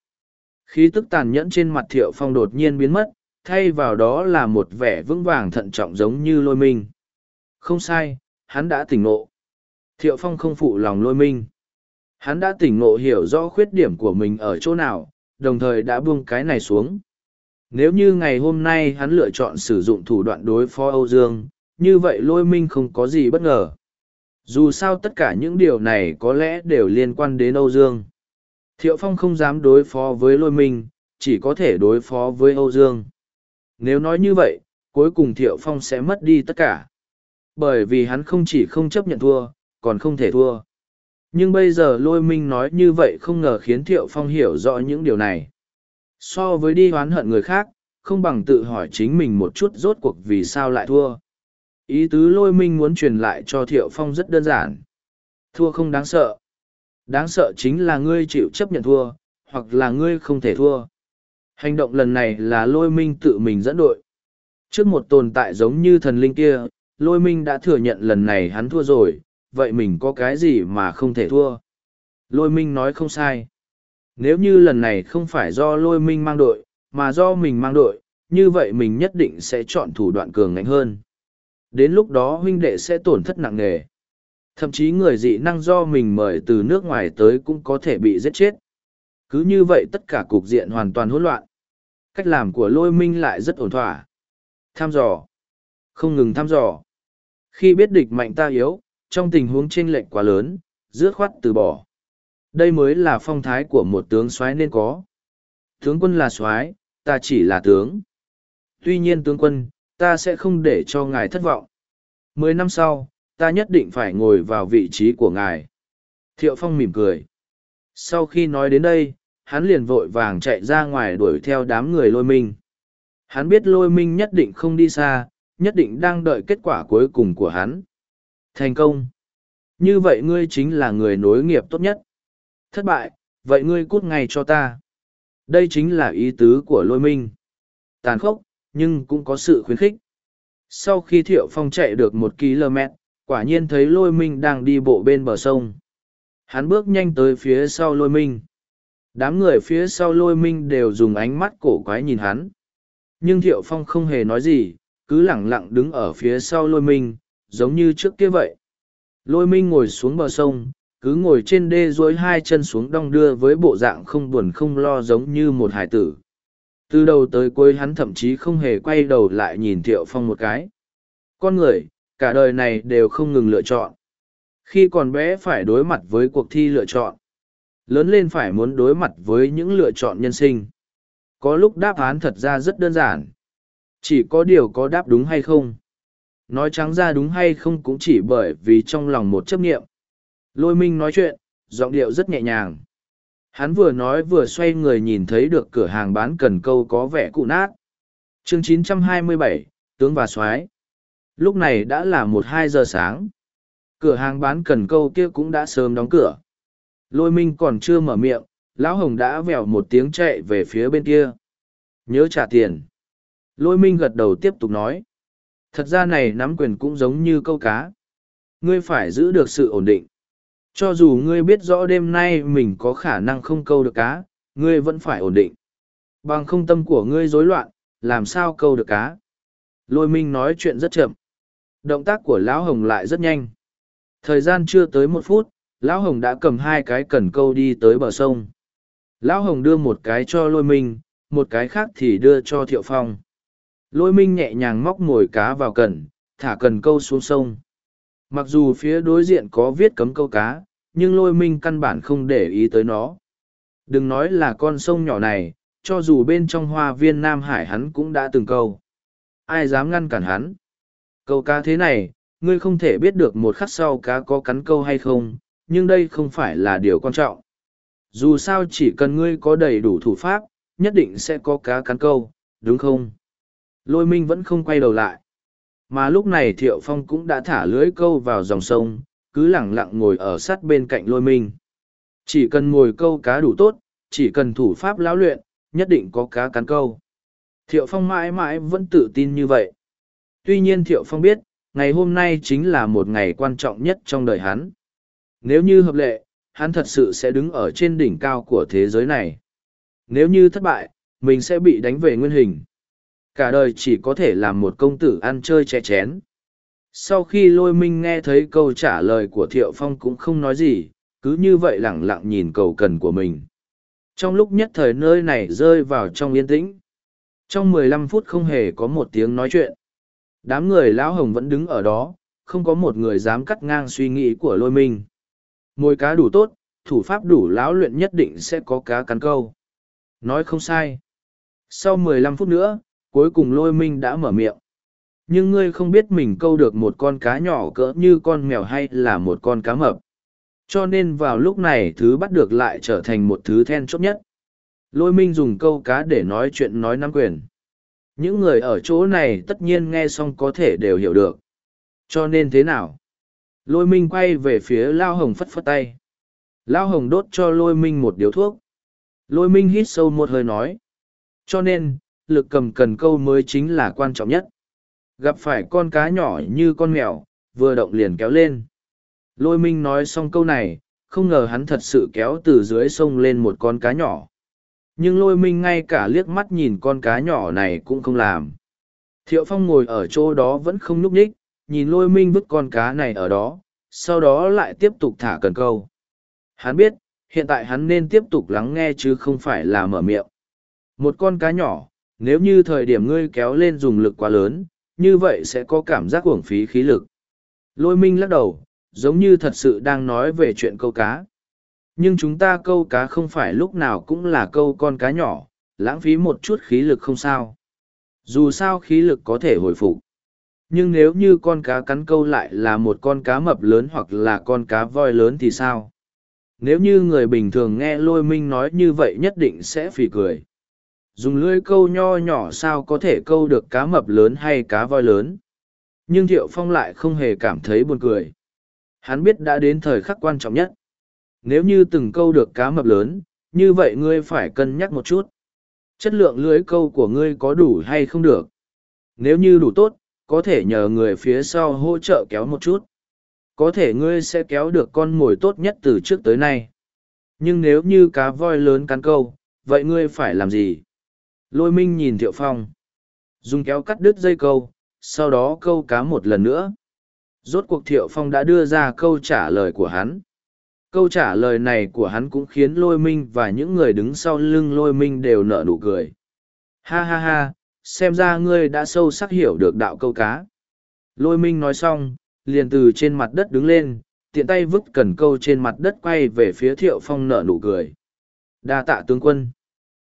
Khí tức tàn nhẫn trên mặt thiệu phong đột nhiên biến mất, thay vào đó là một vẻ vững vàng thận trọng giống như lôi minh. Không sai, hắn đã tỉnh ngộ. Thiệu phong không phụ lòng lôi minh. Hắn đã tỉnh ngộ hiểu rõ khuyết điểm của mình ở chỗ nào, đồng thời đã buông cái này xuống. Nếu như ngày hôm nay hắn lựa chọn sử dụng thủ đoạn đối phó Âu Dương, như vậy lôi minh không có gì bất ngờ. Dù sao tất cả những điều này có lẽ đều liên quan đến Âu Dương. Thiệu Phong không dám đối phó với lôi minh, chỉ có thể đối phó với Âu Dương. Nếu nói như vậy, cuối cùng Thiệu Phong sẽ mất đi tất cả. Bởi vì hắn không chỉ không chấp nhận thua, còn không thể thua. Nhưng bây giờ lôi minh nói như vậy không ngờ khiến Thiệu Phong hiểu rõ những điều này. So với đi oán hận người khác, không bằng tự hỏi chính mình một chút rốt cuộc vì sao lại thua. Ý tứ lôi minh muốn truyền lại cho Thiệu Phong rất đơn giản. Thua không đáng sợ. Đáng sợ chính là ngươi chịu chấp nhận thua, hoặc là ngươi không thể thua. Hành động lần này là lôi minh tự mình dẫn đội. Trước một tồn tại giống như thần linh kia, lôi minh đã thừa nhận lần này hắn thua rồi, vậy mình có cái gì mà không thể thua? Lôi minh nói không sai. Nếu như lần này không phải do lôi minh mang đội, mà do mình mang đội, như vậy mình nhất định sẽ chọn thủ đoạn cường ngạnh hơn. Đến lúc đó huynh đệ sẽ tổn thất nặng nề. Thậm chí người dị năng do mình mời từ nước ngoài tới cũng có thể bị giết chết. Cứ như vậy tất cả cục diện hoàn toàn hỗn loạn. Cách làm của lôi minh lại rất ổn thỏa. Tham dò. Không ngừng thăm dò. Khi biết địch mạnh ta yếu, trong tình huống chênh lệch quá lớn, dứt khoát từ bỏ. Đây mới là phong thái của một tướng soái nên có. Tướng quân là soái, ta chỉ là tướng. Tuy nhiên tướng quân, ta sẽ không để cho ngài thất vọng. Mười năm sau, ta nhất định phải ngồi vào vị trí của ngài. Thiệu Phong mỉm cười. Sau khi nói đến đây, hắn liền vội vàng chạy ra ngoài đuổi theo đám người lôi minh. Hắn biết lôi minh nhất định không đi xa, nhất định đang đợi kết quả cuối cùng của hắn. Thành công. Như vậy ngươi chính là người nối nghiệp tốt nhất. Thất bại, vậy ngươi cút ngay cho ta. Đây chính là ý tứ của lôi minh. Tàn khốc, nhưng cũng có sự khuyến khích. Sau khi Thiệu Phong chạy được một km, quả nhiên thấy lôi minh đang đi bộ bên bờ sông. Hắn bước nhanh tới phía sau lôi minh. Đám người phía sau lôi minh đều dùng ánh mắt cổ quái nhìn hắn. Nhưng Thiệu Phong không hề nói gì, cứ lẳng lặng đứng ở phía sau lôi minh, giống như trước kia vậy. Lôi minh ngồi xuống bờ sông, cứ ngồi trên đê dối hai chân xuống đong đưa với bộ dạng không buồn không lo giống như một hải tử. Từ đầu tới cuối hắn thậm chí không hề quay đầu lại nhìn Thiệu Phong một cái. Con người, cả đời này đều không ngừng lựa chọn. Khi còn bé phải đối mặt với cuộc thi lựa chọn. Lớn lên phải muốn đối mặt với những lựa chọn nhân sinh. Có lúc đáp án thật ra rất đơn giản. Chỉ có điều có đáp đúng hay không. Nói trắng ra đúng hay không cũng chỉ bởi vì trong lòng một chấp nghiệm. Lôi minh nói chuyện, giọng điệu rất nhẹ nhàng. Hắn vừa nói vừa xoay người nhìn thấy được cửa hàng bán cần câu có vẻ cụ nát. chương 927, tướng và soái Lúc này đã là một hai giờ sáng. Cửa hàng bán cần câu kia cũng đã sớm đóng cửa. Lôi minh còn chưa mở miệng, lão hồng đã vèo một tiếng chạy về phía bên kia. Nhớ trả tiền. Lôi minh gật đầu tiếp tục nói. Thật ra này nắm quyền cũng giống như câu cá. Ngươi phải giữ được sự ổn định. Cho dù ngươi biết rõ đêm nay mình có khả năng không câu được cá, ngươi vẫn phải ổn định. Bằng không tâm của ngươi rối loạn, làm sao câu được cá. Lôi minh nói chuyện rất chậm. Động tác của Lão Hồng lại rất nhanh. Thời gian chưa tới một phút, Lão Hồng đã cầm hai cái cần câu đi tới bờ sông. Lão Hồng đưa một cái cho lôi minh, một cái khác thì đưa cho Thiệu Phong. Lôi minh nhẹ nhàng móc mồi cá vào cần, thả cần câu xuống sông. Mặc dù phía đối diện có viết cấm câu cá, nhưng lôi minh căn bản không để ý tới nó. Đừng nói là con sông nhỏ này, cho dù bên trong hoa viên Nam Hải hắn cũng đã từng câu. Ai dám ngăn cản hắn? Câu cá thế này, ngươi không thể biết được một khắc sau cá có cắn câu hay không, nhưng đây không phải là điều quan trọng. Dù sao chỉ cần ngươi có đầy đủ thủ pháp, nhất định sẽ có cá cắn câu, đúng không? Lôi minh vẫn không quay đầu lại. Mà lúc này Thiệu Phong cũng đã thả lưới câu vào dòng sông, cứ lẳng lặng ngồi ở sát bên cạnh lôi minh. Chỉ cần ngồi câu cá đủ tốt, chỉ cần thủ pháp lão luyện, nhất định có cá cắn câu. Thiệu Phong mãi mãi vẫn tự tin như vậy. Tuy nhiên Thiệu Phong biết, ngày hôm nay chính là một ngày quan trọng nhất trong đời hắn. Nếu như hợp lệ, hắn thật sự sẽ đứng ở trên đỉnh cao của thế giới này. Nếu như thất bại, mình sẽ bị đánh về nguyên hình. Cả đời chỉ có thể làm một công tử ăn chơi che chén. Sau khi lôi minh nghe thấy câu trả lời của Thiệu Phong cũng không nói gì, cứ như vậy lẳng lặng nhìn cầu cần của mình. Trong lúc nhất thời nơi này rơi vào trong yên tĩnh. Trong mười lăm phút không hề có một tiếng nói chuyện. Đám người lão hồng vẫn đứng ở đó, không có một người dám cắt ngang suy nghĩ của lôi minh. Mồi cá đủ tốt, thủ pháp đủ lão luyện nhất định sẽ có cá cắn câu. Nói không sai. Sau mười lăm phút nữa, cuối cùng lôi minh đã mở miệng. Nhưng ngươi không biết mình câu được một con cá nhỏ cỡ như con mèo hay là một con cá mập. Cho nên vào lúc này thứ bắt được lại trở thành một thứ then chốt nhất. Lôi minh dùng câu cá để nói chuyện nói nắm quyền. Những người ở chỗ này tất nhiên nghe xong có thể đều hiểu được. Cho nên thế nào? Lôi minh quay về phía Lao Hồng phất phất tay. Lao Hồng đốt cho lôi minh một điếu thuốc. Lôi minh hít sâu một hơi nói. Cho nên, lực cầm cần câu mới chính là quan trọng nhất. Gặp phải con cá nhỏ như con mèo, vừa động liền kéo lên. Lôi minh nói xong câu này, không ngờ hắn thật sự kéo từ dưới sông lên một con cá nhỏ. Nhưng lôi minh ngay cả liếc mắt nhìn con cá nhỏ này cũng không làm. Thiệu Phong ngồi ở chỗ đó vẫn không nhúc nhích, nhìn lôi minh vứt con cá này ở đó, sau đó lại tiếp tục thả cần câu. Hắn biết, hiện tại hắn nên tiếp tục lắng nghe chứ không phải là mở miệng. Một con cá nhỏ, nếu như thời điểm ngươi kéo lên dùng lực quá lớn, như vậy sẽ có cảm giác uổng phí khí lực. Lôi minh lắc đầu, giống như thật sự đang nói về chuyện câu cá. Nhưng chúng ta câu cá không phải lúc nào cũng là câu con cá nhỏ, lãng phí một chút khí lực không sao. Dù sao khí lực có thể hồi phục. Nhưng nếu như con cá cắn câu lại là một con cá mập lớn hoặc là con cá voi lớn thì sao? Nếu như người bình thường nghe lôi minh nói như vậy nhất định sẽ phì cười. Dùng lưới câu nho nhỏ sao có thể câu được cá mập lớn hay cá voi lớn. Nhưng Thiệu Phong lại không hề cảm thấy buồn cười. Hắn biết đã đến thời khắc quan trọng nhất. Nếu như từng câu được cá mập lớn, như vậy ngươi phải cân nhắc một chút. Chất lượng lưới câu của ngươi có đủ hay không được. Nếu như đủ tốt, có thể nhờ người phía sau hỗ trợ kéo một chút. Có thể ngươi sẽ kéo được con mồi tốt nhất từ trước tới nay. Nhưng nếu như cá voi lớn cắn câu, vậy ngươi phải làm gì? Lôi minh nhìn Thiệu Phong. Dùng kéo cắt đứt dây câu, sau đó câu cá một lần nữa. Rốt cuộc Thiệu Phong đã đưa ra câu trả lời của hắn. Câu trả lời này của hắn cũng khiến lôi minh và những người đứng sau lưng lôi minh đều nở nụ cười. Ha ha ha, xem ra ngươi đã sâu sắc hiểu được đạo câu cá. Lôi minh nói xong, liền từ trên mặt đất đứng lên, tiện tay vứt cần câu trên mặt đất quay về phía thiệu phong nở nụ cười. đa tạ tướng quân.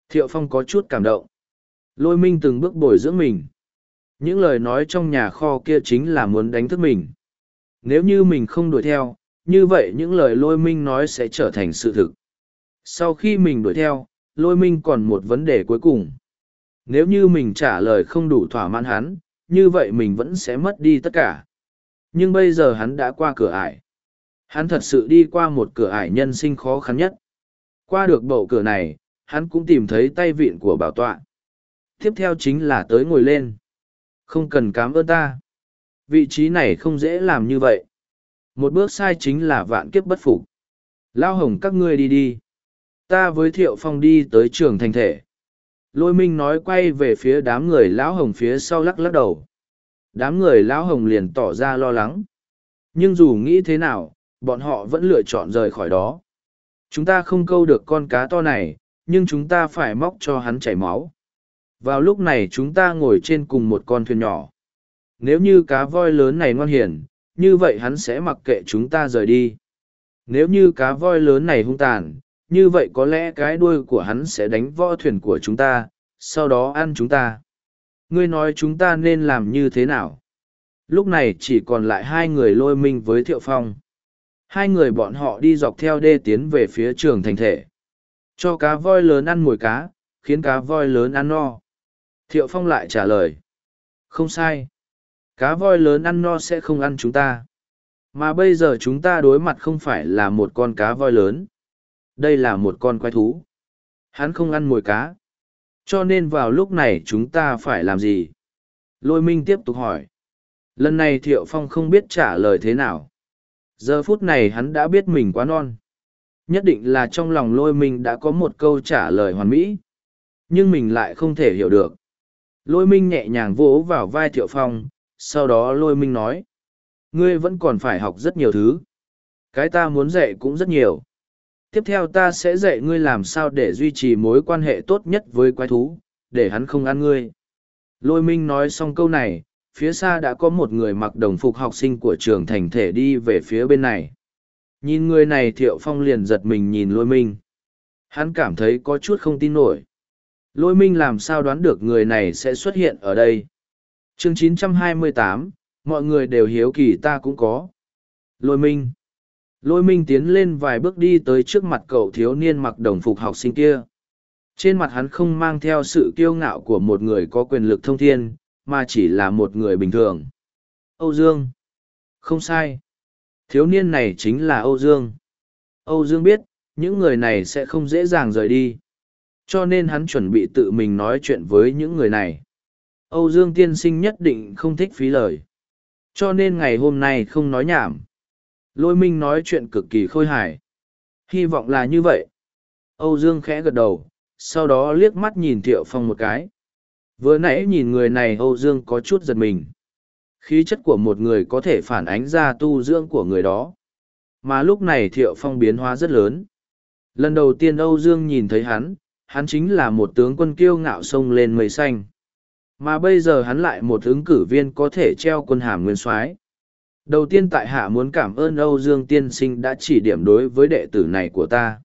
Thiệu phong có chút cảm động. Lôi minh từng bước bồi dưỡng mình. Những lời nói trong nhà kho kia chính là muốn đánh thức mình. Nếu như mình không đuổi theo, như vậy những lời lôi minh nói sẽ trở thành sự thực. Sau khi mình đuổi theo, lôi minh còn một vấn đề cuối cùng. Nếu như mình trả lời không đủ thỏa mãn hắn, như vậy mình vẫn sẽ mất đi tất cả. Nhưng bây giờ hắn đã qua cửa ải. Hắn thật sự đi qua một cửa ải nhân sinh khó khăn nhất. Qua được bầu cửa này, hắn cũng tìm thấy tay vịn của bảo tọa. Tiếp theo chính là tới ngồi lên. Không cần cám ơn ta. Vị trí này không dễ làm như vậy. Một bước sai chính là vạn kiếp bất phục. Lao hồng các ngươi đi đi. Ta với Thiệu Phong đi tới trường thành thể. Lôi minh nói quay về phía đám người lão hồng phía sau lắc lắc đầu. Đám người lão hồng liền tỏ ra lo lắng. Nhưng dù nghĩ thế nào, bọn họ vẫn lựa chọn rời khỏi đó. Chúng ta không câu được con cá to này, nhưng chúng ta phải móc cho hắn chảy máu. Vào lúc này chúng ta ngồi trên cùng một con thuyền nhỏ. Nếu như cá voi lớn này ngoan hiền, như vậy hắn sẽ mặc kệ chúng ta rời đi. Nếu như cá voi lớn này hung tàn, như vậy có lẽ cái đuôi của hắn sẽ đánh võ thuyền của chúng ta, sau đó ăn chúng ta. Ngươi nói chúng ta nên làm như thế nào? Lúc này chỉ còn lại hai người lôi minh với Thiệu Phong. Hai người bọn họ đi dọc theo đê tiến về phía trường thành thể. Cho cá voi lớn ăn mồi cá, khiến cá voi lớn ăn no. Thiệu Phong lại trả lời. Không sai. Cá voi lớn ăn no sẽ không ăn chúng ta. Mà bây giờ chúng ta đối mặt không phải là một con cá voi lớn. Đây là một con quái thú. Hắn không ăn mồi cá. Cho nên vào lúc này chúng ta phải làm gì? Lôi minh tiếp tục hỏi. Lần này Thiệu Phong không biết trả lời thế nào. Giờ phút này hắn đã biết mình quá non. Nhất định là trong lòng lôi minh đã có một câu trả lời hoàn mỹ. Nhưng mình lại không thể hiểu được. Lôi minh nhẹ nhàng vỗ vào vai Thiệu Phong, sau đó lôi minh nói. Ngươi vẫn còn phải học rất nhiều thứ. Cái ta muốn dạy cũng rất nhiều. Tiếp theo ta sẽ dạy ngươi làm sao để duy trì mối quan hệ tốt nhất với quái thú, để hắn không ăn ngươi. Lôi minh nói xong câu này, phía xa đã có một người mặc đồng phục học sinh của trường thành thể đi về phía bên này. Nhìn người này thiệu phong liền giật mình nhìn lôi minh. Hắn cảm thấy có chút không tin nổi. Lôi minh làm sao đoán được người này sẽ xuất hiện ở đây. chương 928, mọi người đều hiếu kỳ ta cũng có. Lôi minh. Lôi minh tiến lên vài bước đi tới trước mặt cậu thiếu niên mặc đồng phục học sinh kia. Trên mặt hắn không mang theo sự kiêu ngạo của một người có quyền lực thông thiên, mà chỉ là một người bình thường. Âu Dương. Không sai. Thiếu niên này chính là Âu Dương. Âu Dương biết, những người này sẽ không dễ dàng rời đi. Cho nên hắn chuẩn bị tự mình nói chuyện với những người này. Âu Dương tiên sinh nhất định không thích phí lời. Cho nên ngày hôm nay không nói nhảm. Lôi minh nói chuyện cực kỳ khôi hài. Hy vọng là như vậy. Âu Dương khẽ gật đầu, sau đó liếc mắt nhìn Thiệu Phong một cái. Vừa nãy nhìn người này Âu Dương có chút giật mình. Khí chất của một người có thể phản ánh ra tu dưỡng của người đó. Mà lúc này Thiệu Phong biến hóa rất lớn. Lần đầu tiên Âu Dương nhìn thấy hắn, hắn chính là một tướng quân kiêu ngạo sông lên mây xanh. Mà bây giờ hắn lại một ứng cử viên có thể treo quân hàm nguyên soái. Đầu tiên tại hạ muốn cảm ơn Âu Dương tiên sinh đã chỉ điểm đối với đệ tử này của ta.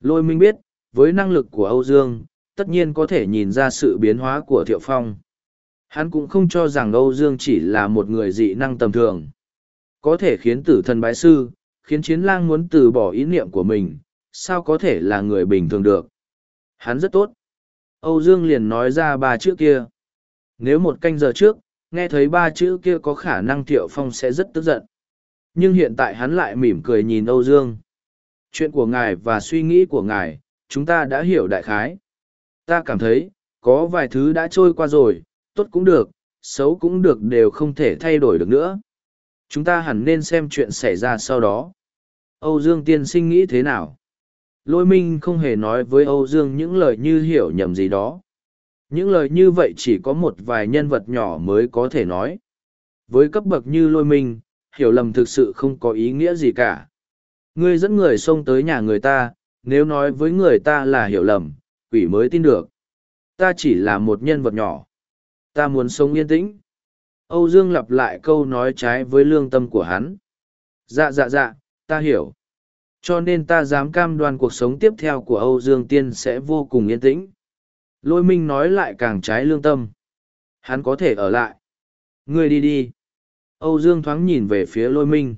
Lôi minh biết, với năng lực của Âu Dương, tất nhiên có thể nhìn ra sự biến hóa của Thiệu Phong. Hắn cũng không cho rằng Âu Dương chỉ là một người dị năng tầm thường. Có thể khiến tử thần bái sư, khiến chiến lang muốn từ bỏ ý niệm của mình, sao có thể là người bình thường được. Hắn rất tốt. Âu Dương liền nói ra ba chữ kia. Nếu một canh giờ trước, nghe thấy ba chữ kia có khả năng Thiệu Phong sẽ rất tức giận. Nhưng hiện tại hắn lại mỉm cười nhìn Âu Dương. Chuyện của ngài và suy nghĩ của ngài, chúng ta đã hiểu đại khái. Ta cảm thấy, có vài thứ đã trôi qua rồi, tốt cũng được, xấu cũng được đều không thể thay đổi được nữa. Chúng ta hẳn nên xem chuyện xảy ra sau đó. Âu Dương tiên sinh nghĩ thế nào? Lôi minh không hề nói với Âu Dương những lời như hiểu nhầm gì đó. Những lời như vậy chỉ có một vài nhân vật nhỏ mới có thể nói. Với cấp bậc như lôi minh, hiểu lầm thực sự không có ý nghĩa gì cả. Ngươi dẫn người xông tới nhà người ta, nếu nói với người ta là hiểu lầm, quỷ mới tin được. Ta chỉ là một nhân vật nhỏ. Ta muốn sống yên tĩnh. Âu Dương lặp lại câu nói trái với lương tâm của hắn. Dạ dạ dạ, ta hiểu. Cho nên ta dám cam đoan cuộc sống tiếp theo của Âu Dương Tiên sẽ vô cùng yên tĩnh. Lôi minh nói lại càng trái lương tâm. Hắn có thể ở lại. Ngươi đi đi. Âu Dương thoáng nhìn về phía lôi minh.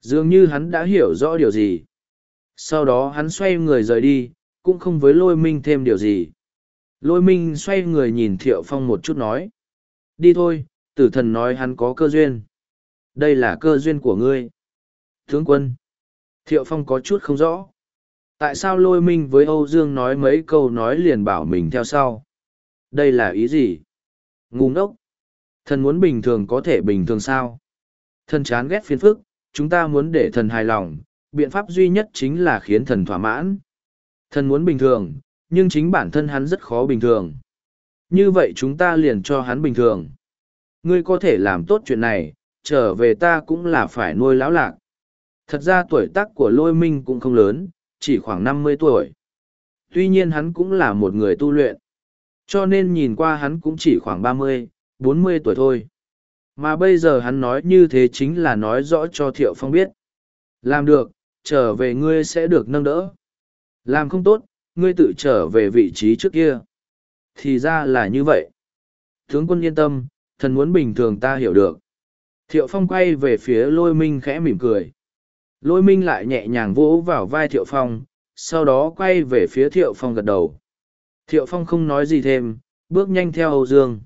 Dường như hắn đã hiểu rõ điều gì. Sau đó hắn xoay người rời đi, cũng không với lôi minh thêm điều gì. Lôi minh xoay người nhìn Thiệu Phong một chút nói. Đi thôi, tử thần nói hắn có cơ duyên. Đây là cơ duyên của ngươi. Tướng quân. Thiệu Phong có chút không rõ. Tại sao lôi minh với Âu Dương nói mấy câu nói liền bảo mình theo sau? Đây là ý gì? Ngu ngốc. Thần muốn bình thường có thể bình thường sao? Thần chán ghét phiền phức, chúng ta muốn để thần hài lòng, biện pháp duy nhất chính là khiến thần thỏa mãn. Thần muốn bình thường, nhưng chính bản thân hắn rất khó bình thường. Như vậy chúng ta liền cho hắn bình thường. Ngươi có thể làm tốt chuyện này, trở về ta cũng là phải nuôi lão lạc. Thật ra tuổi tác của lôi minh cũng không lớn, chỉ khoảng năm mươi tuổi. Tuy nhiên hắn cũng là một người tu luyện. Cho nên nhìn qua hắn cũng chỉ khoảng ba mươi, bốn mươi tuổi thôi. Mà bây giờ hắn nói như thế chính là nói rõ cho Thiệu Phong biết. Làm được, trở về ngươi sẽ được nâng đỡ. Làm không tốt, ngươi tự trở về vị trí trước kia. Thì ra là như vậy. Tướng quân yên tâm, thần muốn bình thường ta hiểu được. Thiệu Phong quay về phía lôi minh khẽ mỉm cười. Lôi minh lại nhẹ nhàng vỗ vào vai Thiệu Phong, sau đó quay về phía Thiệu Phong gật đầu. Thiệu Phong không nói gì thêm, bước nhanh theo Âu Dương.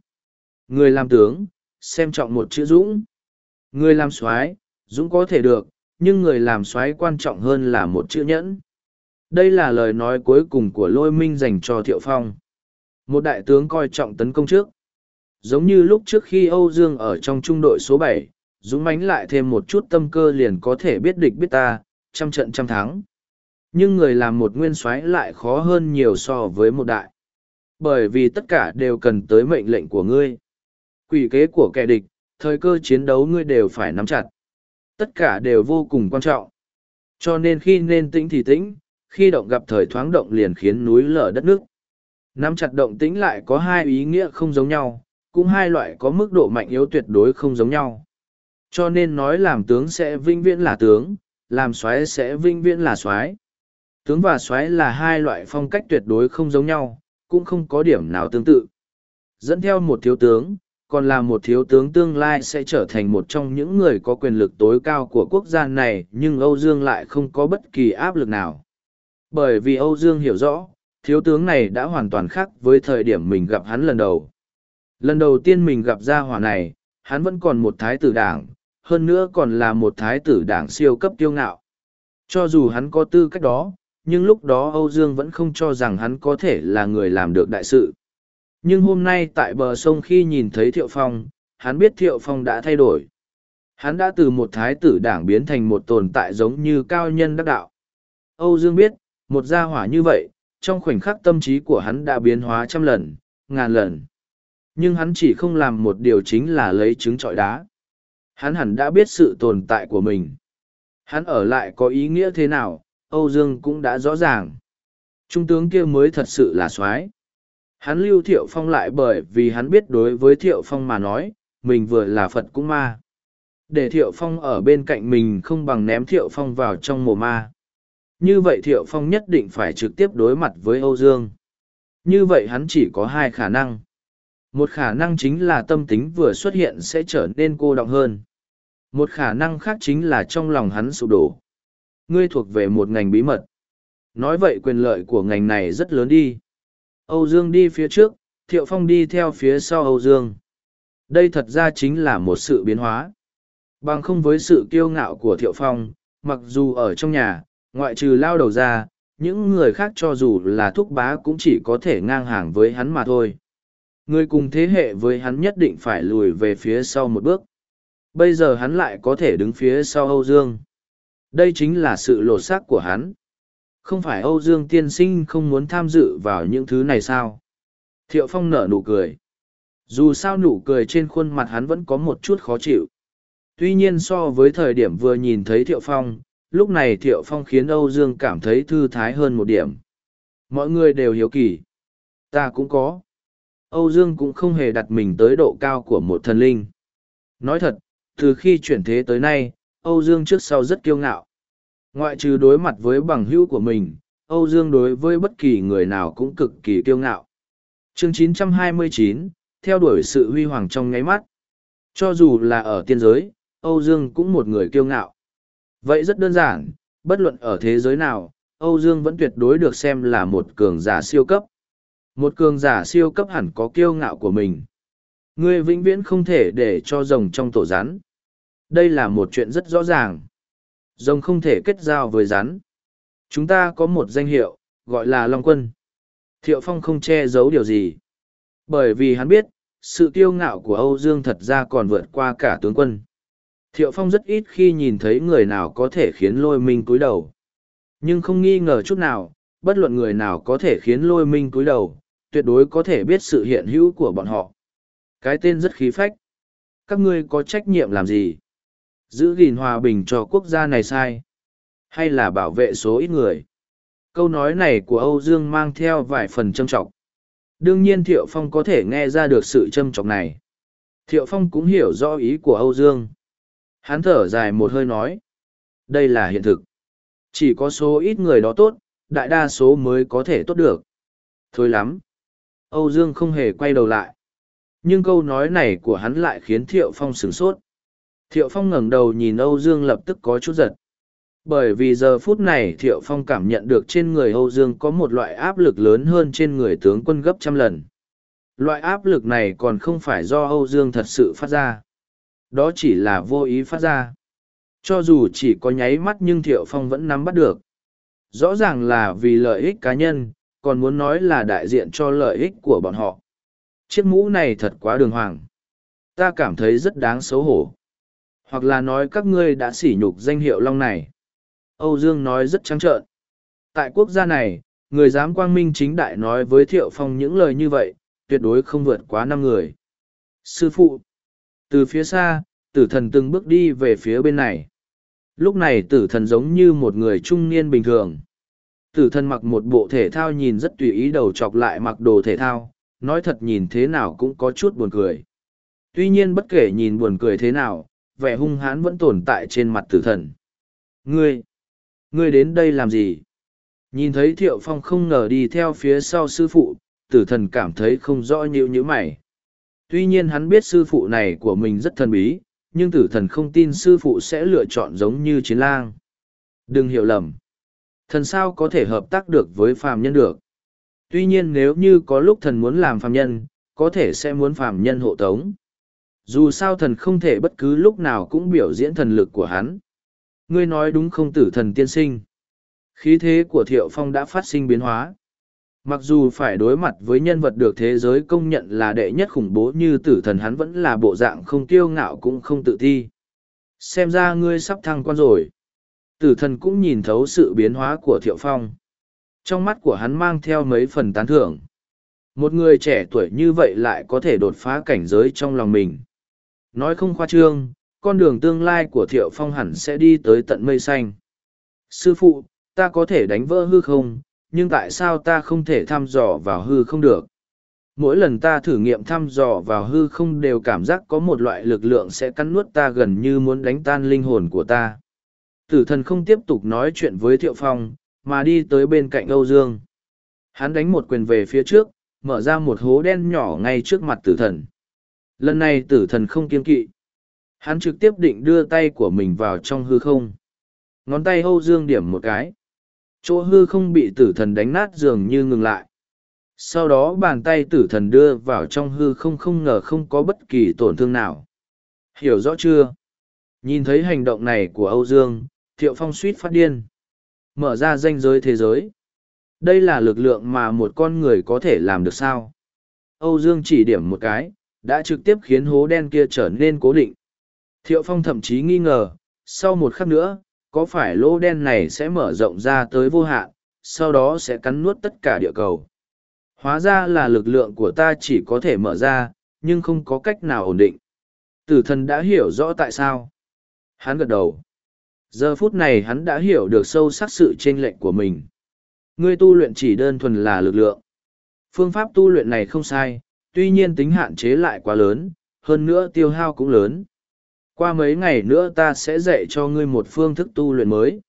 Người làm tướng, xem trọng một chữ dũng. Người làm soái dũng có thể được, nhưng người làm soái quan trọng hơn là một chữ nhẫn. Đây là lời nói cuối cùng của lôi minh dành cho Thiệu Phong. Một đại tướng coi trọng tấn công trước. Giống như lúc trước khi Âu Dương ở trong trung đội số bảy, dũng mãnh lại thêm một chút tâm cơ liền có thể biết địch biết ta, trăm trận trăm thắng. Nhưng người làm một nguyên soái lại khó hơn nhiều so với một đại. Bởi vì tất cả đều cần tới mệnh lệnh của ngươi. Quỷ kế của kẻ địch, thời cơ chiến đấu ngươi đều phải nắm chặt. Tất cả đều vô cùng quan trọng. Cho nên khi nên tĩnh thì tĩnh, khi động gặp thời thoáng động liền khiến núi lở đất nước. Nắm chặt động tĩnh lại có hai ý nghĩa không giống nhau, cũng hai loại có mức độ mạnh yếu tuyệt đối không giống nhau. Cho nên nói làm tướng sẽ vinh viễn là tướng, làm soái sẽ vinh viễn là soái. Tướng và soái là hai loại phong cách tuyệt đối không giống nhau, cũng không có điểm nào tương tự. Dẫn theo một thiếu tướng, còn là một thiếu tướng tương lai sẽ trở thành một trong những người có quyền lực tối cao của quốc gia này nhưng âu dương lại không có bất kỳ áp lực nào bởi vì âu dương hiểu rõ thiếu tướng này đã hoàn toàn khác với thời điểm mình gặp hắn lần đầu lần đầu tiên mình gặp gia hỏa này hắn vẫn còn một thái tử đảng hơn nữa còn là một thái tử đảng siêu cấp tiêu ngạo cho dù hắn có tư cách đó nhưng lúc đó âu dương vẫn không cho rằng hắn có thể là người làm được đại sự nhưng hôm nay tại bờ sông khi nhìn thấy Thiệu Phong, hắn biết Thiệu Phong đã thay đổi. Hắn đã từ một thái tử đảng biến thành một tồn tại giống như cao nhân đắc đạo. Âu Dương biết, một gia hỏa như vậy, trong khoảnh khắc tâm trí của hắn đã biến hóa trăm lần, ngàn lần. Nhưng hắn chỉ không làm một điều chính là lấy trứng trọi đá. Hắn hẳn đã biết sự tồn tại của mình. Hắn ở lại có ý nghĩa thế nào, Âu Dương cũng đã rõ ràng. Trung tướng kia mới thật sự là soái Hắn lưu Thiệu Phong lại bởi vì hắn biết đối với Thiệu Phong mà nói, mình vừa là Phật cũng ma. Để Thiệu Phong ở bên cạnh mình không bằng ném Thiệu Phong vào trong mồ ma. Như vậy Thiệu Phong nhất định phải trực tiếp đối mặt với Âu Dương. Như vậy hắn chỉ có hai khả năng. Một khả năng chính là tâm tính vừa xuất hiện sẽ trở nên cô động hơn. Một khả năng khác chính là trong lòng hắn sụp đổ. ngươi thuộc về một ngành bí mật. Nói vậy quyền lợi của ngành này rất lớn đi. Âu Dương đi phía trước, Thiệu Phong đi theo phía sau Âu Dương. Đây thật ra chính là một sự biến hóa. Bằng không với sự kiêu ngạo của Thiệu Phong, mặc dù ở trong nhà, ngoại trừ lao đầu ra, những người khác cho dù là thúc bá cũng chỉ có thể ngang hàng với hắn mà thôi. Người cùng thế hệ với hắn nhất định phải lùi về phía sau một bước. Bây giờ hắn lại có thể đứng phía sau Âu Dương. Đây chính là sự lột xác của hắn. Không phải Âu Dương tiên sinh không muốn tham dự vào những thứ này sao? Thiệu Phong nở nụ cười. Dù sao nụ cười trên khuôn mặt hắn vẫn có một chút khó chịu. Tuy nhiên so với thời điểm vừa nhìn thấy Thiệu Phong, lúc này Thiệu Phong khiến Âu Dương cảm thấy thư thái hơn một điểm. Mọi người đều hiếu kỳ. Ta cũng có. Âu Dương cũng không hề đặt mình tới độ cao của một thần linh. Nói thật, từ khi chuyển thế tới nay, Âu Dương trước sau rất kiêu ngạo. Ngoại trừ đối mặt với bằng hữu của mình, Âu Dương đối với bất kỳ người nào cũng cực kỳ kiêu ngạo. Chương 929, theo đuổi sự huy hoàng trong ngáy mắt. Cho dù là ở tiên giới, Âu Dương cũng một người kiêu ngạo. Vậy rất đơn giản, bất luận ở thế giới nào, Âu Dương vẫn tuyệt đối được xem là một cường giả siêu cấp. Một cường giả siêu cấp hẳn có kiêu ngạo của mình. Ngươi vĩnh viễn không thể để cho rồng trong tổ rắn. Đây là một chuyện rất rõ ràng. Rồng không thể kết giao với rắn. Chúng ta có một danh hiệu, gọi là Long Quân. Thiệu Phong không che giấu điều gì. Bởi vì hắn biết, sự kiêu ngạo của Âu Dương thật ra còn vượt qua cả tướng quân. Thiệu Phong rất ít khi nhìn thấy người nào có thể khiến lôi minh cúi đầu. Nhưng không nghi ngờ chút nào, bất luận người nào có thể khiến lôi minh cúi đầu, tuyệt đối có thể biết sự hiện hữu của bọn họ. Cái tên rất khí phách. Các ngươi có trách nhiệm làm gì? Giữ gìn hòa bình cho quốc gia này sai? Hay là bảo vệ số ít người? Câu nói này của Âu Dương mang theo vài phần châm trọng. Đương nhiên Thiệu Phong có thể nghe ra được sự châm trọng này. Thiệu Phong cũng hiểu rõ ý của Âu Dương. Hắn thở dài một hơi nói. Đây là hiện thực. Chỉ có số ít người đó tốt, đại đa số mới có thể tốt được. Thôi lắm. Âu Dương không hề quay đầu lại. Nhưng câu nói này của hắn lại khiến Thiệu Phong sửng sốt. Thiệu Phong ngẩng đầu nhìn Âu Dương lập tức có chút giật. Bởi vì giờ phút này Thiệu Phong cảm nhận được trên người Âu Dương có một loại áp lực lớn hơn trên người tướng quân gấp trăm lần. Loại áp lực này còn không phải do Âu Dương thật sự phát ra. Đó chỉ là vô ý phát ra. Cho dù chỉ có nháy mắt nhưng Thiệu Phong vẫn nắm bắt được. Rõ ràng là vì lợi ích cá nhân, còn muốn nói là đại diện cho lợi ích của bọn họ. Chiếc mũ này thật quá đường hoàng. Ta cảm thấy rất đáng xấu hổ. Hoặc là nói các ngươi đã sỉ nhục danh hiệu long này. Âu Dương nói rất trắng trợn. Tại quốc gia này, người dám quang minh chính đại nói với Thiệu Phong những lời như vậy, tuyệt đối không vượt quá năm người. Sư phụ, từ phía xa, tử thần từng bước đi về phía bên này. Lúc này tử thần giống như một người trung niên bình thường. Tử thần mặc một bộ thể thao nhìn rất tùy ý đầu chọc lại mặc đồ thể thao, nói thật nhìn thế nào cũng có chút buồn cười. Tuy nhiên bất kể nhìn buồn cười thế nào, vẻ hung hãn vẫn tồn tại trên mặt tử thần. Ngươi, ngươi đến đây làm gì? Nhìn thấy thiệu phong không ngờ đi theo phía sau sư phụ, tử thần cảm thấy không rõ nhịu nhữ mày. Tuy nhiên hắn biết sư phụ này của mình rất thần bí, nhưng tử thần không tin sư phụ sẽ lựa chọn giống như chiến lang. Đừng hiểu lầm. Thần sao có thể hợp tác được với phàm nhân được. Tuy nhiên nếu như có lúc thần muốn làm phàm nhân, có thể sẽ muốn phàm nhân hộ tống. Dù sao thần không thể bất cứ lúc nào cũng biểu diễn thần lực của hắn. Ngươi nói đúng không tử thần tiên sinh. Khí thế của thiệu phong đã phát sinh biến hóa. Mặc dù phải đối mặt với nhân vật được thế giới công nhận là đệ nhất khủng bố như tử thần hắn vẫn là bộ dạng không kiêu ngạo cũng không tự thi. Xem ra ngươi sắp thăng quan rồi. Tử thần cũng nhìn thấu sự biến hóa của thiệu phong. Trong mắt của hắn mang theo mấy phần tán thưởng. Một người trẻ tuổi như vậy lại có thể đột phá cảnh giới trong lòng mình. Nói không khoa trương, con đường tương lai của thiệu phong hẳn sẽ đi tới tận mây xanh. Sư phụ, ta có thể đánh vỡ hư không, nhưng tại sao ta không thể thăm dò vào hư không được? Mỗi lần ta thử nghiệm thăm dò vào hư không đều cảm giác có một loại lực lượng sẽ cắn nuốt ta gần như muốn đánh tan linh hồn của ta. Tử thần không tiếp tục nói chuyện với Thiệu Phong, mà đi tới bên cạnh Âu Dương. Hắn đánh một quyền về phía trước, mở ra một hố đen nhỏ ngay trước mặt tử thần. Lần này tử thần không kiên kỵ. Hắn trực tiếp định đưa tay của mình vào trong hư không. ngón tay âu dương điểm một cái chỗ hư không bị tử thần đánh nát dường như ngừng lại. Sau đó bàn tay tử thần đưa vào trong hư không không ngờ không có bất kỳ tổn thương nào. Hiểu rõ chưa? Nhìn thấy hành động này của âu dương, thiệu phong suýt phát điên. Mở ra danh giới thế giới. Đây là lực lượng mà một con người có thể làm được sao? Âu dương chỉ điểm một cái, đã trực tiếp khiến hố đen kia trở nên cố định. Thiệu phong thậm chí nghi ngờ, sau một khắc nữa có phải lỗ đen này sẽ mở rộng ra tới vô hạn, sau đó sẽ cắn nuốt tất cả địa cầu? Hóa ra là lực lượng của ta chỉ có thể mở ra, nhưng không có cách nào ổn định. Tử thần đã hiểu rõ tại sao. Hắn gật đầu. Giờ phút này hắn đã hiểu được sâu sắc sự chênh lệch của mình. Ngươi tu luyện chỉ đơn thuần là lực lượng. Phương pháp tu luyện này không sai, tuy nhiên tính hạn chế lại quá lớn, hơn nữa tiêu hao cũng lớn qua mấy ngày nữa ta sẽ dạy cho ngươi một phương thức tu luyện mới.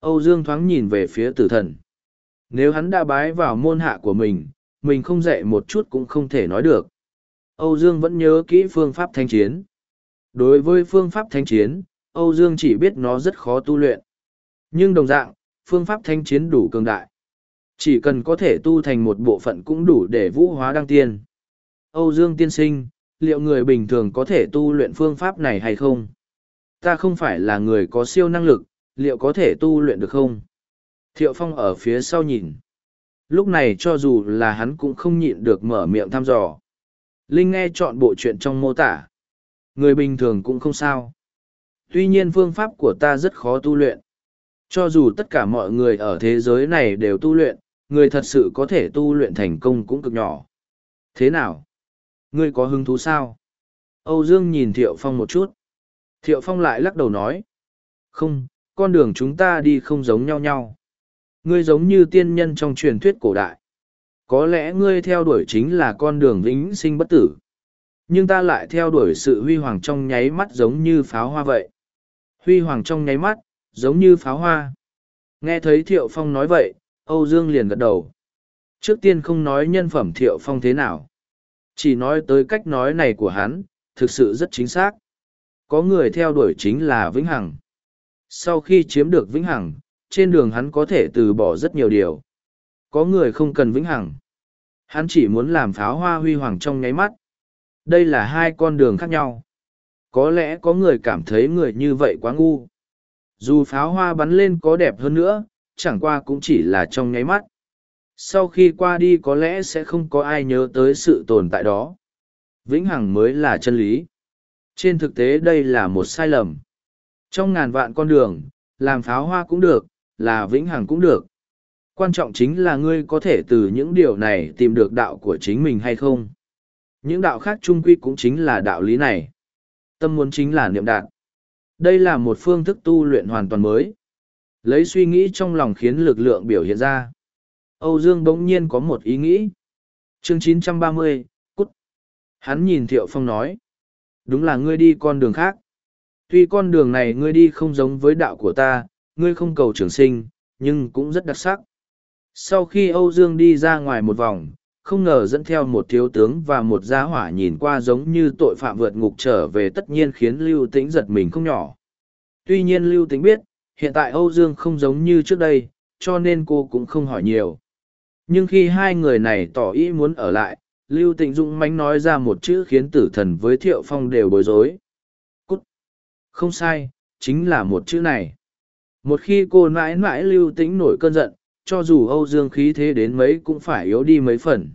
Âu dương thoáng nhìn về phía tử thần. Nếu hắn đã bái vào môn hạ của mình mình không dạy một chút cũng không thể nói được. Âu dương vẫn nhớ kỹ phương pháp thanh chiến. Đối với phương pháp thanh chiến, âu dương chỉ biết nó rất khó tu luyện. Nhưng đồng dạng, phương pháp thanh chiến đủ cường đại. Chỉ cần có thể tu thành một bộ phận cũng đủ để vũ hóa đăng tiên. Âu dương tiên sinh liệu người bình thường có thể tu luyện phương pháp này hay không? Ta không phải là người có siêu năng lực, liệu có thể tu luyện được không? Thiệu Phong ở phía sau nhìn. Lúc này cho dù là hắn cũng không nhịn được mở miệng thăm dò. Linh nghe chọn bộ chuyện trong mô tả. Người bình thường cũng không sao. Tuy nhiên phương pháp của ta rất khó tu luyện. Cho dù tất cả mọi người ở thế giới này đều tu luyện, người thật sự có thể tu luyện thành công cũng cực nhỏ. Thế nào? Ngươi có hứng thú sao? Âu Dương nhìn Thiệu Phong một chút. Thiệu Phong lại lắc đầu nói. Không, con đường chúng ta đi không giống nhau nhau. Ngươi giống như tiên nhân trong truyền thuyết cổ đại. Có lẽ ngươi theo đuổi chính là con đường vĩnh sinh bất tử. Nhưng ta lại theo đuổi sự huy hoàng trong nháy mắt giống như pháo hoa vậy. Huy hoàng trong nháy mắt, giống như pháo hoa. Nghe thấy Thiệu Phong nói vậy, Âu Dương liền gật đầu. Trước tiên không nói nhân phẩm Thiệu Phong thế nào. Chỉ nói tới cách nói này của hắn, thực sự rất chính xác. Có người theo đuổi chính là Vĩnh Hằng. Sau khi chiếm được Vĩnh Hằng, trên đường hắn có thể từ bỏ rất nhiều điều. Có người không cần Vĩnh Hằng. Hắn chỉ muốn làm pháo hoa huy hoàng trong nháy mắt. Đây là hai con đường khác nhau. Có lẽ có người cảm thấy người như vậy quá ngu. Dù pháo hoa bắn lên có đẹp hơn nữa, chẳng qua cũng chỉ là trong nháy mắt sau khi qua đi có lẽ sẽ không có ai nhớ tới sự tồn tại đó. Vĩnh hằng mới là chân lý. Trên thực tế đây là một sai lầm. Trong ngàn vạn con đường, làm pháo hoa cũng được, là vĩnh hằng cũng được. Quan trọng chính là ngươi có thể từ những điều này tìm được đạo của chính mình hay không. Những đạo khác trung quy cũng chính là đạo lý này. Tâm muốn chính là niệm đạt. Đây là một phương thức tu luyện hoàn toàn mới. Lấy suy nghĩ trong lòng khiến lực lượng biểu hiện ra. Âu Dương bỗng nhiên có một ý nghĩ. chương 930, cút. Hắn nhìn Thiệu Phong nói. Đúng là ngươi đi con đường khác. Tuy con đường này ngươi đi không giống với đạo của ta, ngươi không cầu trường sinh, nhưng cũng rất đặc sắc. Sau khi Âu Dương đi ra ngoài một vòng, không ngờ dẫn theo một thiếu tướng và một gia hỏa nhìn qua giống như tội phạm vượt ngục trở về tất nhiên khiến Lưu Tĩnh giật mình không nhỏ. Tuy nhiên Lưu Tĩnh biết, hiện tại Âu Dương không giống như trước đây, cho nên cô cũng không hỏi nhiều nhưng khi hai người này tỏ ý muốn ở lại, lưu tịnh dũng mánh nói ra một chữ khiến tử thần với thiệu phong đều bối rối. Cút! Không sai, chính là một chữ này. Một khi cô mãi mãi lưu tĩnh nổi cơn giận, cho dù âu dương khí thế đến mấy cũng phải yếu đi mấy phần.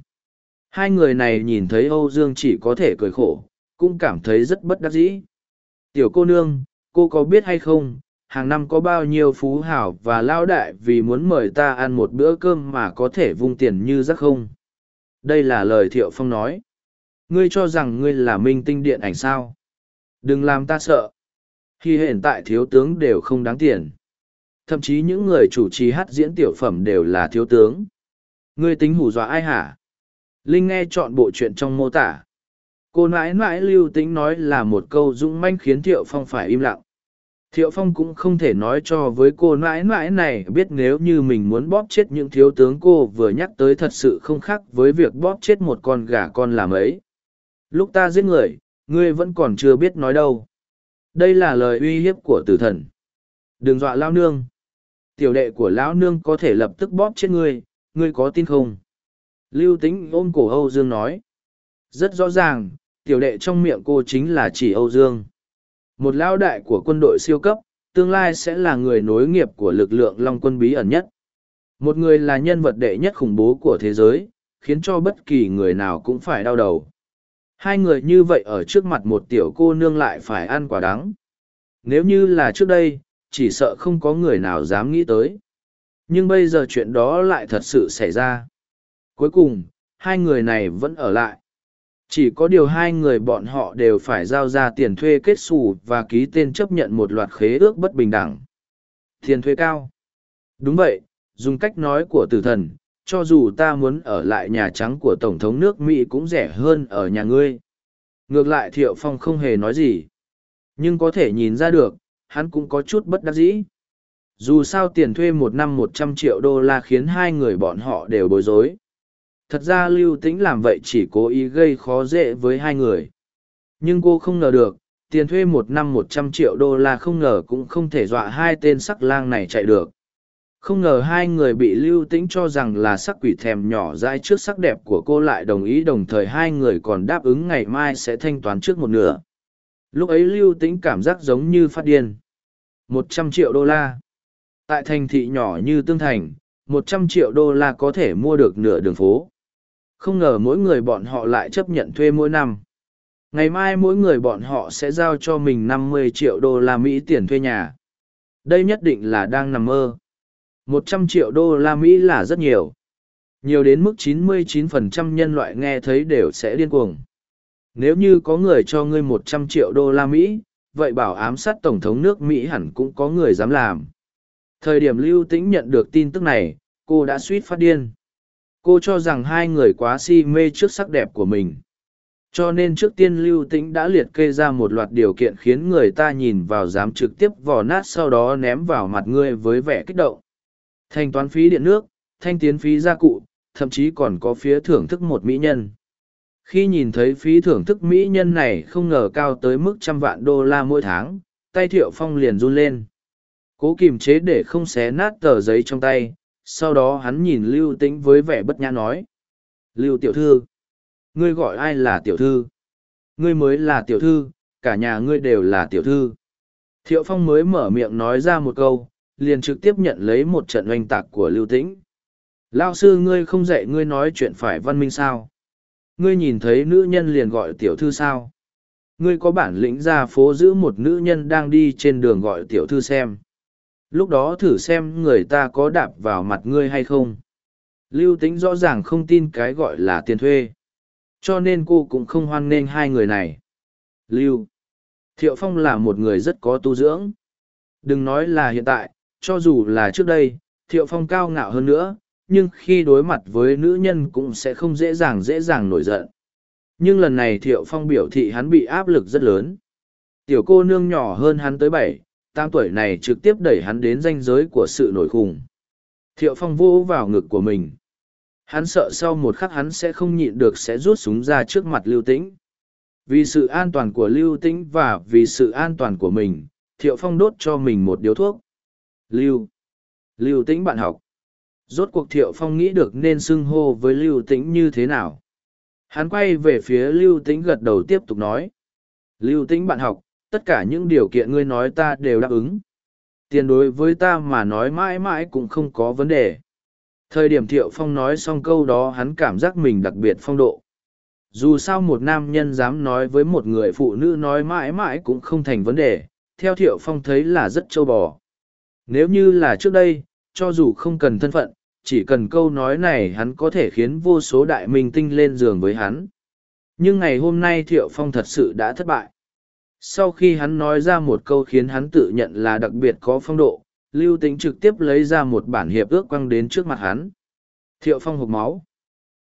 Hai người này nhìn thấy âu dương chỉ có thể cười khổ, cũng cảm thấy rất bất đắc dĩ. Tiểu cô nương, cô có biết hay không hàng năm có bao nhiêu phú hảo và lao đại vì muốn mời ta ăn một bữa cơm mà có thể vung tiền như rắc không? Đây là lời thiệu phong nói. Ngươi cho rằng ngươi là minh tinh điện ảnh sao? Đừng làm ta sợ. Khi hiện tại thiếu tướng đều không đáng tiền. Thậm chí những người chủ trì hát diễn tiểu phẩm đều là thiếu tướng. Ngươi tính hù dọa ai hả? Linh nghe chọn bộ chuyện trong mô tả. Cô nãi nãi lưu tính nói là một câu dũng manh khiến thiệu phong phải im lặng. Thiệu Phong cũng không thể nói cho với cô nãi nãi này biết nếu như mình muốn bóp chết những thiếu tướng cô vừa nhắc tới thật sự không khác với việc bóp chết một con gà con làm ấy. Lúc ta giết người, ngươi vẫn còn chưa biết nói đâu. Đây là lời uy hiếp của tử thần. Đừng dọa lao nương. Tiểu đệ của lão nương có thể lập tức bóp chết ngươi, ngươi có tin không? Lưu Tĩnh ôm cổ Âu Dương nói. Rất rõ ràng, tiểu đệ trong miệng cô chính là chỉ Âu Dương. Một lao đại của quân đội siêu cấp, tương lai sẽ là người nối nghiệp của lực lượng Long quân bí ẩn nhất. Một người là nhân vật đệ nhất khủng bố của thế giới, khiến cho bất kỳ người nào cũng phải đau đầu. Hai người như vậy ở trước mặt một tiểu cô nương lại phải ăn quả đắng. Nếu như là trước đây, chỉ sợ không có người nào dám nghĩ tới. Nhưng bây giờ chuyện đó lại thật sự xảy ra. Cuối cùng, hai người này vẫn ở lại. Chỉ có điều hai người bọn họ đều phải giao ra tiền thuê kết xù và ký tên chấp nhận một loạt khế ước bất bình đẳng. Tiền thuê cao. Đúng vậy, dùng cách nói của tử thần, cho dù ta muốn ở lại Nhà Trắng của Tổng thống nước Mỹ cũng rẻ hơn ở nhà ngươi. Ngược lại Thiệu Phong không hề nói gì. Nhưng có thể nhìn ra được, hắn cũng có chút bất đắc dĩ. Dù sao tiền thuê một năm một trăm triệu đô la khiến hai người bọn họ đều bối rối. Thật ra Lưu Tĩnh làm vậy chỉ cố ý gây khó dễ với hai người. Nhưng cô không ngờ được, tiền thuê một năm một trăm triệu đô la không ngờ cũng không thể dọa hai tên sắc lang này chạy được. Không ngờ hai người bị lưu tĩnh cho rằng là sắc quỷ thèm nhỏ dai trước sắc đẹp của cô lại đồng ý đồng thời hai người còn đáp ứng ngày mai sẽ thanh toán trước một nửa. Lúc ấy lưu tĩnh cảm giác giống như phát điên. Một trăm triệu đô la. Tại thành thị nhỏ như Tương Thành, một trăm triệu đô la có thể mua được nửa đường phố. Không ngờ mỗi người bọn họ lại chấp nhận thuê mỗi năm. Ngày mai mỗi người bọn họ sẽ giao cho mình năm mươi triệu đô la Mỹ tiền thuê nhà. Đây nhất định là đang nằm mơ một trăm triệu đô la Mỹ là rất nhiều. Nhiều đến mức 99% nhân loại nghe thấy đều sẽ điên cuồng. Nếu như có người cho ngươi một trăm triệu đô la Mỹ, vậy bảo ám sát Tổng thống nước Mỹ hẳn cũng có người dám làm. Thời điểm lưu tĩnh nhận được tin tức này, cô đã suýt phát điên. Cô cho rằng hai người quá si mê trước sắc đẹp của mình. Cho nên trước tiên lưu tĩnh đã liệt kê ra một loạt điều kiện khiến người ta nhìn vào dám trực tiếp vò nát sau đó ném vào mặt ngươi với vẻ kích động. Thanh toán phí điện nước, thanh tiến phí gia cụ, thậm chí còn có phía thưởng thức một mỹ nhân. Khi nhìn thấy phí thưởng thức mỹ nhân này không ngờ cao tới mức trăm vạn đô la mỗi tháng, tay thiệu phong liền run lên. Cố kìm chế để không xé nát tờ giấy trong tay, sau đó hắn nhìn lưu tĩnh với vẻ bất nhã nói. Lưu tiểu thư, ngươi gọi ai là tiểu thư? Ngươi mới là tiểu thư, cả nhà ngươi đều là tiểu thư. Thiệu phong mới mở miệng nói ra một câu, liền trực tiếp nhận lấy một trận oanh tạc của lưu tĩnh lao sư ngươi không dạy ngươi nói chuyện phải văn minh sao ngươi nhìn thấy nữ nhân liền gọi tiểu thư sao ngươi có bản lĩnh ra phố giữ một nữ nhân đang đi trên đường gọi tiểu thư xem lúc đó thử xem người ta có đạp vào mặt ngươi hay không lưu tính rõ ràng không tin cái gọi là tiền thuê cho nên cô cũng không hoan nghênh hai người này lưu thiệu phong là một người rất có tu dưỡng đừng nói là hiện tại cho dù là trước đây, Thiệu Phong cao ngạo hơn nữa, nhưng khi đối mặt với nữ nhân cũng sẽ không dễ dàng dễ dàng nổi giận. Nhưng lần này Thiệu Phong biểu thị hắn bị áp lực rất lớn. Tiểu cô nương nhỏ hơn hắn tới bảy, tám tuổi này trực tiếp đẩy hắn đến ranh giới của sự nổi khủng. Thiệu Phong vô vào ngực của mình. Hắn sợ sau một khắc hắn sẽ không nhịn được sẽ rút súng ra trước mặt Lưu Tĩnh. Vì sự an toàn của Lưu Tĩnh và vì sự an toàn của mình, Thiệu Phong đốt cho mình một điếu thuốc. Lưu. Lưu tĩnh bạn học. Rốt cuộc thiệu phong nghĩ được nên xưng hô với lưu tĩnh như thế nào. Hắn quay về phía lưu tĩnh gật đầu tiếp tục nói. Lưu tĩnh bạn học, tất cả những điều kiện ngươi nói ta đều đáp ứng. Tiền đối với ta mà nói mãi mãi cũng không có vấn đề. Thời điểm thiệu phong nói xong câu đó hắn cảm giác mình đặc biệt phong độ. Dù sao một nam nhân dám nói với một người phụ nữ nói mãi mãi cũng không thành vấn đề, theo thiệu phong thấy là rất châu bò. Nếu như là trước đây, cho dù không cần thân phận, chỉ cần câu nói này hắn có thể khiến vô số đại minh tinh lên giường với hắn. Nhưng ngày hôm nay Thiệu Phong thật sự đã thất bại. Sau khi hắn nói ra một câu khiến hắn tự nhận là đặc biệt có phong độ, Lưu Tính trực tiếp lấy ra một bản hiệp ước quăng đến trước mặt hắn. Thiệu Phong hộp máu.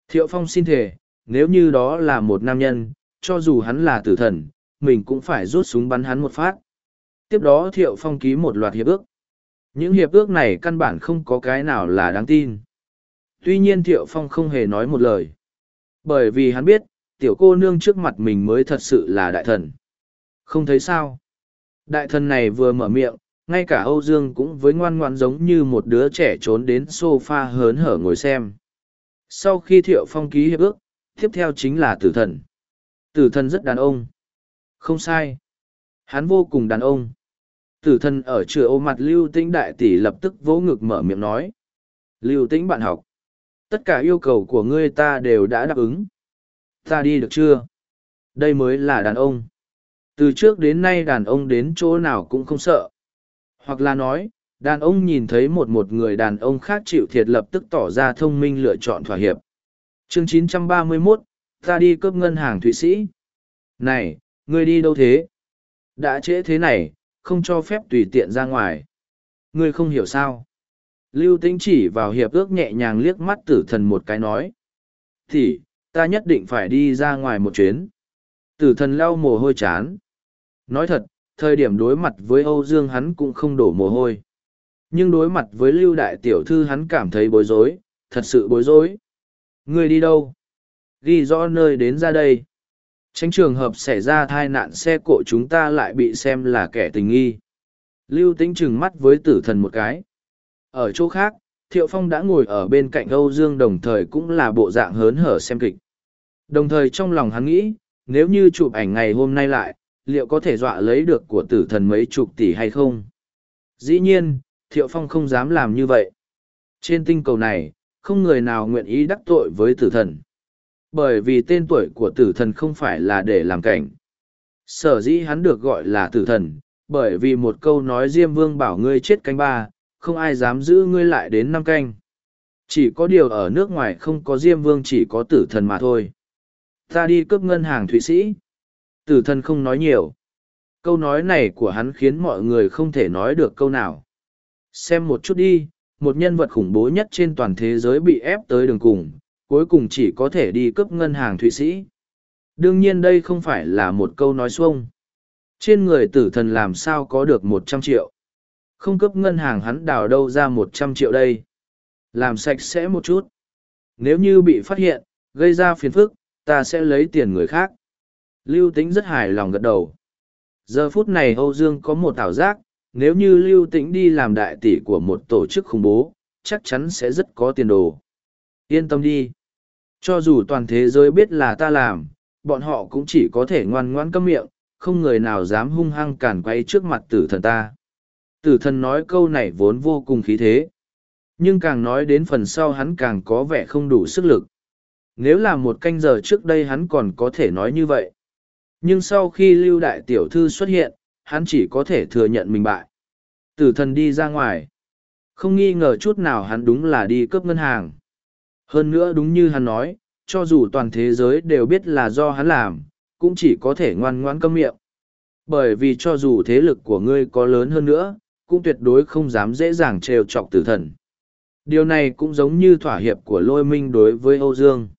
Thiệu Phong xin thề, nếu như đó là một nam nhân, cho dù hắn là tử thần, mình cũng phải rút súng bắn hắn một phát. Tiếp đó Thiệu Phong ký một loạt hiệp ước. Những hiệp ước này căn bản không có cái nào là đáng tin. Tuy nhiên Thiệu Phong không hề nói một lời. Bởi vì hắn biết, tiểu cô nương trước mặt mình mới thật sự là đại thần. Không thấy sao? Đại thần này vừa mở miệng, ngay cả Âu Dương cũng với ngoan ngoan giống như một đứa trẻ trốn đến sofa hớn hở ngồi xem. Sau khi Thiệu Phong ký hiệp ước, tiếp theo chính là tử thần. Tử thần rất đàn ông. Không sai. Hắn vô cùng đàn ông. Tử thần ở chữa ô mặt Lưu Tĩnh Đại Tỷ lập tức vỗ ngực mở miệng nói. Lưu Tĩnh bạn học. Tất cả yêu cầu của ngươi ta đều đã đáp ứng. Ta đi được chưa? Đây mới là đàn ông. Từ trước đến nay đàn ông đến chỗ nào cũng không sợ. Hoặc là nói, đàn ông nhìn thấy một một người đàn ông khác chịu thiệt lập tức tỏ ra thông minh lựa chọn thỏa hiệp. Chương 931, ta đi cướp ngân hàng Thụy Sĩ. Này, ngươi đi đâu thế? Đã trễ thế này, không cho phép tùy tiện ra ngoài. Ngươi không hiểu sao? Lưu tính chỉ vào hiệp ước nhẹ nhàng liếc mắt tử thần một cái nói. Thì, ta nhất định phải đi ra ngoài một chuyến. Tử thần lau mồ hôi chán. Nói thật, thời điểm đối mặt với Âu Dương hắn cũng không đổ mồ hôi. Nhưng đối mặt với Lưu Đại Tiểu Thư hắn cảm thấy bối rối, thật sự bối rối. Người đi đâu? Ghi rõ nơi đến ra đây. Tránh trường hợp xảy ra tai nạn xe cộ chúng ta lại bị xem là kẻ tình nghi. Lưu Tĩnh trừng mắt với tử thần một cái. Ở chỗ khác, Thiệu Phong đã ngồi ở bên cạnh Âu Dương đồng thời cũng là bộ dạng hớn hở xem kịch. Đồng thời trong lòng hắn nghĩ, nếu như chụp ảnh ngày hôm nay lại, liệu có thể dọa lấy được của tử thần mấy chục tỷ hay không? Dĩ nhiên, Thiệu Phong không dám làm như vậy. Trên tinh cầu này, không người nào nguyện ý đắc tội với tử thần. Bởi vì tên tuổi của tử thần không phải là để làm cảnh. Sở dĩ hắn được gọi là tử thần, bởi vì một câu nói Diêm Vương bảo ngươi chết canh ba, không ai dám giữ ngươi lại đến năm canh. Chỉ có điều ở nước ngoài không có Diêm Vương chỉ có tử thần mà thôi. Ta đi cướp ngân hàng Thụy Sĩ. Tử thần không nói nhiều. Câu nói này của hắn khiến mọi người không thể nói được câu nào. Xem một chút đi, một nhân vật khủng bố nhất trên toàn thế giới bị ép tới đường cùng, cuối cùng chỉ có thể đi cướp ngân hàng Thụy Sĩ. Đương nhiên đây không phải là một câu nói xuông. Trên người tử thần làm sao có được một trăm triệu. Không cướp ngân hàng hắn đào đâu ra một trăm triệu đây. Làm sạch sẽ một chút. Nếu như bị phát hiện, gây ra phiền phức, ta sẽ lấy tiền người khác. Lưu Tĩnh rất hài lòng gật đầu. Giờ phút này Âu Dương có một ảo giác, nếu như Lưu Tĩnh đi làm đại tỷ của một tổ chức khủng bố, chắc chắn sẽ rất có tiền đồ. Yên tâm đi. Cho dù toàn thế giới biết là ta làm, bọn họ cũng chỉ có thể ngoan ngoãn câm miệng, không người nào dám hung hăng cản quay trước mặt tử thần ta. Tử thần nói câu này vốn vô cùng khí thế. Nhưng càng nói đến phần sau hắn càng có vẻ không đủ sức lực. Nếu là một canh giờ trước đây hắn còn có thể nói như vậy. Nhưng sau khi lưu đại tiểu thư xuất hiện, hắn chỉ có thể thừa nhận mình bại. Tử thần đi ra ngoài. Không nghi ngờ chút nào hắn đúng là đi cướp ngân hàng. Hơn nữa đúng như hắn nói, cho dù toàn thế giới đều biết là do hắn làm, cũng chỉ có thể ngoan ngoãn câm miệng. Bởi vì cho dù thế lực của ngươi có lớn hơn nữa, cũng tuyệt đối không dám dễ dàng trêu chọc tử thần. Điều này cũng giống như thỏa hiệp của lôi minh đối với âu dương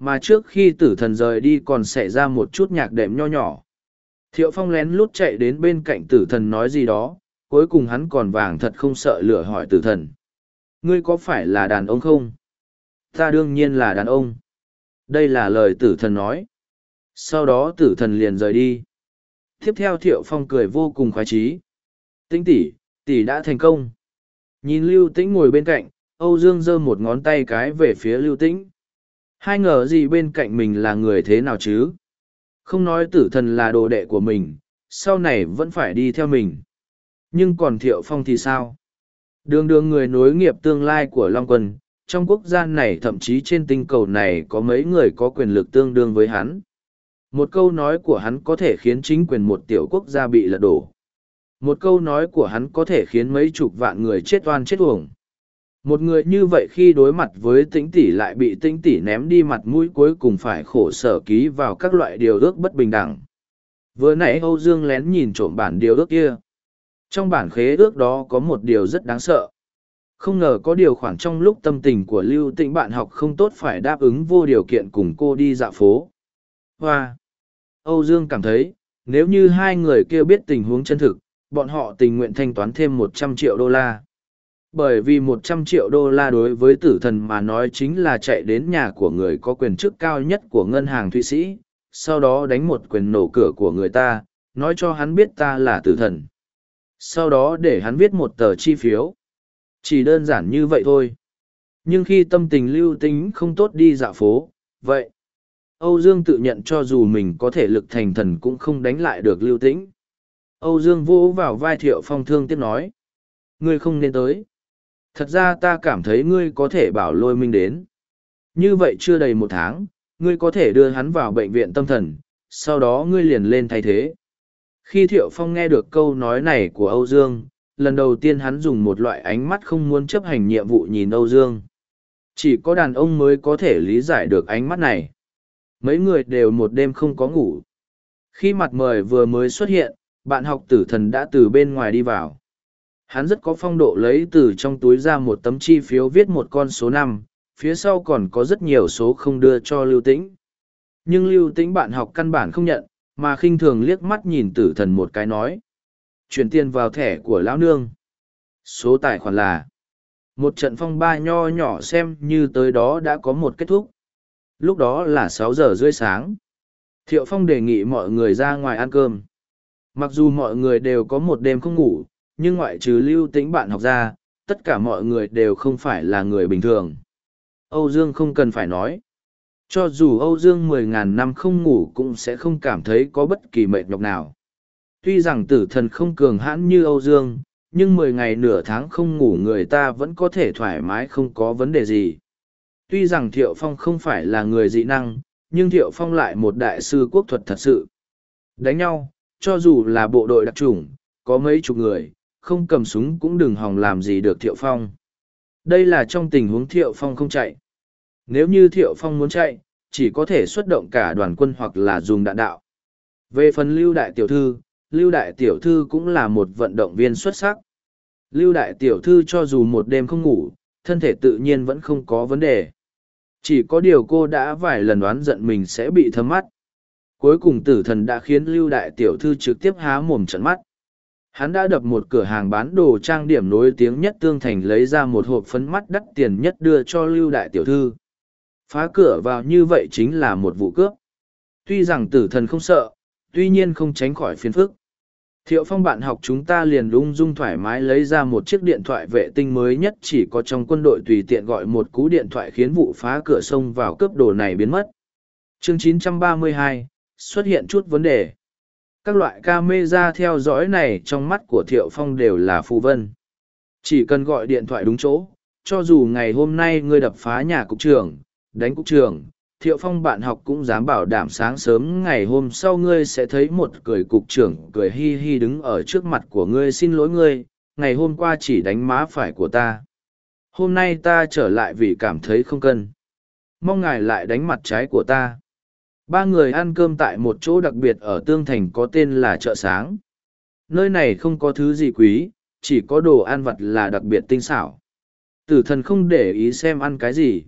mà trước khi tử thần rời đi còn xảy ra một chút nhạc đệm nho nhỏ. Thiệu phong lén lút chạy đến bên cạnh tử thần nói gì đó, cuối cùng hắn còn vàng thật không sợ lửa hỏi tử thần. Ngươi có phải là đàn ông không? Ta đương nhiên là đàn ông. Đây là lời tử thần nói. Sau đó tử thần liền rời đi. Tiếp theo thiệu phong cười vô cùng khoái trí tĩnh tỷ tỷ đã thành công. Nhìn lưu tĩnh ngồi bên cạnh, âu dương giơ một ngón tay cái về phía lưu tĩnh. Hai ngờ gì bên cạnh mình là người thế nào chứ? Không nói tử thần là đồ đệ của mình, sau này vẫn phải đi theo mình. Nhưng còn Thiệu Phong thì sao? Đường đường người nối nghiệp tương lai của Long Quân, trong quốc gia này thậm chí trên tinh cầu này có mấy người có quyền lực tương đương với hắn. Một câu nói của hắn có thể khiến chính quyền một tiểu quốc gia bị lật đổ. Một câu nói của hắn có thể khiến mấy chục vạn người chết oan chết uổng. Một người như vậy khi đối mặt với tĩnh tỷ lại bị tĩnh tỷ ném đi mặt mũi cuối cùng phải khổ sở ký vào các loại điều ước bất bình đẳng. Vừa nãy Âu Dương lén nhìn trộm bản điều ước kia. Trong bản khế ước đó có một điều rất đáng sợ. Không ngờ có điều khoản trong lúc tâm tình của Lưu Tĩnh bạn học không tốt phải đáp ứng vô điều kiện cùng cô đi dạo phố. Hoa! Âu Dương cảm thấy, nếu như hai người kia biết tình huống chân thực, bọn họ tình nguyện thanh toán thêm một trăm triệu đô la bởi vì một trăm triệu đô la đối với tử thần mà nói chính là chạy đến nhà của người có quyền chức cao nhất của ngân hàng thụy sĩ sau đó đánh một quyền nổ cửa của người ta nói cho hắn biết ta là tử thần Sau đó để hắn viết một tờ chi phiếu. Chỉ đơn giản như vậy thôi. Nhưng khi tâm tình lưu tính không tốt đi dạo phố, vậy. Âu Dương tự nhận cho dù mình có thể lực thành thần cũng không đánh lại được lưu tĩnh. Âu Dương vỗ vào vai thiệu phong thương tiếp nói. Ngươi không nên tới. Thật ra ta cảm thấy ngươi có thể bảo lôi minh đến. Như vậy chưa đầy một tháng, ngươi có thể đưa hắn vào bệnh viện tâm thần, sau đó ngươi liền lên thay thế. Khi Thiệu Phong nghe được câu nói này của Âu Dương, lần đầu tiên hắn dùng một loại ánh mắt không muốn chấp hành nhiệm vụ nhìn Âu Dương. Chỉ có đàn ông mới có thể lý giải được ánh mắt này. Mấy người đều một đêm không có ngủ. Khi mặt mời vừa mới xuất hiện, bạn học tử thần đã từ bên ngoài đi vào. Hắn rất có phong độ lấy từ trong túi ra một tấm chi phiếu viết một con số năm, phía sau còn có rất nhiều số không đưa cho Lưu Tĩnh. Nhưng Lưu Tĩnh bạn học căn bản không nhận, mà khinh thường liếc mắt nhìn tử thần một cái nói. Chuyển tiền vào thẻ của lão nương. Số tài khoản là một trận phong ba nho nhỏ xem như tới đó đã có một kết thúc. Lúc đó là sáu giờ rưỡi sáng. Thiệu Phong đề nghị mọi người ra ngoài ăn cơm. Mặc dù mọi người đều có một đêm không ngủ, nhưng ngoại trừ lưu tĩnh bạn học ra, tất cả mọi người đều không phải là người bình thường. Âu Dương không cần phải nói. Cho dù Âu Dương mười ngàn năm không ngủ cũng sẽ không cảm thấy có bất kỳ mệt nhọc nào. Tuy rằng tử thần không cường hãn như Âu Dương, nhưng mười ngày nửa tháng không ngủ người ta vẫn có thể thoải mái không có vấn đề gì. Tuy rằng Thiệu Phong không phải là người dị năng, nhưng Thiệu Phong lại một đại sư quốc thuật thật sự. Đánh nhau, cho dù là bộ đội đặc chủng, có mấy chục người, không cầm súng cũng đừng hòng làm gì được Thiệu Phong. Đây là trong tình huống Thiệu Phong không chạy. Nếu như Thiệu Phong muốn chạy, chỉ có thể xuất động cả đoàn quân hoặc là dùng đạn đạo. Về phần Lưu Đại Tiểu Thư, Lưu Đại Tiểu Thư cũng là một vận động viên xuất sắc. Lưu Đại Tiểu Thư cho dù một đêm không ngủ, thân thể tự nhiên vẫn không có vấn đề. Chỉ có điều cô đã vài lần đoán giận mình sẽ bị thấm mắt. Cuối cùng tử thần đã khiến Lưu Đại Tiểu Thư trực tiếp há mồm trận mắt. Hắn đã đập một cửa hàng bán đồ trang điểm nổi tiếng nhất tương thành lấy ra một hộp phấn mắt đắt tiền nhất đưa cho Lưu Đại Tiểu Thư. Phá cửa vào như vậy chính là một vụ cướp. Tuy rằng tử thần không sợ, tuy nhiên không tránh khỏi phiền phức. Thiệu phong bạn học chúng ta liền lung dung thoải mái lấy ra một chiếc điện thoại vệ tinh mới nhất chỉ có trong quân đội tùy tiện gọi một cú điện thoại khiến vụ phá cửa sông vào cướp đồ này biến mất. Chương 932, xuất hiện chút vấn đề. Các loại camera theo dõi này trong mắt của Thiệu Phong đều là phù vân. Chỉ cần gọi điện thoại đúng chỗ, cho dù ngày hôm nay ngươi đập phá nhà cục trưởng, đánh cục trưởng, thiệu phong bạn học cũng dám bảo đảm sáng sớm ngày hôm sau ngươi sẽ thấy một cười cục trưởng cười hi hi đứng ở trước mặt của ngươi xin lỗi ngươi ngày hôm qua chỉ đánh má phải của ta. Hôm nay ta trở lại vì cảm thấy không cân. Mong ngài lại đánh mặt trái của ta ba người ăn cơm tại một chỗ đặc biệt ở tương thành có tên là chợ sáng. Nơi này không có thứ gì quý, chỉ có đồ ăn vặt là đặc biệt tinh xảo. Tử thần không để ý xem ăn cái gì.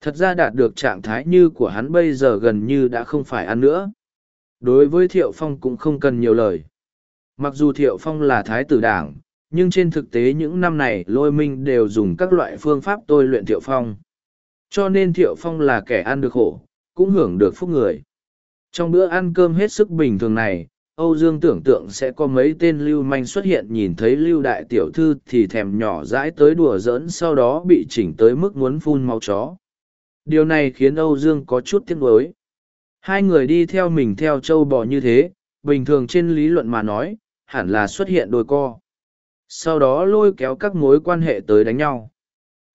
Thật ra đạt được trạng thái như của hắn bây giờ gần như đã không phải ăn nữa. Đối với thiệu phong cũng không cần nhiều lời. Mặc dù thiệu phong là thái tử đảng, nhưng trên thực tế những năm này lôi minh đều dùng các loại phương pháp tôi luyện thiệu phong. Cho nên thiệu phong là kẻ ăn được khổ cũng hưởng được phúc người. Trong bữa ăn cơm hết sức bình thường này, âu dương tưởng tượng sẽ có mấy tên lưu manh xuất hiện nhìn thấy lưu đại tiểu thư thì thèm nhỏ dãi tới đùa giỡn sau đó bị chỉnh tới mức muốn phun máu chó. Điều này khiến âu dương có chút tiếc nuối. Hai người đi theo mình theo châu bò như thế, bình thường trên lý luận mà nói, hẳn là xuất hiện đôi co. Sau đó lôi kéo các mối quan hệ tới đánh nhau.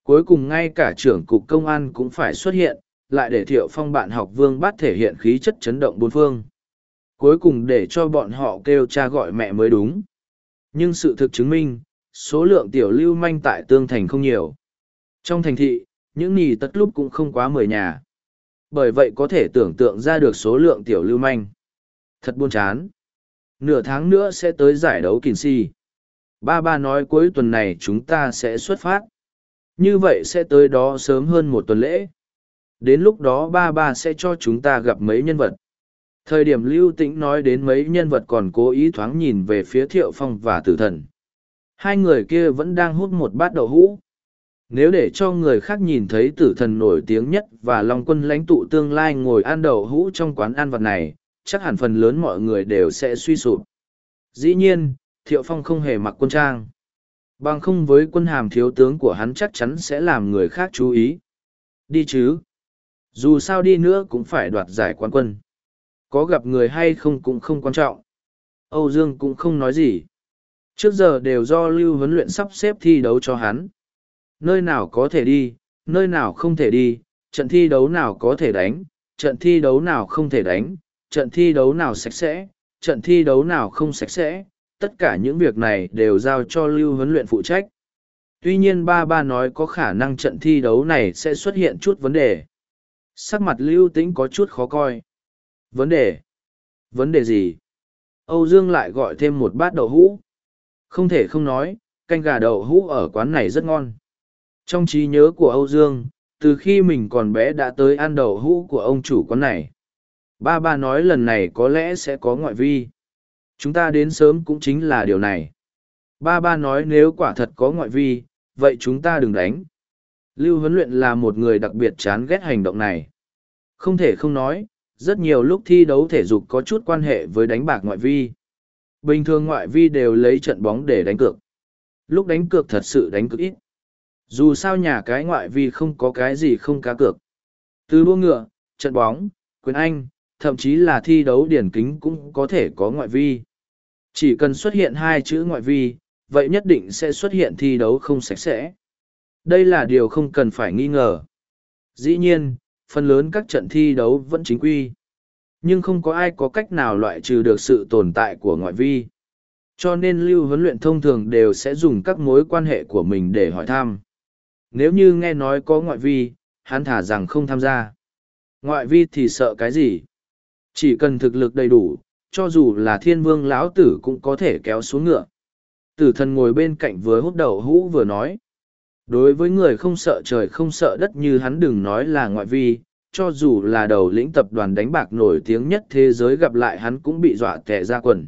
Cuối cùng ngay cả trưởng cục công an cũng phải xuất hiện lại để thiệu phong bạn học vương Bát thể hiện khí chất chấn động bốn phương cuối cùng để cho bọn họ kêu cha gọi mẹ mới đúng nhưng sự thực chứng minh, số lượng tiểu lưu manh tại tương thành không nhiều trong thành thị, những nì tất lúc cũng không quá mười nhà. Bởi vậy có thể tưởng tượng ra được số lượng tiểu lưu manh. Thật buồn chán. Nửa tháng nữa sẽ tới giải đấu kìn si. Ba ba nói cuối tuần này chúng ta sẽ xuất phát. Như vậy sẽ tới đó sớm hơn một tuần lễ. Đến lúc đó ba ba sẽ cho chúng ta gặp mấy nhân vật. Thời điểm lưu tĩnh nói đến mấy nhân vật còn cố ý thoáng nhìn về phía thiệu phong và tử thần. Hai người kia vẫn đang hút một bát đậu hũ. Nếu để cho người khác nhìn thấy tử thần nổi tiếng nhất và Long quân lãnh tụ tương lai ngồi ăn đậu hũ trong quán ăn vật này, chắc hẳn phần lớn mọi người đều sẽ suy sụp. Dĩ nhiên, Thiệu Phong không hề mặc quân trang. Bằng không với quân hàm thiếu tướng của hắn chắc chắn sẽ làm người khác chú ý. Đi chứ. Dù sao đi nữa cũng phải đoạt giải quán quân. Có gặp người hay không cũng không quan trọng. Âu Dương cũng không nói gì. Trước giờ đều do lưu huấn luyện sắp xếp thi đấu cho hắn. Nơi nào có thể đi, nơi nào không thể đi, trận thi đấu nào có thể đánh, trận thi đấu nào không thể đánh, trận thi đấu nào sạch sẽ, trận thi đấu nào không sạch sẽ, tất cả những việc này đều giao cho lưu huấn luyện phụ trách. Tuy nhiên ba ba nói có khả năng trận thi đấu này sẽ xuất hiện chút vấn đề. Sắc mặt lưu tĩnh có chút khó coi. Vấn đề? Vấn đề gì? Âu Dương lại gọi thêm một bát đậu hũ. Không thể không nói, canh gà đậu hũ ở quán này rất ngon. Trong trí nhớ của Âu Dương, từ khi mình còn bé đã tới ăn đậu hũ của ông chủ quán này. Ba ba nói lần này có lẽ sẽ có ngoại vi. Chúng ta đến sớm cũng chính là điều này. Ba ba nói nếu quả thật có ngoại vi, vậy chúng ta đừng đánh. Lưu huấn luyện là một người đặc biệt chán ghét hành động này. Không thể không nói, rất nhiều lúc thi đấu thể dục có chút quan hệ với đánh bạc ngoại vi. Bình thường ngoại vi đều lấy trận bóng để đánh cược. Lúc đánh cược thật sự đánh cược ít. Dù sao nhà cái ngoại vi không có cái gì không cá cược. Từ đua ngựa, trận bóng, quyền anh, thậm chí là thi đấu điển kính cũng có thể có ngoại vi. Chỉ cần xuất hiện hai chữ ngoại vi, vậy nhất định sẽ xuất hiện thi đấu không sạch sẽ. Đây là điều không cần phải nghi ngờ. Dĩ nhiên, phần lớn các trận thi đấu vẫn chính quy. Nhưng không có ai có cách nào loại trừ được sự tồn tại của ngoại vi. Cho nên lưu huấn luyện thông thường đều sẽ dùng các mối quan hệ của mình để hỏi thăm. Nếu như nghe nói có ngoại vi, hắn thả rằng không tham gia. Ngoại vi thì sợ cái gì? Chỉ cần thực lực đầy đủ, cho dù là thiên vương lão tử cũng có thể kéo xuống ngựa. Tử thần ngồi bên cạnh vừa hút đầu hũ vừa nói. Đối với người không sợ trời không sợ đất như hắn đừng nói là ngoại vi, cho dù là đầu lĩnh tập đoàn đánh bạc nổi tiếng nhất thế giới gặp lại hắn cũng bị dọa tẻ ra quần.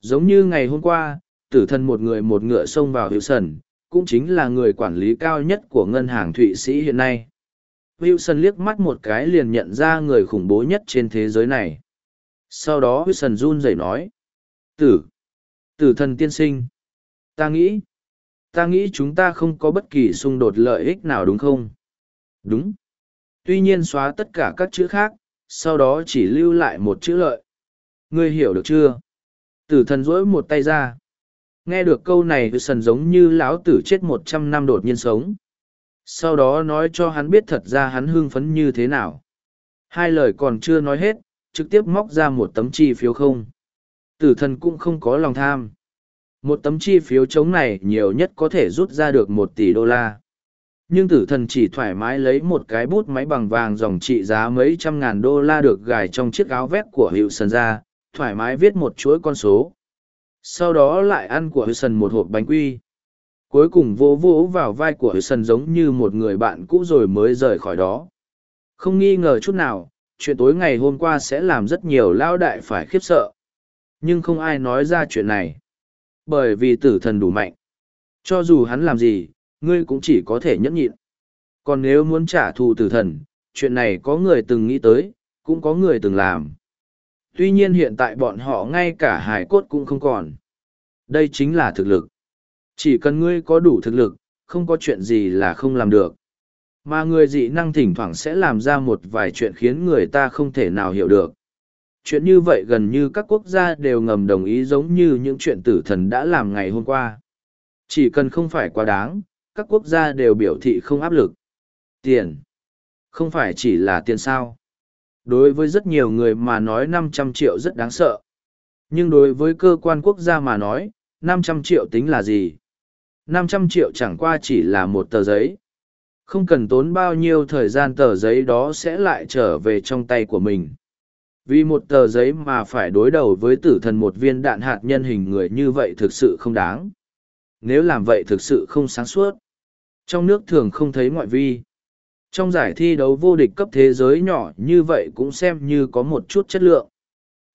Giống như ngày hôm qua, tử thần một người một ngựa xông vào hiệu sần, cũng chính là người quản lý cao nhất của ngân hàng Thụy Sĩ hiện nay. Wilson liếc mắt một cái liền nhận ra người khủng bố nhất trên thế giới này. Sau đó Wilson run rẩy nói. Tử! Tử thần tiên sinh! Ta nghĩ! Ta nghĩ chúng ta không có bất kỳ xung đột lợi ích nào đúng không? Đúng! Tuy nhiên xóa tất cả các chữ khác, sau đó chỉ lưu lại một chữ lợi. Ngươi hiểu được chưa? Tử thần dỗi một tay ra. Nghe được câu này sần giống như lão tử chết một trăm năm đột nhiên sống sau đó nói cho hắn biết thật ra hắn hưng phấn như thế nào hai lời còn chưa nói hết trực tiếp móc ra một tấm chi phiếu không tử thần cũng không có lòng tham một tấm chi phiếu chống này nhiều nhất có thể rút ra được một tỷ đô la. Nhưng tử thần chỉ thoải mái lấy một cái bút máy bằng vàng dòng trị giá mấy trăm ngàn đô la được gài trong chiếc áo vét của hiệu sần ra, thoải mái viết một chuỗi con số. Sau đó lại ăn của hiệu sần một hộp bánh quy. Cuối cùng vỗ vỗ vào vai của sân giống như một người bạn cũ rồi mới rời khỏi đó. Không nghi ngờ chút nào, chuyện tối ngày hôm qua sẽ làm rất nhiều lão đại phải khiếp sợ. Nhưng không ai nói ra chuyện này bởi vì tử thần đủ mạnh. Cho dù hắn làm gì ngươi cũng chỉ có thể nhẫn nhịn. Còn nếu muốn trả thù tử thần chuyện này có người từng nghĩ tới cũng có người từng làm. Tuy nhiên hiện tại bọn họ ngay cả hải cốt cũng không còn. Đây chính là thực lực. Chỉ cần ngươi có đủ thực lực, không có chuyện gì là không làm được. Mà người dị năng thỉnh thoảng sẽ làm ra một vài chuyện khiến người ta không thể nào hiểu được. Chuyện như vậy gần như các quốc gia đều ngầm đồng ý giống như những chuyện tử thần đã làm ngày hôm qua. Chỉ cần không phải quá đáng, các quốc gia đều biểu thị không áp lực. Tiền. Không phải chỉ là tiền sao. Đối với rất nhiều người mà nói năm trăm triệu rất đáng sợ. Nhưng đối với cơ quan quốc gia mà nói, năm trăm triệu tính là gì? năm trăm triệu chẳng qua chỉ là một tờ giấy. Không cần tốn bao nhiêu thời gian tờ giấy đó sẽ lại trở về trong tay của mình. Vì một tờ giấy mà phải đối đầu với tử thần một viên đạn hạt nhân hình người như vậy thực sự không đáng. Nếu làm vậy thực sự không sáng suốt. Trong nước thường không thấy ngoại vi. Trong giải thi đấu vô địch cấp thế giới nhỏ như vậy cũng xem như có một chút chất lượng.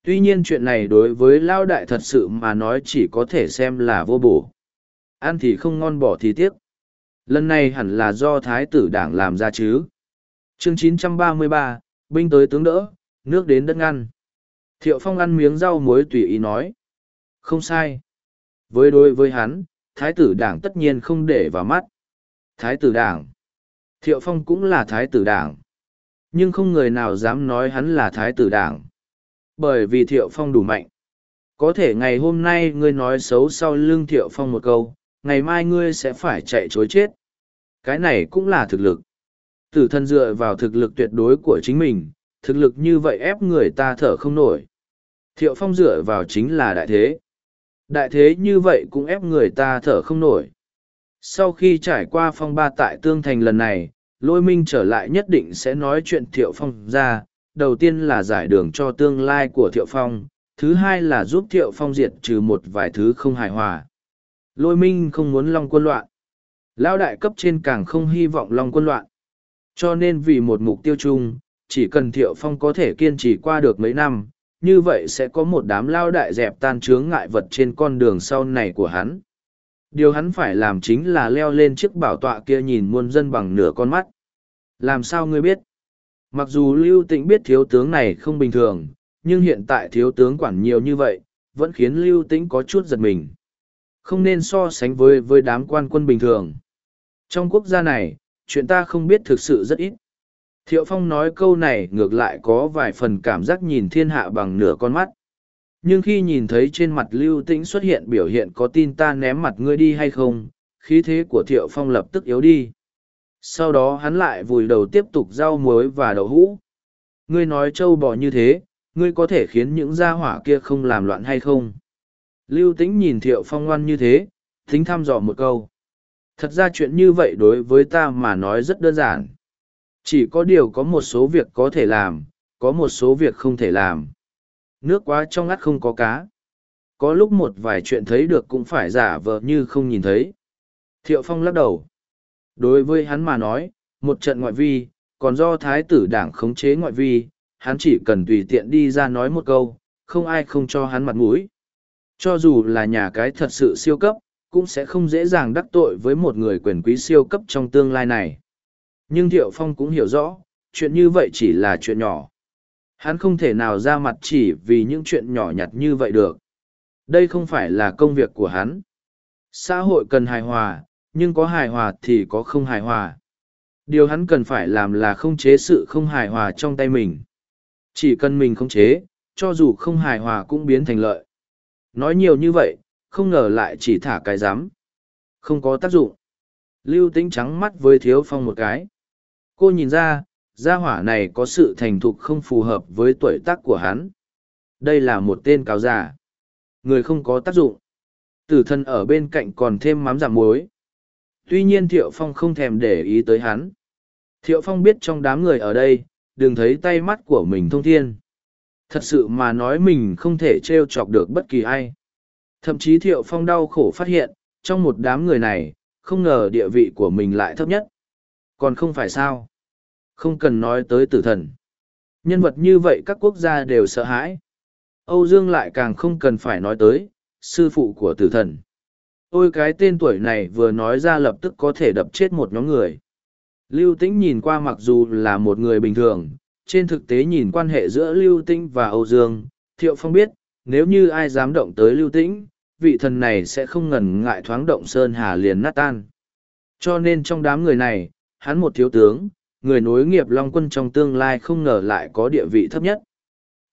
Tuy nhiên chuyện này đối với Lao Đại thật sự mà nói chỉ có thể xem là vô bổ ăn thì không ngon bỏ thì tiếc lần này hẳn là do thái tử đảng làm ra chứ chương 933, binh tới tướng đỡ nước đến đất ngăn thiệu phong ăn miếng rau muối tùy ý nói không sai Với đối với hắn, thái tử đảng tất nhiên không để vào mắt. Thái tử đảng. Thiệu Phong cũng là thái tử đảng. Nhưng không người nào dám nói hắn là thái tử đảng. Bởi vì Thiệu Phong đủ mạnh. Có thể ngày hôm nay ngươi nói xấu sau lưng Thiệu Phong một câu, ngày mai ngươi sẽ phải chạy chối chết. Cái này cũng là thực lực. Tử thân dựa vào thực lực tuyệt đối của chính mình, thực lực như vậy ép người ta thở không nổi. Thiệu Phong dựa vào chính là đại thế. Đại thế như vậy cũng ép người ta thở không nổi. Sau khi trải qua phong ba tại Tương Thành lần này, lôi minh trở lại nhất định sẽ nói chuyện Thiệu Phong ra. Đầu tiên là giải đường cho tương lai của Thiệu Phong, thứ hai là giúp Thiệu Phong diệt trừ một vài thứ không hài hòa. Lôi minh không muốn long quân loạn. Lao đại cấp trên càng không hy vọng long quân loạn. Cho nên vì một mục tiêu chung, chỉ cần Thiệu Phong có thể kiên trì qua được mấy năm, như vậy sẽ có một đám lao đại dẹp tan chướng ngại vật trên con đường sau này của hắn. Điều hắn phải làm chính là leo lên chiếc bảo tọa kia nhìn muôn dân bằng nửa con mắt. Làm sao ngươi biết? Mặc dù Lưu Tĩnh biết thiếu tướng này không bình thường, nhưng hiện tại thiếu tướng quản nhiều như vậy, vẫn khiến Lưu Tĩnh có chút giật mình. Không nên so sánh với với đám quan quân bình thường. Trong quốc gia này, chuyện ta không biết thực sự rất ít. Thiệu Phong nói câu này ngược lại có vài phần cảm giác nhìn thiên hạ bằng nửa con mắt. Nhưng khi nhìn thấy trên mặt Lưu Tĩnh xuất hiện biểu hiện có tin ta ném mặt ngươi đi hay không, khí thế của Thiệu Phong lập tức yếu đi. Sau đó hắn lại vùi đầu tiếp tục rau muối và đậu hũ. Ngươi nói trâu bò như thế, ngươi có thể khiến những gia hỏa kia không làm loạn hay không? Lưu Tĩnh nhìn Thiệu Phong ngoan như thế, thính thăm dò một câu. Thật ra chuyện như vậy đối với ta mà nói rất đơn giản. Chỉ có điều có một số việc có thể làm, có một số việc không thể làm. Nước quá trong ngắt không có cá. Có lúc một vài chuyện thấy được cũng phải giả vờ như không nhìn thấy. Thiệu Phong lắc đầu. Đối với hắn mà nói, một trận ngoại vi, còn do thái tử đảng khống chế ngoại vi, hắn chỉ cần tùy tiện đi ra nói một câu, không ai không cho hắn mặt mũi. Cho dù là nhà cái thật sự siêu cấp, cũng sẽ không dễ dàng đắc tội với một người quyền quý siêu cấp trong tương lai này. Nhưng Thiệu Phong cũng hiểu rõ, chuyện như vậy chỉ là chuyện nhỏ. Hắn không thể nào ra mặt chỉ vì những chuyện nhỏ nhặt như vậy được. Đây không phải là công việc của hắn. Xã hội cần hài hòa, nhưng có hài hòa thì có không hài hòa. Điều hắn cần phải làm là không chế sự không hài hòa trong tay mình. Chỉ cần mình không chế, cho dù không hài hòa cũng biến thành lợi. Nói nhiều như vậy, không ngờ lại chỉ thả cái rắm Không có tác dụng. Lưu tĩnh trắng mắt với thiếu phong một cái. Cô nhìn ra, gia hỏa này có sự thành thục không phù hợp với tuổi tác của hắn. Đây là một tên cáo giả. Người không có tác dụng. Tử thân ở bên cạnh còn thêm mắm giảm muối. Tuy nhiên Thiệu Phong không thèm để ý tới hắn. Thiệu Phong biết trong đám người ở đây, đừng thấy tay mắt của mình thông thiên. Thật sự mà nói mình không thể trêu chọc được bất kỳ ai. Thậm chí Thiệu Phong đau khổ phát hiện, trong một đám người này, không ngờ địa vị của mình lại thấp nhất. Còn không phải sao? Không cần nói tới tử thần. Nhân vật như vậy các quốc gia đều sợ hãi. Âu Dương lại càng không cần phải nói tới, sư phụ của tử thần. Ôi cái tên tuổi này vừa nói ra lập tức có thể đập chết một nhóm người. Lưu Tĩnh nhìn qua mặc dù là một người bình thường, trên thực tế nhìn quan hệ giữa Lưu Tĩnh và Âu Dương, Thiệu Phong biết, nếu như ai dám động tới Lưu Tĩnh, vị thần này sẽ không ngần ngại thoáng động Sơn Hà liền nát tan. Cho nên trong đám người này, hắn một thiếu tướng, người nối nghiệp Long Quân trong tương lai không ngờ lại có địa vị thấp nhất.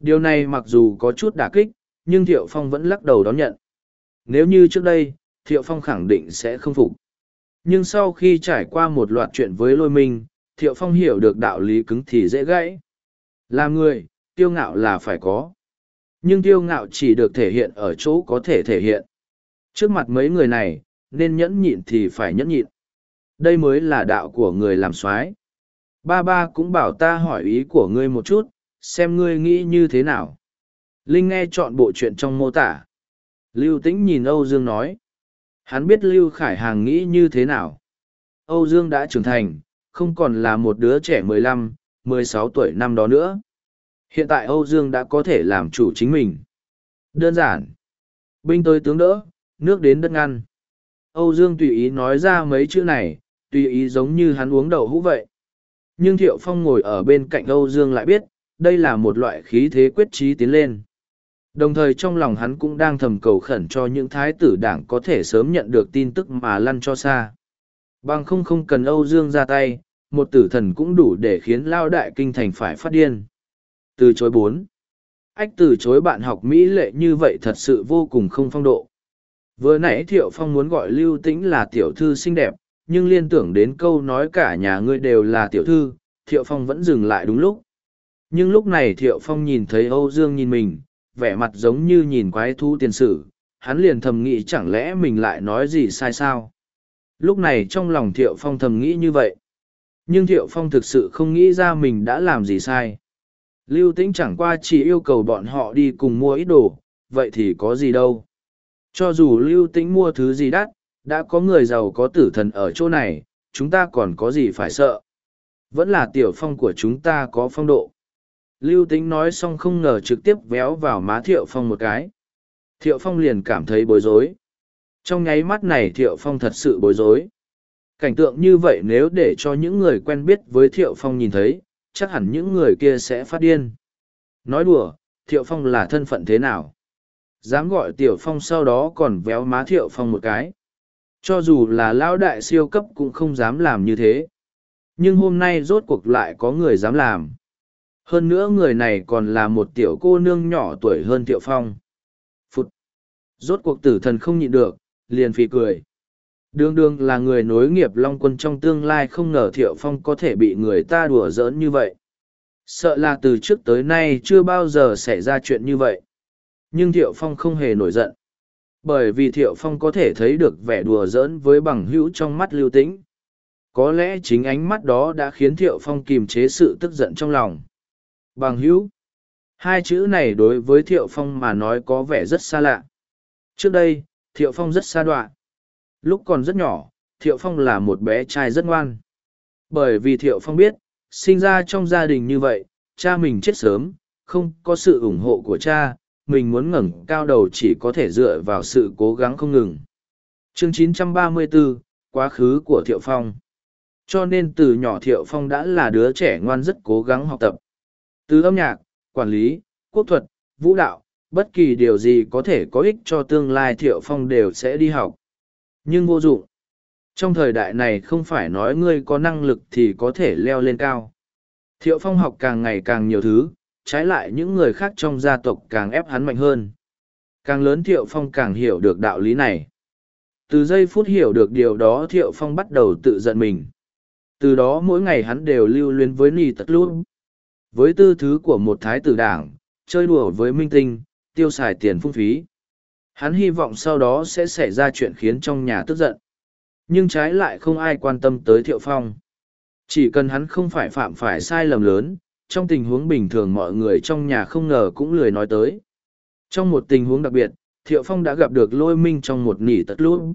Điều này mặc dù có chút đả kích, nhưng Thiệu Phong vẫn lắc đầu đón nhận. Nếu như trước đây, Thiệu Phong khẳng định sẽ không phục. Nhưng sau khi trải qua một loạt chuyện với lôi minh, Thiệu Phong hiểu được đạo lý cứng thì dễ gãy. Làm người, tiêu ngạo là phải có. Nhưng tiêu ngạo chỉ được thể hiện ở chỗ có thể thể hiện. Trước mặt mấy người này, nên nhẫn nhịn thì phải nhẫn nhịn. Đây mới là đạo của người làm soái ba ba cũng bảo ta hỏi ý của ngươi một chút, xem ngươi nghĩ như thế nào. Linh nghe chọn bộ chuyện trong mô tả. Lưu tĩnh nhìn âu dương nói. Hắn biết lưu khải hàng nghĩ như thế nào. Âu dương đã trưởng thành, không còn là một đứa trẻ mười lăm, mười sáu tuổi năm đó nữa. Hiện tại âu dương đã có thể làm chủ chính mình. Đơn giản. Binh tới tướng đỡ, nước đến đất ngăn. Âu dương tùy ý nói ra mấy chữ này, tùy ý giống như hắn uống đậu hũ vậy nhưng Thiệu Phong ngồi ở bên cạnh Âu Dương lại biết, đây là một loại khí thế quyết trí tiến lên. Đồng thời trong lòng hắn cũng đang thầm cầu khẩn cho những thái tử đảng có thể sớm nhận được tin tức mà lăn cho xa. Bằng không không cần Âu Dương ra tay, một tử thần cũng đủ để khiến Lao Đại Kinh Thành phải phát điên. Từ chối bốn. Ách từ chối bạn học Mỹ lệ như vậy thật sự vô cùng không phong độ. Vừa nãy Thiệu Phong muốn gọi Lưu Tĩnh là tiểu thư xinh đẹp, nhưng liên tưởng đến câu nói cả nhà ngươi đều là tiểu thư, Thiệu Phong vẫn dừng lại đúng lúc. Nhưng lúc này Thiệu Phong nhìn thấy Âu Dương nhìn mình, vẻ mặt giống như nhìn quái thú tiền sử, hắn liền thầm nghĩ chẳng lẽ mình lại nói gì sai sao. Lúc này trong lòng Thiệu Phong thầm nghĩ như vậy. Nhưng Thiệu Phong thực sự không nghĩ ra mình đã làm gì sai. Lưu Tĩnh chẳng qua chỉ yêu cầu bọn họ đi cùng mua ít đồ, vậy thì có gì đâu. Cho dù Lưu Tĩnh mua thứ gì đắt, đã có người giàu có tử thần ở chỗ này, chúng ta còn có gì phải sợ. Vẫn là tiểu phong của chúng ta có phong độ. Lưu Tĩnh nói xong không ngờ trực tiếp véo vào má Thiệu Phong một cái. Thiệu Phong liền cảm thấy bối rối. Trong nháy mắt này Thiệu Phong thật sự bối rối. Cảnh tượng như vậy nếu để cho những người quen biết với Thiệu Phong nhìn thấy, chắc hẳn những người kia sẽ phát điên. Nói đùa, Thiệu Phong là thân phận thế nào? Dám gọi Tiểu Phong sau đó còn véo má Thiệu Phong một cái. Cho dù là lão đại siêu cấp cũng không dám làm như thế. Nhưng hôm nay rốt cuộc lại có người dám làm. Hơn nữa người này còn là một tiểu cô nương nhỏ tuổi hơn Thiệu Phong. Phụt! Rốt cuộc tử thần không nhịn được, liền phì cười. Đương đương là người nối nghiệp Long Quân trong tương lai không ngờ Thiệu Phong có thể bị người ta đùa giỡn như vậy. Sợ là từ trước tới nay chưa bao giờ xảy ra chuyện như vậy. Nhưng Thiệu Phong không hề nổi giận. Bởi vì Thiệu Phong có thể thấy được vẻ đùa giỡn với bằng hữu trong mắt lưu tĩnh. Có lẽ chính ánh mắt đó đã khiến Thiệu Phong kìm chế sự tức giận trong lòng. Bằng hữu. Hai chữ này đối với Thiệu Phong mà nói có vẻ rất xa lạ. Trước đây, Thiệu Phong rất xa đoạn. Lúc còn rất nhỏ, Thiệu Phong là một bé trai rất ngoan. Bởi vì Thiệu Phong biết, sinh ra trong gia đình như vậy, cha mình chết sớm, không có sự ủng hộ của cha, mình muốn ngẩng cao đầu chỉ có thể dựa vào sự cố gắng không ngừng. Chương 934, Quá khứ của Thiệu Phong Cho nên từ nhỏ Thiệu Phong đã là đứa trẻ ngoan rất cố gắng học tập. Từ âm nhạc, quản lý, quốc thuật, vũ đạo, bất kỳ điều gì có thể có ích cho tương lai Thiệu Phong đều sẽ đi học. Nhưng vô dụng. Trong thời đại này không phải nói ngươi có năng lực thì có thể leo lên cao. Thiệu Phong học càng ngày càng nhiều thứ, trái lại những người khác trong gia tộc càng ép hắn mạnh hơn. Càng lớn Thiệu Phong càng hiểu được đạo lý này. Từ giây phút hiểu được điều đó Thiệu Phong bắt đầu tự giận mình. Từ đó mỗi ngày hắn đều lưu luyến với Nì Tật Luôn. Với tư thứ của một thái tử đảng, chơi đùa với minh tinh, tiêu xài tiền phung phí. Hắn hy vọng sau đó sẽ xảy ra chuyện khiến trong nhà tức giận. Nhưng trái lại không ai quan tâm tới Thiệu Phong. Chỉ cần hắn không phải phạm phải sai lầm lớn, trong tình huống bình thường mọi người trong nhà không ngờ cũng lười nói tới. Trong một tình huống đặc biệt, Thiệu Phong đã gặp được Lôi Minh trong một nỉ tật lũ.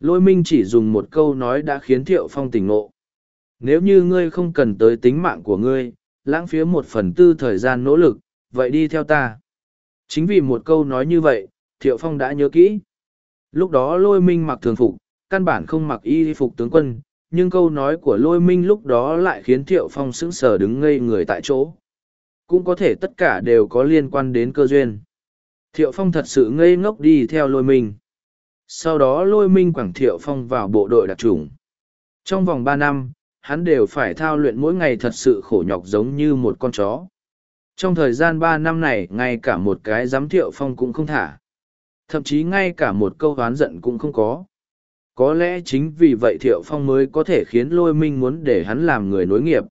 Lôi Minh chỉ dùng một câu nói đã khiến Thiệu Phong tỉnh ngộ. Nếu như ngươi không cần tới tính mạng của ngươi, lãng phí một phần tư thời gian nỗ lực, vậy đi theo ta. Chính vì một câu nói như vậy, Thiệu Phong đã nhớ kỹ. Lúc đó Lôi Minh mặc thường phục, căn bản không mặc y phục tướng quân, nhưng câu nói của lôi minh lúc đó lại khiến thiệu phong sững sờ đứng ngây người tại chỗ. Cũng có thể tất cả đều có liên quan đến cơ duyên. Thiệu phong thật sự ngây ngốc đi theo lôi minh. Sau đó lôi minh quảng thiệu phong vào bộ đội đặc trùng trong vòng ba năm, hắn đều phải thao luyện mỗi ngày thật sự khổ nhọc giống như một con chó. Trong thời gian ba năm này, ngay cả một cái giám thiệu phong cũng không thả. Thậm chí ngay cả một câu oán giận cũng không có có lẽ chính vì vậy Thiệu Phong mới có thể khiến Lôi Minh muốn để hắn làm người nối nghiệp.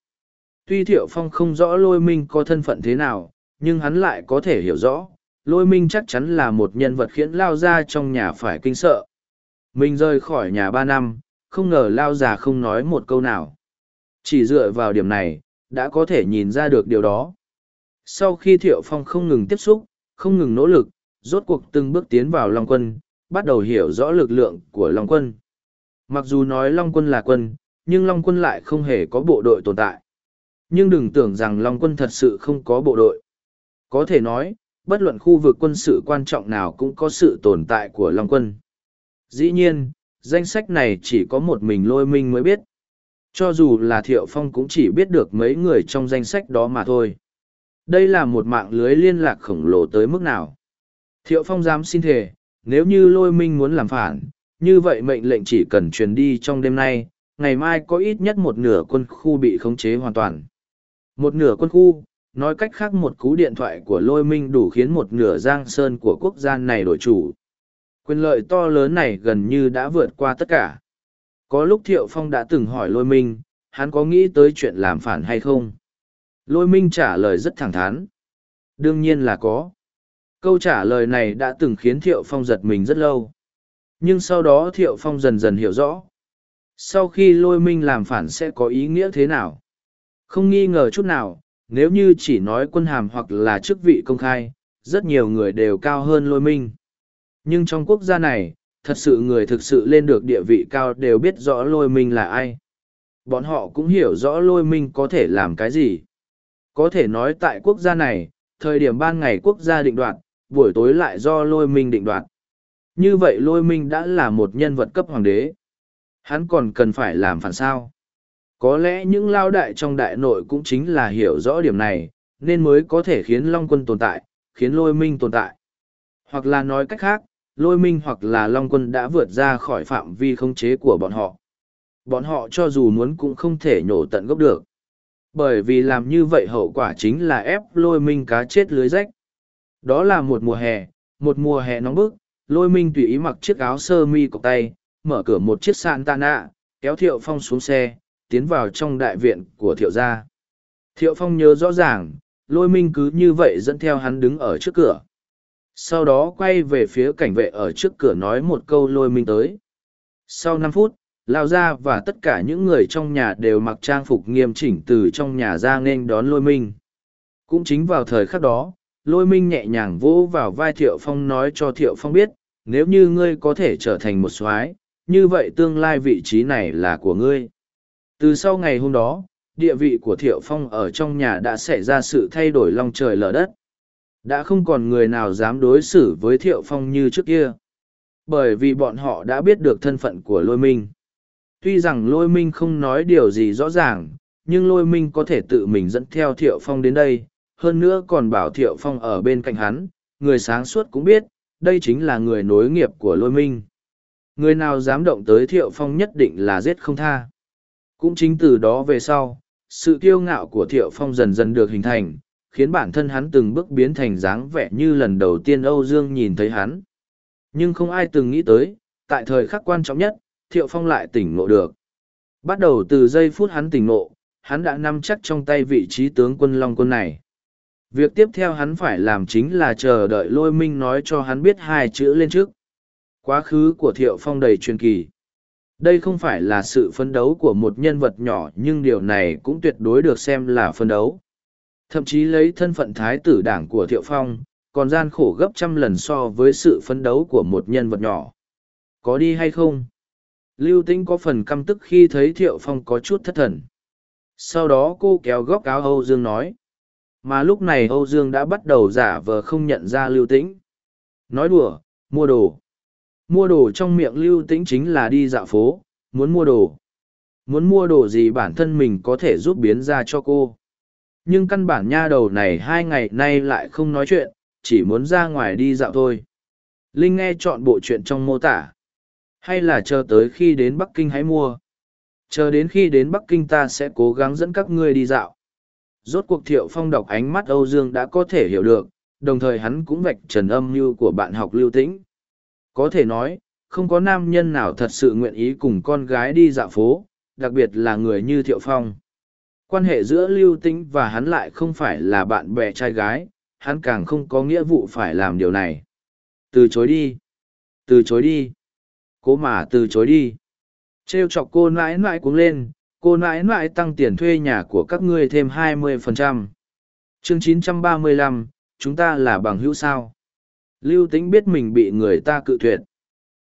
Tuy Thiệu Phong không rõ Lôi Minh có thân phận thế nào, nhưng hắn lại có thể hiểu rõ, Lôi Minh chắc chắn là một nhân vật khiến Lao ra trong nhà phải kinh sợ. Mình rời khỏi nhà ba năm, không ngờ Lao già không nói một câu nào. Chỉ dựa vào điểm này, đã có thể nhìn ra được điều đó. Sau khi Thiệu Phong không ngừng tiếp xúc, không ngừng nỗ lực, rốt cuộc từng bước tiến vào Long Quân, bắt đầu hiểu rõ lực lượng của Long quân. Mặc dù nói Long quân là quân, nhưng Long quân lại không hề có bộ đội tồn tại. Nhưng đừng tưởng rằng Long quân thật sự không có bộ đội. Có thể nói, bất luận khu vực quân sự quan trọng nào cũng có sự tồn tại của Long quân. Dĩ nhiên, danh sách này chỉ có một mình lôi minh mới biết. Cho dù là Thiệu Phong cũng chỉ biết được mấy người trong danh sách đó mà thôi. Đây là một mạng lưới liên lạc khổng lồ tới mức nào. Thiệu Phong dám xin thề nếu như lôi minh muốn làm phản, như vậy mệnh lệnh chỉ cần truyền đi trong đêm nay, ngày mai có ít nhất một nửa quân khu bị khống chế hoàn toàn. Một nửa quân khu, nói cách khác một cú điện thoại của lôi minh đủ khiến một nửa giang sơn của quốc gia này đổi chủ. Quyền lợi to lớn này gần như đã vượt qua tất cả. Có lúc Thiệu Phong đã từng hỏi lôi minh, hắn có nghĩ tới chuyện làm phản hay không? Lôi minh trả lời rất thẳng thắn. Đương nhiên là có. Câu trả lời này đã từng khiến Thiệu Phong giật mình rất lâu. Nhưng sau đó Thiệu Phong dần dần hiểu rõ. Sau khi lôi minh làm phản sẽ có ý nghĩa thế nào? Không nghi ngờ chút nào, nếu như chỉ nói quân hàm hoặc là chức vị công khai, rất nhiều người đều cao hơn lôi minh. Nhưng trong quốc gia này, thật sự người thực sự lên được địa vị cao đều biết rõ lôi minh là ai. Bọn họ cũng hiểu rõ lôi minh có thể làm cái gì. Có thể nói tại quốc gia này, thời điểm ban ngày quốc gia định đoạt, buổi tối lại do lôi minh định đoạt. Như vậy lôi minh đã là một nhân vật cấp hoàng đế. Hắn còn cần phải làm phản sao. Có lẽ những lao đại trong đại nội cũng chính là hiểu rõ điểm này, nên mới có thể khiến Long quân tồn tại, khiến lôi minh tồn tại. Hoặc là nói cách khác, lôi minh hoặc là Long quân đã vượt ra khỏi phạm vi khống chế của bọn họ. Bọn họ cho dù muốn cũng không thể nhổ tận gốc được. Bởi vì làm như vậy hậu quả chính là ép lôi minh cá chết lưới rách. Đó là một mùa hè, một mùa hè nóng bức, lôi minh tùy ý mặc chiếc áo sơ mi cộc tay, mở cửa một chiếc Santana, kéo Thiệu Phong xuống xe, tiến vào trong đại viện của Thiệu gia. Thiệu Phong nhớ rõ ràng, lôi minh cứ như vậy dẫn theo hắn đứng ở trước cửa. Sau đó quay về phía cảnh vệ ở trước cửa nói một câu lôi minh tới. Sau năm phút, Lao Gia và tất cả những người trong nhà đều mặc trang phục nghiêm chỉnh từ trong nhà ra nên đón lôi minh. Cũng chính vào thời khắc đó, lôi minh nhẹ nhàng vỗ vào vai Thiệu Phong nói cho Thiệu Phong biết, nếu như ngươi có thể trở thành một soái như vậy tương lai vị trí này là của ngươi. Từ sau ngày hôm đó, địa vị của Thiệu Phong ở trong nhà đã xảy ra sự thay đổi long trời lở đất. Đã không còn người nào dám đối xử với Thiệu Phong như trước kia. Bởi vì bọn họ đã biết được thân phận của Lôi Minh. Tuy rằng Lôi Minh không nói điều gì rõ ràng, nhưng Lôi Minh có thể tự mình dẫn theo Thiệu Phong đến đây, hơn nữa còn bảo Thiệu Phong ở bên cạnh hắn, người sáng suốt cũng biết, đây chính là người nối nghiệp của Lôi Minh. Người nào dám động tới Thiệu Phong nhất định là giết không tha. Cũng chính từ đó về sau, sự kiêu ngạo của Thiệu Phong dần dần được hình thành, khiến bản thân hắn từng bước biến thành dáng vẻ như lần đầu tiên Âu Dương nhìn thấy hắn. Nhưng không ai từng nghĩ tới, tại thời khắc quan trọng nhất, Thiệu Phong lại tỉnh ngộ được. Bắt đầu từ giây phút hắn tỉnh ngộ, hắn đã nắm chắc trong tay vị trí tướng quân Long quân này. Việc tiếp theo hắn phải làm chính là chờ đợi lôi minh nói cho hắn biết hai chữ lên trước. Quá khứ của Thiệu Phong đầy truyền kỳ. Đây không phải là sự phấn đấu của một nhân vật nhỏ nhưng điều này cũng tuyệt đối được xem là phấn đấu. Thậm chí lấy thân phận thái tử đảng của Thiệu Phong, còn gian khổ gấp trăm lần so với sự phấn đấu của một nhân vật nhỏ. Có đi hay không? Lưu Tĩnh có phần căm tức khi thấy Thiệu Phong có chút thất thần. Sau đó cô kéo góc áo Âu Dương nói. Mà lúc này Âu Dương đã bắt đầu giả vờ không nhận ra Lưu Tĩnh. Nói đùa, mua đồ. Mua đồ trong miệng Lưu Tĩnh chính là đi dạo phố, muốn mua đồ. Muốn mua đồ gì bản thân mình có thể giúp biến ra cho cô nhưng căn bản nha đầu này hai ngày nay lại không nói chuyện chỉ muốn ra ngoài đi dạo thôi linh nghe chọn bộ chuyện trong mô tả hay là chờ tới khi đến bắc kinh hãy mua chờ đến khi đến bắc kinh ta sẽ cố gắng dẫn các ngươi đi dạo rốt cuộc thiệu phong đọc ánh mắt âu dương đã có thể hiểu được, đồng thời hắn cũng vạch trần âm mưu của bạn học lưu tĩnh. Có thể nói, không có nam nhân nào thật sự nguyện ý cùng con gái đi dạo phố, đặc biệt là người như thiệu phong. Quan hệ giữa lưu tĩnh và hắn lại không phải là bạn bè trai gái, hắn càng không có nghĩa vụ phải làm điều này. Từ chối đi. Từ chối đi. Cố mà từ chối đi. T r e o chọc cô nãi nãi cuống lên cô nãi nãi tăng tiền thuê nhà của các ngươi thêm 20%. chương 935, chúng ta là bằng hữu sao lưu tĩnh biết mình bị người ta cự tuyệt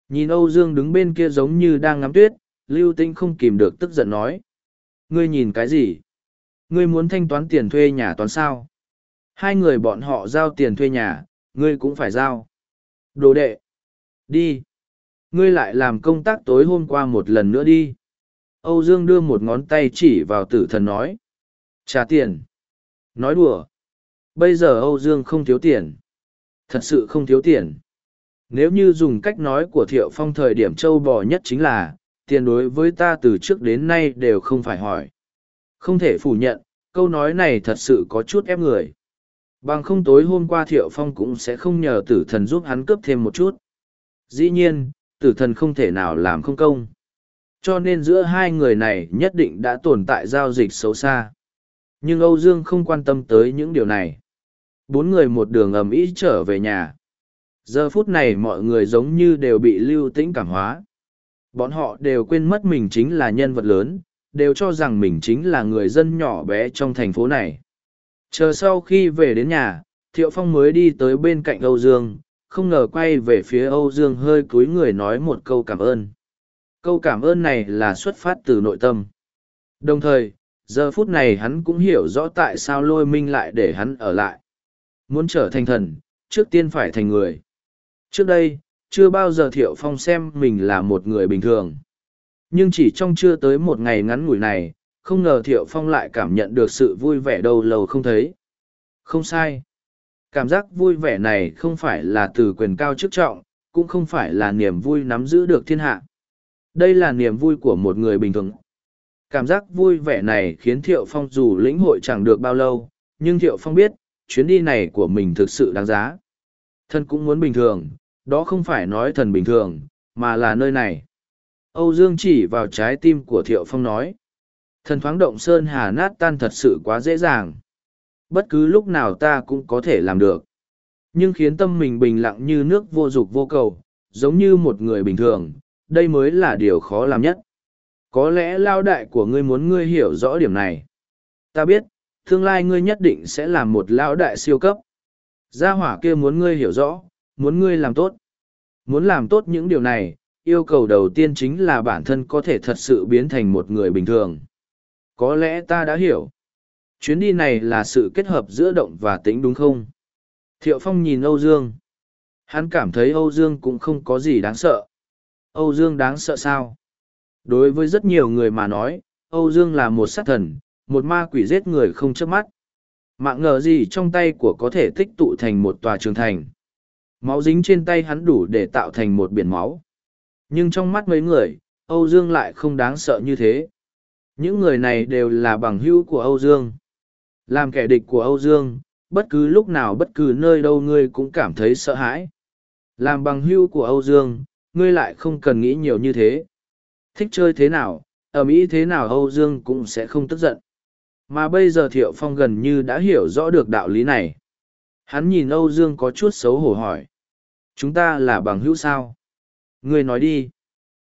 nhìn âu dương đứng bên kia giống như đang ngắm tuyết lưu tĩnh không kìm được tức giận nói ngươi nhìn cái gì ngươi muốn thanh toán tiền thuê nhà toán sao? Hai người bọn họ giao tiền thuê nhà, ngươi cũng phải giao. Đồ đệ. Đi. Ngươi lại làm công tác tối hôm qua một lần nữa đi. Âu Dương đưa một ngón tay chỉ vào tử thần nói. Trả tiền. Nói đùa. Bây giờ Âu Dương không thiếu tiền. Thật sự không thiếu tiền. Nếu như dùng cách nói của Thiệu Phong thời điểm châu bò nhất chính là, tiền đối với ta từ trước đến nay đều không phải hỏi. Không thể phủ nhận, câu nói này thật sự có chút ép người. Bằng không tối hôm qua Thiệu Phong cũng sẽ không nhờ tử thần giúp hắn cướp thêm một chút. Dĩ nhiên, tử thần không thể nào làm không công. Cho nên giữa hai người này nhất định đã tồn tại giao dịch xấu xa. Nhưng Âu Dương không quan tâm tới những điều này. Bốn người một đường ầm ĩ trở về nhà. Giờ phút này mọi người giống như đều bị lưu tĩnh cảm hóa. Bọn họ đều quên mất mình chính là nhân vật lớn, đều cho rằng mình chính là người dân nhỏ bé trong thành phố này. Chờ sau khi về đến nhà, Thiệu Phong mới đi tới bên cạnh Âu Dương, không ngờ quay về phía Âu Dương hơi cúi người nói một câu cảm ơn. Câu cảm ơn này là xuất phát từ nội tâm. Đồng thời, giờ phút này hắn cũng hiểu rõ tại sao lôi minh lại để hắn ở lại. Muốn trở thành thần, trước tiên phải thành người. Trước đây, chưa bao giờ Thiệu Phong xem mình là một người bình thường. Nhưng chỉ trong chưa tới một ngày ngắn ngủi này, không ngờ Thiệu Phong lại cảm nhận được sự vui vẻ đầu lâu không thấy. Không sai. Cảm giác vui vẻ này không phải là từ quyền cao chức trọng, cũng không phải là niềm vui nắm giữ được thiên hạ. Đây là niềm vui của một người bình thường. Cảm giác vui vẻ này khiến Thiệu Phong dù lĩnh hội chẳng được bao lâu, nhưng Thiệu Phong biết, chuyến đi này của mình thực sự đáng giá. Thân cũng muốn bình thường, đó không phải nói thần bình thường, mà là nơi này. Âu Dương chỉ vào trái tim của Thiệu Phong nói. Thần thoáng động sơn hà nát tan thật sự quá dễ dàng. Bất cứ lúc nào ta cũng có thể làm được. Nhưng khiến tâm mình bình lặng như nước vô dục vô cầu, giống như một người bình thường, đây mới là điều khó làm nhất. Có lẽ lao đại của ngươi muốn ngươi hiểu rõ điểm này. Ta biết, tương lai ngươi nhất định sẽ làm một lao đại siêu cấp. Gia hỏa kia muốn ngươi hiểu rõ, muốn ngươi làm tốt. Muốn làm tốt những điều này, yêu cầu đầu tiên chính là bản thân có thể thật sự biến thành một người bình thường. Có lẽ ta đã hiểu. Chuyến đi này là sự kết hợp giữa động và tĩnh đúng không? Thiệu Phong nhìn Âu Dương. Hắn cảm thấy Âu Dương cũng không có gì đáng sợ. Âu Dương đáng sợ sao? Đối với rất nhiều người mà nói, Âu Dương là một sát thần, một ma quỷ giết người không chớp mắt. Mạng ngờ gì trong tay của có thể tích tụ thành một tòa trường thành. Máu dính trên tay hắn đủ để tạo thành một biển máu. Nhưng trong mắt mấy người, Âu Dương lại không đáng sợ như thế. Những người này đều là bằng hữu của Âu Dương. Làm kẻ địch của Âu Dương, bất cứ lúc nào bất cứ nơi đâu ngươi cũng cảm thấy sợ hãi. Làm bằng hữu của Âu Dương, ngươi lại không cần nghĩ nhiều như thế. Thích chơi thế nào, ở Mỹ thế nào Âu Dương cũng sẽ không tức giận. Mà bây giờ Thiệu Phong gần như đã hiểu rõ được đạo lý này. Hắn nhìn Âu Dương có chút xấu hổ hỏi. Chúng ta là bằng hữu sao? Ngươi nói đi.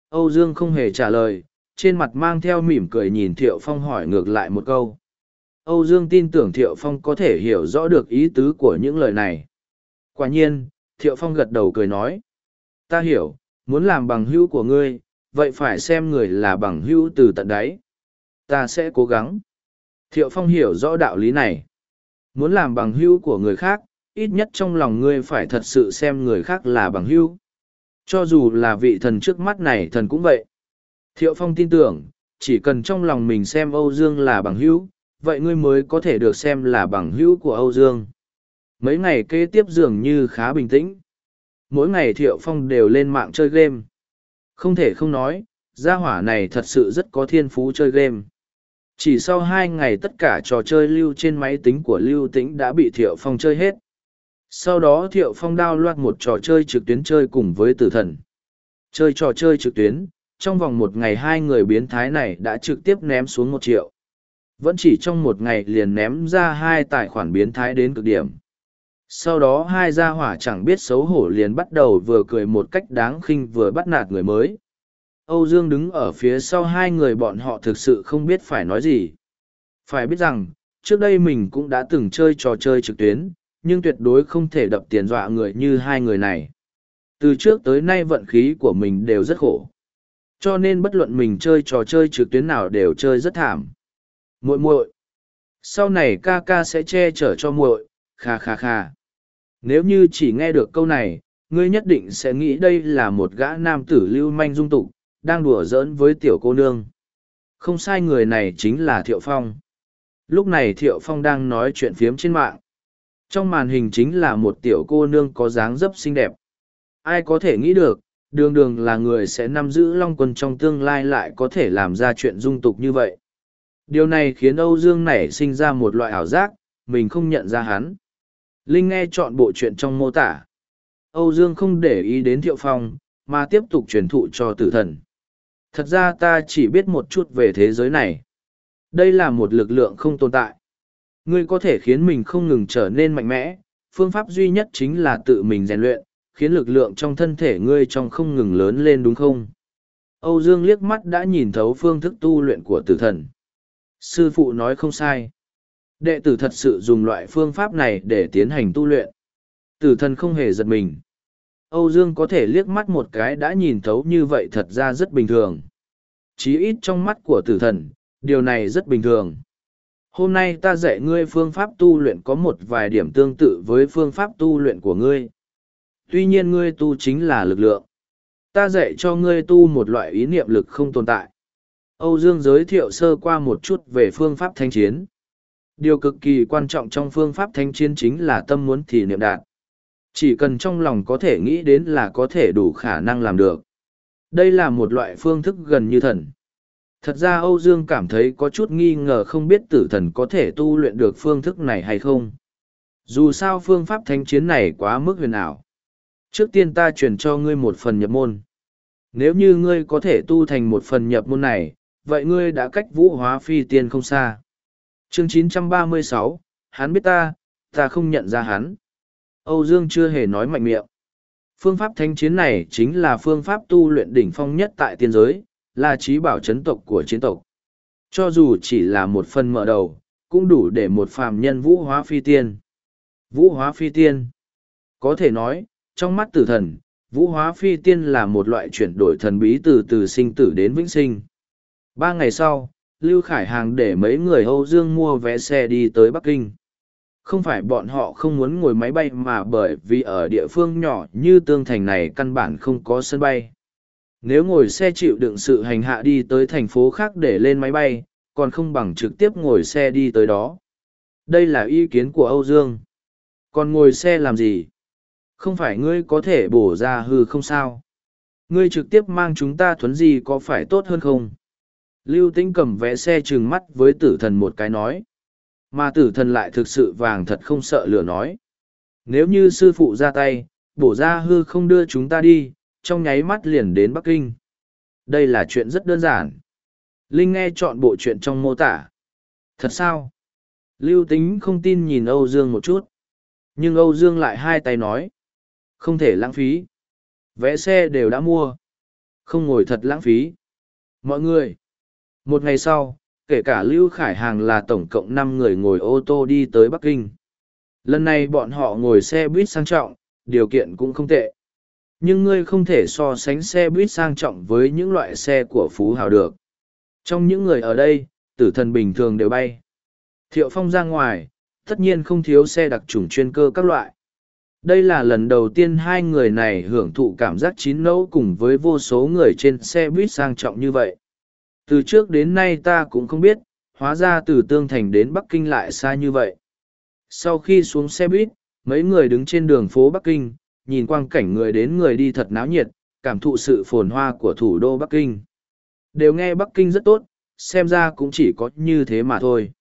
Âu Dương không hề trả lời, trên mặt mang theo mỉm cười nhìn Thiệu Phong hỏi ngược lại một câu. Âu Dương tin tưởng Thiệu Phong có thể hiểu rõ được ý tứ của những lời này. Quả nhiên, Thiệu Phong gật đầu cười nói. Ta hiểu, muốn làm bằng hữu của ngươi, vậy phải xem người là bằng hữu từ tận đáy. Ta sẽ cố gắng. Thiệu Phong hiểu rõ đạo lý này. Muốn làm bằng hữu của người khác, ít nhất trong lòng ngươi phải thật sự xem người khác là bằng hữu. Cho dù là vị thần trước mắt này thần cũng vậy. Thiệu Phong tin tưởng, chỉ cần trong lòng mình xem Âu Dương là bằng hữu, vậy ngươi mới có thể được xem là bằng hữu của Âu Dương. Mấy ngày kế tiếp dường như khá bình tĩnh. Mỗi ngày Thiệu Phong đều lên mạng chơi game. Không thể không nói, gia hỏa này thật sự rất có thiên phú chơi game. Chỉ sau hai ngày tất cả trò chơi lưu trên máy tính của Lưu Tĩnh đã bị Thiệu Phong chơi hết. Sau đó Thiệu Phong đao loạt một trò chơi trực tuyến chơi cùng với tử thần. Chơi trò chơi trực tuyến, trong vòng một ngày hai người biến thái này đã trực tiếp ném xuống một triệu. Vẫn chỉ trong một ngày liền ném ra hai tài khoản biến thái đến cực điểm. Sau đó hai gia hỏa chẳng biết xấu hổ liền bắt đầu vừa cười một cách đáng khinh vừa bắt nạt người mới. Âu Dương đứng ở phía sau hai người bọn họ thực sự không biết phải nói gì. Phải biết rằng, trước đây mình cũng đã từng chơi trò chơi trực tuyến, nhưng tuyệt đối không thể đập tiền dọa người như hai người này. Từ trước tới nay vận khí của mình đều rất khổ. Cho nên bất luận mình chơi trò chơi trực tuyến nào đều chơi rất thảm. muội muội Sau này ca ca sẽ che chở cho muội, kha kha kha. Nếu như chỉ nghe được câu này, ngươi nhất định sẽ nghĩ đây là một gã nam tử lưu manh dung tục, đang đùa giỡn với tiểu cô nương. Không sai người này chính là Thiệu Phong. Lúc này Thiệu Phong đang nói chuyện phiếm trên mạng. Trong màn hình chính là một tiểu cô nương có dáng dấp xinh đẹp. Ai có thể nghĩ được, đường đường là người sẽ nắm giữ long quân trong tương lai lại có thể làm ra chuyện dung tục như vậy. Điều này khiến Âu Dương nảy sinh ra một loại ảo giác, mình không nhận ra hắn. Linh nghe chọn bộ chuyện trong mô tả. Âu Dương không để ý đến Thiệu Phong, mà tiếp tục truyền thụ cho tử thần. Thật ra ta chỉ biết một chút về thế giới này. Đây là một lực lượng không tồn tại. Ngươi có thể khiến mình không ngừng trở nên mạnh mẽ, phương pháp duy nhất chính là tự mình rèn luyện, khiến lực lượng trong thân thể ngươi trong không ngừng lớn lên đúng không? Âu Dương liếc mắt đã nhìn thấu phương thức tu luyện của tử thần. Sư phụ nói không sai. Đệ tử thật sự dùng loại phương pháp này để tiến hành tu luyện. Tử thần không hề giật mình. Âu Dương có thể liếc mắt một cái đã nhìn thấu như vậy thật ra rất bình thường. Chí ít trong mắt của tử thần, điều này rất bình thường. Hôm nay ta dạy ngươi phương pháp tu luyện có một vài điểm tương tự với phương pháp tu luyện của ngươi. Tuy nhiên ngươi tu chính là lực lượng. Ta dạy cho ngươi tu một loại ý niệm lực không tồn tại. Âu Dương giới thiệu sơ qua một chút về phương pháp thanh chiến. Điều cực kỳ quan trọng trong phương pháp thanh chiến chính là tâm muốn thì niệm đạt. Chỉ cần trong lòng có thể nghĩ đến là có thể đủ khả năng làm được. Đây là một loại phương thức gần như thần. Thật ra Âu Dương cảm thấy có chút nghi ngờ không biết tử thần có thể tu luyện được phương thức này hay không. Dù sao phương pháp thanh chiến này quá mức huyền ảo. Trước tiên ta truyền cho ngươi một phần nhập môn. Nếu như ngươi có thể tu thành một phần nhập môn này, vậy ngươi đã cách vũ hóa phi tiên không xa. Chương 936, hắn biết ta, ta không nhận ra hắn. Âu Dương chưa hề nói mạnh miệng. Phương pháp thánh chiến này chính là phương pháp tu luyện đỉnh phong nhất tại tiên giới, là trí bảo chấn tộc của chiến tộc. Cho dù chỉ là một phần mở đầu, cũng đủ để một phàm nhân vũ hóa phi tiên. Vũ hóa phi tiên. Có thể nói, trong mắt tử thần, vũ hóa phi tiên là một loại chuyển đổi thần bí từ từ sinh tử đến vĩnh sinh. Ba ngày sau, Lưu Khải Hàng để mấy người Âu Dương mua vé xe đi tới Bắc Kinh. Không phải bọn họ không muốn ngồi máy bay mà bởi vì ở địa phương nhỏ như Tương Thành này căn bản không có sân bay. Nếu ngồi xe chịu đựng sự hành hạ đi tới thành phố khác để lên máy bay, còn không bằng trực tiếp ngồi xe đi tới đó. Đây là ý kiến của Âu Dương. Còn ngồi xe làm gì? Không phải ngươi có thể bổ ra hư không sao? Ngươi trực tiếp mang chúng ta thuấn gì có phải tốt hơn không? Lưu Tĩnh cầm vé xe trừng mắt với tử thần một cái nói. Mà tử thần lại thực sự vàng thật không sợ lửa nói. Nếu như sư phụ ra tay, bổ ra hư không đưa chúng ta đi, trong nháy mắt liền đến Bắc Kinh. Đây là chuyện rất đơn giản. Linh nghe chọn bộ chuyện trong mô tả. Thật sao? Lưu Tĩnh không tin nhìn Âu Dương một chút. Nhưng Âu Dương lại hai tay nói. Không thể lãng phí. Vé xe đều đã mua. Không ngồi thật lãng phí. Mọi người. Một ngày sau, kể cả Lưu Khải Hàng là tổng cộng năm người ngồi ô tô đi tới Bắc Kinh. Lần này bọn họ ngồi xe buýt sang trọng, điều kiện cũng không tệ. Nhưng ngươi không thể so sánh xe buýt sang trọng với những loại xe của Phú Hào được. Trong những người ở đây, tử thần bình thường đều bay. Thiệu Phong ra ngoài, tất nhiên không thiếu xe đặc trùng chuyên cơ các loại. Đây là lần đầu tiên hai người này hưởng thụ cảm giác chín nấu cùng với vô số người trên xe buýt sang trọng như vậy. Từ trước đến nay ta cũng không biết, hóa ra từ Tương Thành đến Bắc Kinh lại xa như vậy. Sau khi xuống xe buýt, mấy người đứng trên đường phố Bắc Kinh, nhìn quang cảnh người đến người đi thật náo nhiệt, cảm thụ sự phồn hoa của thủ đô Bắc Kinh. Đều nghe Bắc Kinh rất tốt, xem ra cũng chỉ có như thế mà thôi.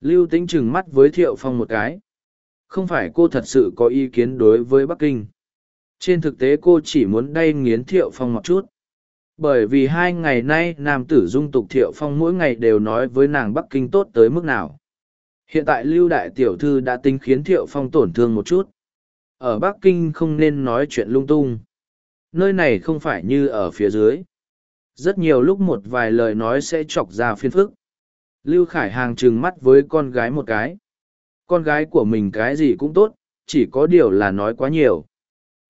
Lưu Tĩnh trừng mắt với Thiệu Phong một cái. Không phải cô thật sự có ý kiến đối với Bắc Kinh. Trên thực tế cô chỉ muốn đay nghiến Thiệu Phong một chút bởi vì hai ngày nay nam tử dung tục thiệu phong mỗi ngày đều nói với nàng bắc kinh tốt tới mức nào. Hiện tại lưu đại tiểu thư đã tính khiến thiệu phong tổn thương một chút. Ở bắc kinh không nên nói chuyện lung tung. Nơi này không phải như ở phía dưới. Rất nhiều lúc một vài lời nói sẽ chọc ra phiền phức. Lưu khải hàng trừng mắt với con gái một cái. Con gái của mình cái gì cũng tốt, chỉ có điều là nói quá nhiều.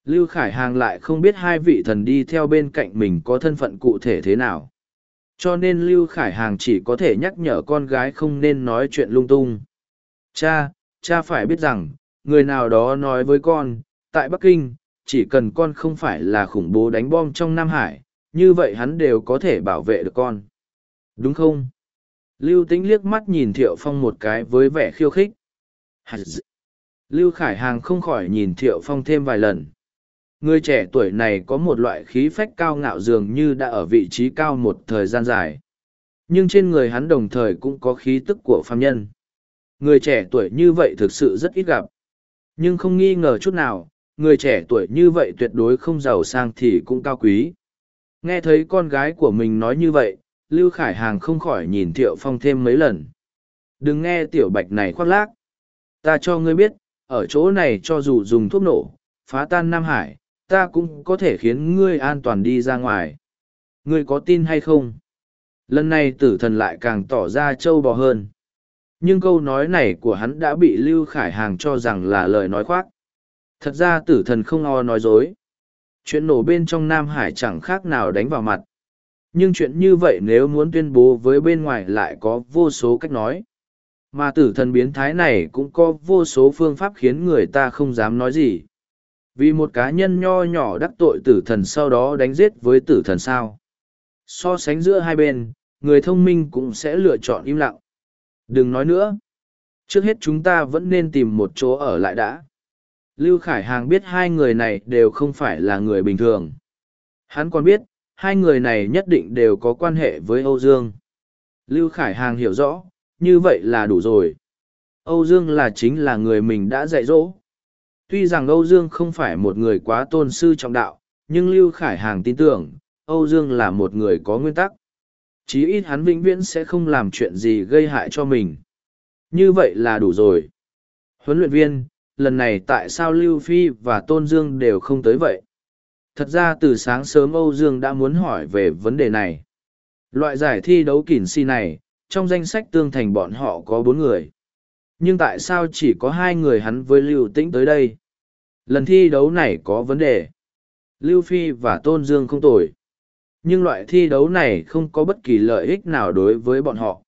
Lưu Khải Hàng lại không biết hai vị thần đi theo bên cạnh mình có thân phận cụ thể thế nào. Cho nên Lưu Khải Hàng chỉ có thể nhắc nhở con gái không nên nói chuyện lung tung. Cha, cha phải biết rằng, người nào đó nói với con, tại Bắc Kinh, chỉ cần con không phải là khủng bố đánh bom trong Nam Hải, như vậy hắn đều có thể bảo vệ được con. Đúng không? Lưu Tĩnh liếc mắt nhìn Thiệu Phong một cái với vẻ khiêu khích. Lưu Khải Hàng không khỏi nhìn Thiệu Phong thêm vài lần. Người trẻ tuổi này có một loại khí phách cao ngạo dường như đã ở vị trí cao một thời gian dài. Nhưng trên người hắn đồng thời cũng có khí tức của phàm nhân. Người trẻ tuổi như vậy thực sự rất ít gặp. Nhưng không nghi ngờ chút nào, người trẻ tuổi như vậy tuyệt đối không giàu sang thì cũng cao quý. Nghe thấy con gái của mình nói như vậy, Lưu Khải Hàng không khỏi nhìn Thiệu Phong thêm mấy lần. Đừng nghe tiểu bạch này khoác lác. Ta cho ngươi biết, ở chỗ này cho dù dùng thuốc nổ, phá tan Nam Hải, ta cũng có thể khiến ngươi an toàn đi ra ngoài. Ngươi có tin hay không? Lần này tử thần lại càng tỏ ra trâu bò hơn. Nhưng câu nói này của hắn đã bị Lưu Khải Hàng cho rằng là lời nói khoác. Thật ra tử thần không o nói dối. Chuyện nổ bên trong Nam Hải chẳng khác nào đánh vào mặt. Nhưng chuyện như vậy nếu muốn tuyên bố với bên ngoài lại có vô số cách nói. Mà tử thần biến thái này cũng có vô số phương pháp khiến người ta không dám nói gì. Vì một cá nhân nho nhỏ đắc tội tử thần sau đó đánh giết với tử thần sao. So sánh giữa hai bên, người thông minh cũng sẽ lựa chọn im lặng. Đừng nói nữa. Trước hết chúng ta vẫn nên tìm một chỗ ở lại đã. Lưu Khải Hàng biết hai người này đều không phải là người bình thường. Hắn còn biết, hai người này nhất định đều có quan hệ với Âu Dương. Lưu Khải Hàng hiểu rõ, như vậy là đủ rồi. Âu Dương là chính là người mình đã dạy dỗ. Tuy rằng Âu Dương không phải một người quá tôn sư trọng đạo, nhưng Lưu Khải Hàng tin tưởng, Âu Dương là một người có nguyên tắc. Chí ít hắn vĩnh viễn sẽ không làm chuyện gì gây hại cho mình. Như vậy là đủ rồi. Huấn luyện viên, lần này tại sao Lưu Phi và Tôn Dương đều không tới vậy? Thật ra từ sáng sớm Âu Dương đã muốn hỏi về vấn đề này. Loại giải thi đấu kỉn si này, trong danh sách tương thành bọn họ có bốn người. Nhưng tại sao chỉ có hai người hắn với Lưu Tĩnh tới đây? Lần thi đấu này có vấn đề. Lưu Phi và Tôn Dương không tồi. Nhưng loại thi đấu này không có bất kỳ lợi ích nào đối với bọn họ.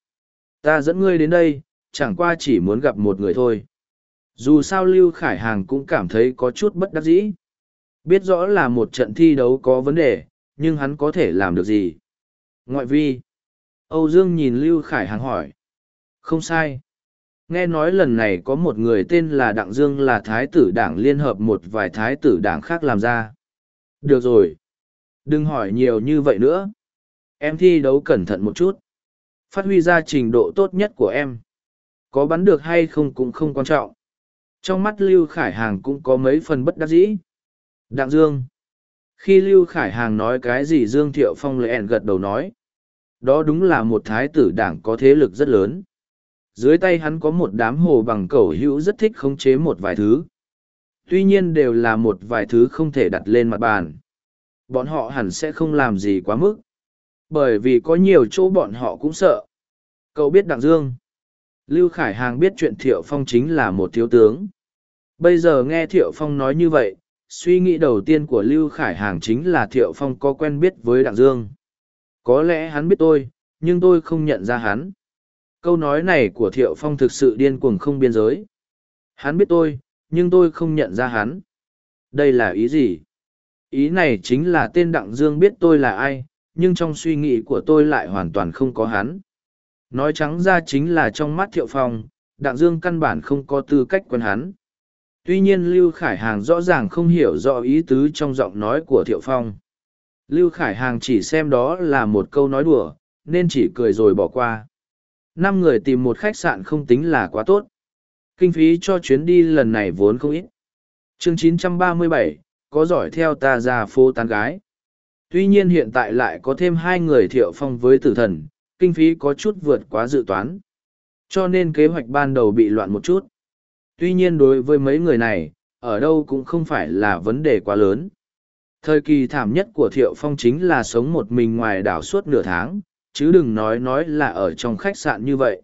Ta dẫn ngươi đến đây, chẳng qua chỉ muốn gặp một người thôi. Dù sao Lưu Khải Hàng cũng cảm thấy có chút bất đắc dĩ. Biết rõ là một trận thi đấu có vấn đề, nhưng hắn có thể làm được gì? Ngoại vi. Âu Dương nhìn Lưu Khải Hàng hỏi. Không sai. Nghe nói lần này có một người tên là Đặng Dương là thái tử đảng liên hợp một vài thái tử đảng khác làm ra. Được rồi. Đừng hỏi nhiều như vậy nữa. Em thi đấu cẩn thận một chút. Phát huy ra trình độ tốt nhất của em. Có bắn được hay không cũng không quan trọng. Trong mắt Lưu Khải Hàng cũng có mấy phần bất đắc dĩ. Đặng Dương. Khi Lưu Khải Hàng nói cái gì Dương Thiệu Phong lệ ẻn gật đầu nói. Đó đúng là một thái tử đảng có thế lực rất lớn. Dưới tay hắn có một đám hồ bằng cẩu hữu rất thích khống chế một vài thứ. Tuy nhiên đều là một vài thứ không thể đặt lên mặt bàn. Bọn họ hẳn sẽ không làm gì quá mức. Bởi vì có nhiều chỗ bọn họ cũng sợ. Cậu biết Đặng Dương. Lưu Khải Hàng biết chuyện Thiệu Phong chính là một thiếu tướng. Bây giờ nghe Thiệu Phong nói như vậy, suy nghĩ đầu tiên của Lưu Khải Hàng chính là Thiệu Phong có quen biết với Đặng Dương. Có lẽ hắn biết tôi, nhưng tôi không nhận ra hắn. Câu nói này của Thiệu Phong thực sự điên cuồng không biên giới. Hắn biết tôi, nhưng tôi không nhận ra hắn. Đây là ý gì? Ý này chính là tên Đặng Dương biết tôi là ai, nhưng trong suy nghĩ của tôi lại hoàn toàn không có hắn. Nói trắng ra chính là trong mắt Thiệu Phong, Đặng Dương căn bản không có tư cách quen hắn. Tuy nhiên Lưu Khải Hàng rõ ràng không hiểu rõ ý tứ trong giọng nói của Thiệu Phong. Lưu Khải Hàng chỉ xem đó là một câu nói đùa, nên chỉ cười rồi bỏ qua. Năm người tìm một khách sạn không tính là quá tốt. Kinh phí cho chuyến đi lần này vốn không ít. chương 937, có giỏi theo ta ra phố tán gái. Tuy nhiên hiện tại lại có thêm hai người thiệu phong với tử thần, kinh phí có chút vượt quá dự toán. Cho nên kế hoạch ban đầu bị loạn một chút. Tuy nhiên đối với mấy người này, ở đâu cũng không phải là vấn đề quá lớn. Thời kỳ thảm nhất của Thiệu Phong chính là sống một mình ngoài đảo suốt nửa tháng, chứ đừng nói nói là ở trong khách sạn như vậy.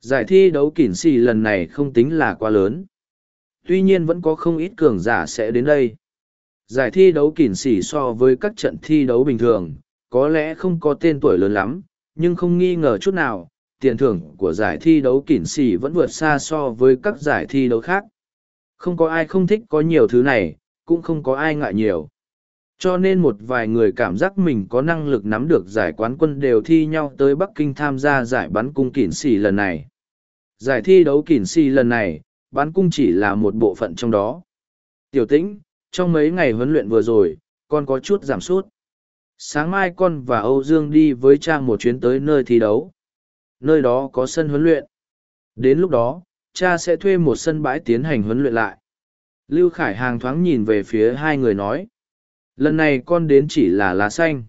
Giải thi đấu kỉn xì lần này không tính là quá lớn. Tuy nhiên vẫn có không ít cường giả sẽ đến đây. Giải thi đấu kỉn xì so với các trận thi đấu bình thường, có lẽ không có tên tuổi lớn lắm, nhưng không nghi ngờ chút nào, tiền thưởng của giải thi đấu kỉn xì vẫn vượt xa so với các giải thi đấu khác. Không có ai không thích có nhiều thứ này, cũng không có ai ngại nhiều cho nên một vài người cảm giác mình có năng lực nắm được giải quán quân đều thi nhau tới bắc kinh tham gia giải bắn cung kỉn xì lần này giải thi đấu kỉn xì lần này bắn cung chỉ là một bộ phận trong đó. Tiểu tĩnh, trong mấy ngày huấn luyện vừa rồi, con có chút giảm sút. Sáng mai con và Âu Dương đi với cha một chuyến tới nơi thi đấu. Nơi đó có sân huấn luyện. Đến lúc đó, cha sẽ thuê một sân bãi tiến hành huấn luyện lại. Lưu Khải Hàng thoáng nhìn về phía hai người nói. Lần này con đến chỉ là lá xanh.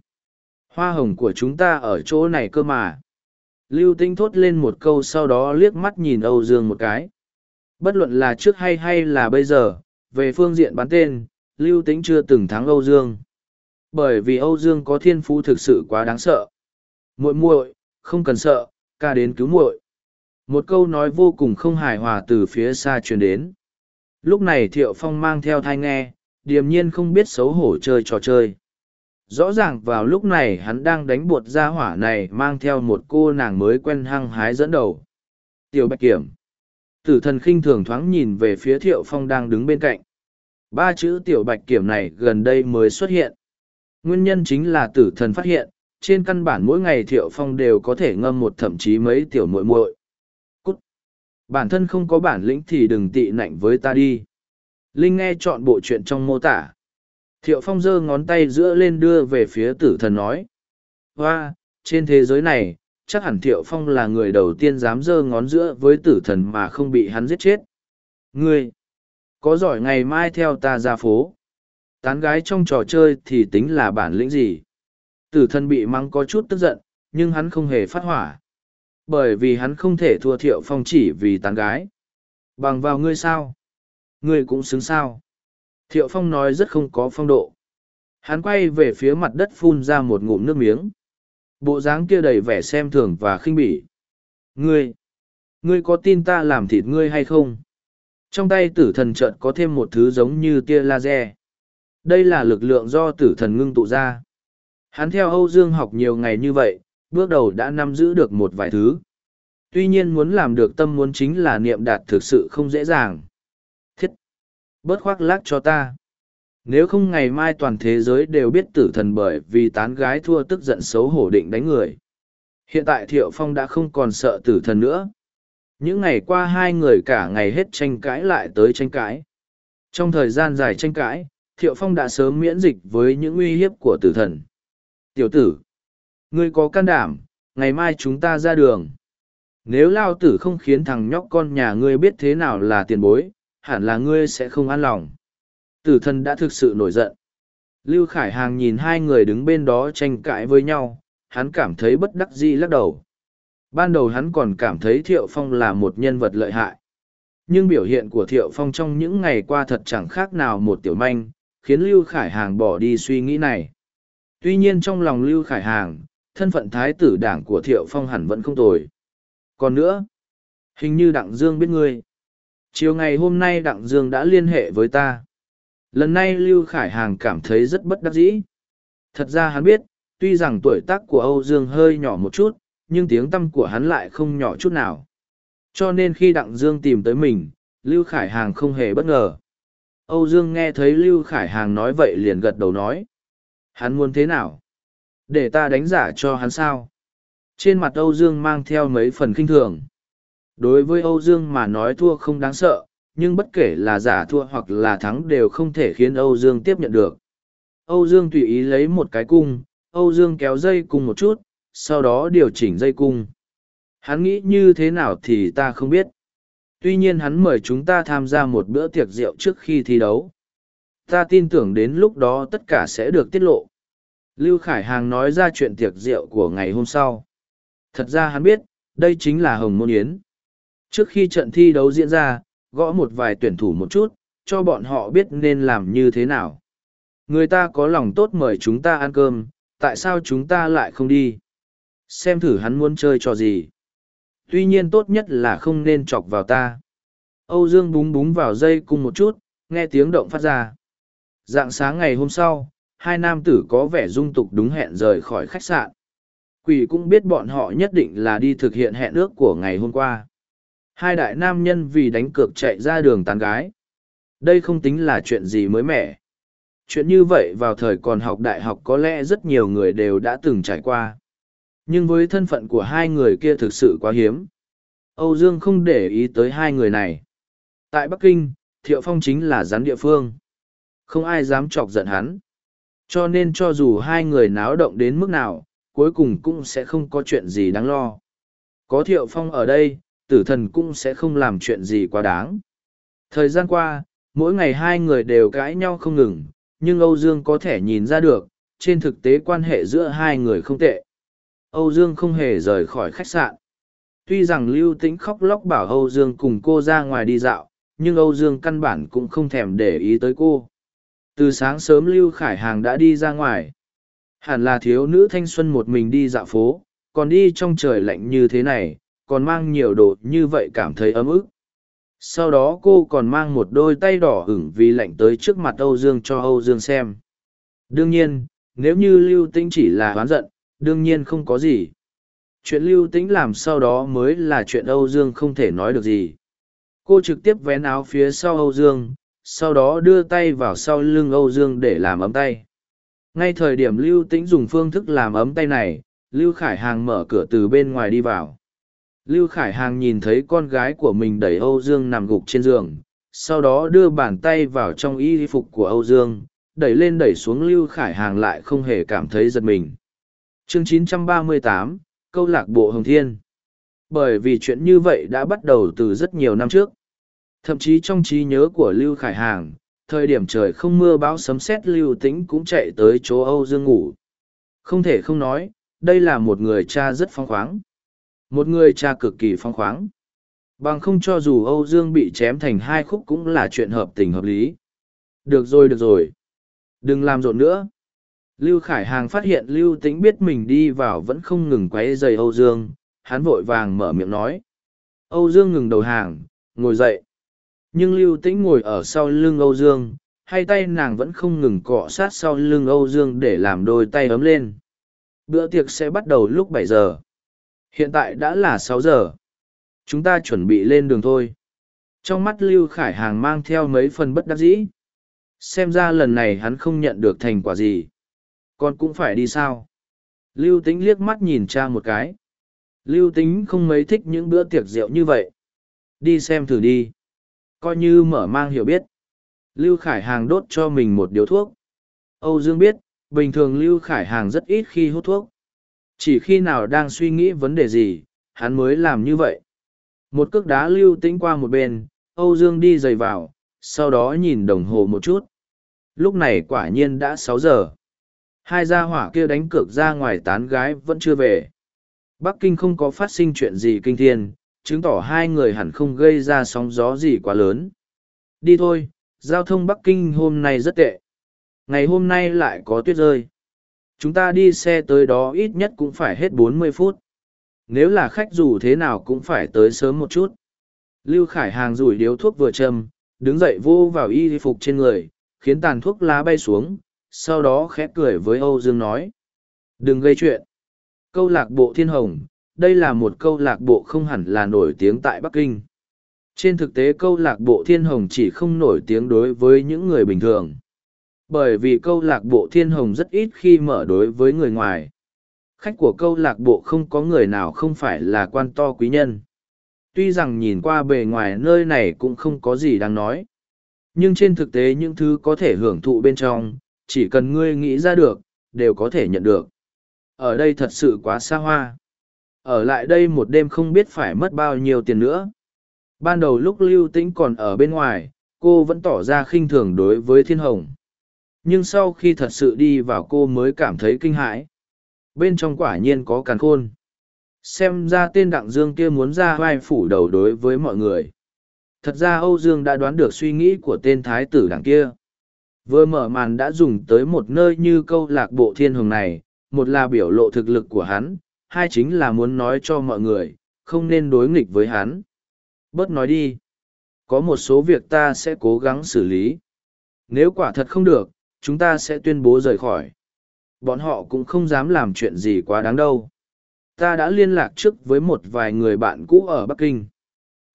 Hoa hồng của chúng ta ở chỗ này cơ mà. Lưu Tinh thốt lên một câu sau đó liếc mắt nhìn Âu Dương một cái. Bất luận là trước hay hay là bây giờ, về phương diện bán tên, Lưu Tĩnh chưa từng thắng Âu Dương. Bởi vì Âu Dương có thiên phú thực sự quá đáng sợ. Muội muội, không cần sợ, ca đến cứu muội. Một câu nói vô cùng không hài hòa từ phía xa truyền đến. Lúc này Thiệu Phong mang theo thai nghe, điềm nhiên không biết xấu hổ chơi trò chơi. Rõ ràng vào lúc này hắn đang đánh bột ra hỏa này mang theo một cô nàng mới quen hăng hái dẫn đầu. Tiểu Bạch Kiểm. Tử thần khinh thường thoáng nhìn về phía Thiệu Phong đang đứng bên cạnh. Ba chữ Tiểu Bạch Kiểm này gần đây mới xuất hiện. Nguyên nhân chính là tử thần phát hiện, trên căn bản mỗi ngày Thiệu Phong đều có thể ngâm một thậm chí mấy tiểu muội muội. Cút! Bản thân không có bản lĩnh thì đừng tị nạnh với ta đi. Linh nghe chọn bộ chuyện trong mô tả. Thiệu Phong giơ ngón tay giữa lên đưa về phía tử thần nói. Hoa, trên thế giới này, chắc hẳn Thiệu Phong là người đầu tiên dám giơ ngón giữa với tử thần mà không bị hắn giết chết. Ngươi, có giỏi ngày mai theo ta ra phố. Tán gái trong trò chơi thì tính là bản lĩnh gì? Tử thần bị mắng có chút tức giận, nhưng hắn không hề phát hỏa. Bởi vì hắn không thể thua Thiệu Phong chỉ vì tán gái. Bằng vào ngươi sao? Ngươi cũng xứng sao? Thiệu Phong nói rất không có phong độ. Hắn quay về phía mặt đất phun ra một ngụm nước miếng. Bộ dáng kia đầy vẻ xem thường và khinh bỉ. Ngươi! Ngươi có tin ta làm thịt ngươi hay không? Trong tay tử thần chợt có thêm một thứ giống như tia laser. Đây là lực lượng do tử thần ngưng tụ ra. Hắn theo Âu Dương học nhiều ngày như vậy, bước đầu đã nắm giữ được một vài thứ. Tuy nhiên muốn làm được tâm muốn chính là niệm đạt thực sự không dễ dàng. Bớt khoác lác cho ta. Nếu không ngày mai toàn thế giới đều biết tử thần bởi vì tán gái thua tức giận xấu hổ định đánh người. Hiện tại Thiệu Phong đã không còn sợ tử thần nữa. Những ngày qua hai người cả ngày hết tranh cãi lại tới tranh cãi. Trong thời gian dài tranh cãi, Thiệu Phong đã sớm miễn dịch với những uy hiếp của tử thần. Tiểu tử, ngươi có can đảm, ngày mai chúng ta ra đường. Nếu lao tử không khiến thằng nhóc con nhà ngươi biết thế nào là tiền bối, hẳn là ngươi sẽ không an lòng. Tử thần đã thực sự nổi giận. Lưu Khải Hàng nhìn hai người đứng bên đó tranh cãi với nhau, hắn cảm thấy bất đắc dĩ lắc đầu. Ban đầu hắn còn cảm thấy Thiệu Phong là một nhân vật lợi hại. Nhưng biểu hiện của Thiệu Phong trong những ngày qua thật chẳng khác nào một tiểu manh, khiến Lưu Khải Hàng bỏ đi suy nghĩ này. Tuy nhiên trong lòng Lưu Khải Hàng, thân phận thái tử đảng của Thiệu Phong hẳn vẫn không tồi. Còn nữa, hình như Đặng Dương biết ngươi. Chiều ngày hôm nay Đặng Dương đã liên hệ với ta. Lần này Lưu Khải Hàng cảm thấy rất bất đắc dĩ. Thật ra hắn biết, tuy rằng tuổi tác của Âu Dương hơi nhỏ một chút, nhưng tiếng tâm của hắn lại không nhỏ chút nào. Cho nên khi Đặng Dương tìm tới mình, Lưu Khải Hàng không hề bất ngờ. Âu Dương nghe thấy Lưu Khải Hàng nói vậy liền gật đầu nói. Hắn muốn thế nào? Để ta đánh giả cho hắn sao? Trên mặt Âu Dương mang theo mấy phần kinh thường. Đối với Âu Dương mà nói thua không đáng sợ, nhưng bất kể là giả thua hoặc là thắng đều không thể khiến Âu Dương tiếp nhận được. Âu Dương tùy ý lấy một cái cung, Âu Dương kéo dây cung một chút, sau đó điều chỉnh dây cung. Hắn nghĩ như thế nào thì ta không biết. Tuy nhiên hắn mời chúng ta tham gia một bữa tiệc rượu trước khi thi đấu. Ta tin tưởng đến lúc đó tất cả sẽ được tiết lộ. Lưu Khải Hàng nói ra chuyện tiệc rượu của ngày hôm sau. Thật ra hắn biết, đây chính là Hồng Môn Yến. Trước khi trận thi đấu diễn ra, gõ một vài tuyển thủ một chút, cho bọn họ biết nên làm như thế nào. Người ta có lòng tốt mời chúng ta ăn cơm, tại sao chúng ta lại không đi? Xem thử hắn muốn chơi trò gì. Tuy nhiên tốt nhất là không nên chọc vào ta. Âu Dương búng búng vào dây cung một chút, nghe tiếng động phát ra. Dạng sáng ngày hôm sau, hai nam tử có vẻ dung tục đúng hẹn rời khỏi khách sạn. Quỷ cũng biết bọn họ nhất định là đi thực hiện hẹn ước của ngày hôm qua. Hai đại nam nhân vì đánh cược chạy ra đường tán gái. Đây không tính là chuyện gì mới mẻ. Chuyện như vậy vào thời còn học đại học có lẽ rất nhiều người đều đã từng trải qua. Nhưng với thân phận của hai người kia thực sự quá hiếm. Âu Dương không để ý tới hai người này. Tại Bắc Kinh, Thiệu Phong chính là gián địa phương. Không ai dám chọc giận hắn. Cho nên cho dù hai người náo động đến mức nào, cuối cùng cũng sẽ không có chuyện gì đáng lo. Có Thiệu Phong ở đây, tử thần cũng sẽ không làm chuyện gì quá đáng. Thời gian qua, mỗi ngày hai người đều cãi nhau không ngừng, nhưng Âu Dương có thể nhìn ra được, trên thực tế quan hệ giữa hai người không tệ. Âu Dương không hề rời khỏi khách sạn. Tuy rằng Lưu Tĩnh khóc lóc bảo Âu Dương cùng cô ra ngoài đi dạo, nhưng Âu Dương căn bản cũng không thèm để ý tới cô. Từ sáng sớm Lưu Khải Hàng đã đi ra ngoài. Hẳn là thiếu nữ thanh xuân một mình đi dạo phố, còn đi trong trời lạnh như thế này, còn mang nhiều đồ như vậy cảm thấy ấm ức. Sau đó cô còn mang một đôi tay đỏ hửng vì lạnh tới trước mặt Âu Dương cho Âu Dương xem. Đương nhiên, nếu như Lưu Tĩnh chỉ là oán giận, đương nhiên không có gì. Chuyện Lưu Tĩnh làm sau đó mới là chuyện Âu Dương không thể nói được gì. Cô trực tiếp vén áo phía sau Âu Dương, sau đó đưa tay vào sau lưng Âu Dương để làm ấm tay. Ngay thời điểm Lưu Tĩnh dùng phương thức làm ấm tay này, Lưu Khải Hàng mở cửa từ bên ngoài đi vào. Lưu Khải Hàng nhìn thấy con gái của mình đẩy Âu Dương nằm gục trên giường, sau đó đưa bàn tay vào trong y phục của Âu Dương, đẩy lên đẩy xuống Lưu Khải Hàng lại không hề cảm thấy giật mình. Chương 938, Câu lạc bộ Hồng Thiên Bởi vì chuyện như vậy đã bắt đầu từ rất nhiều năm trước. Thậm chí trong trí nhớ của Lưu Khải Hàng, thời điểm trời không mưa bão sấm sét Lưu Tĩnh cũng chạy tới chỗ Âu Dương ngủ. Không thể không nói, đây là một người cha rất phong khoáng. Một người cha cực kỳ phong khoáng. Bằng không cho dù Âu Dương bị chém thành hai khúc cũng là chuyện hợp tình hợp lý. Được rồi được rồi. Đừng làm rộn nữa. Lưu Khải Hàng phát hiện Lưu Tĩnh biết mình đi vào vẫn không ngừng quấy giày Âu Dương, hắn vội vàng mở miệng nói. Âu Dương ngừng đầu hàng, ngồi dậy. Nhưng Lưu Tĩnh ngồi ở sau lưng Âu Dương, hai tay nàng vẫn không ngừng cọ sát sau lưng Âu Dương để làm đôi tay ấm lên. Bữa tiệc sẽ bắt đầu lúc bảy giờ. Hiện tại đã là sáu giờ. Chúng ta chuẩn bị lên đường thôi. Trong mắt Lưu Khải Hàng mang theo mấy phần bất đắc dĩ. Xem ra lần này hắn không nhận được thành quả gì. Con cũng phải đi sao? Lưu Tĩnh liếc mắt nhìn cha một cái. Lưu Tĩnh không mấy thích những bữa tiệc rượu như vậy. Đi xem thử đi. Coi như mở mang hiểu biết. Lưu Khải Hàng đốt cho mình một điếu thuốc. Âu Dương biết, bình thường Lưu Khải Hàng rất ít khi hút thuốc. Chỉ khi nào đang suy nghĩ vấn đề gì, hắn mới làm như vậy. Một cước đá lưu tĩnh qua một bên, Âu Dương đi giày vào, sau đó nhìn đồng hồ một chút. Lúc này quả nhiên đã sáu giờ. Hai gia hỏa kia đánh cược ra ngoài tán gái vẫn chưa về. Bắc Kinh không có phát sinh chuyện gì kinh thiên, chứng tỏ hai người hẳn không gây ra sóng gió gì quá lớn. Đi thôi, giao thông Bắc Kinh hôm nay rất tệ. Ngày hôm nay lại có tuyết rơi chúng ta đi xe tới đó ít nhất cũng phải hết bốn mươi phút. Nếu là khách dù thế nào cũng phải tới sớm một chút. Lưu khải hàng rủi điếu thuốc vừa châm, đứng dậy vô vào y phục trên người, khiến tàn thuốc lá bay xuống, sau đó khẽ cười với âu dương nói, đừng gây chuyện. Câu lạc bộ thiên hồng, đây là một câu lạc bộ không hẳn là nổi tiếng tại bắc kinh. Trên thực tế câu lạc bộ thiên hồng chỉ không nổi tiếng đối với những người bình thường bởi vì câu lạc bộ thiên hồng rất ít khi mở đối với người ngoài. Khách của câu lạc bộ không có người nào không phải là quan to quý nhân. Tuy rằng nhìn qua bề ngoài nơi này cũng không có gì đáng nói. Nhưng trên thực tế những thứ có thể hưởng thụ bên trong, chỉ cần ngươi nghĩ ra được, đều có thể nhận được. Ở đây thật sự quá xa hoa. Ở lại đây một đêm không biết phải mất bao nhiêu tiền nữa. Ban đầu lúc lưu tĩnh còn ở bên ngoài, cô vẫn tỏ ra khinh thường đối với thiên hồng nhưng sau khi thật sự đi vào cô mới cảm thấy kinh hãi. Bên trong quả nhiên có càn khôn. Xem ra tên đặng dương kia muốn ra vai phủ đầu đối với mọi người. Thật ra âu dương đã đoán được suy nghĩ của tên thái tử đảng kia. Vừa mở màn đã dùng tới một nơi như câu lạc bộ thiên hồng này, một là biểu lộ thực lực của hắn, hai chính là muốn nói cho mọi người, không nên đối nghịch với hắn. Bớt nói đi. Có một số việc ta sẽ cố gắng xử lý. Nếu quả thật không được chúng ta sẽ tuyên bố rời khỏi. Bọn họ cũng không dám làm chuyện gì quá đáng đâu. Ta đã liên lạc trước với một vài người bạn cũ ở Bắc Kinh.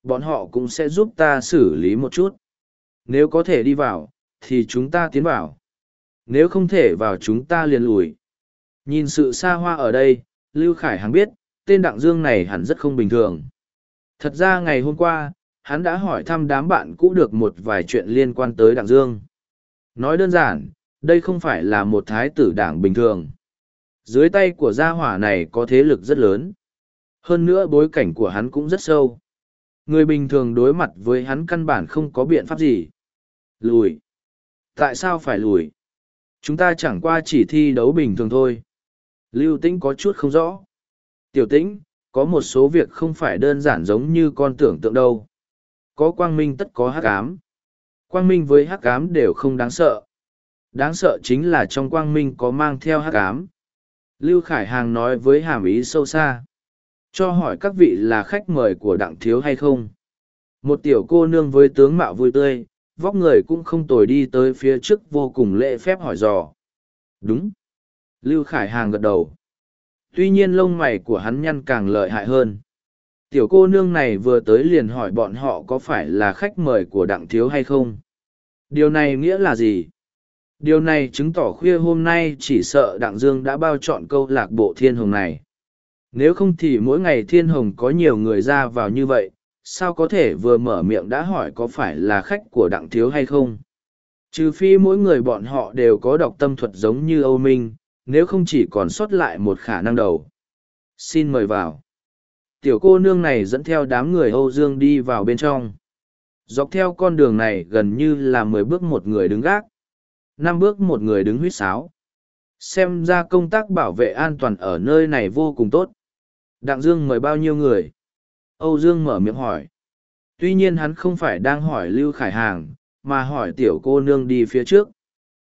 Bọn họ cũng sẽ giúp ta xử lý một chút. Nếu có thể đi vào, thì chúng ta tiến vào. Nếu không thể vào chúng ta liền lùi. Nhìn sự xa hoa ở đây, Lưu Khải Hằng biết, tên Đặng Dương này hẳn rất không bình thường. Thật ra ngày hôm qua, hắn đã hỏi thăm đám bạn cũ được một vài chuyện liên quan tới Đặng Dương. Nói đơn giản, đây không phải là một thái tử đảng bình thường. Dưới tay của gia hỏa này có thế lực rất lớn. Hơn nữa bối cảnh của hắn cũng rất sâu. Người bình thường đối mặt với hắn căn bản không có biện pháp gì. Lùi. Tại sao phải lùi? Chúng ta chẳng qua chỉ thi đấu bình thường thôi. Lưu Tĩnh có chút không rõ. Tiểu Tĩnh, có một số việc không phải đơn giản giống như con tưởng tượng đâu. Có quang minh tất có hắc ám. Quang minh với hắc ám đều không đáng sợ. Đáng sợ chính là trong quang minh có mang theo hắc ám. Lưu Khải Hàng nói với hàm ý sâu xa. Cho hỏi các vị là khách mời của đặng thiếu hay không? Một tiểu cô nương với tướng mạo vui tươi, vóc người cũng không tồi đi tới phía trước vô cùng lễ phép hỏi dò. Đúng. Lưu Khải Hàng gật đầu. Tuy nhiên lông mày của hắn nhăn càng lợi hại hơn. Tiểu cô nương này vừa tới liền hỏi bọn họ có phải là khách mời của đặng thiếu hay không. Điều này nghĩa là gì? Điều này chứng tỏ khuya hôm nay chỉ sợ đặng dương đã bao chọn câu lạc bộ thiên hồng này. Nếu không thì mỗi ngày thiên hồng có nhiều người ra vào như vậy, sao có thể vừa mở miệng đã hỏi có phải là khách của đặng thiếu hay không? Trừ phi mỗi người bọn họ đều có đọc tâm thuật giống như Âu Minh, nếu không chỉ còn sót lại một khả năng đầu. Xin mời vào. Tiểu cô nương này dẫn theo đám người Âu Dương đi vào bên trong. Dọc theo con đường này gần như là mười bước một người đứng gác năm bước một người đứng huýt sáo. Xem ra công tác bảo vệ an toàn ở nơi này vô cùng tốt. Đặng Dương mời bao nhiêu người? Âu Dương mở miệng hỏi. Tuy nhiên hắn không phải đang hỏi Lưu Khải Hàng, mà hỏi tiểu cô nương đi phía trước.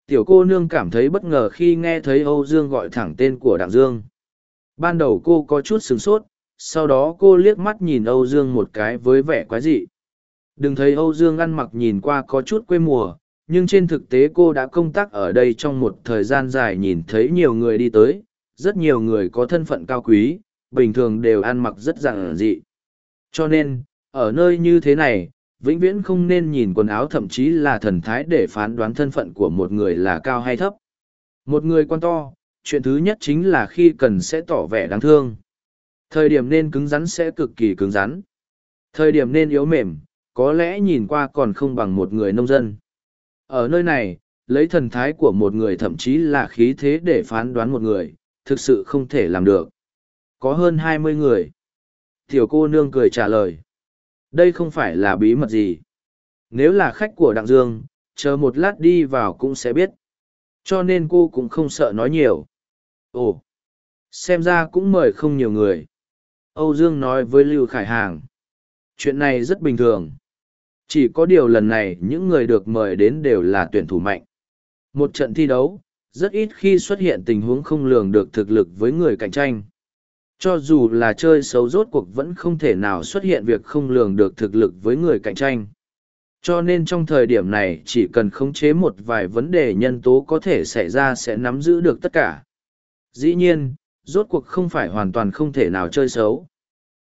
Tiểu cô nương cảm thấy bất ngờ khi nghe thấy Âu Dương gọi thẳng tên của Đặng Dương. Ban đầu cô có chút sửng sốt, sau đó cô liếc mắt nhìn Âu Dương một cái với vẻ quái dị. Đừng thấy Âu Dương ăn mặc nhìn qua có chút quê mùa, nhưng trên thực tế cô đã công tác ở đây trong một thời gian dài nhìn thấy nhiều người đi tới, rất nhiều người có thân phận cao quý, bình thường đều ăn mặc rất giản dị. Cho nên, ở nơi như thế này, vĩnh viễn không nên nhìn quần áo thậm chí là thần thái để phán đoán thân phận của một người là cao hay thấp. Một người quan to, chuyện thứ nhất chính là khi cần sẽ tỏ vẻ đáng thương. Thời điểm nên cứng rắn sẽ cực kỳ cứng rắn. Thời điểm nên yếu mềm, có lẽ nhìn qua còn không bằng một người nông dân. Ở nơi này, lấy thần thái của một người thậm chí là khí thế để phán đoán một người, thực sự không thể làm được. Có hơn hai mươi người. Tiểu cô nương cười trả lời. Đây không phải là bí mật gì. Nếu là khách của Đặng Dương, chờ một lát đi vào cũng sẽ biết. Cho nên cô cũng không sợ nói nhiều. Ồ, xem ra cũng mời không nhiều người. Âu Dương nói với Lưu Khải Hàng. Chuyện này rất bình thường. Chỉ có điều lần này những người được mời đến đều là tuyển thủ mạnh. Một trận thi đấu, rất ít khi xuất hiện tình huống không lường được thực lực với người cạnh tranh. Cho dù là chơi xấu rốt cuộc vẫn không thể nào xuất hiện việc không lường được thực lực với người cạnh tranh. Cho nên trong thời điểm này chỉ cần khống chế một vài vấn đề nhân tố có thể xảy ra sẽ nắm giữ được tất cả. Dĩ nhiên, rốt cuộc không phải hoàn toàn không thể nào chơi xấu.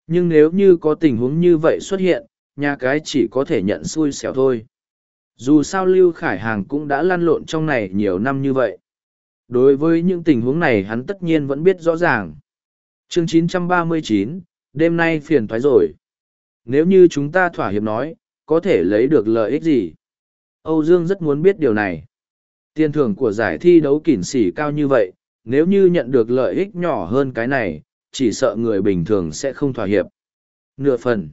Nhưng nếu như có tình huống như vậy xuất hiện, nhà cái chỉ có thể nhận xui xẻo thôi. Dù sao Lưu Khải Hàng cũng đã lăn lộn trong này nhiều năm như vậy. Đối với những tình huống này hắn tất nhiên vẫn biết rõ ràng. Chương 939, đêm nay phiền thoái rồi. Nếu như chúng ta thỏa hiệp nói có thể lấy được lợi ích gì? Âu dương rất muốn biết điều này. Tiền thưởng của giải thi đấu kỉn sỉ cao như vậy nếu như nhận được lợi ích nhỏ hơn cái này chỉ sợ người bình thường sẽ không thỏa hiệp. Nửa phần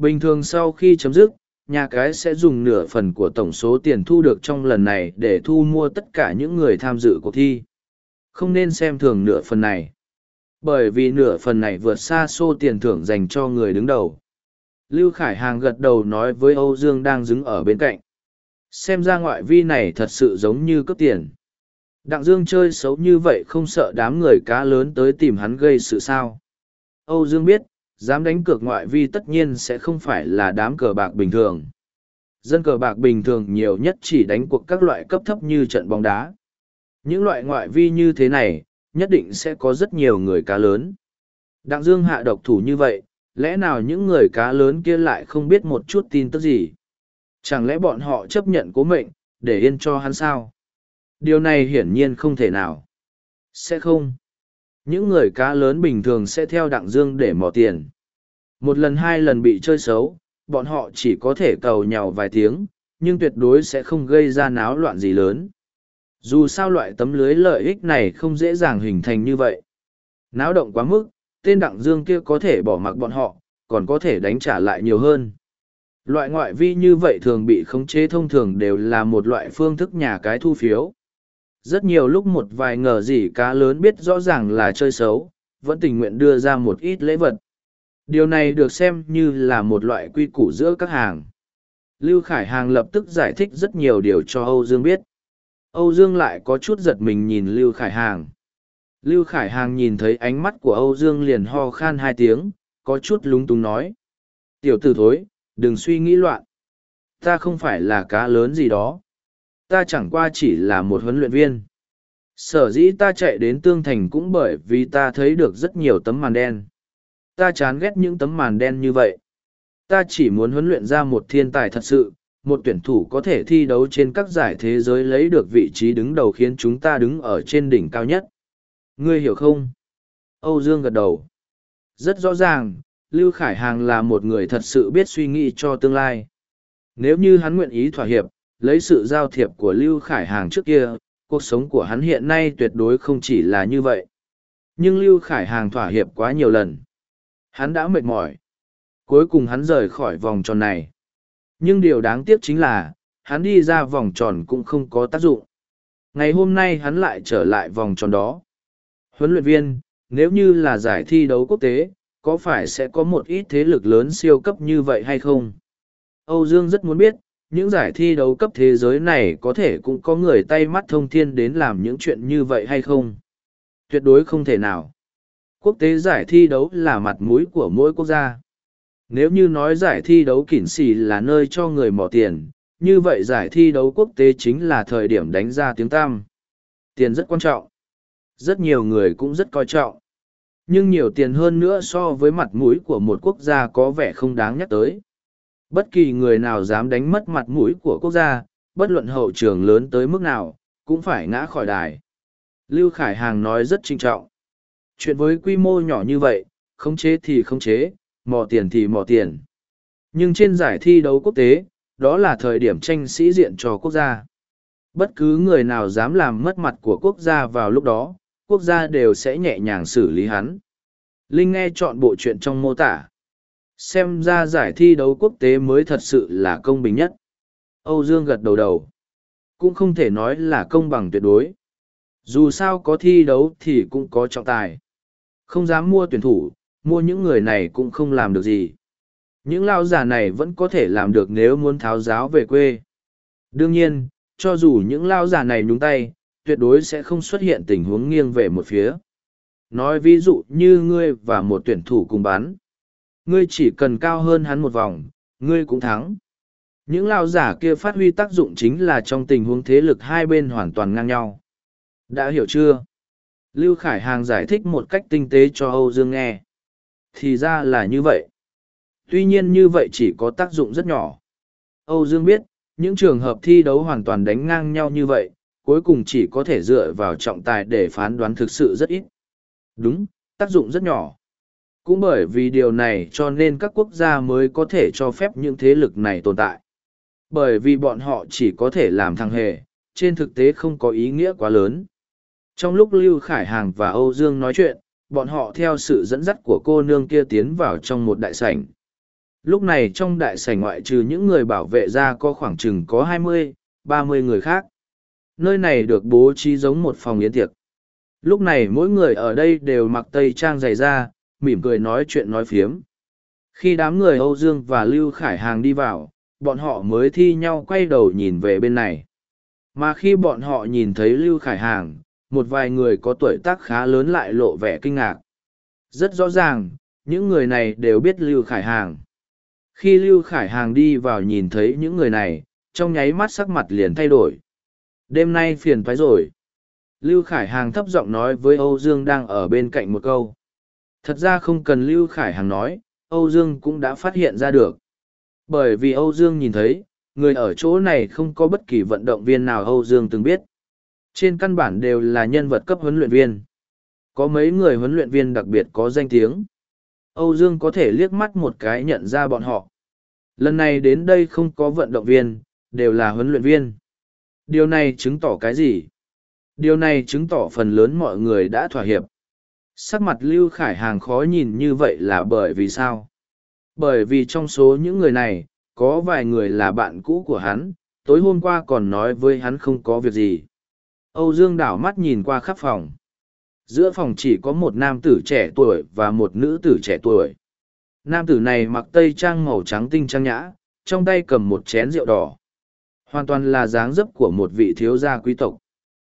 bình thường sau khi chấm dứt nhà cái sẽ dùng nửa phần của tổng số tiền thu được trong lần này để thu mua tất cả những người tham dự cuộc thi không nên xem thường nửa phần này bởi vì nửa phần này vượt xa số tiền thưởng dành cho người đứng đầu. Lưu Khải Hàng gật đầu nói với Âu Dương đang đứng ở bên cạnh. Xem ra ngoại vi này thật sự giống như cướp tiền. Đặng Dương chơi xấu như vậy không sợ đám người cá lớn tới tìm hắn gây sự sao. Âu Dương biết, dám đánh cược ngoại vi tất nhiên sẽ không phải là đám cờ bạc bình thường. Dân cờ bạc bình thường nhiều nhất chỉ đánh cuộc các loại cấp thấp như trận bóng đá. Những loại ngoại vi như thế này, nhất định sẽ có rất nhiều người cá lớn. Đặng Dương hạ độc thủ như vậy, lẽ nào những người cá lớn kia lại không biết một chút tin tức gì? Chẳng lẽ bọn họ chấp nhận cố mệnh, để yên cho hắn sao? Điều này hiển nhiên không thể nào. Sẽ không. Những người cá lớn bình thường sẽ theo đặng dương để mò tiền. Một lần hai lần bị chơi xấu, bọn họ chỉ có thể cầu nhau vài tiếng, nhưng tuyệt đối sẽ không gây ra náo loạn gì lớn. Dù sao loại tấm lưới lợi ích này không dễ dàng hình thành như vậy. Náo động quá mức, tên đặng dương kia có thể bỏ mặc bọn họ, còn có thể đánh trả lại nhiều hơn. Loại ngoại vi như vậy thường bị khống chế thông thường đều là một loại phương thức nhà cái thu phiếu. Rất nhiều lúc một vài ngờ gì cá lớn biết rõ ràng là chơi xấu, vẫn tình nguyện đưa ra một ít lễ vật. Điều này được xem như là một loại quy củ giữa các hàng. Lưu Khải Hàng lập tức giải thích rất nhiều điều cho Âu Dương biết. Âu Dương lại có chút giật mình nhìn Lưu Khải Hàng. Lưu Khải Hàng nhìn thấy ánh mắt của Âu Dương liền ho khan hai tiếng, có chút lúng túng nói. Tiểu tử thối, đừng suy nghĩ loạn. Ta không phải là cá lớn gì đó. Ta chẳng qua chỉ là một huấn luyện viên. Sở dĩ ta chạy đến Tương Thành cũng bởi vì ta thấy được rất nhiều tấm màn đen. Ta chán ghét những tấm màn đen như vậy. Ta chỉ muốn huấn luyện ra một thiên tài thật sự, một tuyển thủ có thể thi đấu trên các giải thế giới lấy được vị trí đứng đầu khiến chúng ta đứng ở trên đỉnh cao nhất. Ngươi hiểu không? Âu Dương gật đầu. Rất rõ ràng, Lưu Khải Hàng là một người thật sự biết suy nghĩ cho tương lai. Nếu như hắn nguyện ý thỏa hiệp, lấy sự giao thiệp của Lưu Khải Hàng trước kia, cuộc sống của hắn hiện nay tuyệt đối không chỉ là như vậy. Nhưng Lưu Khải Hàng thỏa hiệp quá nhiều lần. Hắn đã mệt mỏi. Cuối cùng hắn rời khỏi vòng tròn này. Nhưng điều đáng tiếc chính là, hắn đi ra vòng tròn cũng không có tác dụng. Ngày hôm nay hắn lại trở lại vòng tròn đó. Huấn luyện viên, nếu như là giải thi đấu quốc tế, có phải sẽ có một ít thế lực lớn siêu cấp như vậy hay không? Âu Dương rất muốn biết, những giải thi đấu cấp thế giới này có thể cũng có người tay mắt thông thiên đến làm những chuyện như vậy hay không? Tuyệt đối không thể nào. Quốc tế giải thi đấu là mặt mũi của mỗi quốc gia. Nếu như nói giải thi đấu kỉnh xì là nơi cho người mỏ tiền, như vậy giải thi đấu quốc tế chính là thời điểm đánh ra tiếng tam. Tiền rất quan trọng. Rất nhiều người cũng rất coi trọng. Nhưng nhiều tiền hơn nữa so với mặt mũi của một quốc gia có vẻ không đáng nhắc tới. Bất kỳ người nào dám đánh mất mặt mũi của quốc gia, bất luận hậu trường lớn tới mức nào, cũng phải ngã khỏi đài. Lưu Khải Hàng nói rất trinh trọng. Chuyện với quy mô nhỏ như vậy, khống chế thì khống chế, mò tiền thì mò tiền. Nhưng trên giải thi đấu quốc tế, đó là thời điểm tranh sĩ diện cho quốc gia. Bất cứ người nào dám làm mất mặt của quốc gia vào lúc đó, quốc gia đều sẽ nhẹ nhàng xử lý hắn. Linh nghe chọn bộ chuyện trong mô tả. Xem ra giải thi đấu quốc tế mới thật sự là công bình nhất. Âu Dương gật đầu đầu. Cũng không thể nói là công bằng tuyệt đối. Dù sao có thi đấu thì cũng có trọng tài. Không dám mua tuyển thủ, mua những người này cũng không làm được gì. Những lao giả này vẫn có thể làm được nếu muốn tháo giáo về quê. Đương nhiên, cho dù những lao giả này nhúng tay, tuyệt đối sẽ không xuất hiện tình huống nghiêng về một phía. Nói ví dụ như ngươi và một tuyển thủ cùng bán. Ngươi chỉ cần cao hơn hắn một vòng, ngươi cũng thắng. Những lao giả kia phát huy tác dụng chính là trong tình huống thế lực hai bên hoàn toàn ngang nhau. Đã hiểu chưa? Lưu Khải Hàng giải thích một cách tinh tế cho Âu Dương nghe. Thì ra là như vậy. Tuy nhiên như vậy chỉ có tác dụng rất nhỏ. Âu Dương biết, những trường hợp thi đấu hoàn toàn đánh ngang nhau như vậy, cuối cùng chỉ có thể dựa vào trọng tài để phán đoán thực sự rất ít. Đúng, tác dụng rất nhỏ. Cũng bởi vì điều này cho nên các quốc gia mới có thể cho phép những thế lực này tồn tại. Bởi vì bọn họ chỉ có thể làm thằng hề, trên thực tế không có ý nghĩa quá lớn. Trong lúc Lưu Khải Hàng và Âu Dương nói chuyện, bọn họ theo sự dẫn dắt của cô nương kia tiến vào trong một đại sảnh. Lúc này trong đại sảnh ngoại trừ những người bảo vệ ra có khoảng chừng có hai mươi, ba mươi người khác. Nơi này được bố trí giống một phòng yến tiệc. Lúc này mỗi người ở đây đều mặc tây trang dày da, mỉm cười nói chuyện nói phiếm. Khi đám người Âu Dương và Lưu Khải Hàng đi vào, bọn họ mới thi nhau quay đầu nhìn về bên này. Mà khi bọn họ nhìn thấy Lưu Khải Hàng, một vài người có tuổi tác khá lớn lại lộ vẻ kinh ngạc. Rất rõ ràng, những người này đều biết Lưu Khải Hàng. Khi Lưu Khải Hàng đi vào nhìn thấy những người này, trong nháy mắt sắc mặt liền thay đổi. Đêm nay phiền thoái rồi. Lưu Khải Hàng thấp giọng nói với Âu Dương đang ở bên cạnh một câu. Thật ra không cần Lưu Khải hằng nói, Âu Dương cũng đã phát hiện ra được. Bởi vì Âu Dương nhìn thấy, người ở chỗ này không có bất kỳ vận động viên nào Âu Dương từng biết. Trên căn bản đều là nhân vật cấp huấn luyện viên. Có mấy người huấn luyện viên đặc biệt có danh tiếng. Âu Dương có thể liếc mắt một cái nhận ra bọn họ. Lần này đến đây không có vận động viên, đều là huấn luyện viên. Điều này chứng tỏ cái gì? Điều này chứng tỏ phần lớn mọi người đã thỏa hiệp. Sắc mặt Lưu Khải Hàng khó nhìn như vậy là bởi vì sao? Bởi vì trong số những người này, có vài người là bạn cũ của hắn, tối hôm qua còn nói với hắn không có việc gì. Âu Dương đảo mắt nhìn qua khắp phòng. Giữa phòng chỉ có một nam tử trẻ tuổi và một nữ tử trẻ tuổi. Nam tử này mặc tây trang màu trắng tinh trang nhã, trong tay cầm một chén rượu đỏ. Hoàn toàn là dáng dấp của một vị thiếu gia quý tộc.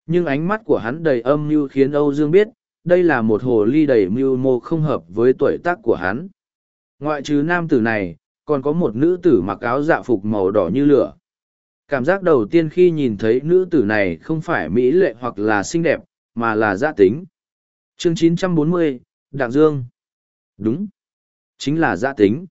Nhưng ánh mắt của hắn đầy âm mưu khiến Âu Dương biết, đây là một hồ ly đầy mưu mô không hợp với tuổi tác của hắn. Ngoại trừ nam tử này, còn có một nữ tử mặc áo dạ phục màu đỏ như lửa. Cảm giác đầu tiên khi nhìn thấy nữ tử này không phải mỹ lệ hoặc là xinh đẹp, mà là gia tính. Chương 940, Đặng Dương. Đúng. Chính là gia tính.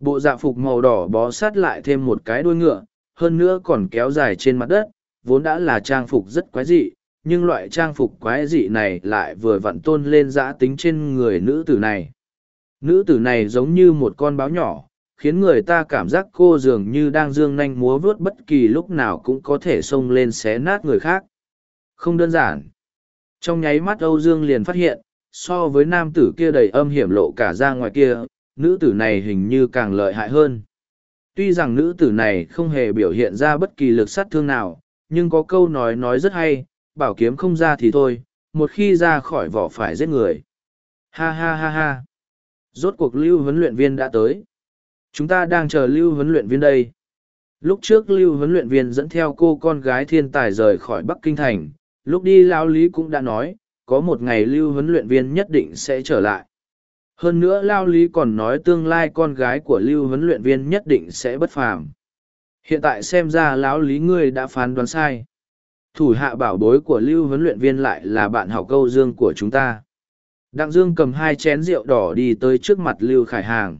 Bộ dạ phục màu đỏ bó sát lại thêm một cái đuôi ngựa, hơn nữa còn kéo dài trên mặt đất, vốn đã là trang phục rất quái dị, nhưng loại trang phục quái dị này lại vừa vặn tôn lên giã tính trên người nữ tử này. Nữ tử này giống như một con báo nhỏ, khiến người ta cảm giác cô dường như đang dương nanh múa vuốt bất kỳ lúc nào cũng có thể xông lên xé nát người khác. Không đơn giản. Trong nháy mắt Âu Dương liền phát hiện, so với nam tử kia đầy âm hiểm lộ cả ra ngoài kia, nữ tử này hình như càng lợi hại hơn. Tuy rằng nữ tử này không hề biểu hiện ra bất kỳ lực sát thương nào, nhưng có câu nói nói rất hay, bảo kiếm không ra thì thôi, một khi ra khỏi vỏ phải giết người. Ha ha ha ha. Rốt cuộc lưu huấn luyện viên đã tới. Chúng ta đang chờ lưu huấn luyện viên đây. Lúc trước lưu huấn luyện viên dẫn theo cô con gái thiên tài rời khỏi Bắc Kinh Thành, lúc đi Lao Lý cũng đã nói, có một ngày lưu huấn luyện viên nhất định sẽ trở lại. Hơn nữa Lao Lý còn nói tương lai con gái của lưu huấn luyện viên nhất định sẽ bất phàm. Hiện tại xem ra lão Lý ngươi đã phán đoán sai. Thủ hạ bảo bối của lưu huấn luyện viên lại là bạn học câu dương của chúng ta. Đặng Dương cầm hai chén rượu đỏ đi tới trước mặt Lưu Khải Hàng.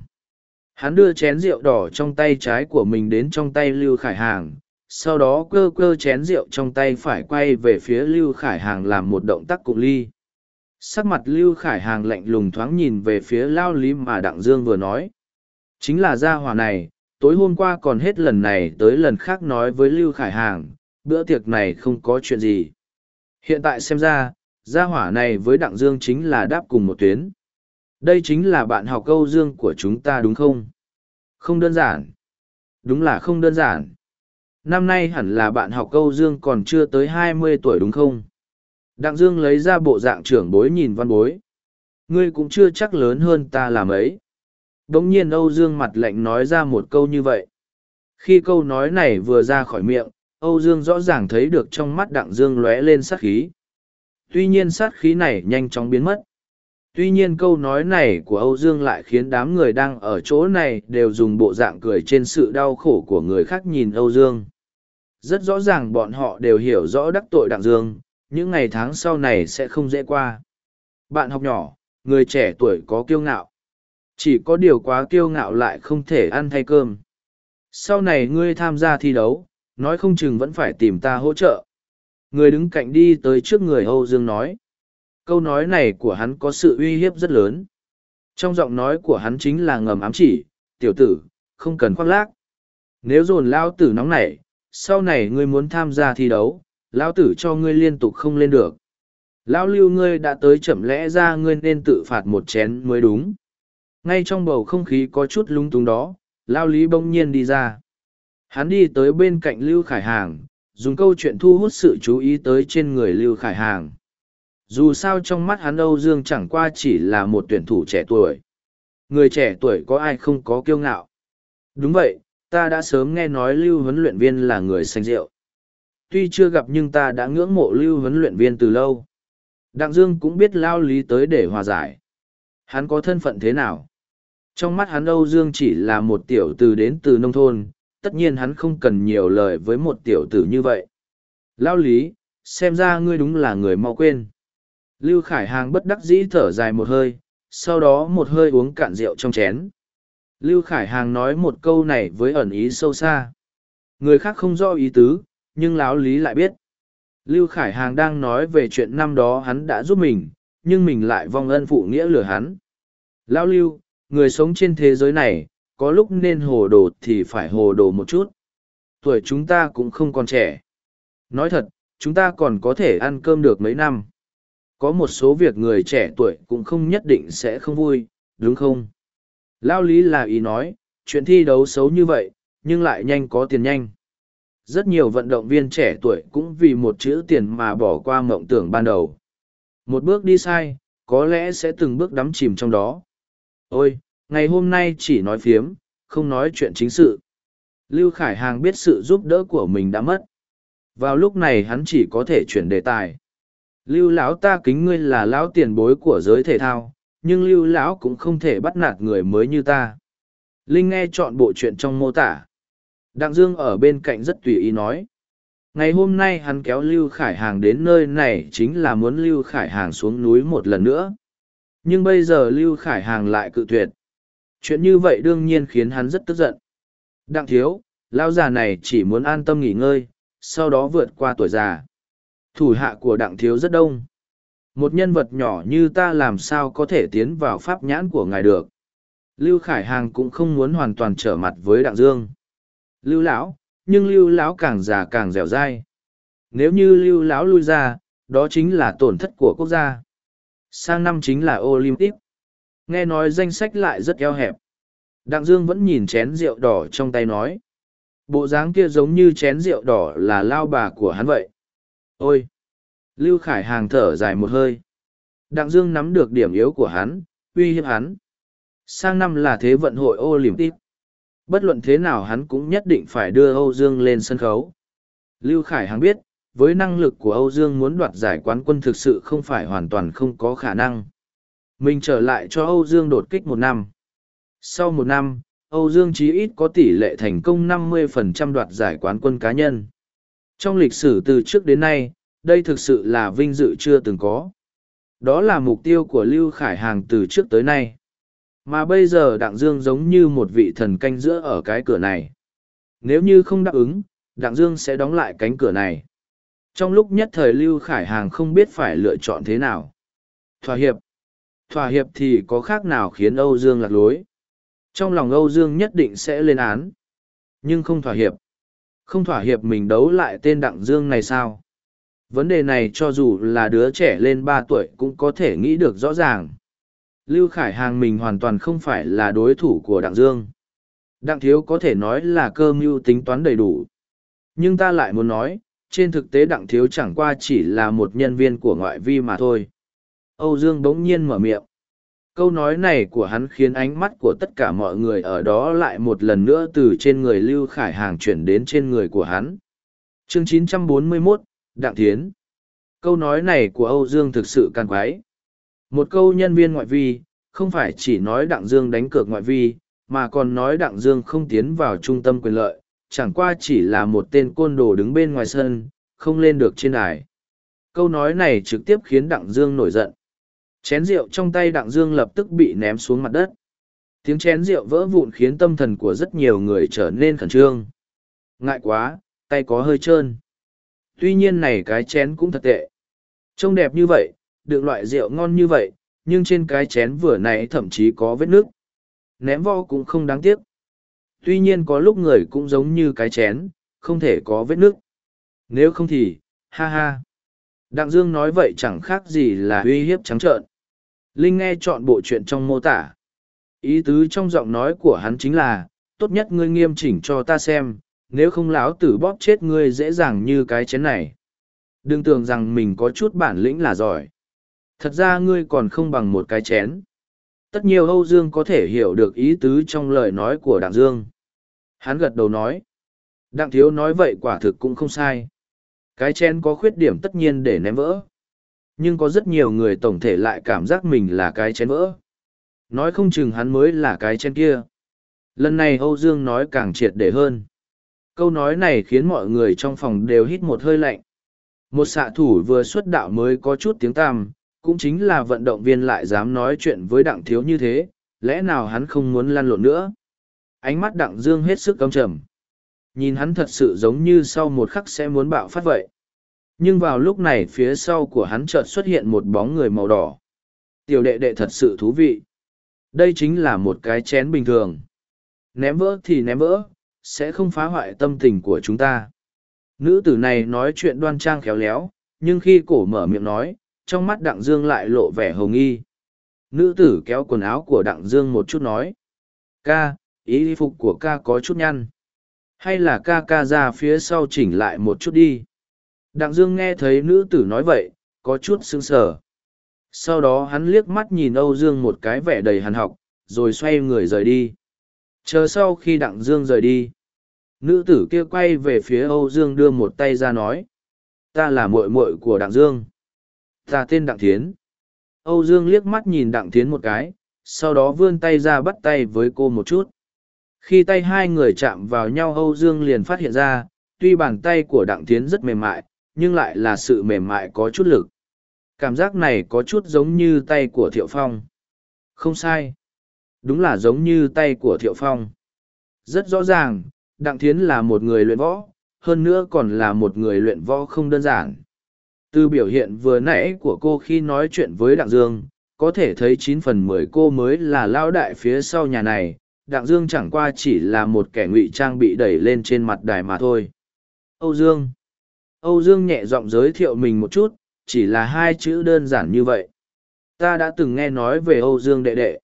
Hắn đưa chén rượu đỏ trong tay trái của mình đến trong tay Lưu Khải Hàng, sau đó cơ cơ chén rượu trong tay phải quay về phía Lưu Khải Hàng làm một động tác cụ ly. Sắc mặt Lưu Khải Hàng lạnh lùng thoáng nhìn về phía Lao Lý mà Đặng Dương vừa nói. Chính là gia hỏa này, tối hôm qua còn hết lần này tới lần khác nói với Lưu Khải Hàng, bữa tiệc này không có chuyện gì. Hiện tại xem ra, gia hỏa này với Đặng Dương chính là đáp cùng một tuyến. Đây chính là bạn học câu Dương của chúng ta đúng không? Không đơn giản. Đúng là không đơn giản. Năm nay hẳn là bạn học câu Dương còn chưa tới hai mươi tuổi đúng không? Đặng Dương lấy ra bộ dạng trưởng bối nhìn văn bối. Ngươi cũng chưa chắc lớn hơn ta làm ấy. Đống nhiên Âu Dương mặt lạnh nói ra một câu như vậy. Khi câu nói này vừa ra khỏi miệng, Âu Dương rõ ràng thấy được trong mắt Đặng Dương lóe lên sát khí. Tuy nhiên sát khí này nhanh chóng biến mất. Tuy nhiên câu nói này của Âu Dương lại khiến đám người đang ở chỗ này đều dùng bộ dạng cười trên sự đau khổ của người khác nhìn Âu Dương. Rất rõ ràng bọn họ đều hiểu rõ đắc tội Đặng Dương, những ngày tháng sau này sẽ không dễ qua. Bạn học nhỏ, người trẻ tuổi có kiêu ngạo. Chỉ có điều quá kiêu ngạo lại không thể ăn thay cơm. Sau này ngươi tham gia thi đấu, nói không chừng vẫn phải tìm ta hỗ trợ. Người đứng cạnh đi tới trước người Âu Dương nói. Câu nói này của hắn có sự uy hiếp rất lớn. Trong giọng nói của hắn chính là ngầm ám chỉ, tiểu tử, không cần khoác lác. Nếu dồn lao tử nóng nảy, sau này ngươi muốn tham gia thi đấu, lao tử cho ngươi liên tục không lên được. Lão lưu ngươi đã tới chậm lẽ ra ngươi nên tự phạt một chén mới đúng. Ngay trong bầu không khí có chút lung túng đó, lao lý bỗng nhiên đi ra. Hắn đi tới bên cạnh Lưu Khải Hàng, dùng câu chuyện thu hút sự chú ý tới trên người Lưu Khải Hàng. Dù sao trong mắt hắn Âu Dương chẳng qua chỉ là một tuyển thủ trẻ tuổi. Người trẻ tuổi có ai không có kiêu ngạo. Đúng vậy, ta đã sớm nghe nói Lưu huấn luyện viên là người xanh rượu. Tuy chưa gặp nhưng ta đã ngưỡng mộ Lưu huấn luyện viên từ lâu. Đặng Dương cũng biết lao lý tới để hòa giải. Hắn có thân phận thế nào? Trong mắt hắn Âu Dương chỉ là một tiểu từ đến từ nông thôn, tất nhiên hắn không cần nhiều lời với một tiểu tử như vậy. Lao lý, xem ra ngươi đúng là người mau quên. Lưu Khải Hàng bất đắc dĩ thở dài một hơi, sau đó một hơi uống cạn rượu trong chén. Lưu Khải Hàng nói một câu này với ẩn ý sâu xa. Người khác không rõ ý tứ, nhưng Lão Lý lại biết. Lưu Khải Hàng đang nói về chuyện năm đó hắn đã giúp mình, nhưng mình lại vong ân phụ nghĩa lừa hắn. Lão Lưu, người sống trên thế giới này, có lúc nên hồ đồ thì phải hồ đồ một chút. Tuổi chúng ta cũng không còn trẻ. Nói thật, chúng ta còn có thể ăn cơm được mấy năm. Có một số việc người trẻ tuổi cũng không nhất định sẽ không vui, đúng không? Lao lý là ý nói, chuyện thi đấu xấu như vậy, nhưng lại nhanh có tiền nhanh. Rất nhiều vận động viên trẻ tuổi cũng vì một chữ tiền mà bỏ qua mộng tưởng ban đầu. Một bước đi sai, có lẽ sẽ từng bước đắm chìm trong đó. Ôi, ngày hôm nay chỉ nói phiếm, không nói chuyện chính sự. Lưu Khải Hàng biết sự giúp đỡ của mình đã mất. Vào lúc này hắn chỉ có thể chuyển đề tài. Lưu lão ta kính ngươi là lão tiền bối của giới thể thao, nhưng Lưu lão cũng không thể bắt nạt người mới như ta. Linh nghe chọn bộ chuyện trong mô tả. Đặng Dương ở bên cạnh rất tùy ý nói. Ngày hôm nay hắn kéo Lưu Khải Hàng đến nơi này chính là muốn Lưu Khải Hàng xuống núi một lần nữa. Nhưng bây giờ Lưu Khải Hàng lại cự tuyệt. Chuyện như vậy đương nhiên khiến hắn rất tức giận. Đặng thiếu, lão già này chỉ muốn an tâm nghỉ ngơi, sau đó vượt qua tuổi già. Thủ hạ của đặng thiếu rất đông. Một nhân vật nhỏ như ta làm sao có thể tiến vào pháp nhãn của ngài được. Lưu Khải Hàng cũng không muốn hoàn toàn trở mặt với đặng dương. Lưu lão, nhưng lưu lão càng già càng dẻo dai. Nếu như lưu lão lui ra, đó chính là tổn thất của quốc gia. Sang năm chính là Olympic. Nghe nói danh sách lại rất eo hẹp. Đặng Dương vẫn nhìn chén rượu đỏ trong tay nói. Bộ dáng kia giống như chén rượu đỏ là lao bà của hắn vậy. Ôi! Lưu Khải Hàng thở dài một hơi. Đặng Dương nắm được điểm yếu của hắn, uy hiếp hắn. Sang năm là Thế vận hội Olympic. Bất luận thế nào hắn cũng nhất định phải đưa Âu Dương lên sân khấu. Lưu Khải Hàng biết, với năng lực của Âu Dương muốn đoạt giải quán quân thực sự không phải hoàn toàn không có khả năng. Mình trở lại cho Âu Dương đột kích một năm. Sau một năm, Âu Dương chí ít có tỷ lệ thành công 50% đoạt giải quán quân cá nhân. Trong lịch sử từ trước đến nay, đây thực sự là vinh dự chưa từng có. Đó là mục tiêu của Lưu Khải Hàng từ trước tới nay. Mà bây giờ Đặng Dương giống như một vị thần canh giữa ở cái cửa này. Nếu như không đáp ứng, Đặng Dương sẽ đóng lại cánh cửa này. Trong lúc nhất thời Lưu Khải Hàng không biết phải lựa chọn thế nào. Thỏa hiệp. Thỏa hiệp thì có khác nào khiến Âu Dương lạc lối. Trong lòng Âu Dương nhất định sẽ lên án. Nhưng không thỏa hiệp. Không thỏa hiệp mình đấu lại tên Đặng Dương này sao? Vấn đề này cho dù là đứa trẻ lên ba tuổi cũng có thể nghĩ được rõ ràng. Lưu Khải Hàng mình hoàn toàn không phải là đối thủ của Đặng Dương. Đặng Thiếu có thể nói là cơ mưu tính toán đầy đủ. Nhưng ta lại muốn nói, trên thực tế Đặng Thiếu chẳng qua chỉ là một nhân viên của ngoại vi mà thôi. Âu Dương bỗng nhiên mở miệng. Câu nói này của hắn khiến ánh mắt của tất cả mọi người ở đó lại một lần nữa từ trên người Lưu Khải Hàng chuyển đến trên người của hắn. Chương 941, Đặng Thiến Câu nói này của Âu Dương thực sự can quái. Một câu nhân viên ngoại vi, không phải chỉ nói Đặng Dương đánh cược ngoại vi, mà còn nói Đặng Dương không tiến vào trung tâm quyền lợi, chẳng qua chỉ là một tên côn đồ đứng bên ngoài sân, không lên được trên đài. Câu nói này trực tiếp khiến Đặng Dương nổi giận. Chén rượu trong tay Đặng Dương lập tức bị ném xuống mặt đất. Tiếng chén rượu vỡ vụn khiến tâm thần của rất nhiều người trở nên khẩn trương. Ngại quá, tay có hơi trơn. Tuy nhiên này cái chén cũng thật tệ. Trông đẹp như vậy, được loại rượu ngon như vậy, nhưng trên cái chén vừa nãy thậm chí có vết nước. Ném vo cũng không đáng tiếc. Tuy nhiên có lúc người cũng giống như cái chén, không thể có vết nước. Nếu không thì, ha ha. Đặng Dương nói vậy chẳng khác gì là uy hiếp trắng trợn. Linh nghe chọn bộ chuyện trong mô tả. Ý tứ trong giọng nói của hắn chính là, tốt nhất ngươi nghiêm chỉnh cho ta xem, nếu không láo tử bóp chết ngươi dễ dàng như cái chén này. Đừng tưởng rằng mình có chút bản lĩnh là giỏi. Thật ra ngươi còn không bằng một cái chén. Tất nhiều Âu Dương có thể hiểu được ý tứ trong lời nói của Đặng Dương. Hắn gật đầu nói. Đặng Thiếu nói vậy quả thực cũng không sai. Cái chén có khuyết điểm tất nhiên để ném vỡ nhưng có rất nhiều người tổng thể lại cảm giác mình là cái chén vỡ. Nói không chừng hắn mới là cái chén kia. Lần này âu dương nói càng triệt để hơn. Câu nói này khiến mọi người trong phòng đều hít một hơi lạnh. Một xạ thủ vừa xuất đạo mới có chút tiếng tăm, cũng chính là vận động viên lại dám nói chuyện với đặng thiếu như thế, lẽ nào hắn không muốn lăn lộn nữa? Ánh mắt đặng dương hết sức căm trầm. Nhìn hắn thật sự giống như sau một khắc sẽ muốn bạo phát vậy nhưng vào lúc này phía sau của hắn chợt xuất hiện một bóng người màu đỏ tiểu đệ đệ thật sự thú vị đây chính là một cái chén bình thường Ném vỡ thì ném vỡ, sẽ không phá hoại tâm tình của chúng ta. Nữ tử này nói chuyện đoan trang khéo léo, nhưng khi cổ mở miệng nói, trong mắt Đặng Dương lại lộ vẻ hồng nghi. Nữ tử kéo quần áo của Đặng Dương một chút nói. Ca, ý phục của ca có chút nhăn. Hay là ca ca ra phía sau chỉnh lại một chút đi. Đặng Dương nghe thấy nữ tử nói vậy, có chút sững sờ. Sau đó hắn liếc mắt nhìn Âu Dương một cái vẻ đầy hàn học, rồi xoay người rời đi. Chờ sau khi Đặng Dương rời đi, nữ tử kia quay về phía Âu Dương đưa một tay ra nói. Ta là muội muội của Đặng Dương. Ta tên Đặng Thiến. Âu Dương liếc mắt nhìn Đặng Thiến một cái, sau đó vươn tay ra bắt tay với cô một chút. Khi tay hai người chạm vào nhau Âu Dương liền phát hiện ra, tuy bàn tay của Đặng Thiến rất mềm mại, nhưng lại là sự mềm mại có chút lực. Cảm giác này có chút giống như tay của Thiệu Phong. Không sai. Đúng là giống như tay của Thiệu Phong. Rất rõ ràng, Đặng Thiến là một người luyện võ, hơn nữa còn là một người luyện võ không đơn giản. Từ biểu hiện vừa nãy của cô khi nói chuyện với Đặng Dương, có thể thấy chín phần mười cô mới là lao đại phía sau nhà này, Đặng Dương chẳng qua chỉ là một kẻ ngụy trang bị đẩy lên trên mặt đài mà thôi. Âu Dương Âu Dương nhẹ giọng giới thiệu mình một chút, chỉ là hai chữ đơn giản như vậy. Ta đã từng nghe nói về Âu Dương đệ đệ.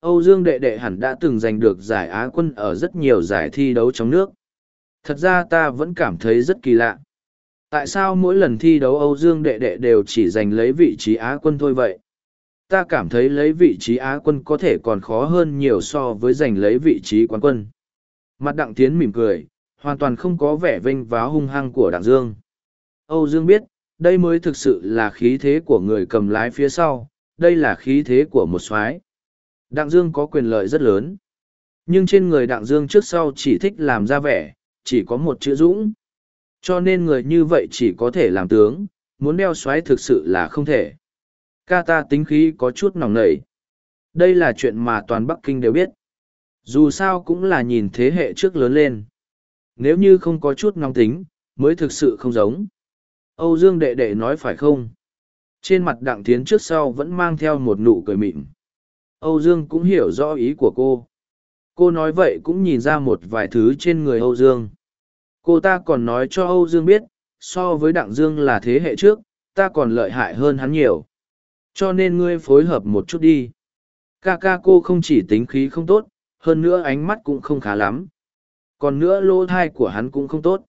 Âu Dương đệ đệ hẳn đã từng giành được giải Á quân ở rất nhiều giải thi đấu trong nước. Thật ra ta vẫn cảm thấy rất kỳ lạ. Tại sao mỗi lần thi đấu Âu Dương đệ đệ đều chỉ giành lấy vị trí Á quân thôi vậy? Ta cảm thấy lấy vị trí Á quân có thể còn khó hơn nhiều so với giành lấy vị trí quán quân. Mặt đặng tiến mỉm cười, hoàn toàn không có vẻ vinh váo hung hăng của đặng Dương. Âu Dương biết, đây mới thực sự là khí thế của người cầm lái phía sau, đây là khí thế của một soái. Đặng Dương có quyền lợi rất lớn. Nhưng trên người Đặng Dương trước sau chỉ thích làm ra vẻ, chỉ có một chữ dũng. Cho nên người như vậy chỉ có thể làm tướng, muốn đeo xoáy thực sự là không thể. Ca ta tính khí có chút nòng nảy. Đây là chuyện mà toàn Bắc Kinh đều biết. Dù sao cũng là nhìn thế hệ trước lớn lên. Nếu như không có chút nóng tính, mới thực sự không giống. Âu Dương đệ đệ nói phải không? Trên mặt đặng thiến trước sau vẫn mang theo một nụ cười mịn. Âu Dương cũng hiểu rõ ý của cô. Cô nói vậy cũng nhìn ra một vài thứ trên người Âu Dương. Cô ta còn nói cho Âu Dương biết, so với Đặng Dương là thế hệ trước, ta còn lợi hại hơn hắn nhiều. Cho nên ngươi phối hợp một chút đi. Ca ca cô không chỉ tính khí không tốt, hơn nữa ánh mắt cũng không khá lắm. Còn nữa lỗ thai của hắn cũng không tốt.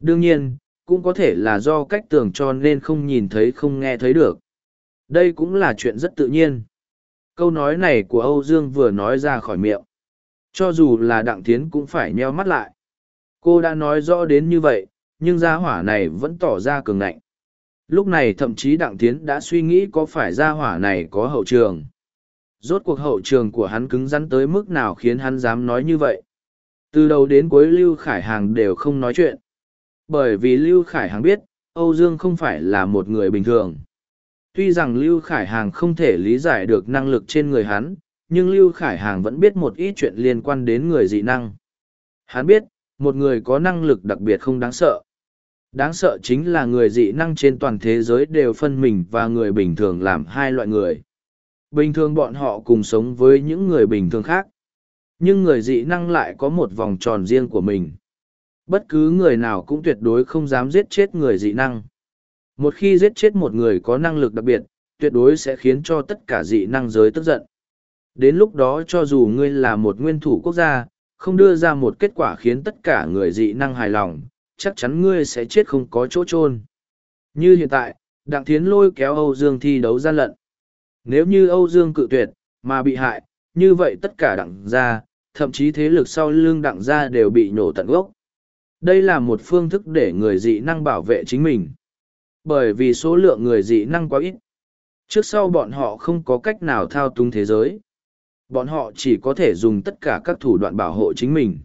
Đương nhiên, cũng có thể là do cách tưởng cho nên không nhìn thấy không nghe thấy được. Đây cũng là chuyện rất tự nhiên. Câu nói này của Âu Dương vừa nói ra khỏi miệng. Cho dù là Đặng Thiến cũng phải nheo mắt lại. Cô đã nói rõ đến như vậy, nhưng gia hỏa này vẫn tỏ ra cường ngạnh. Lúc này thậm chí Đặng Thiến đã suy nghĩ có phải gia hỏa này có hậu trường. Rốt cuộc hậu trường của hắn cứng rắn tới mức nào khiến hắn dám nói như vậy. Từ đầu đến cuối Lưu Khải Hàng đều không nói chuyện. Bởi vì Lưu Khải Hàng biết, Âu Dương không phải là một người bình thường. Tuy rằng Lưu Khải Hàng không thể lý giải được năng lực trên người hắn, nhưng Lưu Khải Hàng vẫn biết một ít chuyện liên quan đến người dị năng. Hắn biết, một người có năng lực đặc biệt không đáng sợ. Đáng sợ chính là người dị năng trên toàn thế giới đều phân mình và người bình thường làm hai loại người. Bình thường bọn họ cùng sống với những người bình thường khác. Nhưng người dị năng lại có một vòng tròn riêng của mình. Bất cứ người nào cũng tuyệt đối không dám giết chết người dị năng. Một khi giết chết một người có năng lực đặc biệt, tuyệt đối sẽ khiến cho tất cả dị năng giới tức giận. Đến lúc đó cho dù ngươi là một nguyên thủ quốc gia, không đưa ra một kết quả khiến tất cả người dị năng hài lòng, chắc chắn ngươi sẽ chết không có chỗ chôn. Như hiện tại, Đặng Thiến lôi kéo Âu Dương thi đấu gian lận. Nếu như Âu Dương cự tuyệt, mà bị hại, như vậy tất cả đặng gia, thậm chí thế lực sau lưng đặng gia đều bị nhổ tận gốc. Đây là một phương thức để người dị năng bảo vệ chính mình. Bởi vì số lượng người dị năng quá ít. Trước sau bọn họ không có cách nào thao túng thế giới. Bọn họ chỉ có thể dùng tất cả các thủ đoạn bảo hộ chính mình.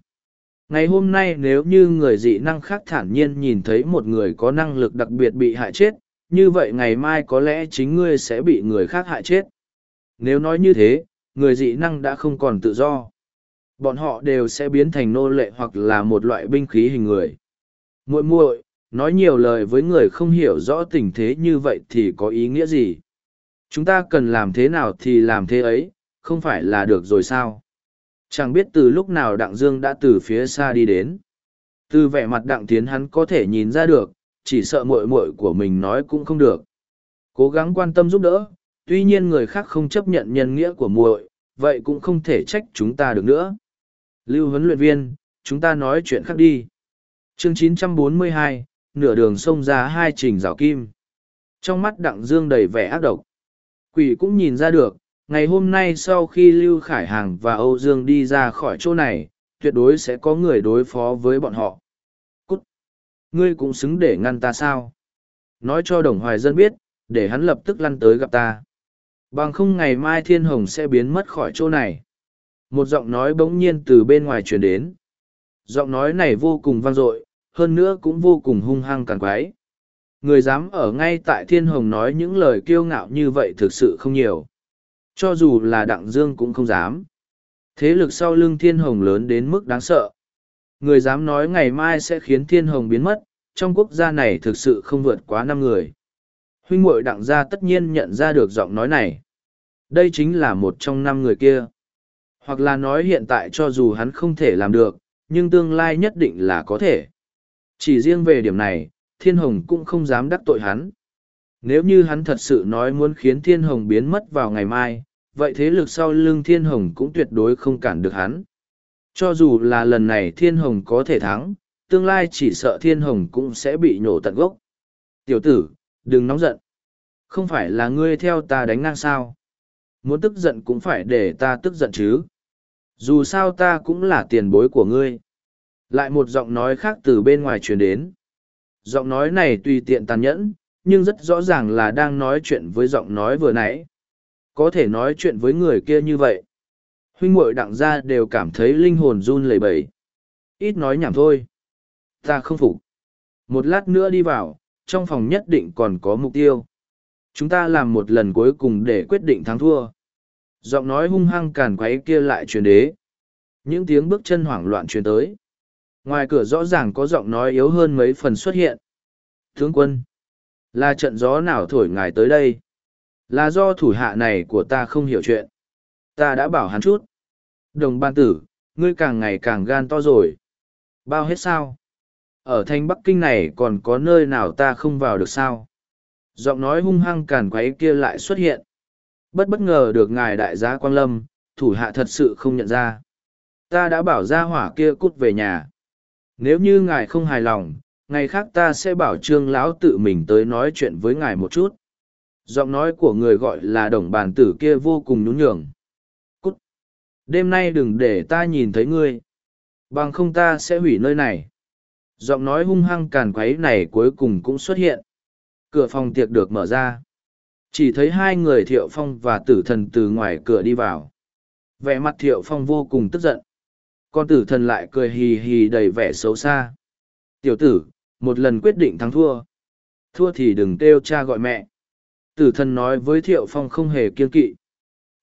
Ngày hôm nay nếu như người dị năng khác thản nhiên nhìn thấy một người có năng lực đặc biệt bị hại chết, như vậy ngày mai có lẽ chính ngươi sẽ bị người khác hại chết. Nếu nói như thế, người dị năng đã không còn tự do. Bọn họ đều sẽ biến thành nô lệ hoặc là một loại binh khí hình người. muội muội nói nhiều lời với người không hiểu rõ tình thế như vậy thì có ý nghĩa gì chúng ta cần làm thế nào thì làm thế ấy không phải là được rồi sao Chẳng biết từ lúc nào Đặng Dương đã từ phía xa đi đến. Từ vẻ mặt Đặng Tiến hắn có thể nhìn ra được, chỉ sợ muội muội của mình nói cũng không được. Cố gắng quan tâm giúp đỡ, tuy nhiên người khác không chấp nhận nhân nghĩa của muội, vậy cũng không thể trách chúng ta được nữa. Lưu huấn luyện viên, chúng ta nói chuyện khác đi. Chương 942, nửa đường sông ra hai trình rào kim. Trong mắt Đặng Dương đầy vẻ ác độc. Quỷ cũng nhìn ra được, ngày hôm nay sau khi Lưu Khải Hàng và Âu Dương đi ra khỏi chỗ này, tuyệt đối sẽ có người đối phó với bọn họ. Cút! Ngươi cũng xứng để ngăn ta sao? Nói cho Đồng Hoài Dân biết, để hắn lập tức lăn tới gặp ta. Bằng không ngày mai Thiên Hồng sẽ biến mất khỏi chỗ này. Một giọng nói bỗng nhiên từ bên ngoài truyền đến. Giọng nói này vô cùng vang dội, hơn nữa cũng vô cùng hung hăng càng quái. Người dám ở ngay tại Thiên Hồng nói những lời kiêu ngạo như vậy thực sự không nhiều. Cho dù là Đặng Dương cũng không dám. Thế lực sau lưng Thiên Hồng lớn đến mức đáng sợ. Người dám nói ngày mai sẽ khiến Thiên Hồng biến mất, trong quốc gia này thực sự không vượt quá năm người. Huynh muội Đặng gia tất nhiên nhận ra được giọng nói này. Đây chính là một trong năm người kia. Hoặc là nói hiện tại cho dù hắn không thể làm được, nhưng tương lai nhất định là có thể. Chỉ riêng về điểm này, Thiên Hồng cũng không dám đắc tội hắn. Nếu như hắn thật sự nói muốn khiến Thiên Hồng biến mất vào ngày mai, vậy thế lực sau lưng Thiên Hồng cũng tuyệt đối không cản được hắn. Cho dù là lần này Thiên Hồng có thể thắng, tương lai chỉ sợ Thiên Hồng cũng sẽ bị nhổ tận gốc. Tiểu tử, đừng nóng giận. Không phải là ngươi theo ta đánh ngang sao. Muốn tức giận cũng phải để ta tức giận chứ. Dù sao ta cũng là tiền bối của ngươi. Lại một giọng nói khác từ bên ngoài truyền đến. Giọng nói này tùy tiện tàn nhẫn, nhưng rất rõ ràng là đang nói chuyện với giọng nói vừa nãy. Có thể nói chuyện với người kia như vậy. Huynh muội đặng gia đều cảm thấy linh hồn run lẩy bẩy. Ít nói nhảm thôi. Ta không phục. Một lát nữa đi vào, trong phòng nhất định còn có mục tiêu. Chúng ta làm một lần cuối cùng để quyết định thắng thua. Giọng nói hung hăng càn quấy kia lại truyền đế. Những tiếng bước chân hoảng loạn truyền tới. Ngoài cửa rõ ràng có giọng nói yếu hơn mấy phần xuất hiện. Tướng quân, là trận gió nào thổi ngài tới đây? Là do thủ hạ này của ta không hiểu chuyện. Ta đã bảo hắn chút. Đồng ban tử, ngươi càng ngày càng gan to rồi. Bao hết sao? Ở thành Bắc Kinh này còn có nơi nào ta không vào được sao? Giọng nói hung hăng càn quấy kia lại xuất hiện. Bất bất ngờ được ngài đại gia Quang Lâm, thủ hạ thật sự không nhận ra. Ta đã bảo ra hỏa kia cút về nhà. Nếu như ngài không hài lòng, ngày khác ta sẽ bảo trương lão tự mình tới nói chuyện với ngài một chút. Giọng nói của người gọi là đồng bàn tử kia vô cùng nhún nhường. Cút! Đêm nay đừng để ta nhìn thấy ngươi. Bằng không ta sẽ hủy nơi này. Giọng nói hung hăng càn quấy này cuối cùng cũng xuất hiện. Cửa phòng tiệc được mở ra. Chỉ thấy hai người Thiệu Phong và tử thần từ ngoài cửa đi vào. Vẻ mặt Thiệu Phong vô cùng tức giận. Con tử thần lại cười hì hì đầy vẻ xấu xa. Tiểu tử, một lần quyết định thắng thua. Thua thì đừng kêu cha gọi mẹ. Tử thần nói với Thiệu Phong không hề kiên kỵ.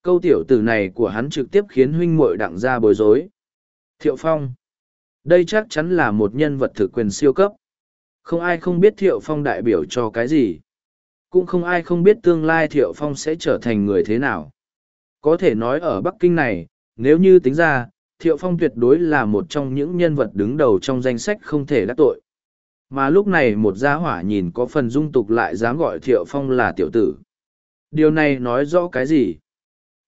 Câu tiểu tử này của hắn trực tiếp khiến huynh muội đặng ra bối rối. Thiệu Phong. Đây chắc chắn là một nhân vật thực quyền siêu cấp. Không ai không biết Thiệu Phong đại biểu cho cái gì. Cũng không ai không biết tương lai Thiệu Phong sẽ trở thành người thế nào. Có thể nói ở Bắc Kinh này, nếu như tính ra, Thiệu Phong tuyệt đối là một trong những nhân vật đứng đầu trong danh sách không thể đắc tội. Mà lúc này một gia hỏa nhìn có phần dung tục lại dám gọi Thiệu Phong là tiểu tử. Điều này nói rõ cái gì?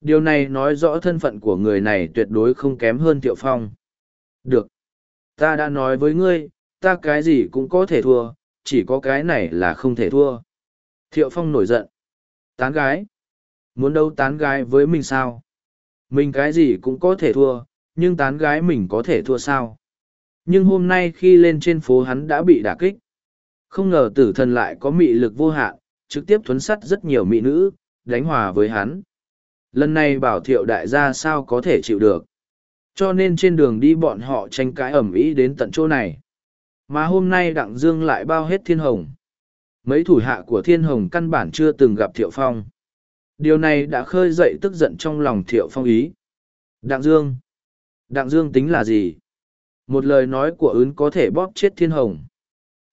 Điều này nói rõ thân phận của người này tuyệt đối không kém hơn Thiệu Phong. Được. Ta đã nói với ngươi, ta cái gì cũng có thể thua, chỉ có cái này là không thể thua. Thiệu Phong nổi giận. Tán gái. Muốn đâu tán gái với mình sao? Mình cái gì cũng có thể thua, nhưng tán gái mình có thể thua sao? Nhưng hôm nay khi lên trên phố hắn đã bị đả kích. Không ngờ tử thần lại có mị lực vô hạn, trực tiếp thuấn sắt rất nhiều mỹ nữ, đánh hòa với hắn. Lần này bảo thiệu đại gia sao có thể chịu được. Cho nên trên đường đi bọn họ tranh cãi ẩm ý đến tận chỗ này. Mà hôm nay Đặng Dương lại bao hết thiên hồng. Mấy thủ hạ của thiên hồng căn bản chưa từng gặp Thiệu Phong. Điều này đã khơi dậy tức giận trong lòng Thiệu Phong ý. Đặng Dương. Đặng Dương tính là gì? Một lời nói của Ướn có thể bóp chết thiên hồng.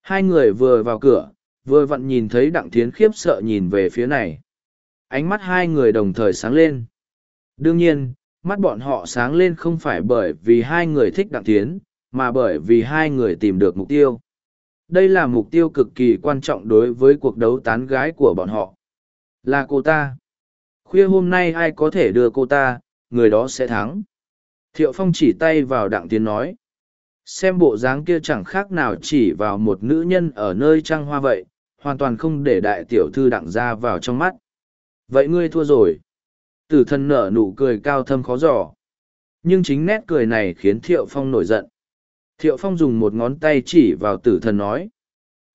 Hai người vừa vào cửa, vừa vặn nhìn thấy đặng thiến khiếp sợ nhìn về phía này. Ánh mắt hai người đồng thời sáng lên. Đương nhiên, mắt bọn họ sáng lên không phải bởi vì hai người thích đặng tiến, mà bởi vì hai người tìm được mục tiêu. Đây là mục tiêu cực kỳ quan trọng đối với cuộc đấu tán gái của bọn họ. Là cô ta. Khuya hôm nay ai có thể đưa cô ta, người đó sẽ thắng. Thiệu Phong chỉ tay vào đặng tiến nói. Xem bộ dáng kia chẳng khác nào chỉ vào một nữ nhân ở nơi trăng hoa vậy, hoàn toàn không để đại tiểu thư đặng ra vào trong mắt. Vậy ngươi thua rồi. Tử thân nở nụ cười cao thâm khó giỏ. Nhưng chính nét cười này khiến Thiệu Phong nổi giận. Thiệu Phong dùng một ngón tay chỉ vào tử thần nói.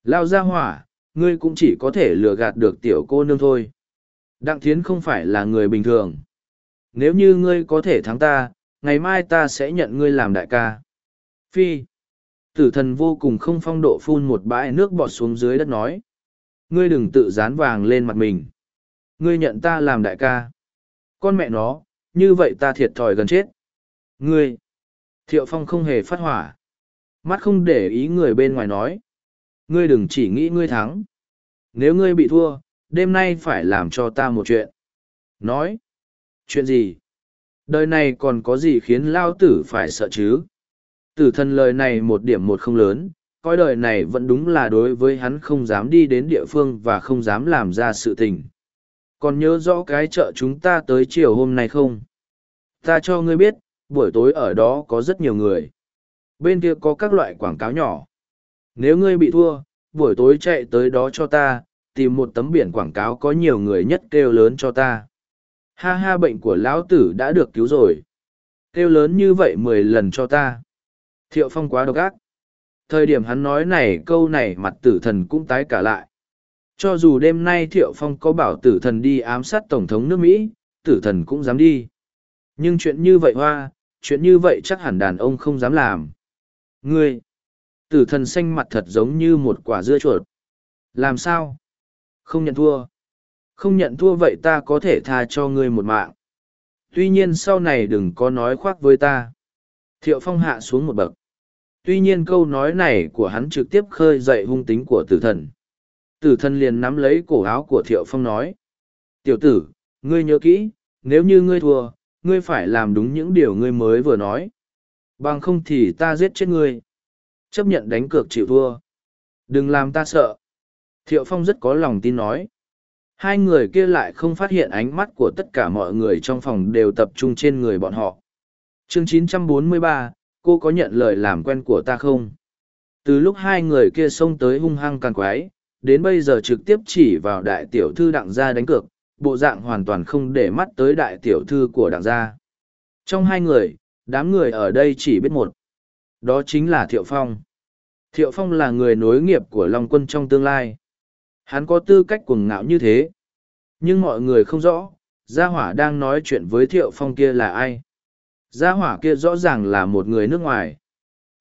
Lao ra hỏa, ngươi cũng chỉ có thể lừa gạt được tiểu cô nương thôi. Đặng Thiến không phải là người bình thường. Nếu như ngươi có thể thắng ta, ngày mai ta sẽ nhận ngươi làm đại ca. Phi. Tử thần vô cùng không phong độ phun một bãi nước bọt xuống dưới đất nói. Ngươi đừng tự dán vàng lên mặt mình. Ngươi nhận ta làm đại ca. Con mẹ nó, như vậy ta thiệt thòi gần chết. Ngươi. Thiệu phong không hề phát hỏa. Mắt không để ý người bên ngoài nói. Ngươi đừng chỉ nghĩ ngươi thắng. Nếu ngươi bị thua, đêm nay phải làm cho ta một chuyện. Nói. Chuyện gì? Đời này còn có gì khiến lao tử phải sợ chứ? Tử thần lời này một điểm một không lớn, coi đời này vẫn đúng là đối với hắn không dám đi đến địa phương và không dám làm ra sự tình. Còn nhớ rõ cái chợ chúng ta tới chiều hôm nay không? Ta cho ngươi biết, buổi tối ở đó có rất nhiều người. Bên kia có các loại quảng cáo nhỏ. Nếu ngươi bị thua, buổi tối chạy tới đó cho ta, tìm một tấm biển quảng cáo có nhiều người nhất kêu lớn cho ta. Ha ha bệnh của lão tử đã được cứu rồi. Kêu lớn như vậy mười lần cho ta. Thiệu Phong quá độc ác. Thời điểm hắn nói này câu này mặt tử thần cũng tái cả lại. Cho dù đêm nay Thiệu Phong có bảo tử thần đi ám sát Tổng thống nước Mỹ, tử thần cũng dám đi. Nhưng chuyện như vậy hoa, chuyện như vậy chắc hẳn đàn ông không dám làm. Ngươi! Tử thần xanh mặt thật giống như một quả dưa chuột. Làm sao? Không nhận thua. Không nhận thua vậy ta có thể tha cho ngươi một mạng. Tuy nhiên sau này đừng có nói khoác với ta. Thiệu Phong hạ xuống một bậc. Tuy nhiên câu nói này của hắn trực tiếp khơi dậy hung tính của tử thần. Tử thần liền nắm lấy cổ áo của Thiệu Phong nói. Tiểu tử, ngươi nhớ kỹ, nếu như ngươi thua, ngươi phải làm đúng những điều ngươi mới vừa nói. Bằng không thì ta giết chết ngươi. Chấp nhận đánh cược chịu thua. Đừng làm ta sợ. Thiệu Phong rất có lòng tin nói. Hai người kia lại không phát hiện ánh mắt của tất cả mọi người trong phòng đều tập trung trên người bọn họ chương 943, cô có nhận lời làm quen của ta không từ lúc hai người kia xông tới hung hăng càng quái đến bây giờ trực tiếp chỉ vào đại tiểu thư đặng gia đánh cược bộ dạng hoàn toàn không để mắt tới đại tiểu thư của đặng gia trong hai người đám người ở đây chỉ biết một đó chính là thiệu phong thiệu phong là người nối nghiệp của long quân trong tương lai hắn có tư cách cuồng ngạo như thế nhưng mọi người không rõ gia hỏa đang nói chuyện với thiệu phong kia là ai Gia hỏa kia rõ ràng là một người nước ngoài.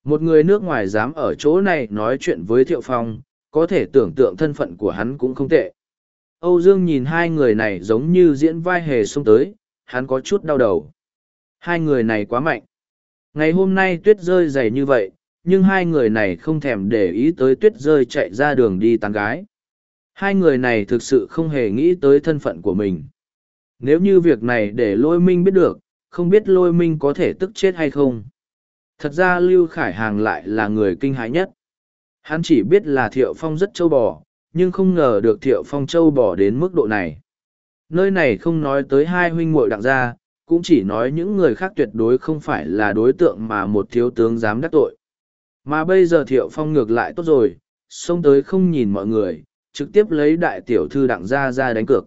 Một người nước ngoài dám ở chỗ này nói chuyện với Thiệu Phong, có thể tưởng tượng thân phận của hắn cũng không tệ. Âu Dương nhìn hai người này giống như diễn vai hề xông tới, hắn có chút đau đầu. Hai người này quá mạnh. Ngày hôm nay tuyết rơi dày như vậy, nhưng hai người này không thèm để ý tới tuyết rơi chạy ra đường đi tán gái. Hai người này thực sự không hề nghĩ tới thân phận của mình. Nếu như việc này để lôi minh biết được, không biết lôi minh có thể tức chết hay không. Thật ra Lưu Khải Hàng lại là người kinh hãi nhất. Hắn chỉ biết là Thiệu Phong rất châu bò, nhưng không ngờ được Thiệu Phong châu bò đến mức độ này. Nơi này không nói tới hai huynh muội đặng gia, cũng chỉ nói những người khác tuyệt đối không phải là đối tượng mà một thiếu tướng dám đắc tội. Mà bây giờ Thiệu Phong ngược lại tốt rồi, xông tới không nhìn mọi người, trực tiếp lấy đại tiểu thư đặng gia ra đánh cược.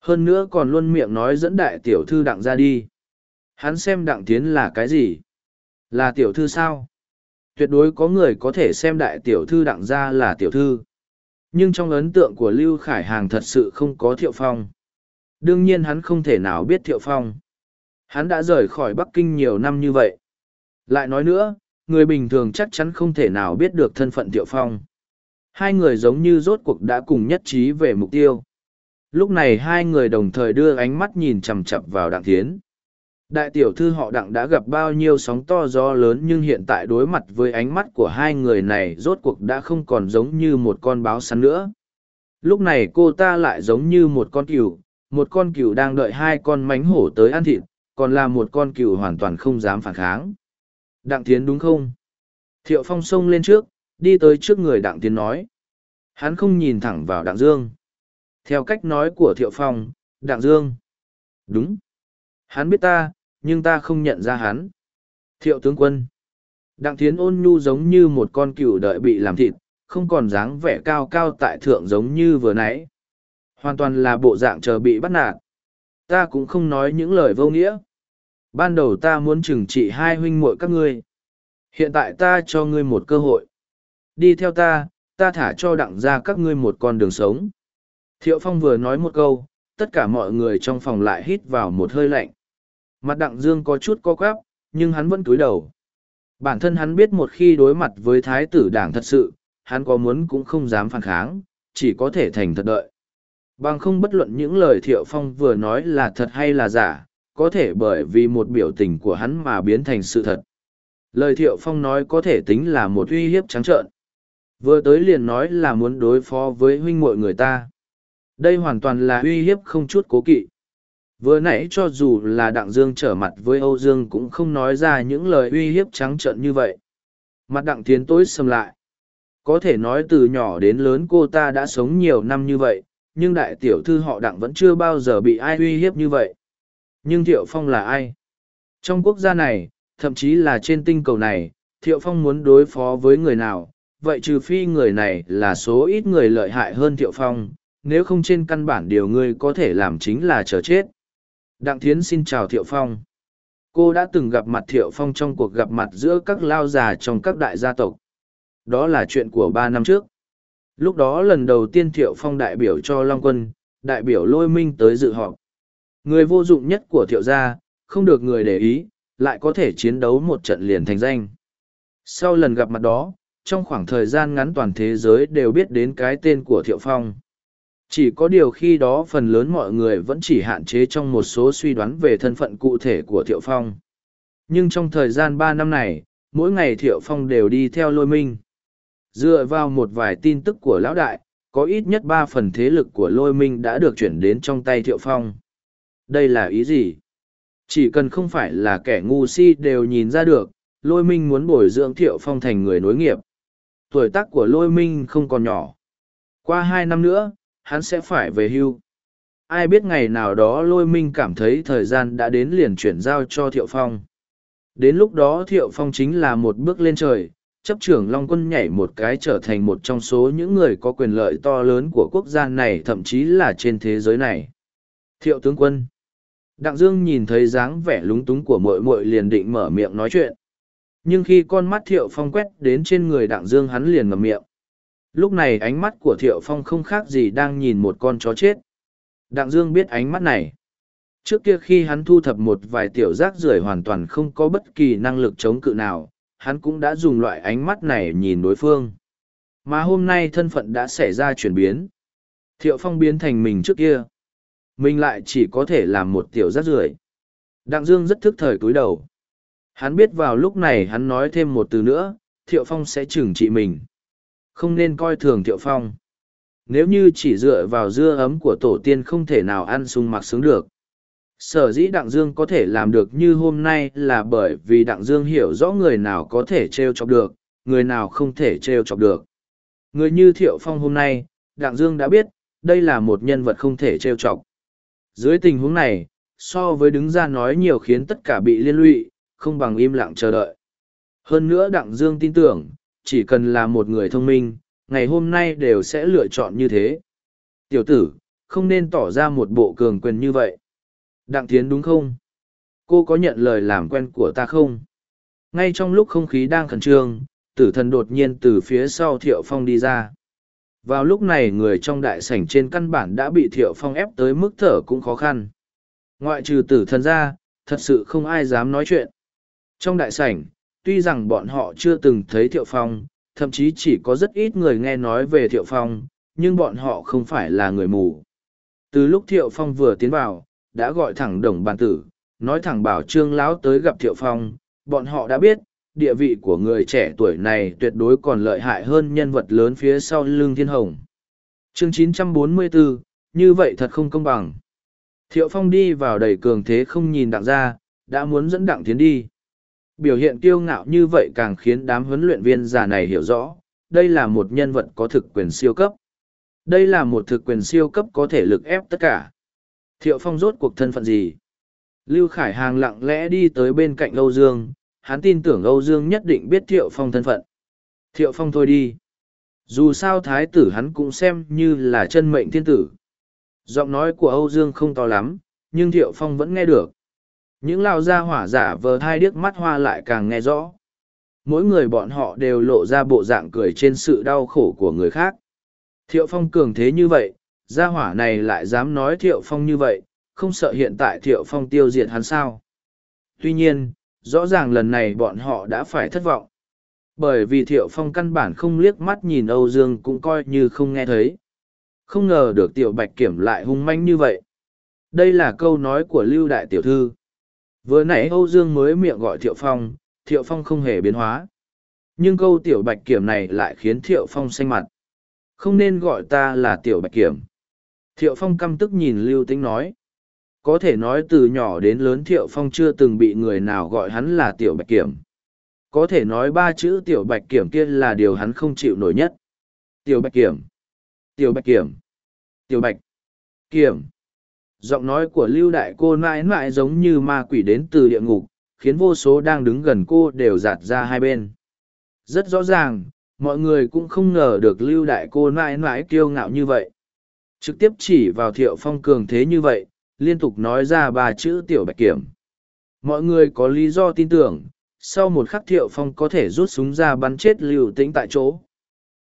Hơn nữa còn luôn miệng nói dẫn đại tiểu thư đặng gia đi. Hắn xem đặng tiến là cái gì? Là tiểu thư sao? Tuyệt đối có người có thể xem đại tiểu thư đặng ra là tiểu thư. Nhưng trong ấn tượng của Lưu Khải Hàng thật sự không có Thiệu Phong. Đương nhiên hắn không thể nào biết Thiệu Phong. Hắn đã rời khỏi Bắc Kinh nhiều năm như vậy. Lại nói nữa, người bình thường chắc chắn không thể nào biết được thân phận tiểu Phong. Hai người giống như rốt cuộc đã cùng nhất trí về mục tiêu. Lúc này hai người đồng thời đưa ánh mắt nhìn chằm chặp vào Đặng Thiến. Đại tiểu thư họ đặng đã gặp bao nhiêu sóng to gió lớn nhưng hiện tại đối mặt với ánh mắt của hai người này rốt cuộc đã không còn giống như một con báo săn nữa. Lúc này cô ta lại giống như một con cừu, một con cừu đang đợi hai con mánh hổ tới ăn thịt, còn là một con cừu hoàn toàn không dám phản kháng. Đặng Thiến đúng không? Thiệu Phong xông lên trước, đi tới trước người Đặng Thiến nói. Hắn không nhìn thẳng vào Đặng Dương. Theo cách nói của Thiệu Phong, Đặng Dương. Đúng. Hắn biết ta, nhưng ta không nhận ra hắn. Thiệu tướng quân. Đặng Thiến ôn nhu giống như một con cừu đợi bị làm thịt, không còn dáng vẻ cao cao tại thượng giống như vừa nãy. Hoàn toàn là bộ dạng chờ bị bắt nạt. Ta cũng không nói những lời vô nghĩa. Ban đầu ta muốn trừng trị hai huynh muội các ngươi. Hiện tại ta cho ngươi một cơ hội. Đi theo ta, ta thả cho đặng ra các ngươi một con đường sống. Thiệu Phong vừa nói một câu, tất cả mọi người trong phòng lại hít vào một hơi lạnh. Mặt đặng dương có chút co quắp, nhưng hắn vẫn cúi đầu. Bản thân hắn biết một khi đối mặt với thái tử đảng thật sự, hắn có muốn cũng không dám phản kháng, chỉ có thể thành thật đợi. Bằng không bất luận những lời Thiệu Phong vừa nói là thật hay là giả, có thể bởi vì một biểu tình của hắn mà biến thành sự thật. Lời Thiệu Phong nói có thể tính là một uy hiếp trắng trợn. Vừa tới liền nói là muốn đối phó với huynh muội người ta. Đây hoàn toàn là uy hiếp không chút cố kỵ. Vừa nãy cho dù là Đặng Dương trở mặt với Âu Dương cũng không nói ra những lời uy hiếp trắng trợn như vậy. Mặt Đặng Tiến tối sầm lại. Có thể nói từ nhỏ đến lớn cô ta đã sống nhiều năm như vậy, nhưng đại tiểu thư họ Đặng vẫn chưa bao giờ bị ai uy hiếp như vậy. Nhưng Thiệu Phong là ai? Trong quốc gia này, thậm chí là trên tinh cầu này, Thiệu Phong muốn đối phó với người nào, vậy trừ phi người này là số ít người lợi hại hơn Thiệu Phong, nếu không trên căn bản điều ngươi có thể làm chính là chờ chết. Đặng Thiến xin chào Thiệu Phong. Cô đã từng gặp mặt Thiệu Phong trong cuộc gặp mặt giữa các lao già trong các đại gia tộc. Đó là chuyện của ba năm trước. Lúc đó lần đầu tiên Thiệu Phong đại biểu cho Long Quân, đại biểu Lôi Minh tới dự họp. Người vô dụng nhất của Thiệu gia, không được người để ý, lại có thể chiến đấu một trận liền thành danh. Sau lần gặp mặt đó, trong khoảng thời gian ngắn toàn thế giới đều biết đến cái tên của Thiệu Phong. Chỉ có điều khi đó phần lớn mọi người vẫn chỉ hạn chế trong một số suy đoán về thân phận cụ thể của Thiệu Phong. Nhưng trong thời gian ba năm này, mỗi ngày Thiệu Phong đều đi theo lôi minh. Dựa vào một vài tin tức của Lão Đại, có ít nhất ba phần thế lực của lôi minh đã được chuyển đến trong tay Thiệu Phong. Đây là ý gì? Chỉ cần không phải là kẻ ngu si đều nhìn ra được, lôi minh muốn bồi dưỡng Thiệu Phong thành người nối nghiệp. Tuổi tác của lôi minh không còn nhỏ. Qua hai năm nữa, hắn sẽ phải về hưu. Ai biết ngày nào đó lôi minh cảm thấy thời gian đã đến liền chuyển giao cho Thiệu Phong. Đến lúc đó Thiệu Phong chính là một bước lên trời, chấp trưởng Long quân nhảy một cái trở thành một trong số những người có quyền lợi to lớn của quốc gia này thậm chí là trên thế giới này. Thiệu tướng quân Đặng Dương nhìn thấy dáng vẻ lúng túng của mội mội liền định mở miệng nói chuyện. Nhưng khi con mắt Thiệu Phong quét đến trên người Đặng Dương hắn liền ngậm miệng. Lúc này ánh mắt của Thiệu Phong không khác gì đang nhìn một con chó chết. Đặng Dương biết ánh mắt này. Trước kia khi hắn thu thập một vài tiểu rác rưởi hoàn toàn không có bất kỳ năng lực chống cự nào, hắn cũng đã dùng loại ánh mắt này nhìn đối phương. Mà hôm nay thân phận đã xảy ra chuyển biến. Thiệu Phong biến thành mình trước kia. Mình lại chỉ có thể làm một tiểu rác rưởi. Đặng Dương rất thức thời cúi đầu. Hắn biết vào lúc này hắn nói thêm một từ nữa, Thiệu Phong sẽ trừng trị mình. Không nên coi thường Thiệu Phong. Nếu như chỉ dựa vào dưa ấm của tổ tiên không thể nào ăn sung mặc sướng được. Sở dĩ Đặng Dương có thể làm được như hôm nay là bởi vì Đặng Dương hiểu rõ người nào có thể trêu chọc được, người nào không thể trêu chọc được. Người như Thiệu Phong hôm nay, Đặng Dương đã biết, đây là một nhân vật không thể trêu chọc. Dưới tình huống này, so với đứng ra nói nhiều khiến tất cả bị liên lụy, không bằng im lặng chờ đợi. Hơn nữa Đặng Dương tin tưởng, chỉ cần là một người thông minh, ngày hôm nay đều sẽ lựa chọn như thế. Tiểu tử, không nên tỏ ra một bộ cường quyền như vậy. Đặng Thiến đúng không? Cô có nhận lời làm quen của ta không? Ngay trong lúc không khí đang khẩn trương, tử thần đột nhiên từ phía sau Thiệu Phong đi ra. Vào lúc này người trong đại sảnh trên căn bản đã bị Thiệu Phong ép tới mức thở cũng khó khăn. Ngoại trừ tử thần ra, thật sự không ai dám nói chuyện. Trong đại sảnh, tuy rằng bọn họ chưa từng thấy Thiệu Phong, thậm chí chỉ có rất ít người nghe nói về Thiệu Phong, nhưng bọn họ không phải là người mù. Từ lúc Thiệu Phong vừa tiến vào, đã gọi thẳng đồng bàn tử, nói thẳng bảo trương lão tới gặp Thiệu Phong, bọn họ đã biết, địa vị của người trẻ tuổi này tuyệt đối còn lợi hại hơn nhân vật lớn phía sau lưng thiên hồng. Chương 944, như vậy thật không công bằng. Thiệu Phong đi vào đầy cường thế không nhìn đặng ra, đã muốn dẫn đặng tiến đi. Biểu hiện kiêu ngạo như vậy càng khiến đám huấn luyện viên già này hiểu rõ, đây là một nhân vật có thực quyền siêu cấp. Đây là một thực quyền siêu cấp có thể lực ép tất cả. Thiệu Phong rốt cuộc thân phận gì? Lưu Khải Hàng lặng lẽ đi tới bên cạnh Âu Dương, hắn tin tưởng Âu Dương nhất định biết Thiệu Phong thân phận. Thiệu Phong thôi đi. Dù sao thái tử hắn cũng xem như là chân mệnh thiên tử. Giọng nói của Âu Dương không to lắm, nhưng Thiệu Phong vẫn nghe được. Những lao ra hỏa giả vờ hai điếc mắt hoa lại càng nghe rõ. Mỗi người bọn họ đều lộ ra bộ dạng cười trên sự đau khổ của người khác. Thiệu Phong cường thế như vậy, gia hỏa này lại dám nói Thiệu Phong như vậy, không sợ hiện tại Thiệu Phong tiêu diệt hắn sao. Tuy nhiên, rõ ràng lần này bọn họ đã phải thất vọng. Bởi vì Thiệu Phong căn bản không liếc mắt nhìn Âu Dương cũng coi như không nghe thấy. Không ngờ được Tiểu Bạch Kiểm lại hung manh như vậy. Đây là câu nói của Lưu Đại Tiểu Thư. Vừa nãy Âu Dương mới miệng gọi Thiệu Phong, Thiệu Phong không hề biến hóa. Nhưng câu Tiểu Bạch Kiểm này lại khiến Thiệu Phong xanh mặt. Không nên gọi ta là Tiểu Bạch Kiểm. Thiệu Phong căm tức nhìn Lưu Tĩnh nói. Có thể nói từ nhỏ đến lớn Thiệu Phong chưa từng bị người nào gọi hắn là Tiểu Bạch Kiểm. Có thể nói ba chữ Tiểu Bạch Kiểm kia là điều hắn không chịu nổi nhất. Tiểu Bạch Kiểm. Tiểu Bạch Kiểm. Tiểu Bạch. Kiểm. Giọng nói của Lưu Đại cô mãi mãi giống như ma quỷ đến từ địa ngục, khiến vô số đang đứng gần cô đều giạt ra hai bên. Rất rõ ràng, mọi người cũng không ngờ được Lưu Đại cô mãi mãi kiêu ngạo như vậy. Trực tiếp chỉ vào Thiệu Phong cường thế như vậy, liên tục nói ra ba chữ Tiểu Bạch Kiểm. Mọi người có lý do tin tưởng, sau một khắc Thiệu Phong có thể rút súng ra bắn chết Lưu Tĩnh tại chỗ.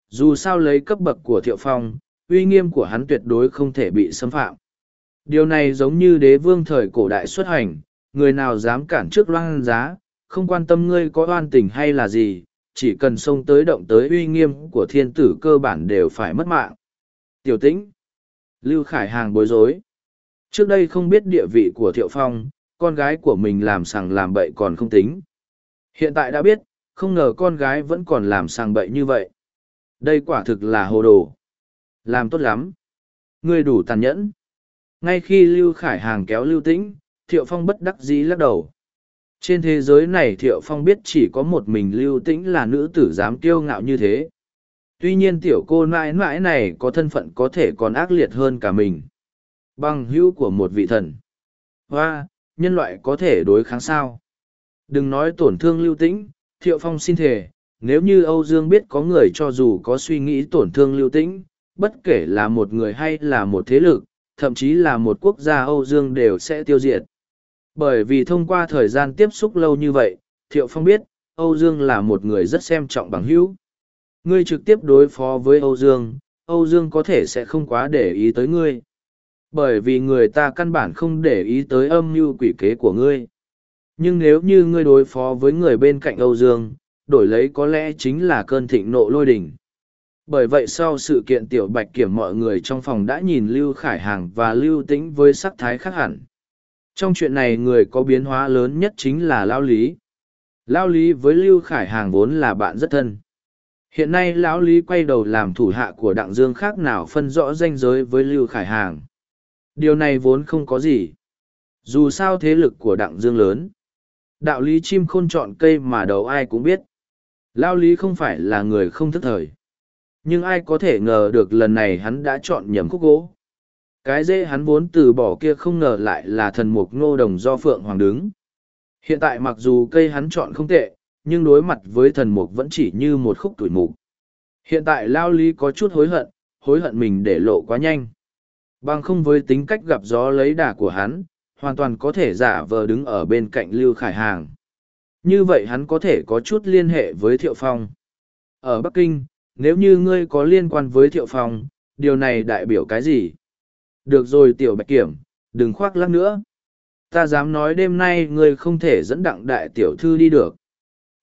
Dù sao lấy cấp bậc của Thiệu Phong, uy nghiêm của hắn tuyệt đối không thể bị xâm phạm. Điều này giống như đế vương thời cổ đại xuất hành, người nào dám cản trước loan giá, không quan tâm ngươi có oan tình hay là gì, chỉ cần xông tới động tới uy nghiêm của thiên tử cơ bản đều phải mất mạng. Tiểu tĩnh, Lưu Khải Hàng bối rối. Trước đây không biết địa vị của Thiệu Phong, con gái của mình làm sằng làm bậy còn không tính. Hiện tại đã biết, không ngờ con gái vẫn còn làm sằng bậy như vậy. Đây quả thực là hồ đồ. Làm tốt lắm. Ngươi đủ tàn nhẫn. Ngay khi Lưu Khải Hàng kéo Lưu Tĩnh, Thiệu Phong bất đắc dĩ lắc đầu. Trên thế giới này Thiệu Phong biết chỉ có một mình Lưu Tĩnh là nữ tử dám kiêu ngạo như thế. Tuy nhiên tiểu cô mãi mãi này có thân phận có thể còn ác liệt hơn cả mình. Bằng hữu của một vị thần. Hoa, nhân loại có thể đối kháng sao? Đừng nói tổn thương Lưu Tĩnh, Thiệu Phong xin thề, nếu như Âu Dương biết có người cho dù có suy nghĩ tổn thương Lưu Tĩnh, bất kể là một người hay là một thế lực, thậm chí là một quốc gia Âu Dương đều sẽ tiêu diệt. Bởi vì thông qua thời gian tiếp xúc lâu như vậy, Thiệu Phong biết, Âu Dương là một người rất xem trọng bằng hữu. Ngươi trực tiếp đối phó với Âu Dương, Âu Dương có thể sẽ không quá để ý tới ngươi. Bởi vì người ta căn bản không để ý tới âm mưu quỷ kế của ngươi. Nhưng nếu như ngươi đối phó với người bên cạnh Âu Dương, đổi lấy có lẽ chính là cơn thịnh nộ lôi đỉnh. Bởi vậy sau sự kiện tiểu bạch kiểm mọi người trong phòng đã nhìn Lưu Khải Hàng và Lưu Tĩnh với sắc thái khác hẳn. Trong chuyện này người có biến hóa lớn nhất chính là Lao Lý. Lao Lý với Lưu Khải Hàng vốn là bạn rất thân. Hiện nay Lão Lý quay đầu làm thủ hạ của Đặng Dương khác nào phân rõ danh giới với Lưu Khải Hàng. Điều này vốn không có gì. Dù sao thế lực của Đặng Dương lớn. Đạo lý chim khôn chọn cây mà đầu ai cũng biết. Lao Lý không phải là người không thức thời nhưng ai có thể ngờ được lần này hắn đã chọn nhầm khúc gỗ cái dễ hắn vốn từ bỏ kia không ngờ lại là thần mục ngô đồng do phượng hoàng đứng hiện tại mặc dù cây hắn chọn không tệ, nhưng đối mặt với thần mục vẫn chỉ như một khúc tuổi mục hiện tại lao lý có chút hối hận hối hận mình để lộ quá nhanh bằng không với tính cách gặp gió lấy đà của hắn, hoàn toàn có thể giả vờ đứng ở bên cạnh lưu khải hàng. Như vậy hắn có thể có chút liên hệ với thiệu phong. Ở bắc kinh, nếu như ngươi có liên quan với thiệu phong, điều này đại biểu cái gì? Được rồi tiểu bạch kiểm, đừng khoác lắc nữa. Ta dám nói đêm nay ngươi không thể dẫn đặng đại tiểu thư đi được.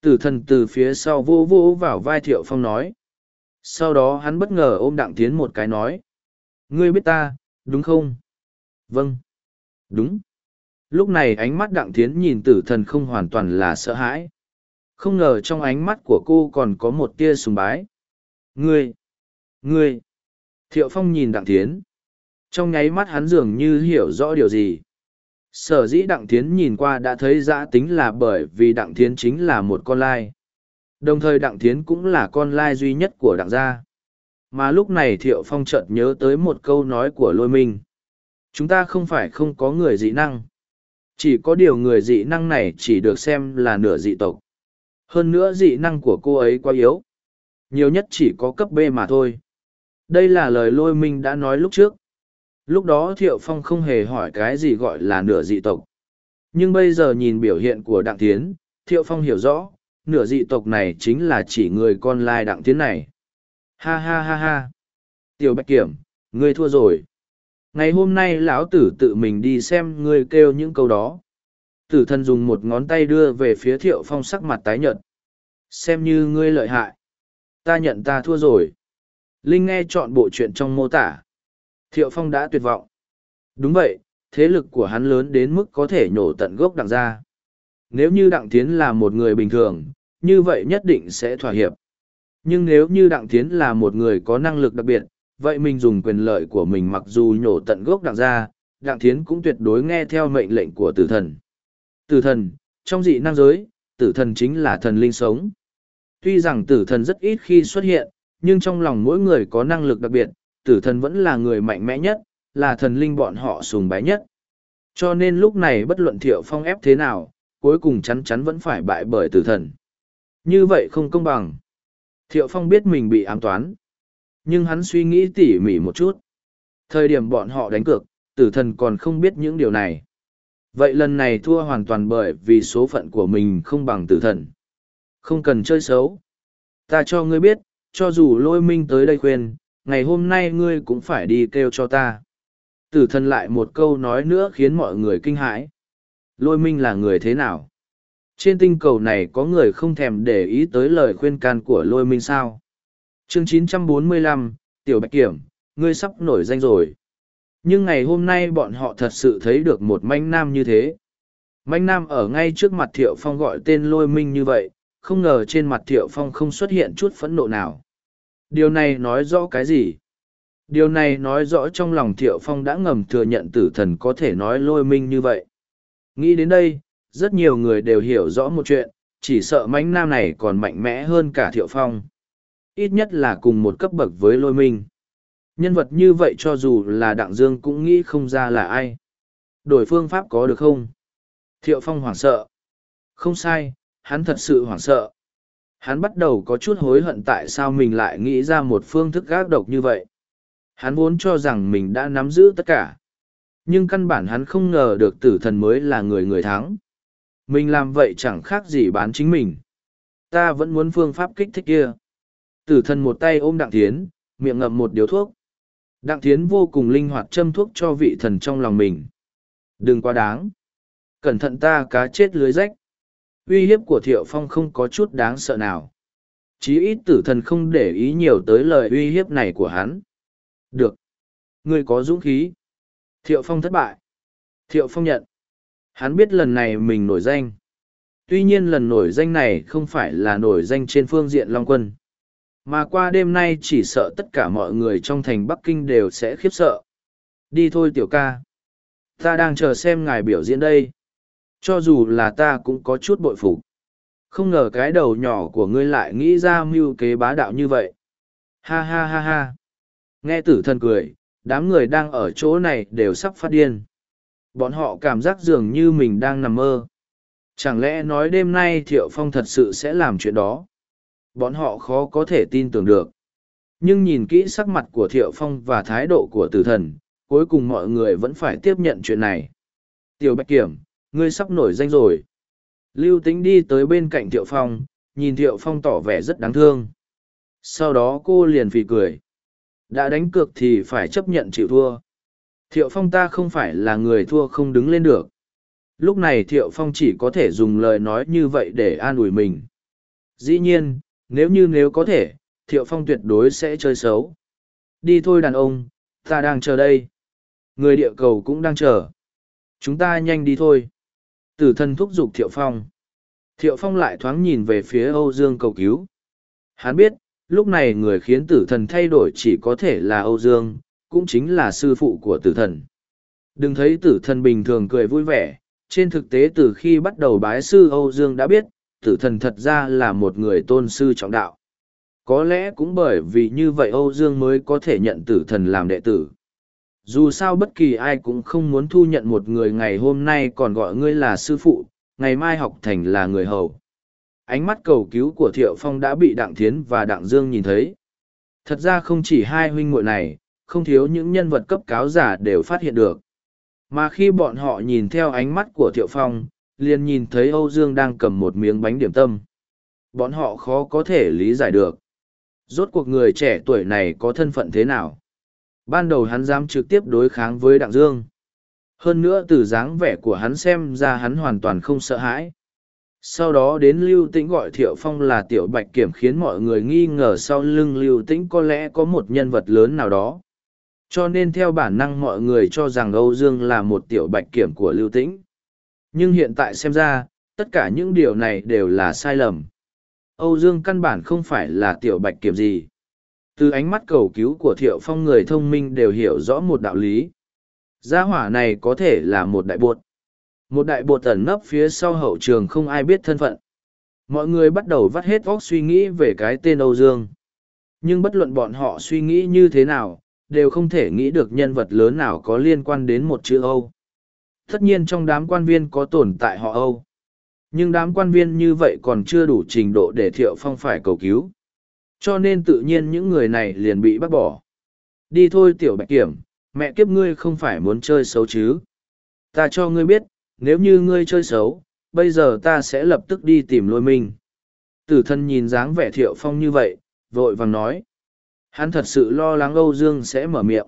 Tử thần từ phía sau vô vô vào vai thiệu phong nói. Sau đó hắn bất ngờ ôm đặng tiến một cái nói. Ngươi biết ta đúng không vâng đúng lúc này ánh mắt đặng tiến nhìn tử thần không hoàn toàn là sợ hãi không ngờ trong ánh mắt của cô còn có một tia sùng bái Ngươi! Ngươi! Thiệu Phong nhìn Đặng Thiến. Trong nháy mắt hắn dường như hiểu rõ điều gì. Sở dĩ Đặng Thiến nhìn qua đã thấy giã tính là bởi vì Đặng Thiến chính là một con lai. Đồng thời Đặng Thiến cũng là con lai duy nhất của Đặng gia. Mà lúc này Thiệu Phong chợt nhớ tới một câu nói của Lôi Minh. Chúng ta không phải không có người dị năng. Chỉ có điều người dị năng này chỉ được xem là nửa dị tộc. Hơn nữa dị năng của cô ấy quá yếu. Nhiều nhất chỉ có cấp B mà thôi. Đây là lời Lôi Minh đã nói lúc trước. Lúc đó Thiệu Phong không hề hỏi cái gì gọi là nửa dị tộc. Nhưng bây giờ nhìn biểu hiện của Đặng Tiến, Thiệu Phong hiểu rõ, nửa dị tộc này chính là chỉ người con lai Đặng Tiến này. Ha ha ha ha. Tiểu Bạch Kiểm, ngươi thua rồi. Ngày hôm nay lão tử tự mình đi xem ngươi kêu những câu đó. Tử thần dùng một ngón tay đưa về phía Thiệu Phong sắc mặt tái nhợt. Xem như ngươi lợi hại. Ta nhận ta thua rồi. Linh nghe chọn bộ chuyện trong mô tả Thiệu Phong đã tuyệt vọng. Đúng vậy, thế lực của hắn lớn đến mức có thể nhổ tận gốc đặng ra. Nếu như Đặng Tiến là một người bình thường, như vậy nhất định sẽ thỏa hiệp. Nhưng nếu như Đặng Tiến là một người có năng lực đặc biệt, vậy mình dùng quyền lợi của mình mặc dù nhổ tận gốc đặng ra, Đặng Tiến cũng tuyệt đối nghe theo mệnh lệnh của tử thần. Tử thần, trong dị năng giới, tử thần chính là thần linh sống. Tuy rằng tử thần rất ít khi xuất hiện, nhưng trong lòng mỗi người có năng lực đặc biệt, tử thần vẫn là người mạnh mẽ nhất, là thần linh bọn họ sùng bái nhất. Cho nên lúc này bất luận thiệu phong ép thế nào, cuối cùng chắn chắn vẫn phải bại bởi tử thần. Như vậy không công bằng. Thiệu phong biết mình bị ám toán. Nhưng hắn suy nghĩ tỉ mỉ một chút. Thời điểm bọn họ đánh cược, tử thần còn không biết những điều này. Vậy lần này thua hoàn toàn bởi vì số phận của mình không bằng tử thần. Không cần chơi xấu. Ta cho ngươi biết, cho dù lôi minh tới đây khuyên, ngày hôm nay ngươi cũng phải đi kêu cho ta. Tử thần lại một câu nói nữa khiến mọi người kinh hãi. Lôi minh là người thế nào? Trên tinh cầu này có người không thèm để ý tới lời khuyên can của lôi minh sao? chương 945, Tiểu Bạch Kiểm, ngươi sắp nổi danh rồi. Nhưng ngày hôm nay bọn họ thật sự thấy được một manh nam như thế. Manh nam ở ngay trước mặt Thiệu Phong gọi tên lôi minh như vậy, không ngờ trên mặt Thiệu Phong không xuất hiện chút phẫn nộ nào. Điều này nói rõ cái gì? Điều này nói rõ trong lòng Thiệu Phong đã ngầm thừa nhận tử thần có thể nói lôi minh như vậy. Nghĩ đến đây, rất nhiều người đều hiểu rõ một chuyện, chỉ sợ mánh nam này còn mạnh mẽ hơn cả Thiệu Phong. Ít nhất là cùng một cấp bậc với lôi minh. Nhân vật như vậy cho dù là Đặng Dương cũng nghĩ không ra là ai. Đổi phương pháp có được không? Thiệu Phong hoảng sợ. Không sai, hắn thật sự hoảng sợ. Hắn bắt đầu có chút hối hận tại sao mình lại nghĩ ra một phương thức gác độc như vậy. Hắn vốn cho rằng mình đã nắm giữ tất cả. Nhưng căn bản hắn không ngờ được tử thần mới là người người thắng. Mình làm vậy chẳng khác gì bán chính mình. Ta vẫn muốn phương pháp kích thích kia. Tử thần một tay ôm Đặng Thiến, miệng ngậm một điếu thuốc. Đặng Thiến vô cùng linh hoạt châm thuốc cho vị thần trong lòng mình. Đừng quá đáng. Cẩn thận ta cá chết lưới rách uy hiếp của thiệu phong không có chút đáng sợ nào chí ít tử thần không để ý nhiều tới lời uy hiếp này của hắn được ngươi có dũng khí thiệu phong thất bại thiệu phong nhận hắn biết lần này mình nổi danh. Tuy nhiên lần nổi danh này không phải là nổi danh trên phương diện long quân. Mà qua đêm nay chỉ sợ tất cả mọi người trong thành bắc kinh đều sẽ khiếp sợ. Đi thôi tiểu ca. Ta đang chờ xem ngài biểu diễn đây. Cho dù là ta cũng có chút bội phục. Không ngờ cái đầu nhỏ của ngươi lại nghĩ ra mưu kế bá đạo như vậy. Ha ha ha ha. Nghe tử thần cười, đám người đang ở chỗ này đều sắp phát điên bọn họ cảm giác dường như mình đang nằm mơ chẳng lẽ nói đêm nay thiệu phong thật sự sẽ làm chuyện đó bọn họ khó có thể tin tưởng được nhưng nhìn kỹ sắc mặt của thiệu phong và thái độ của tử thần cuối cùng mọi người vẫn phải tiếp nhận chuyện này tiểu bạch kiểm ngươi sắp nổi danh rồi. Lưu Tĩnh đi tới bên cạnh Thiệu Phong, nhìn Thiệu Phong tỏ vẻ rất đáng thương. Sau đó cô liền phì cười. Đã đánh cược thì phải chấp nhận chịu thua. Thiệu Phong ta không phải là người thua không đứng lên được. Lúc này Thiệu Phong chỉ có thể dùng lời nói như vậy để an ủi mình. Dĩ nhiên, nếu như nếu có thể, Thiệu Phong tuyệt đối sẽ chơi xấu. Đi thôi đàn ông, ta đang chờ đây. Người địa cầu cũng đang chờ. Chúng ta nhanh đi thôi. Tử thần thúc giục Thiệu Phong. Thiệu Phong lại thoáng nhìn về phía Âu Dương cầu cứu. Hắn biết, lúc này người khiến tử thần thay đổi chỉ có thể là Âu Dương, cũng chính là sư phụ của tử thần. Đừng thấy tử thần bình thường cười vui vẻ, trên thực tế từ khi bắt đầu bái sư Âu Dương đã biết, tử thần thật ra là một người tôn sư trọng đạo. Có lẽ cũng bởi vì như vậy Âu Dương mới có thể nhận tử thần làm đệ tử. Dù sao bất kỳ ai cũng không muốn thu nhận một người ngày hôm nay còn gọi ngươi là sư phụ, ngày mai học thành là người hầu. Ánh mắt cầu cứu của Thiệu Phong đã bị Đặng Thiến và Đặng Dương nhìn thấy. Thật ra không chỉ hai huynh muội này, không thiếu những nhân vật cấp cáo giả đều phát hiện được. Mà khi bọn họ nhìn theo ánh mắt của Thiệu Phong, liền nhìn thấy Âu Dương đang cầm một miếng bánh điểm tâm. Bọn họ khó có thể lý giải được. Rốt cuộc người trẻ tuổi này có thân phận thế nào? Ban đầu hắn dám trực tiếp đối kháng với Đặng Dương. Hơn nữa từ dáng vẻ của hắn xem ra hắn hoàn toàn không sợ hãi. Sau đó đến Lưu Tĩnh gọi Thiệu Phong là Tiểu Bạch Kiểm khiến mọi người nghi ngờ sau lưng Lưu Tĩnh có lẽ có một nhân vật lớn nào đó. Cho nên theo bản năng mọi người cho rằng Âu Dương là một Tiểu Bạch Kiểm của Lưu Tĩnh. Nhưng hiện tại xem ra, tất cả những điều này đều là sai lầm. Âu Dương căn bản không phải là Tiểu Bạch Kiểm gì. Từ ánh mắt cầu cứu của Thiệu Phong người thông minh đều hiểu rõ một đạo lý. Gia hỏa này có thể là một đại bột. Một đại bột ẩn nấp phía sau hậu trường không ai biết thân phận. Mọi người bắt đầu vắt hết óc suy nghĩ về cái tên Âu Dương. Nhưng bất luận bọn họ suy nghĩ như thế nào, đều không thể nghĩ được nhân vật lớn nào có liên quan đến một chữ Âu. Tất nhiên trong đám quan viên có tồn tại họ Âu. Nhưng đám quan viên như vậy còn chưa đủ trình độ để Thiệu Phong phải cầu cứu. Cho nên tự nhiên những người này liền bị bắt bỏ. Đi thôi tiểu bạch kiểm, mẹ kiếp ngươi không phải muốn chơi xấu chứ. Ta cho ngươi biết, nếu như ngươi chơi xấu, bây giờ ta sẽ lập tức đi tìm lôi minh. Tử thân nhìn dáng vẻ thiệu phong như vậy, vội vàng nói. Hắn thật sự lo lắng Âu Dương sẽ mở miệng.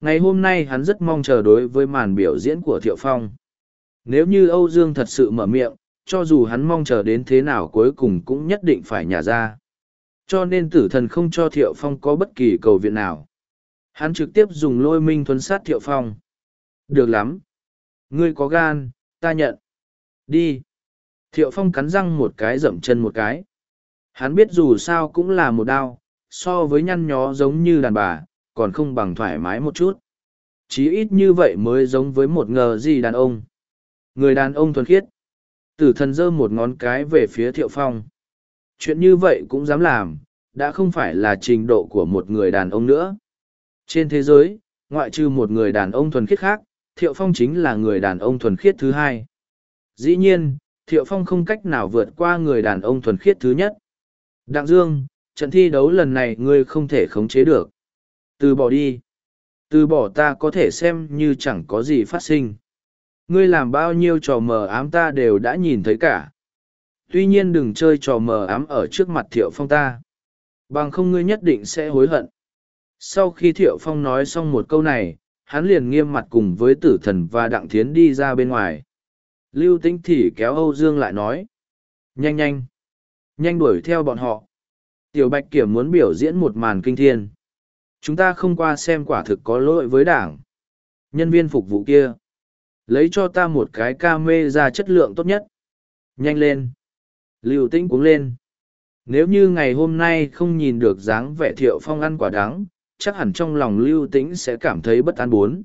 Ngày hôm nay hắn rất mong chờ đối với màn biểu diễn của Thiệu Phong. Nếu như Âu Dương thật sự mở miệng, cho dù hắn mong chờ đến thế nào cuối cùng cũng nhất định phải nhả ra. Cho nên tử thần không cho Thiệu Phong có bất kỳ cầu viện nào. Hắn trực tiếp dùng lôi minh thuấn sát Thiệu Phong. Được lắm. Ngươi có gan, ta nhận. Đi. Thiệu Phong cắn răng một cái dậm chân một cái. Hắn biết dù sao cũng là một đao, so với nhăn nhó giống như đàn bà, còn không bằng thoải mái một chút. Chí ít như vậy mới giống với một ngờ gì đàn ông. Người đàn ông thuần khiết. Tử thần giơ một ngón cái về phía Thiệu Phong. Chuyện như vậy cũng dám làm, đã không phải là trình độ của một người đàn ông nữa. Trên thế giới, ngoại trừ một người đàn ông thuần khiết khác, Thiệu Phong chính là người đàn ông thuần khiết thứ hai. Dĩ nhiên, Thiệu Phong không cách nào vượt qua người đàn ông thuần khiết thứ nhất. Đặng Dương, trận thi đấu lần này ngươi không thể khống chế được. Từ bỏ đi. Từ bỏ ta có thể xem như chẳng có gì phát sinh. Ngươi làm bao nhiêu trò mờ ám ta đều đã nhìn thấy cả. Tuy nhiên đừng chơi trò mờ ám ở trước mặt Thiệu Phong ta. Bằng không ngươi nhất định sẽ hối hận. Sau khi Thiệu Phong nói xong một câu này, hắn liền nghiêm mặt cùng với tử thần và đặng thiến đi ra bên ngoài. Lưu Tĩnh thì kéo Âu Dương lại nói. Nhanh nhanh. Nhanh đuổi theo bọn họ. Tiểu Bạch Kiểm muốn biểu diễn một màn kinh thiên. Chúng ta không qua xem quả thực có lỗi với đảng. Nhân viên phục vụ kia. Lấy cho ta một cái ca mê ra chất lượng tốt nhất. Nhanh lên. Lưu Tĩnh cuống lên. Nếu như ngày hôm nay không nhìn được dáng vẻ thiệu phong ăn quả đắng, chắc hẳn trong lòng lưu tĩnh sẽ cảm thấy bất an bốn.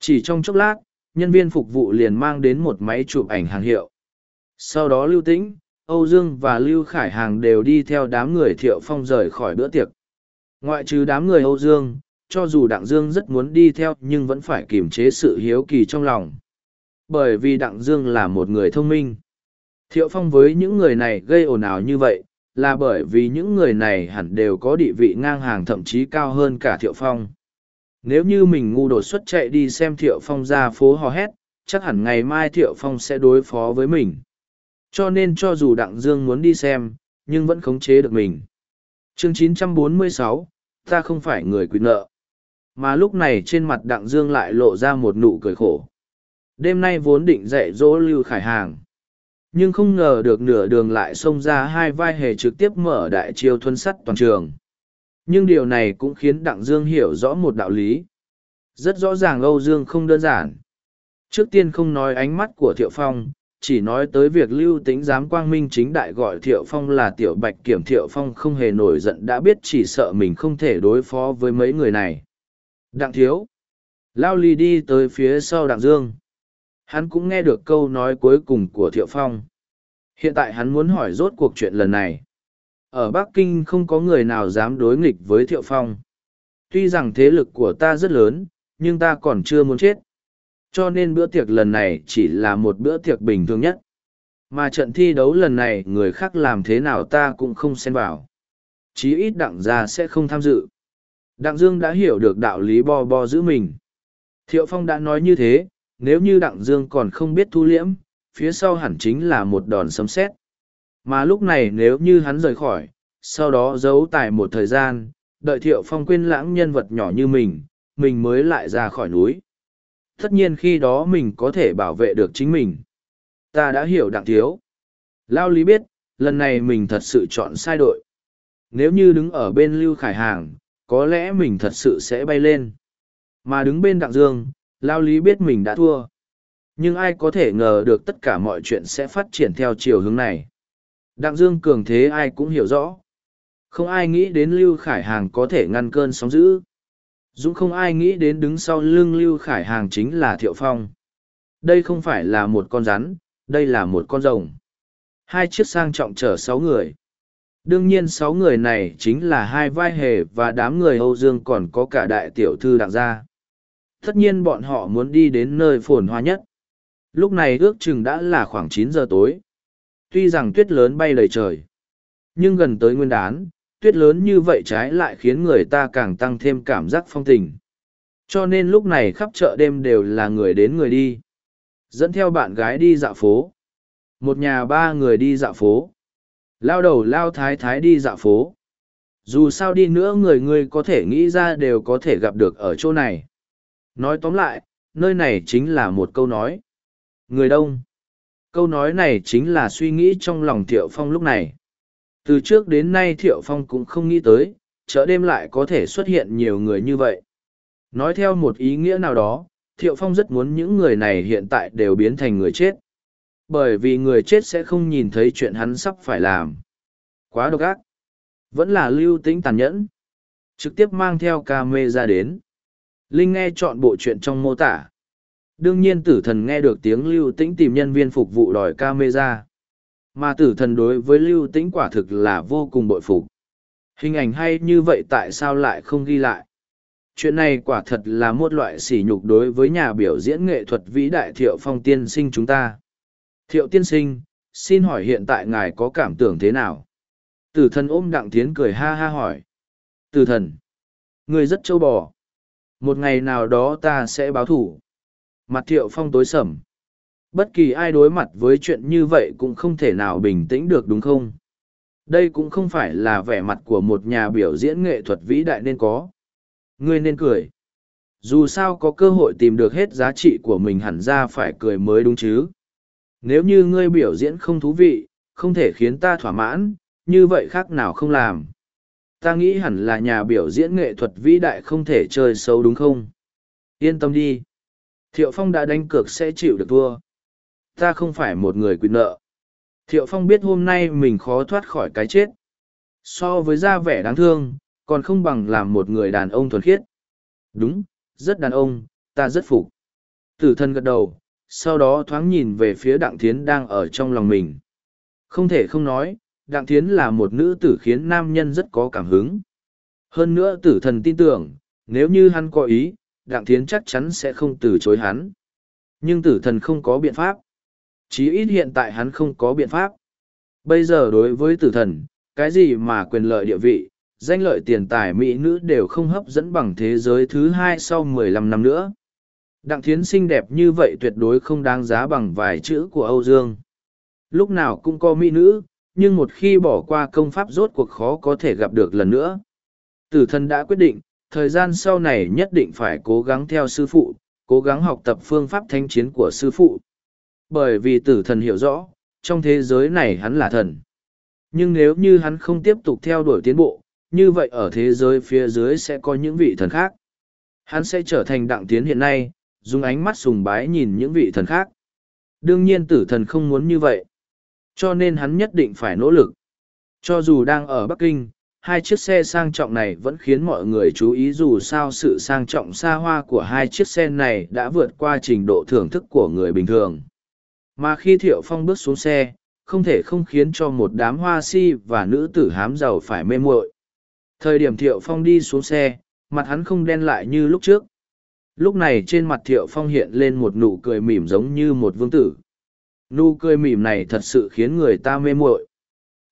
Chỉ trong chốc lát, nhân viên phục vụ liền mang đến một máy chụp ảnh hàng hiệu. Sau đó lưu tĩnh, Âu Dương và Lưu Khải Hàng đều đi theo đám người thiệu phong rời khỏi bữa tiệc. Ngoại trừ đám người Âu Dương, cho dù Đặng Dương rất muốn đi theo nhưng vẫn phải kiềm chế sự hiếu kỳ trong lòng. Bởi vì Đặng Dương là một người thông minh. Thiệu Phong với những người này gây ồn ào như vậy, là bởi vì những người này hẳn đều có địa vị ngang hàng thậm chí cao hơn cả Thiệu Phong. Nếu như mình ngu đột xuất chạy đi xem Thiệu Phong ra phố hò hét, chắc hẳn ngày mai Thiệu Phong sẽ đối phó với mình. Cho nên cho dù Đặng Dương muốn đi xem, nhưng vẫn khống chế được mình. Chương 946, ta không phải người quyền nợ. Mà lúc này trên mặt Đặng Dương lại lộ ra một nụ cười khổ. Đêm nay vốn định dạy dỗ Lưu Khải Hàng nhưng không ngờ được nửa đường lại xông ra hai vai hề trực tiếp mở đại chiêu thuân sắt toàn trường nhưng điều này cũng khiến đặng dương hiểu rõ một đạo lý rất rõ ràng âu dương không đơn giản trước tiên không nói ánh mắt của thiệu phong chỉ nói tới việc lưu tính giám quang minh chính đại gọi thiệu phong là tiểu bạch kiểm thiệu phong không hề nổi giận đã biết chỉ sợ mình không thể đối phó với mấy người này đặng thiếu Lao Ly đi tới phía sau Đặng Dương. Hắn cũng nghe được câu nói cuối cùng của Thiệu Phong. Hiện tại hắn muốn hỏi rốt cuộc chuyện lần này. Ở Bắc Kinh không có người nào dám đối nghịch với Thiệu Phong. Tuy rằng thế lực của ta rất lớn, nhưng ta còn chưa muốn chết. Cho nên bữa tiệc lần này chỉ là một bữa tiệc bình thường nhất. Mà trận thi đấu lần này người khác làm thế nào ta cũng không xen vào. Chí ít đặng gia sẽ không tham dự. Đặng Dương đã hiểu được đạo lý bo bo giữ mình. Thiệu Phong đã nói như thế, nếu như Đặng Dương còn không biết thu liễm, phía sau hẳn chính là một đòn sấm sét. Mà lúc này nếu như hắn rời khỏi, sau đó giấu tại một thời gian, đợi Thiệu Phong quên lãng nhân vật nhỏ như mình, mình mới lại ra khỏi núi. Tất nhiên khi đó mình có thể bảo vệ được chính mình. Ta đã hiểu Đặng Thiếu. Lao Lý biết, lần này mình thật sự chọn sai đội. Nếu như đứng ở bên Lưu Khải Hàng, có lẽ mình thật sự sẽ bay lên. Mà đứng bên Đặng Dương, Lao Lý biết mình đã thua. Nhưng ai có thể ngờ được tất cả mọi chuyện sẽ phát triển theo chiều hướng này. Đặng Dương cường thế ai cũng hiểu rõ. Không ai nghĩ đến Lưu Khải Hàng có thể ngăn cơn sóng dữ. Dũng không ai nghĩ đến đứng sau lưng Lưu Khải Hàng chính là Thiệu Phong. Đây không phải là một con rắn, đây là một con rồng. Hai chiếc sang trọng chở sáu người. Đương nhiên sáu người này chính là hai vai hề và đám người Âu Dương còn có cả đại tiểu thư đặng gia. Tất nhiên bọn họ muốn đi đến nơi phồn hoa nhất. Lúc này ước chừng đã là khoảng chín giờ tối. Tuy rằng tuyết lớn bay đầy trời, nhưng gần tới nguyên đán, tuyết lớn như vậy trái lại khiến người ta càng tăng thêm cảm giác phong tình. Cho nên lúc này khắp chợ đêm đều là người đến người đi. Dẫn theo bạn gái đi dạo phố. Một nhà ba người đi dạo phố Lao đầu lao thái thái đi dạo phố. Dù sao đi nữa người người có thể nghĩ ra đều có thể gặp được ở chỗ này. Nói tóm lại, nơi này chính là một câu nói. Người đông. Câu nói này chính là suy nghĩ trong lòng Thiệu Phong lúc này. Từ trước đến nay Thiệu Phong cũng không nghĩ tới, chợ đêm lại có thể xuất hiện nhiều người như vậy. Nói theo một ý nghĩa nào đó, Thiệu Phong rất muốn những người này hiện tại đều biến thành người chết. Bởi vì người chết sẽ không nhìn thấy chuyện hắn sắp phải làm. Quá độc ác. Vẫn là lưu tĩnh tàn nhẫn. Trực tiếp mang theo ca mê ra đến. Linh nghe chọn bộ chuyện trong mô tả. Đương nhiên tử thần nghe được tiếng lưu tĩnh tìm nhân viên phục vụ đòi ca mê ra mà tử thần đối với lưu tĩnh quả thực là vô cùng bội phục hình ảnh hay như vậy tại sao lại không ghi lại chuyện này quả thật là một loại sỉ nhục đối với nhà biểu diễn nghệ thuật vĩ đại thiệu phong tiên sinh chúng ta Thiệu tiên sinh, xin hỏi hiện tại ngài có cảm tưởng thế nào? Tử thần ôm đặng tiến cười ha ha hỏi. Tử thần, người rất châu bò. Một ngày nào đó ta sẽ báo thủ. Mặt thiệu phong tối sầm. Bất kỳ ai đối mặt với chuyện như vậy cũng không thể nào bình tĩnh được đúng không? Đây cũng không phải là vẻ mặt của một nhà biểu diễn nghệ thuật vĩ đại nên có. Ngươi nên cười. Dù sao có cơ hội tìm được hết giá trị của mình hẳn ra phải cười mới đúng chứ nếu như ngươi biểu diễn không thú vị, không thể khiến ta thỏa mãn, như vậy khác nào không làm. Ta nghĩ hẳn là nhà biểu diễn nghệ thuật vĩ đại không thể chơi xấu đúng không? Yên tâm đi. Thiệu Phong đã đánh cược sẽ chịu được thua. Ta không phải một người quyền nợ. Thiệu Phong biết hôm nay mình khó thoát khỏi cái chết. So với da vẻ đáng thương, còn không bằng làm một người đàn ông thuần khiết. Đúng, rất đàn ông, ta rất phục. Tử thân gật đầu, sau đó thoáng nhìn về phía đặng thiến đang ở trong lòng mình không thể không nói đặng thiến là một nữ tử khiến nam nhân rất có cảm hứng hơn nữa tử thần tin tưởng nếu như hắn có ý đặng thiến chắc chắn sẽ không từ chối hắn nhưng tử thần không có biện pháp chí ít hiện tại hắn không có biện pháp bây giờ đối với tử thần cái gì mà quyền lợi địa vị danh lợi tiền tài mỹ nữ đều không hấp dẫn bằng thế giới thứ hai sau mười lăm năm nữa Đặng thiến xinh đẹp như vậy tuyệt đối không đáng giá bằng vài chữ của Âu Dương. Lúc nào cũng có mỹ nữ, nhưng một khi bỏ qua công pháp rốt cuộc khó có thể gặp được lần nữa. Tử thần đã quyết định, thời gian sau này nhất định phải cố gắng theo sư phụ, cố gắng học tập phương pháp thanh chiến của sư phụ. Bởi vì tử thần hiểu rõ, trong thế giới này hắn là thần. Nhưng nếu như hắn không tiếp tục theo đuổi tiến bộ, như vậy ở thế giới phía dưới sẽ có những vị thần khác. Hắn sẽ trở thành đặng tiến hiện nay, dùng ánh mắt sùng bái nhìn những vị thần khác. Đương nhiên tử thần không muốn như vậy. Cho nên hắn nhất định phải nỗ lực. Cho dù đang ở Bắc Kinh, hai chiếc xe sang trọng này vẫn khiến mọi người chú ý dù sao sự sang trọng xa hoa của hai chiếc xe này đã vượt qua trình độ thưởng thức của người bình thường mà khi thiệu phong bước xuống xe, không thể không khiến cho một đám hoa si và nữ tử hám giàu phải mê muội. Thời điểm thiệu phong đi xuống xe, mặt hắn không đen lại như lúc trước. Lúc này trên mặt thiệu phong hiện lên một nụ cười mỉm giống như một vương tử. Nụ cười mỉm này thật sự khiến người ta mê muội.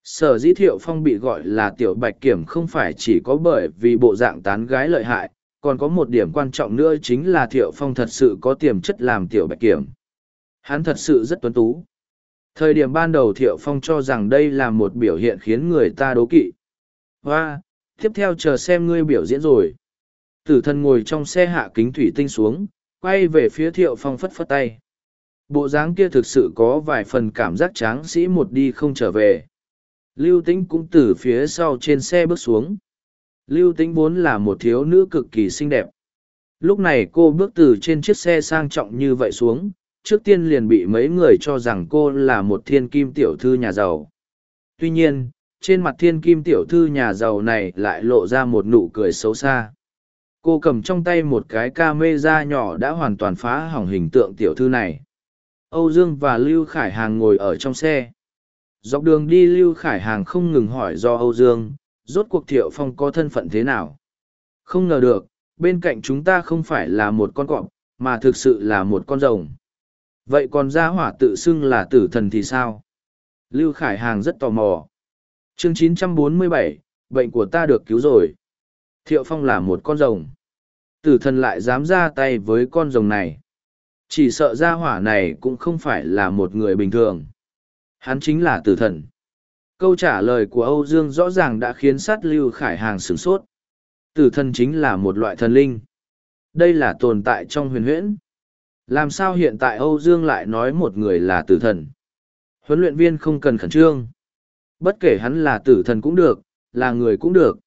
Sở dĩ thiệu phong bị gọi là tiểu bạch kiểm không phải chỉ có bởi vì bộ dạng tán gái lợi hại, còn có một điểm quan trọng nữa chính là thiệu phong thật sự có tiềm chất làm tiểu bạch kiểm hắn thật sự rất tuấn tú. Thời điểm ban đầu thiệu phong cho rằng đây là một biểu hiện khiến người ta đố kỵ. Hoa, tiếp theo chờ xem ngươi biểu diễn rồi. Tử thần ngồi trong xe hạ kính thủy tinh xuống, quay về phía thiệu phong phất phất tay. Bộ dáng kia thực sự có vài phần cảm giác tráng sĩ một đi không trở về. Lưu tĩnh cũng từ phía sau trên xe bước xuống. Lưu tĩnh vốn là một thiếu nữ cực kỳ xinh đẹp. Lúc này cô bước từ trên chiếc xe sang trọng như vậy xuống trước tiên liền bị mấy người cho rằng cô là một thiên kim tiểu thư nhà giàu. Tuy nhiên, trên mặt thiên kim tiểu thư nhà giàu này lại lộ ra một nụ cười xấu xa. Cô cầm trong tay một cái ca mê da nhỏ đã hoàn toàn phá hỏng hình tượng tiểu thư này. Âu dương và lưu khải hàng ngồi ở trong xe. Dọc đường đi lưu khải hàng không ngừng hỏi do âu dương, rốt cuộc thiệu phong có thân phận thế nào? Không ngờ được, bên cạnh chúng ta không phải là một con cọp, mà thực sự là một con rồng vậy còn gia hỏa tự xưng là tử thần thì sao lưu khải hàng rất tò mò chương 947, bệnh của ta được cứu rồi thiệu phong là một con rồng tử thần lại dám ra tay với con rồng này chỉ sợ gia hỏa này cũng không phải là một người bình thường Hắn chính là tử thần. Câu trả lời của Âu Dương rõ ràng đã khiến sát lưu khải hàng sửng sốt. Tử thần chính là một loại thần linh. Đây là tồn tại trong huyền huyễn. Làm sao hiện tại Âu Dương lại nói một người là tử thần? Huấn luyện viên không cần khẩn trương. Bất kể hắn là tử thần cũng được, là người cũng được.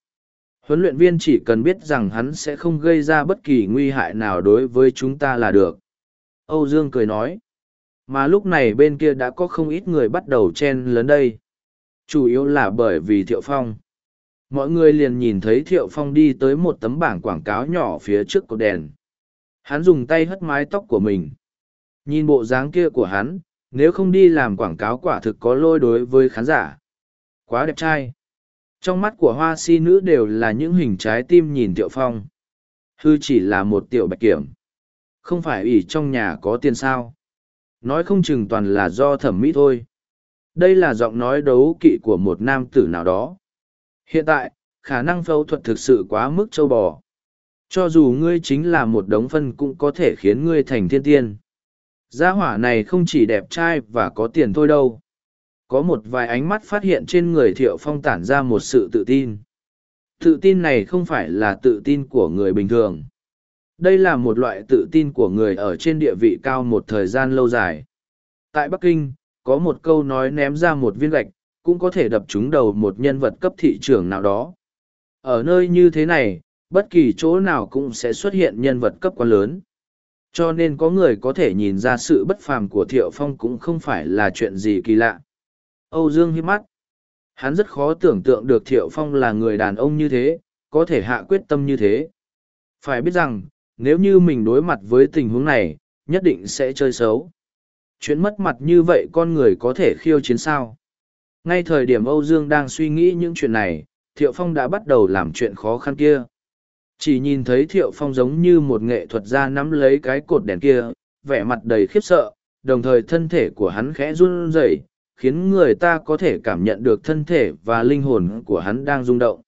Huấn luyện viên chỉ cần biết rằng hắn sẽ không gây ra bất kỳ nguy hại nào đối với chúng ta là được. Âu Dương cười nói. Mà lúc này bên kia đã có không ít người bắt đầu chen lớn đây. Chủ yếu là bởi vì Thiệu Phong. Mọi người liền nhìn thấy Thiệu Phong đi tới một tấm bảng quảng cáo nhỏ phía trước cột đèn. Hắn dùng tay hất mái tóc của mình. Nhìn bộ dáng kia của hắn, nếu không đi làm quảng cáo quả thực có lôi đối với khán giả. Quá đẹp trai. Trong mắt của hoa si nữ đều là những hình trái tim nhìn Tiệu Phong. Hư chỉ là một tiểu bạch kiểm. Không phải ủy trong nhà có tiền sao nói không chừng toàn là do thẩm mỹ thôi đây là giọng nói đấu kỵ của một nam tử nào đó hiện tại khả năng phẫu thuật thực sự quá mức châu bò cho dù ngươi chính là một đống phân cũng có thể khiến ngươi thành thiên tiên. Gia hỏa này không chỉ đẹp trai và có tiền thôi đâu. Có một vài ánh mắt phát hiện trên người thiệu phong tản ra một sự tự tin. Tự tin này không phải là tự tin của người bình thường. Đây là một loại tự tin của người ở trên địa vị cao một thời gian lâu dài. Tại bắc kinh, có một câu nói ném ra một viên gạch, cũng có thể đập trúng đầu một nhân vật cấp thị trường nào đó. Ở nơi như thế này bất kỳ chỗ nào cũng sẽ xuất hiện nhân vật cấp quá lớn cho nên có người có thể nhìn ra sự bất phàm của thiệu phong cũng không phải là chuyện gì kỳ lạ âu dương hiếp mắt hắn rất khó tưởng tượng được thiệu phong là người đàn ông như thế có thể hạ quyết tâm như thế phải biết rằng nếu như mình đối mặt với tình huống này, nhất định sẽ chơi xấu. Chuyện mất mặt như vậy con người có thể khiêu chiến sao? Ngay thời điểm Âu Dương đang suy nghĩ những chuyện này, Thiệu Phong đã bắt đầu làm chuyện khó khăn kia. Chỉ nhìn thấy Thiệu Phong giống như một nghệ thuật gia nắm lấy cái cột đèn kia, vẻ mặt đầy khiếp sợ, đồng thời thân thể của hắn khẽ run rẩy, khiến người ta có thể cảm nhận được thân thể và linh hồn của hắn đang rung động.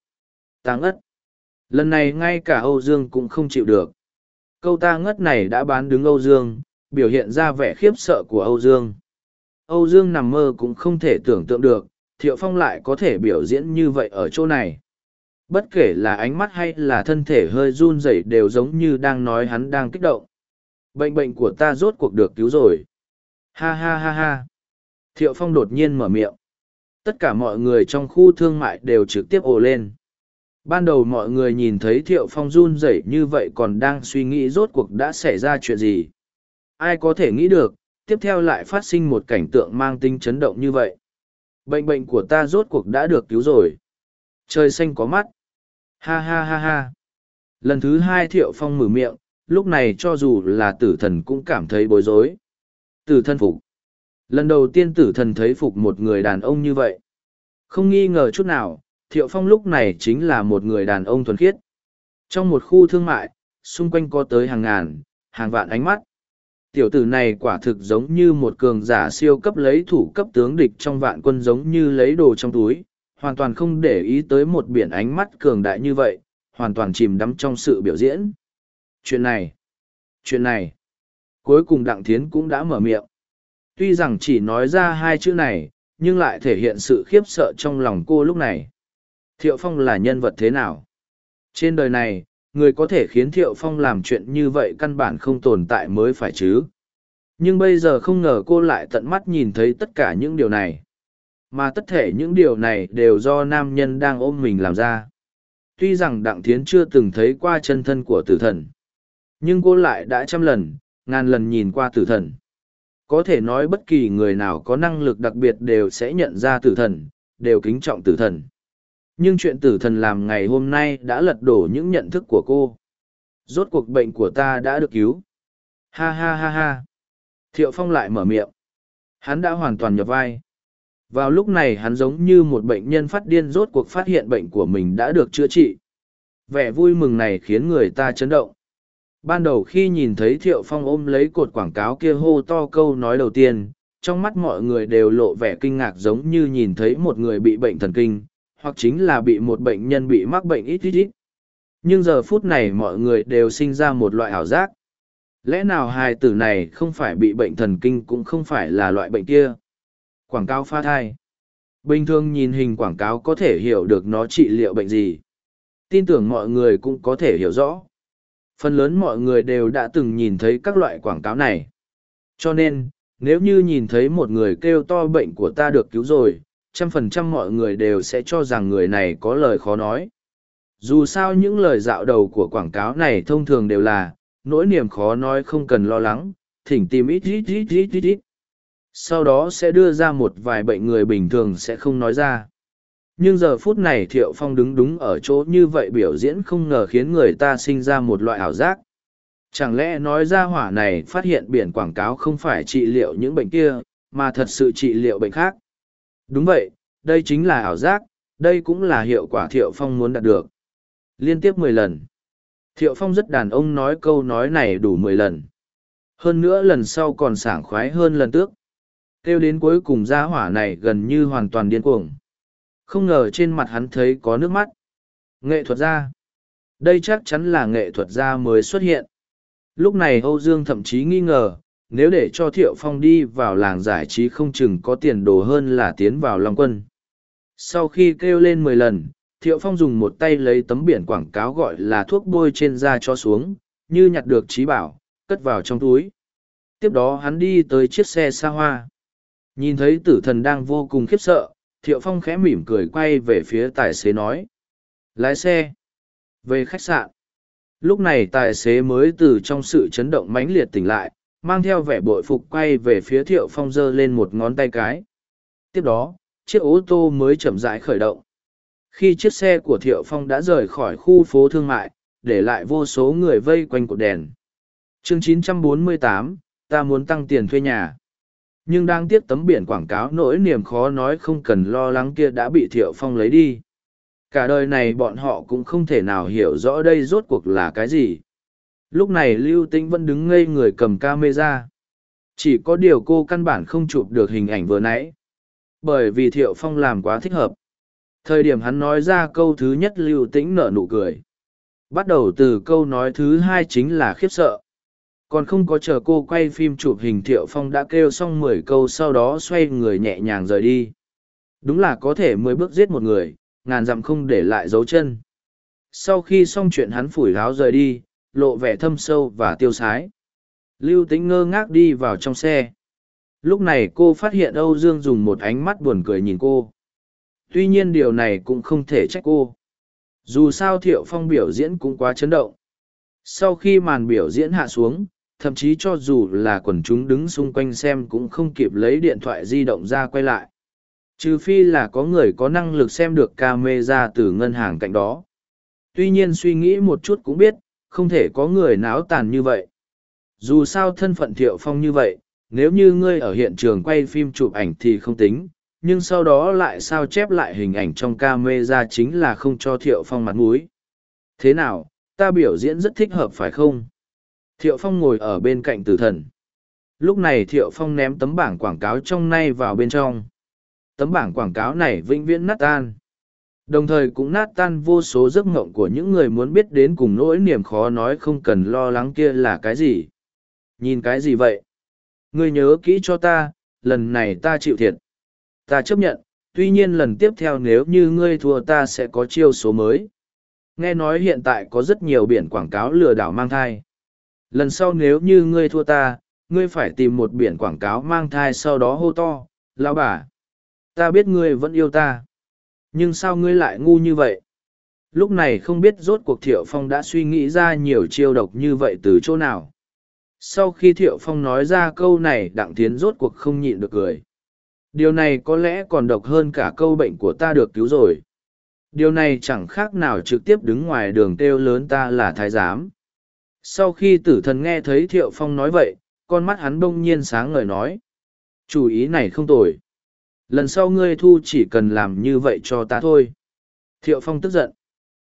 Tăng ất. Lần này ngay cả Âu Dương cũng không chịu được câu ta ngất này đã bán đứng Âu Dương, biểu hiện ra vẻ khiếp sợ của Âu Dương. Âu Dương nằm mơ cũng không thể tưởng tượng được, Thiệu Phong lại có thể biểu diễn như vậy ở chỗ này. Bất kể là ánh mắt hay là thân thể hơi run rẩy đều giống như đang nói hắn đang kích động. Bệnh bệnh của ta rốt cuộc được cứu rồi. Ha ha ha ha. Thiệu Phong đột nhiên mở miệng. Tất cả mọi người trong khu thương mại đều trực tiếp ồ lên ban đầu mọi người nhìn thấy thiệu phong run rẩy như vậy còn đang suy nghĩ rốt cuộc đã xảy ra chuyện gì ai có thể nghĩ được, tiếp theo lại phát sinh một cảnh tượng mang tính chấn động như vậy bệnh bệnh của ta rốt cuộc đã được cứu rồi Trời xanh có mắt. Ha ha ha ha. Lần thứ hai Thiệu Phong mở miệng, lúc này cho dù là tử thần cũng cảm thấy bối rối. Tử Thần phục. Lần đầu tiên tử thần thấy phục một người đàn ông như vậy. Không nghi ngờ chút nào, Thiệu Phong lúc này chính là một người đàn ông thuần khiết. Trong một khu thương mại, xung quanh có tới hàng ngàn, hàng vạn ánh mắt. Tiểu tử này quả thực giống như một cường giả siêu cấp lấy thủ cấp tướng địch trong vạn quân giống như lấy đồ trong túi, hoàn toàn không để ý tới một biển ánh mắt cường đại như vậy, hoàn toàn chìm đắm trong sự biểu diễn. Chuyện này, chuyện này, cuối cùng Đặng Thiến cũng đã mở miệng. Tuy rằng chỉ nói ra hai chữ này, nhưng lại thể hiện sự khiếp sợ trong lòng cô lúc này. Thiệu Phong là nhân vật thế nào? Trên đời này, người có thể khiến Thiệu Phong làm chuyện như vậy căn bản không tồn tại mới phải chứ. Nhưng bây giờ không ngờ cô lại tận mắt nhìn thấy tất cả những điều này. Mà tất thể những điều này đều do nam nhân đang ôm mình làm ra. Tuy rằng Đặng Thiến chưa từng thấy qua chân thân của tử thần. Nhưng cô lại đã trăm lần, ngàn lần nhìn qua tử thần. Có thể nói bất kỳ người nào có năng lực đặc biệt đều sẽ nhận ra tử thần, đều kính trọng tử thần. Nhưng chuyện tử thần làm ngày hôm nay đã lật đổ những nhận thức của cô. Rốt cuộc bệnh của ta đã được cứu. Ha ha ha ha. Thiệu Phong lại mở miệng. Hắn đã hoàn toàn nhập vai. Vào lúc này hắn giống như một bệnh nhân phát điên rốt cuộc phát hiện bệnh của mình đã được chữa trị. Vẻ vui mừng này khiến người ta chấn động. Ban đầu khi nhìn thấy Thiệu Phong ôm lấy cột quảng cáo kia hô to câu nói đầu tiên, trong mắt mọi người đều lộ vẻ kinh ngạc giống như nhìn thấy một người bị bệnh thần kinh, hoặc chính là bị một bệnh nhân bị mắc bệnh ít ít ít. Nhưng giờ phút này mọi người đều sinh ra một loại ảo giác. Lẽ nào hài tử này không phải bị bệnh thần kinh cũng không phải là loại bệnh kia? Quảng cáo pha thai. Bình thường nhìn hình quảng cáo có thể hiểu được nó trị liệu bệnh gì. Tin tưởng mọi người cũng có thể hiểu rõ. Phần lớn mọi người đều đã từng nhìn thấy các loại quảng cáo này. Cho nên, nếu như nhìn thấy một người kêu to bệnh của ta được cứu rồi, trăm phần trăm mọi người đều sẽ cho rằng người này có lời khó nói. Dù sao những lời dạo đầu của quảng cáo này thông thường đều là, nỗi niềm khó nói không cần lo lắng, thỉnh tìm ít ít ít ít ít ít. Sau đó sẽ đưa ra một vài bệnh người bình thường sẽ không nói ra. Nhưng giờ phút này Thiệu Phong đứng đúng ở chỗ như vậy biểu diễn không ngờ khiến người ta sinh ra một loại ảo giác. Chẳng lẽ nói ra hỏa này phát hiện biển quảng cáo không phải trị liệu những bệnh kia, mà thật sự trị liệu bệnh khác. Đúng vậy, đây chính là ảo giác, đây cũng là hiệu quả Thiệu Phong muốn đạt được. Liên tiếp mười lần. Thiệu Phong rất đàn ông nói câu nói này đủ mười lần. Hơn nữa lần sau còn sảng khoái hơn lần trước. Kêu đến cuối cùng gia hỏa này gần như hoàn toàn điên cuồng. Không ngờ trên mặt hắn thấy có nước mắt. Nghệ thuật gia. Đây chắc chắn là nghệ thuật gia mới xuất hiện. Lúc này Âu Dương thậm chí nghi ngờ, nếu để cho Thiệu Phong đi vào làng giải trí không chừng có tiền đồ hơn là tiến vào Long Quân. Sau khi kêu lên mười lần, Thiệu Phong dùng một tay lấy tấm biển quảng cáo gọi là thuốc bôi trên da cho xuống, như nhặt được trí bảo, cất vào trong túi. Tiếp đó hắn đi tới chiếc xe xa hoa. Nhìn thấy tử thần đang vô cùng khiếp sợ, Thiệu Phong khẽ mỉm cười quay về phía tài xế nói. Lái xe. Về khách sạn. Lúc này tài xế mới từ trong sự chấn động mãnh liệt tỉnh lại, mang theo vẻ bội phục quay về phía Thiệu Phong giơ lên một ngón tay cái. Tiếp đó, chiếc ô tô mới chậm rãi khởi động. Khi chiếc xe của Thiệu Phong đã rời khỏi khu phố thương mại, để lại vô số người vây quanh cột đèn. Chương 948, ta muốn tăng tiền thuê nhà nhưng đang tiếc tấm biển quảng cáo nỗi niềm khó nói không cần lo lắng kia đã bị thiệu phong lấy đi. Cả đời này bọn họ cũng không thể nào hiểu rõ đây rốt cuộc là cái gì. Lúc này lưu tĩnh vẫn đứng ngây người cầm ca mê ra chỉ có điều cô căn bản không chụp được hình ảnh vừa nãy. Bởi vì thiệu phong làm quá thích hợp. Thời điểm hắn nói ra câu thứ nhất lưu tĩnh nở nụ cười. Bắt đầu từ câu nói thứ hai chính là khiếp sợ còn không có chờ cô quay phim chụp hình thiệu phong đã kêu xong mười câu sau đó xoay người nhẹ nhàng rời đi. Đúng là có thể mười bước giết một người, ngàn dặm không để lại dấu chân. Sau khi xong chuyện hắn phủi láo rời đi, lộ vẻ thâm sâu và tiêu sái. Lưu tính ngơ ngác đi vào trong xe. Lúc này cô phát hiện âu dương dùng một ánh mắt buồn cười nhìn cô. Tuy nhiên điều này cũng không thể trách cô. Dù sao thiệu phong biểu diễn cũng quá chấn động. Sau khi màn biểu diễn hạ xuống thậm chí cho dù là quần chúng đứng xung quanh xem cũng không kịp lấy điện thoại di động ra quay lại. Trừ phi là có người có năng lực xem được camera từ ngân hàng cạnh đó. Tuy nhiên suy nghĩ một chút cũng biết, không thể có người náo tàn như vậy. Dù sao thân phận Thiệu Phong như vậy, nếu như ngươi ở hiện trường quay phim chụp ảnh thì không tính, nhưng sau đó lại sao chép lại hình ảnh trong camera chính là không cho Thiệu Phong mặt mũi. Thế nào, ta biểu diễn rất thích hợp phải không? Thiệu Phong ngồi ở bên cạnh tử thần. Lúc này Thiệu Phong ném tấm bảng quảng cáo trong nay vào bên trong. Tấm bảng quảng cáo này vĩnh viễn nát tan. Đồng thời cũng nát tan vô số giấc ngộng của những người muốn biết đến cùng nỗi niềm khó nói không cần lo lắng kia là cái gì. Nhìn cái gì vậy? Ngươi nhớ kỹ cho ta, lần này ta chịu thiệt. Ta chấp nhận, tuy nhiên lần tiếp theo nếu như ngươi thua ta sẽ có chiêu số mới. Nghe nói hiện tại có rất nhiều biển quảng cáo lừa đảo mang thai. Lần sau nếu như ngươi thua ta, ngươi phải tìm một biển quảng cáo mang thai sau đó hô to, lão bà. Ta biết ngươi vẫn yêu ta. Nhưng sao ngươi lại ngu như vậy? Lúc này không biết rốt cuộc Thiệu Phong đã suy nghĩ ra nhiều chiêu độc như vậy từ chỗ nào. Sau khi Thiệu Phong nói ra câu này Đặng Tiến rốt cuộc không nhịn được cười. Điều này có lẽ còn độc hơn cả câu bệnh của ta được cứu rồi. Điều này chẳng khác nào trực tiếp đứng ngoài đường kêu lớn ta là thái giám. Sau khi tử thần nghe thấy Thiệu Phong nói vậy, con mắt hắn bỗng nhiên sáng ngời nói. Chủ ý này không tồi. Lần sau ngươi thu chỉ cần làm như vậy cho ta thôi. Thiệu Phong tức giận.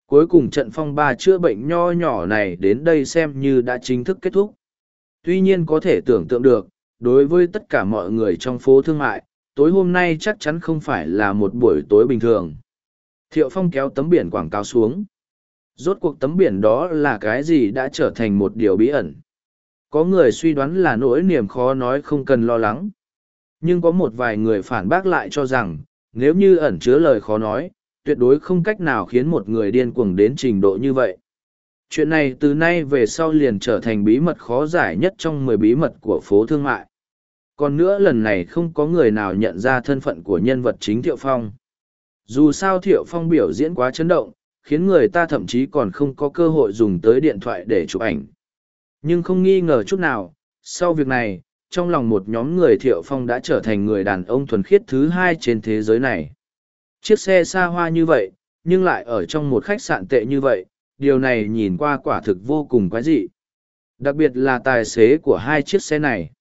Cuối cùng trận phong ba chữa bệnh nho nhỏ này đến đây xem như đã chính thức kết thúc. Tuy nhiên có thể tưởng tượng được, đối với tất cả mọi người trong phố thương mại, tối hôm nay chắc chắn không phải là một buổi tối bình thường. Thiệu Phong kéo tấm biển quảng cáo xuống. Rốt cuộc tấm biển đó là cái gì đã trở thành một điều bí ẩn. Có người suy đoán là nỗi niềm khó nói không cần lo lắng. Nhưng có một vài người phản bác lại cho rằng, nếu như ẩn chứa lời khó nói, tuyệt đối không cách nào khiến một người điên cuồng đến trình độ như vậy. Chuyện này từ nay về sau liền trở thành bí mật khó giải nhất trong mười bí mật của phố thương mại. Còn nữa lần này không có người nào nhận ra thân phận của nhân vật chính Thiệu Phong. Dù sao Thiệu Phong biểu diễn quá chấn động, khiến người ta thậm chí còn không có cơ hội dùng tới điện thoại để chụp ảnh. Nhưng không nghi ngờ chút nào, sau việc này, trong lòng một nhóm người Thiệu Phong đã trở thành người đàn ông thuần khiết thứ hai trên thế giới này. Chiếc xe xa hoa như vậy, nhưng lại ở trong một khách sạn tệ như vậy, điều này nhìn qua quả thực vô cùng quái dị. Đặc biệt là tài xế của hai chiếc xe này.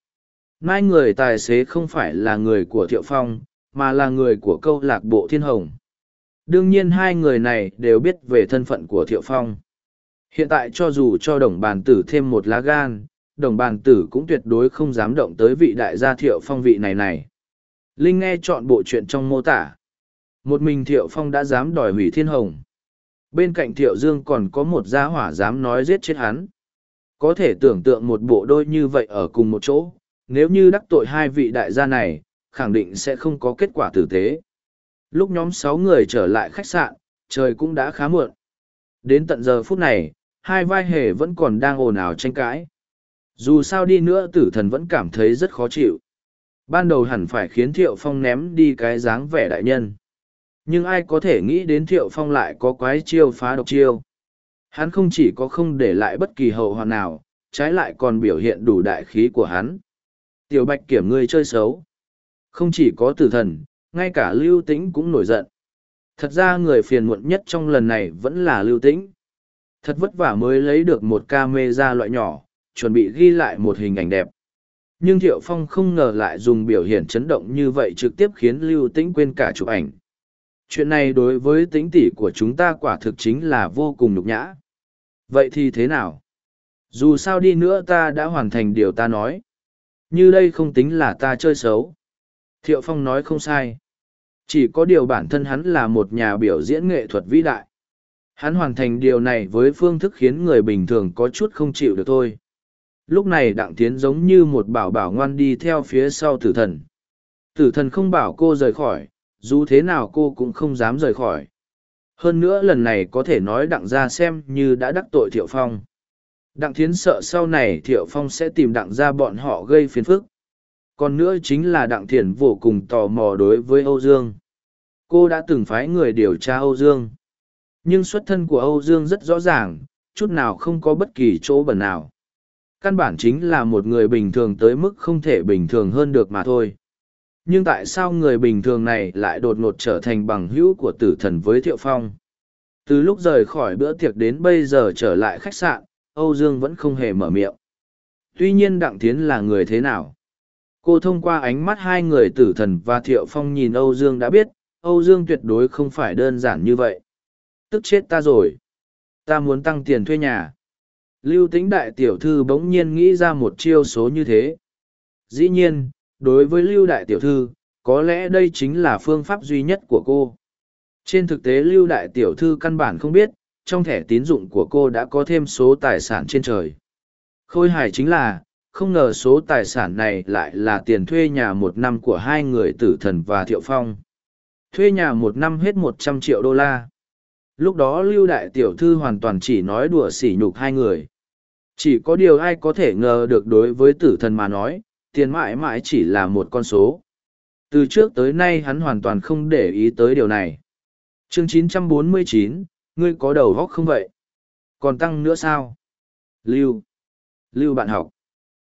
Mai người tài xế không phải là người của Thiệu Phong, mà là người của câu lạc bộ Thiên Hồng. Đương nhiên hai người này đều biết về thân phận của Thiệu Phong. Hiện tại cho dù cho đồng bàn tử thêm một lá gan, đồng bàn tử cũng tuyệt đối không dám động tới vị đại gia Thiệu Phong vị này này. Linh nghe chọn bộ chuyện trong mô tả. Một mình Thiệu Phong đã dám đòi hủy Thiên Hồng. Bên cạnh Thiệu Dương còn có một gia hỏa dám nói giết chết hắn. Có thể tưởng tượng một bộ đôi như vậy ở cùng một chỗ, nếu như đắc tội hai vị đại gia này, khẳng định sẽ không có kết quả tử tế. Lúc nhóm sáu người trở lại khách sạn, trời cũng đã khá muộn. Đến tận giờ phút này, hai vai hề vẫn còn đang ồn ào tranh cãi. Dù sao đi nữa tử thần vẫn cảm thấy rất khó chịu. Ban đầu hẳn phải khiến Thiệu Phong ném đi cái dáng vẻ đại nhân. Nhưng ai có thể nghĩ đến Thiệu Phong lại có quái chiêu phá độc chiêu. Hắn không chỉ có không để lại bất kỳ hậu hoàn nào, trái lại còn biểu hiện đủ đại khí của hắn. Tiểu bạch kiểm ngươi chơi xấu. Không chỉ có tử thần, ngay cả lưu tĩnh cũng nổi giận. Thật ra người phiền muộn nhất trong lần này vẫn là lưu tĩnh. Thật vất vả mới lấy được một camera loại nhỏ, chuẩn bị ghi lại một hình ảnh đẹp. Nhưng Thiệu Phong không ngờ lại dùng biểu hiện chấn động như vậy trực tiếp khiến lưu tĩnh quên cả chụp ảnh. Chuyện này đối với tính tỷ của chúng ta quả thực chính là vô cùng nhục nhã. Vậy thì thế nào? Dù sao đi nữa ta đã hoàn thành điều ta nói. Như đây không tính là ta chơi xấu. Thiệu Phong nói không sai. Chỉ có điều bản thân hắn là một nhà biểu diễn nghệ thuật vĩ đại. Hắn hoàn thành điều này với phương thức khiến người bình thường có chút không chịu được thôi. Lúc này Đặng Tiến giống như một bảo bảo ngoan đi theo phía sau tử thần. Tử thần không bảo cô rời khỏi, dù thế nào cô cũng không dám rời khỏi. Hơn nữa lần này có thể nói Đặng ra xem như đã đắc tội Thiệu Phong. Đặng Thiến sợ sau này Thiệu Phong sẽ tìm Đặng ra bọn họ gây phiền phức còn nữa chính là đặng thiền vô cùng tò mò đối với âu dương. Cô đã từng phái người điều tra âu dương. Nhưng xuất thân của âu dương rất rõ ràng, chút nào không có bất kỳ chỗ bẩn nào. Căn bản chính là một người bình thường tới mức không thể bình thường hơn được mà thôi. Nhưng tại sao người bình thường này lại đột ngột trở thành bằng hữu của tử thần với thiệu phong? Từ lúc rời khỏi bữa tiệc đến bây giờ trở lại khách sạn, âu dương vẫn không hề mở miệng. Tuy nhiên đặng tiến là người thế nào? Cô thông qua ánh mắt hai người tử thần và thiệu phong nhìn âu dương đã biết, âu dương tuyệt đối không phải đơn giản như vậy. Tức chết ta rồi. Ta muốn tăng tiền thuê nhà. Lưu tính đại tiểu thư bỗng nhiên nghĩ ra một chiêu số như thế. Dĩ nhiên, đối với lưu đại tiểu thư, có lẽ đây chính là phương pháp duy nhất của cô. Trên thực tế lưu đại tiểu thư căn bản không biết, trong thẻ tín dụng của cô đã có thêm số tài sản trên trời. Khôi hài chính là không ngờ số tài sản này lại là tiền thuê nhà một năm của hai người tử thần và thiệu phong. Thuê nhà một năm hết một trăm triệu đô la. Lúc đó lưu đại tiểu thư hoàn toàn chỉ nói đùa sỉ nhục hai người. Chỉ có điều ai có thể ngờ được đối với tử thần mà nói tiền mãi mãi chỉ là một con số. Từ trước tới nay hắn hoàn toàn không để ý tới điều này. Chương 949, ngươi có đầu góc không vậy? Còn tăng nữa sao? Lưu. Lưu bạn học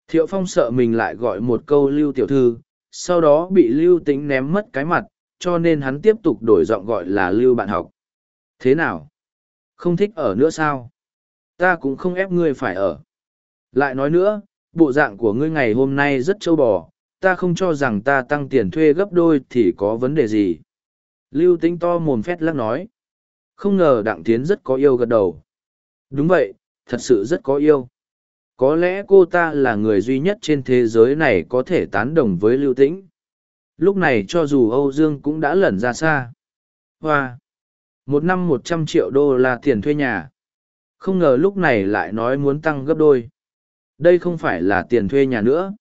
thiệu phong sợ mình lại gọi một câu lưu tiểu thư, sau đó bị lưu Tĩnh ném mất cái mặt, cho nên hắn tiếp tục đổi giọng gọi là lưu bạn học. Thế nào? Không thích ở nữa sao? Ta cũng không ép ngươi phải ở. Lại nói nữa, bộ dạng của ngươi ngày hôm nay rất trâu bò, ta không cho rằng ta tăng tiền thuê gấp đôi thì có vấn đề gì. Lưu Tĩnh to mồm phét lắc nói. Không ngờ đặng tiến rất có yêu gật đầu. Đúng vậy, thật sự rất có yêu có lẽ cô ta là người duy nhất trên thế giới này có thể tán đồng với lưu tĩnh. Lúc này cho dù âu dương cũng đã lẩn ra xa. Hoa. Một năm một trăm triệu đô là tiền thuê nhà. Không ngờ lúc này lại nói muốn tăng gấp đôi. Đây không phải là tiền thuê nhà nữa.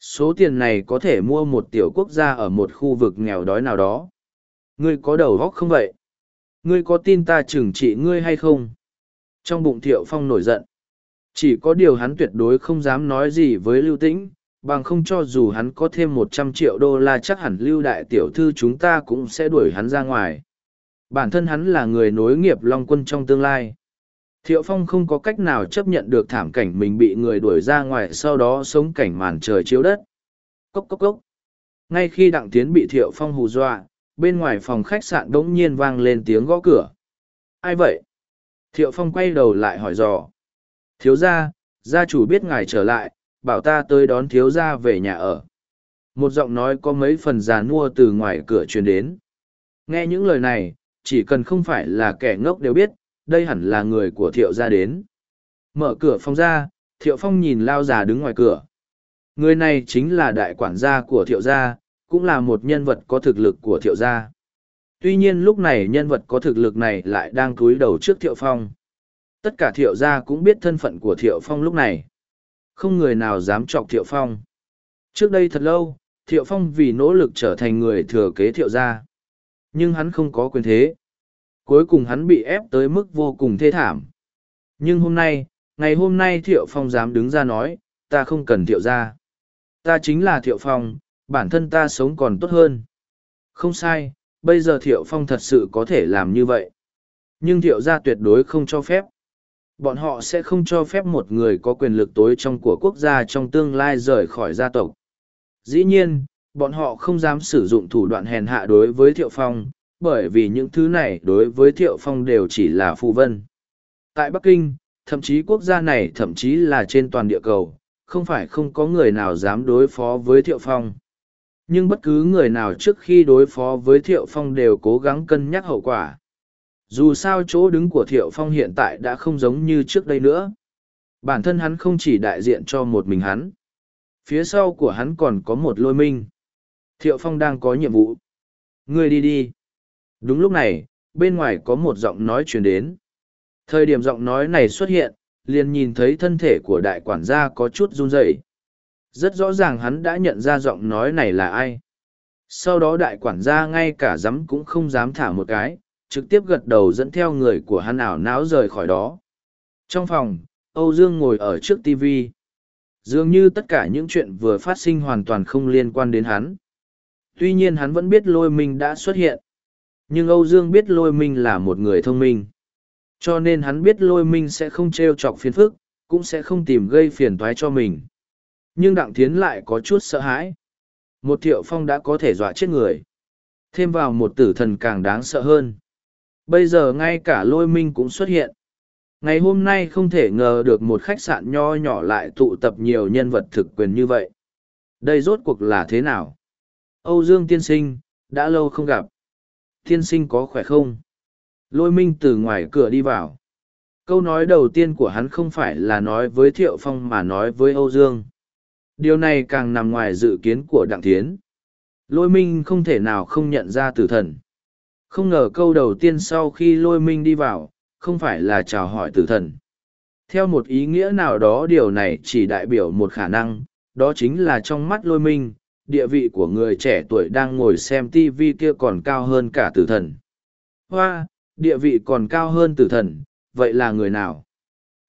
Số tiền này có thể mua một tiểu quốc gia ở một khu vực nghèo đói nào đó. Ngươi có đầu góc không vậy? Ngươi có tin ta trừng trị ngươi hay không? Trong bụng thiệu phong nổi giận chỉ có điều hắn tuyệt đối không dám nói gì với lưu tĩnh, bằng không cho dù hắn có thêm một trăm triệu đô la chắc hẳn lưu đại tiểu thư chúng ta cũng sẽ đuổi hắn ra ngoài. Bản thân hắn là người nối nghiệp long quân trong tương lai. Thiệu phong không có cách nào chấp nhận được thảm cảnh mình bị người đuổi ra ngoài sau đó sống cảnh màn trời chiếu đất. Cốc cốc cốc. Ngay khi đặng tiến bị thiệu phong hù dọa, bên ngoài phòng khách sạn đ ỗ n g nhiên vang lên tiếng gõ cửa. Ai vậy? Thiệu phong quay đầu lại hỏi dò thiếu gia gia chủ biết ngài trở lại bảo ta tới đón thiếu gia về nhà ở một giọng nói có mấy phần già nua từ ngoài cửa truyền đến nghe những lời này chỉ cần không phải là kẻ ngốc đều biết, đây hẳn là người của thiệu gia đến. Mở cửa phòng ra, thiệu phong nhìn lao già đứng ngoài cửa. Người này chính là đại quản gia của thiệu gia, cũng là một nhân vật có thực lực của thiệu gia. Tuy nhiên lúc này nhân vật có thực lực này lại đang cúi đầu trước thiệu phong. Tất cả thiệu gia cũng biết thân phận của thiệu phong lúc này. Không người nào dám chọc thiệu phong. Trước đây thật lâu, thiệu phong vì nỗ lực trở thành người thừa kế thiệu gia nhưng hắn không có quyền thế. Cuối cùng hắn bị ép tới mức vô cùng thê thảm. Nhưng hôm nay, ngày hôm nay Thiệu Phong dám đứng ra nói, ta không cần Thiệu gia Ta chính là Thiệu Phong, bản thân ta sống còn tốt hơn. Không sai, bây giờ Thiệu Phong thật sự có thể làm như vậy. Nhưng Thiệu gia tuyệt đối không cho phép. Bọn họ sẽ không cho phép một người có quyền lực tối trong của quốc gia trong tương lai rời khỏi gia tộc. Dĩ nhiên, bọn họ không dám sử dụng thủ đoạn hèn hạ đối với thiệu phong bởi vì những thứ này đối với thiệu phong đều chỉ là phù vân. Tại bắc kinh thậm chí quốc gia này thậm chí là trên toàn địa cầu không phải không có người nào dám đối phó với thiệu phong. Nhưng bất cứ người nào trước khi đối phó với thiệu phong đều cố gắng cân nhắc hậu quả dù sao chỗ đứng của thiệu phong hiện tại đã không giống như trước đây nữa bản thân hắn không chỉ đại diện cho một mình hắn phía sau của hắn còn có một lôi minh Thiệu Phong đang có nhiệm vụ. Ngươi đi đi. Đúng lúc này, bên ngoài có một giọng nói truyền đến. Thời điểm giọng nói này xuất hiện, liền nhìn thấy thân thể của đại quản gia có chút run rẩy. Rất rõ ràng hắn đã nhận ra giọng nói này là ai. Sau đó đại quản gia ngay cả dám cũng không dám thả một cái, trực tiếp gật đầu dẫn theo người của hắn ảo não rời khỏi đó. Trong phòng, Âu Dương ngồi ở trước TV. Dường như tất cả những chuyện vừa phát sinh hoàn toàn không liên quan đến hắn. Tuy nhiên hắn vẫn biết lôi minh đã xuất hiện. Nhưng Âu Dương biết lôi minh là một người thông minh. Cho nên hắn biết lôi minh sẽ không trêu chọc phiền phức, cũng sẽ không tìm gây phiền toái cho mình. Nhưng Đặng Thiến lại có chút sợ hãi. Một thiệu phong đã có thể dọa chết người. Thêm vào một tử thần càng đáng sợ hơn. Bây giờ ngay cả lôi minh cũng xuất hiện. Ngày hôm nay không thể ngờ được một khách sạn nho nhỏ lại tụ tập nhiều nhân vật thực quyền như vậy. Đây rốt cuộc là thế nào? Âu Dương tiên sinh, đã lâu không gặp. Tiên sinh có khỏe không? Lôi minh từ ngoài cửa đi vào. Câu nói đầu tiên của hắn không phải là nói với Thiệu Phong mà nói với Âu Dương. Điều này càng nằm ngoài dự kiến của Đặng Thiến. Lôi minh không thể nào không nhận ra tử thần. Không ngờ câu đầu tiên sau khi lôi minh đi vào, không phải là chào hỏi tử thần. Theo một ý nghĩa nào đó điều này chỉ đại biểu một khả năng, đó chính là trong mắt lôi minh, địa vị của người trẻ tuổi đang ngồi xem TV kia còn cao hơn cả tử thần. Hoa, địa vị còn cao hơn tử thần, vậy là người nào?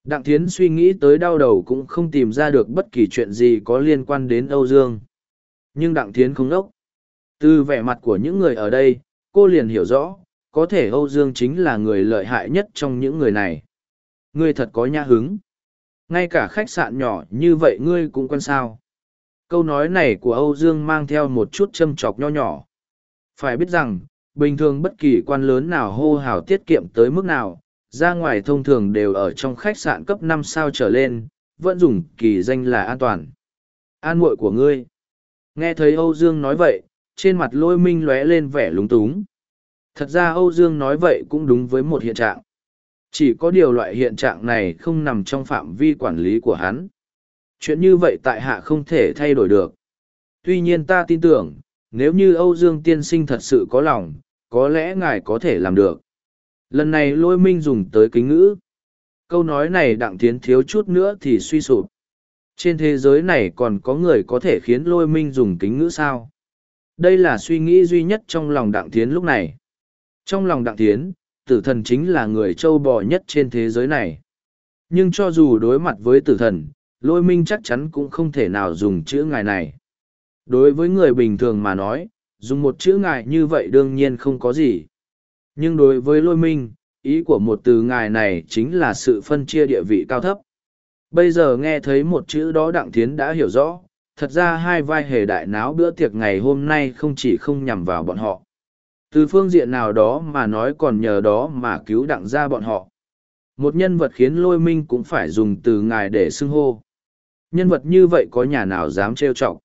Đặng Thiến suy nghĩ tới đau đầu cũng không tìm ra được bất kỳ chuyện gì có liên quan đến Âu Dương. Nhưng Đặng Thiến không đốc. Từ vẻ mặt của những người ở đây, cô liền hiểu rõ, có thể Âu Dương chính là người lợi hại nhất trong những người này. Ngươi thật có nhã hứng. Ngay cả khách sạn nhỏ như vậy ngươi cũng quan sao. Câu nói này của Âu Dương mang theo một chút châm chọc nho nhỏ. Phải biết rằng, bình thường bất kỳ quan lớn nào hô hào tiết kiệm tới mức nào, ra ngoài thông thường đều ở trong khách sạn cấp năm sao trở lên, vẫn dùng kỳ danh là an toàn. An muội của ngươi. Nghe thấy Âu Dương nói vậy, trên mặt lôi minh lóe lên vẻ lúng túng. Thật ra Âu Dương nói vậy cũng đúng với một hiện trạng. Chỉ có điều loại hiện trạng này không nằm trong phạm vi quản lý của hắn. Chuyện như vậy tại hạ không thể thay đổi được. Tuy nhiên ta tin tưởng, nếu như Âu Dương tiên sinh thật sự có lòng, có lẽ ngài có thể làm được. Lần này lôi minh dùng tới kính ngữ. Câu nói này đặng tiến thiếu chút nữa thì suy sụp. Trên thế giới này còn có người có thể khiến lôi minh dùng kính ngữ sao? Đây là suy nghĩ duy nhất trong lòng đặng tiến lúc này. Trong lòng đặng tiến, tử thần chính là người châu bò nhất trên thế giới này. Nhưng cho dù đối mặt với tử thần, lôi minh chắc chắn cũng không thể nào dùng chữ ngài này. Đối với người bình thường mà nói, dùng một chữ ngài như vậy đương nhiên không có gì. Nhưng đối với lôi minh, ý của một từ ngài này chính là sự phân chia địa vị cao thấp. Bây giờ nghe thấy một chữ đó đặng thiến đã hiểu rõ, thật ra hai vai hề đại náo bữa tiệc ngày hôm nay không chỉ không nhằm vào bọn họ. Từ phương diện nào đó mà nói còn nhờ đó mà cứu đặng ra bọn họ. Một nhân vật khiến lôi minh cũng phải dùng từ ngài để xưng hô. Nhân vật như vậy có nhà nào dám trêu chọc.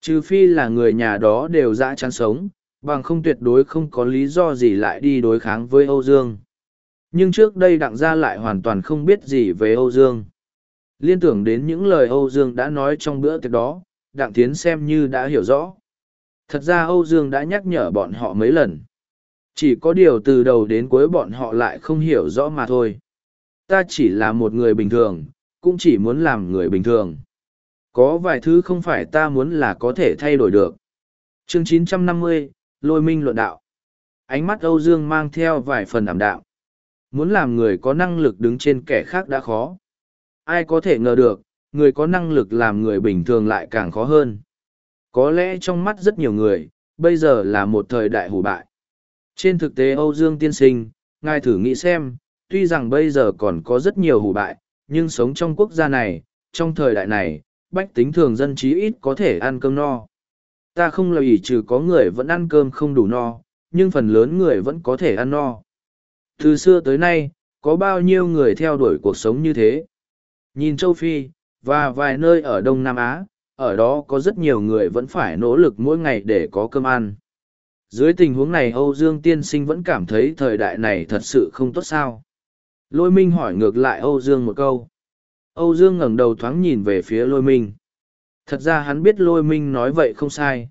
Trừ phi là người nhà đó đều dã chán sống, bằng không tuyệt đối không có lý do gì lại đi đối kháng với Âu Dương. Nhưng trước đây đặng gia lại hoàn toàn không biết gì về Âu Dương. Liên tưởng đến những lời Âu Dương đã nói trong bữa tiệc đó, đặng tiến xem như đã hiểu rõ. Thật ra Âu Dương đã nhắc nhở bọn họ mấy lần. Chỉ có điều từ đầu đến cuối bọn họ lại không hiểu rõ mà thôi. Ta chỉ là một người bình thường, cũng chỉ muốn làm người bình thường. Có vài thứ không phải ta muốn là có thể thay đổi được. Chương 950, Lôi Minh luận đạo. Ánh mắt Âu Dương mang theo vài phần ảm đạm. Muốn làm người có năng lực đứng trên kẻ khác đã khó. Ai có thể ngờ được, người có năng lực làm người bình thường lại càng khó hơn. Có lẽ trong mắt rất nhiều người, bây giờ là một thời đại hủ bại. Trên thực tế Âu Dương tiên sinh, ngài thử nghĩ xem, tuy rằng bây giờ còn có rất nhiều hủ bại, nhưng sống trong quốc gia này, trong thời đại này, bách tính thường dân chí ít có thể ăn cơm no. Ta không lời ý trừ có người vẫn ăn cơm không đủ no, nhưng phần lớn người vẫn có thể ăn no. Từ xưa tới nay, có bao nhiêu người theo đuổi cuộc sống như thế? Nhìn châu Phi, và vài nơi ở Đông Nam Á, ở đó có rất nhiều người vẫn phải nỗ lực mỗi ngày để có cơm ăn. Dưới tình huống này Âu Dương Tiên Sinh vẫn cảm thấy thời đại này thật sự không tốt sao. Lôi Minh hỏi ngược lại Âu Dương một câu. Âu Dương ngẩng đầu thoáng nhìn về phía Lôi Minh. Thật ra hắn biết Lôi Minh nói vậy không sai.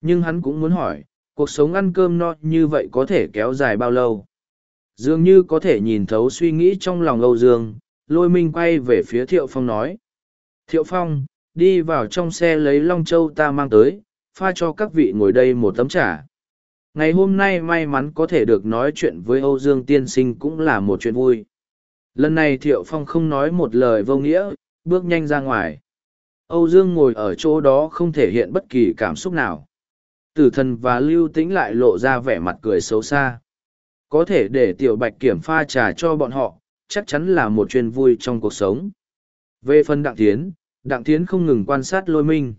Nhưng hắn cũng muốn hỏi, cuộc sống ăn cơm no như vậy có thể kéo dài bao lâu? Dường như có thể nhìn thấu suy nghĩ trong lòng Âu Dương, Lôi Minh quay về phía Thiệu Phong nói. Thiệu Phong, đi vào trong xe lấy Long Châu ta mang tới, pha cho các vị ngồi đây một tấm trà. Ngày hôm nay may mắn có thể được nói chuyện với Âu Dương Tiên Sinh cũng là một chuyện vui. Lần này Thiệu Phong không nói một lời vô nghĩa, bước nhanh ra ngoài. Âu Dương ngồi ở chỗ đó không thể hiện bất kỳ cảm xúc nào. Tử thần và Lưu Tĩnh lại lộ ra vẻ mặt cười xấu xa. Có thể để Tiểu Bạch kiểm pha trà cho bọn họ, chắc chắn là một chuyện vui trong cuộc sống. Về phần Đặng Thiến, Đặng Thiến không ngừng quan sát lôi minh.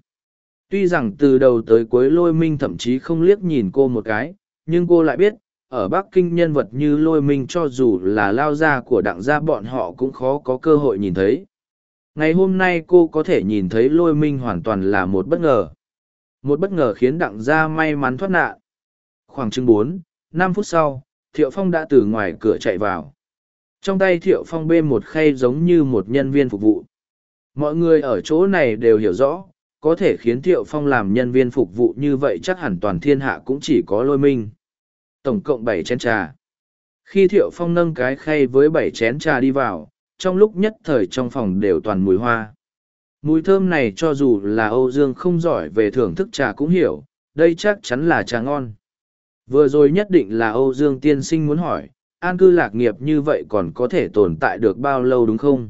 Tuy rằng từ đầu tới cuối lôi minh thậm chí không liếc nhìn cô một cái, nhưng cô lại biết, ở Bắc Kinh nhân vật như lôi minh cho dù là lao gia của đặng gia bọn họ cũng khó có cơ hội nhìn thấy. Ngày hôm nay cô có thể nhìn thấy lôi minh hoàn toàn là một bất ngờ. Một bất ngờ khiến đặng gia may mắn thoát nạn. Khoảng chừng bốn, năm phút sau, Thiệu Phong đã từ ngoài cửa chạy vào. Trong tay Thiệu Phong bê một khay giống như một nhân viên phục vụ. Mọi người ở chỗ này đều hiểu rõ, có thể khiến Thiệu Phong làm nhân viên phục vụ như vậy chắc hẳn toàn thiên hạ cũng chỉ có lôi minh. Tổng cộng bảy chén trà. Khi Thiệu Phong nâng cái khay với bảy chén trà đi vào, trong lúc nhất thời trong phòng đều toàn mùi hoa. Mùi thơm này cho dù là Âu Dương không giỏi về thưởng thức trà cũng hiểu, đây chắc chắn là trà ngon. Vừa rồi nhất định là Âu Dương tiên sinh muốn hỏi, an cư lạc nghiệp như vậy còn có thể tồn tại được bao lâu đúng không?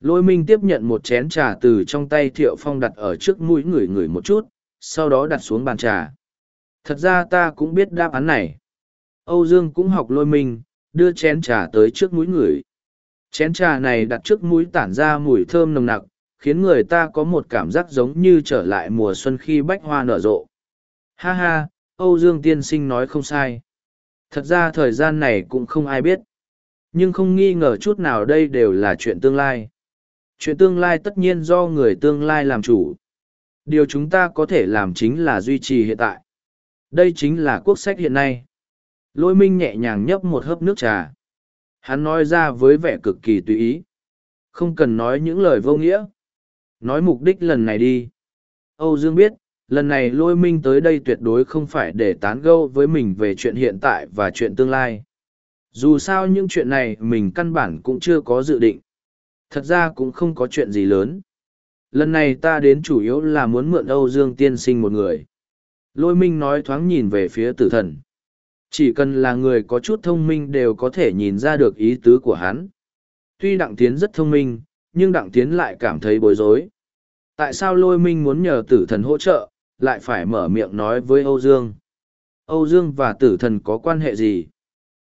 Lôi minh tiếp nhận một chén trà từ trong tay Thiệu Phong đặt ở trước mũi người người một chút, sau đó đặt xuống bàn trà. Thật ra ta cũng biết đáp án này. Âu Dương cũng học lôi minh, đưa chén trà tới trước mũi người. Chén trà này đặt trước mũi tản ra mùi thơm nồng nặc, khiến người ta có một cảm giác giống như trở lại mùa xuân khi bách hoa nở rộ. Ha ha, Âu Dương tiên sinh nói không sai. Thật ra thời gian này cũng không ai biết. Nhưng không nghi ngờ chút nào đây đều là chuyện tương lai. Chuyện tương lai tất nhiên do người tương lai làm chủ. Điều chúng ta có thể làm chính là duy trì hiện tại. Đây chính là quốc sách hiện nay. Lôi minh nhẹ nhàng nhấp một hớp nước trà. Hắn nói ra với vẻ cực kỳ tùy ý. Không cần nói những lời vô nghĩa. Nói mục đích lần này đi. Âu Dương biết, lần này lôi minh tới đây tuyệt đối không phải để tán gẫu với mình về chuyện hiện tại và chuyện tương lai. Dù sao những chuyện này mình căn bản cũng chưa có dự định. Thật ra cũng không có chuyện gì lớn. Lần này ta đến chủ yếu là muốn mượn âu dương tiên sinh một người. Lôi minh nói thoáng nhìn về phía tử thần. Chỉ cần là người có chút thông minh đều có thể nhìn ra được ý tứ của hắn. Tuy đặng tiến rất thông minh, nhưng đặng tiến lại cảm thấy bối rối. Tại sao lôi minh muốn nhờ tử thần hỗ trợ? Lại phải mở miệng nói với âu dương. Âu dương và tử thần có quan hệ gì?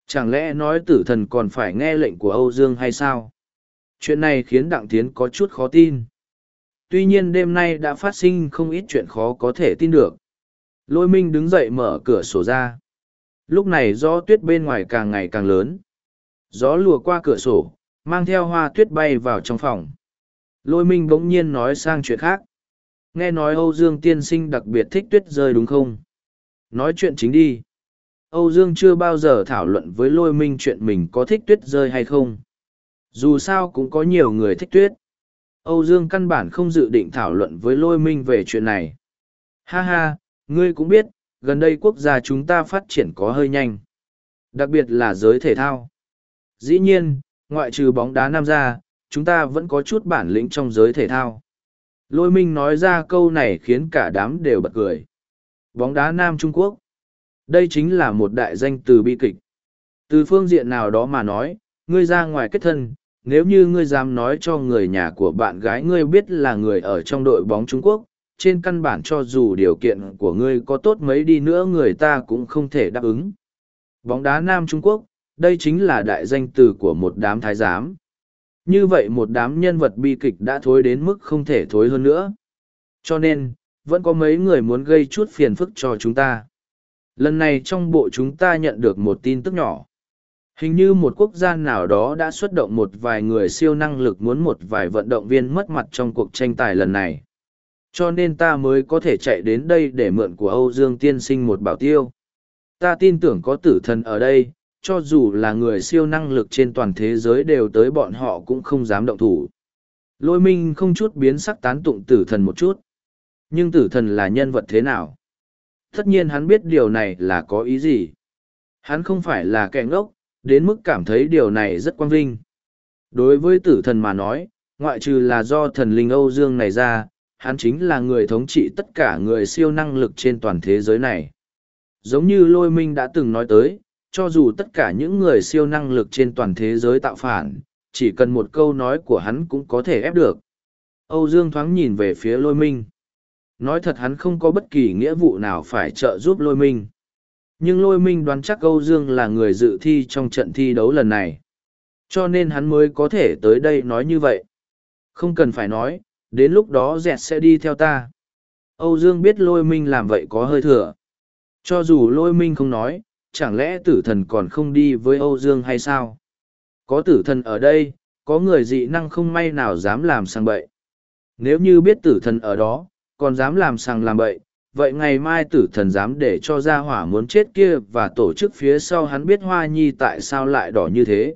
Chẳng lẽ nói tử thần còn phải nghe lệnh của âu dương hay sao? Chuyện này khiến đặng tiến có chút khó tin. Tuy nhiên đêm nay đã phát sinh không ít chuyện khó có thể tin được. Lôi minh đứng dậy mở cửa sổ ra. Lúc này gió tuyết bên ngoài càng ngày càng lớn. Gió lùa qua cửa sổ, mang theo hoa tuyết bay vào trong phòng. Lôi minh bỗng nhiên nói sang chuyện khác nghe nói âu dương tiên sinh đặc biệt thích tuyết rơi đúng không? Nói chuyện chính đi. Âu dương chưa bao giờ thảo luận với lôi minh chuyện mình có thích tuyết rơi hay không. Dù sao cũng có nhiều người thích tuyết. Âu dương căn bản không dự định thảo luận với lôi minh về chuyện này. Ha ha, ngươi cũng biết, gần đây quốc gia chúng ta phát triển có hơi nhanh. Đặc biệt là giới thể thao. Dĩ nhiên, ngoại trừ bóng đá nam ra, chúng ta vẫn có chút bản lĩnh trong giới thể thao lôi minh nói ra câu này khiến cả đám đều bật cười. Bóng đá nam trung quốc. Đây chính là một đại danh từ bi kịch. Từ phương diện nào đó mà nói, ngươi ra ngoài kết thân, nếu như ngươi dám nói cho người nhà của bạn gái ngươi biết là người ở trong đội bóng trung quốc, trên căn bản cho dù điều kiện của ngươi có tốt mấy đi nữa người ta cũng không thể đáp ứng. Bóng đá nam trung quốc, đây chính là đại danh từ của một đám thái giám như vậy một đám nhân vật bi kịch đã thối đến mức không thể thối hơn nữa. Cho nên, vẫn có mấy người muốn gây chút phiền phức cho chúng ta. Lần này trong bộ chúng ta nhận được một tin tức nhỏ. Hình như một quốc gia nào đó đã xuất động một vài người siêu năng lực muốn một vài vận động viên mất mặt trong cuộc tranh tài lần này. Cho nên ta mới có thể chạy đến đây để mượn của âu dương tiên sinh một bảo tiêu. Ta tin tưởng có tử thần ở đây cho dù là người siêu năng lực trên toàn thế giới đều tới bọn họ cũng không dám động thủ. Lôi minh không chút biến sắc tán tụng tử thần một chút. Nhưng tử thần là nhân vật thế nào? Tất nhiên hắn biết điều này là có ý gì. Hắn không phải là kẻ ngốc, đến mức cảm thấy điều này rất quang vinh. Đối với tử thần mà nói, ngoại trừ là do thần linh Âu Dương này ra, hắn chính là người thống trị tất cả người siêu năng lực trên toàn thế giới này. Giống như lôi minh đã từng nói tới, cho dù tất cả những người siêu năng lực trên toàn thế giới tạo phản, chỉ cần một câu nói của hắn cũng có thể ép được. Âu Dương thoáng nhìn về phía lôi minh. Nói thật hắn không có bất kỳ nghĩa vụ nào phải trợ giúp lôi minh. Nhưng lôi minh đoán chắc Âu Dương là người dự thi trong trận thi đấu lần này. Cho nên hắn mới có thể tới đây nói như vậy. Không cần phải nói, đến lúc đó dẹt sẽ đi theo ta. Âu Dương biết lôi minh làm vậy có hơi thừa. Cho dù lôi minh không nói, chẳng lẽ tử thần còn không đi với Âu Dương hay sao? Có tử thần ở đây, có người dị năng không may nào dám làm sang bậy. Nếu như biết tử thần ở đó, còn dám làm sang làm bậy, vậy ngày mai tử thần dám để cho gia hỏa muốn chết kia và tổ chức phía sau hắn biết hoa nhi tại sao lại đỏ như thế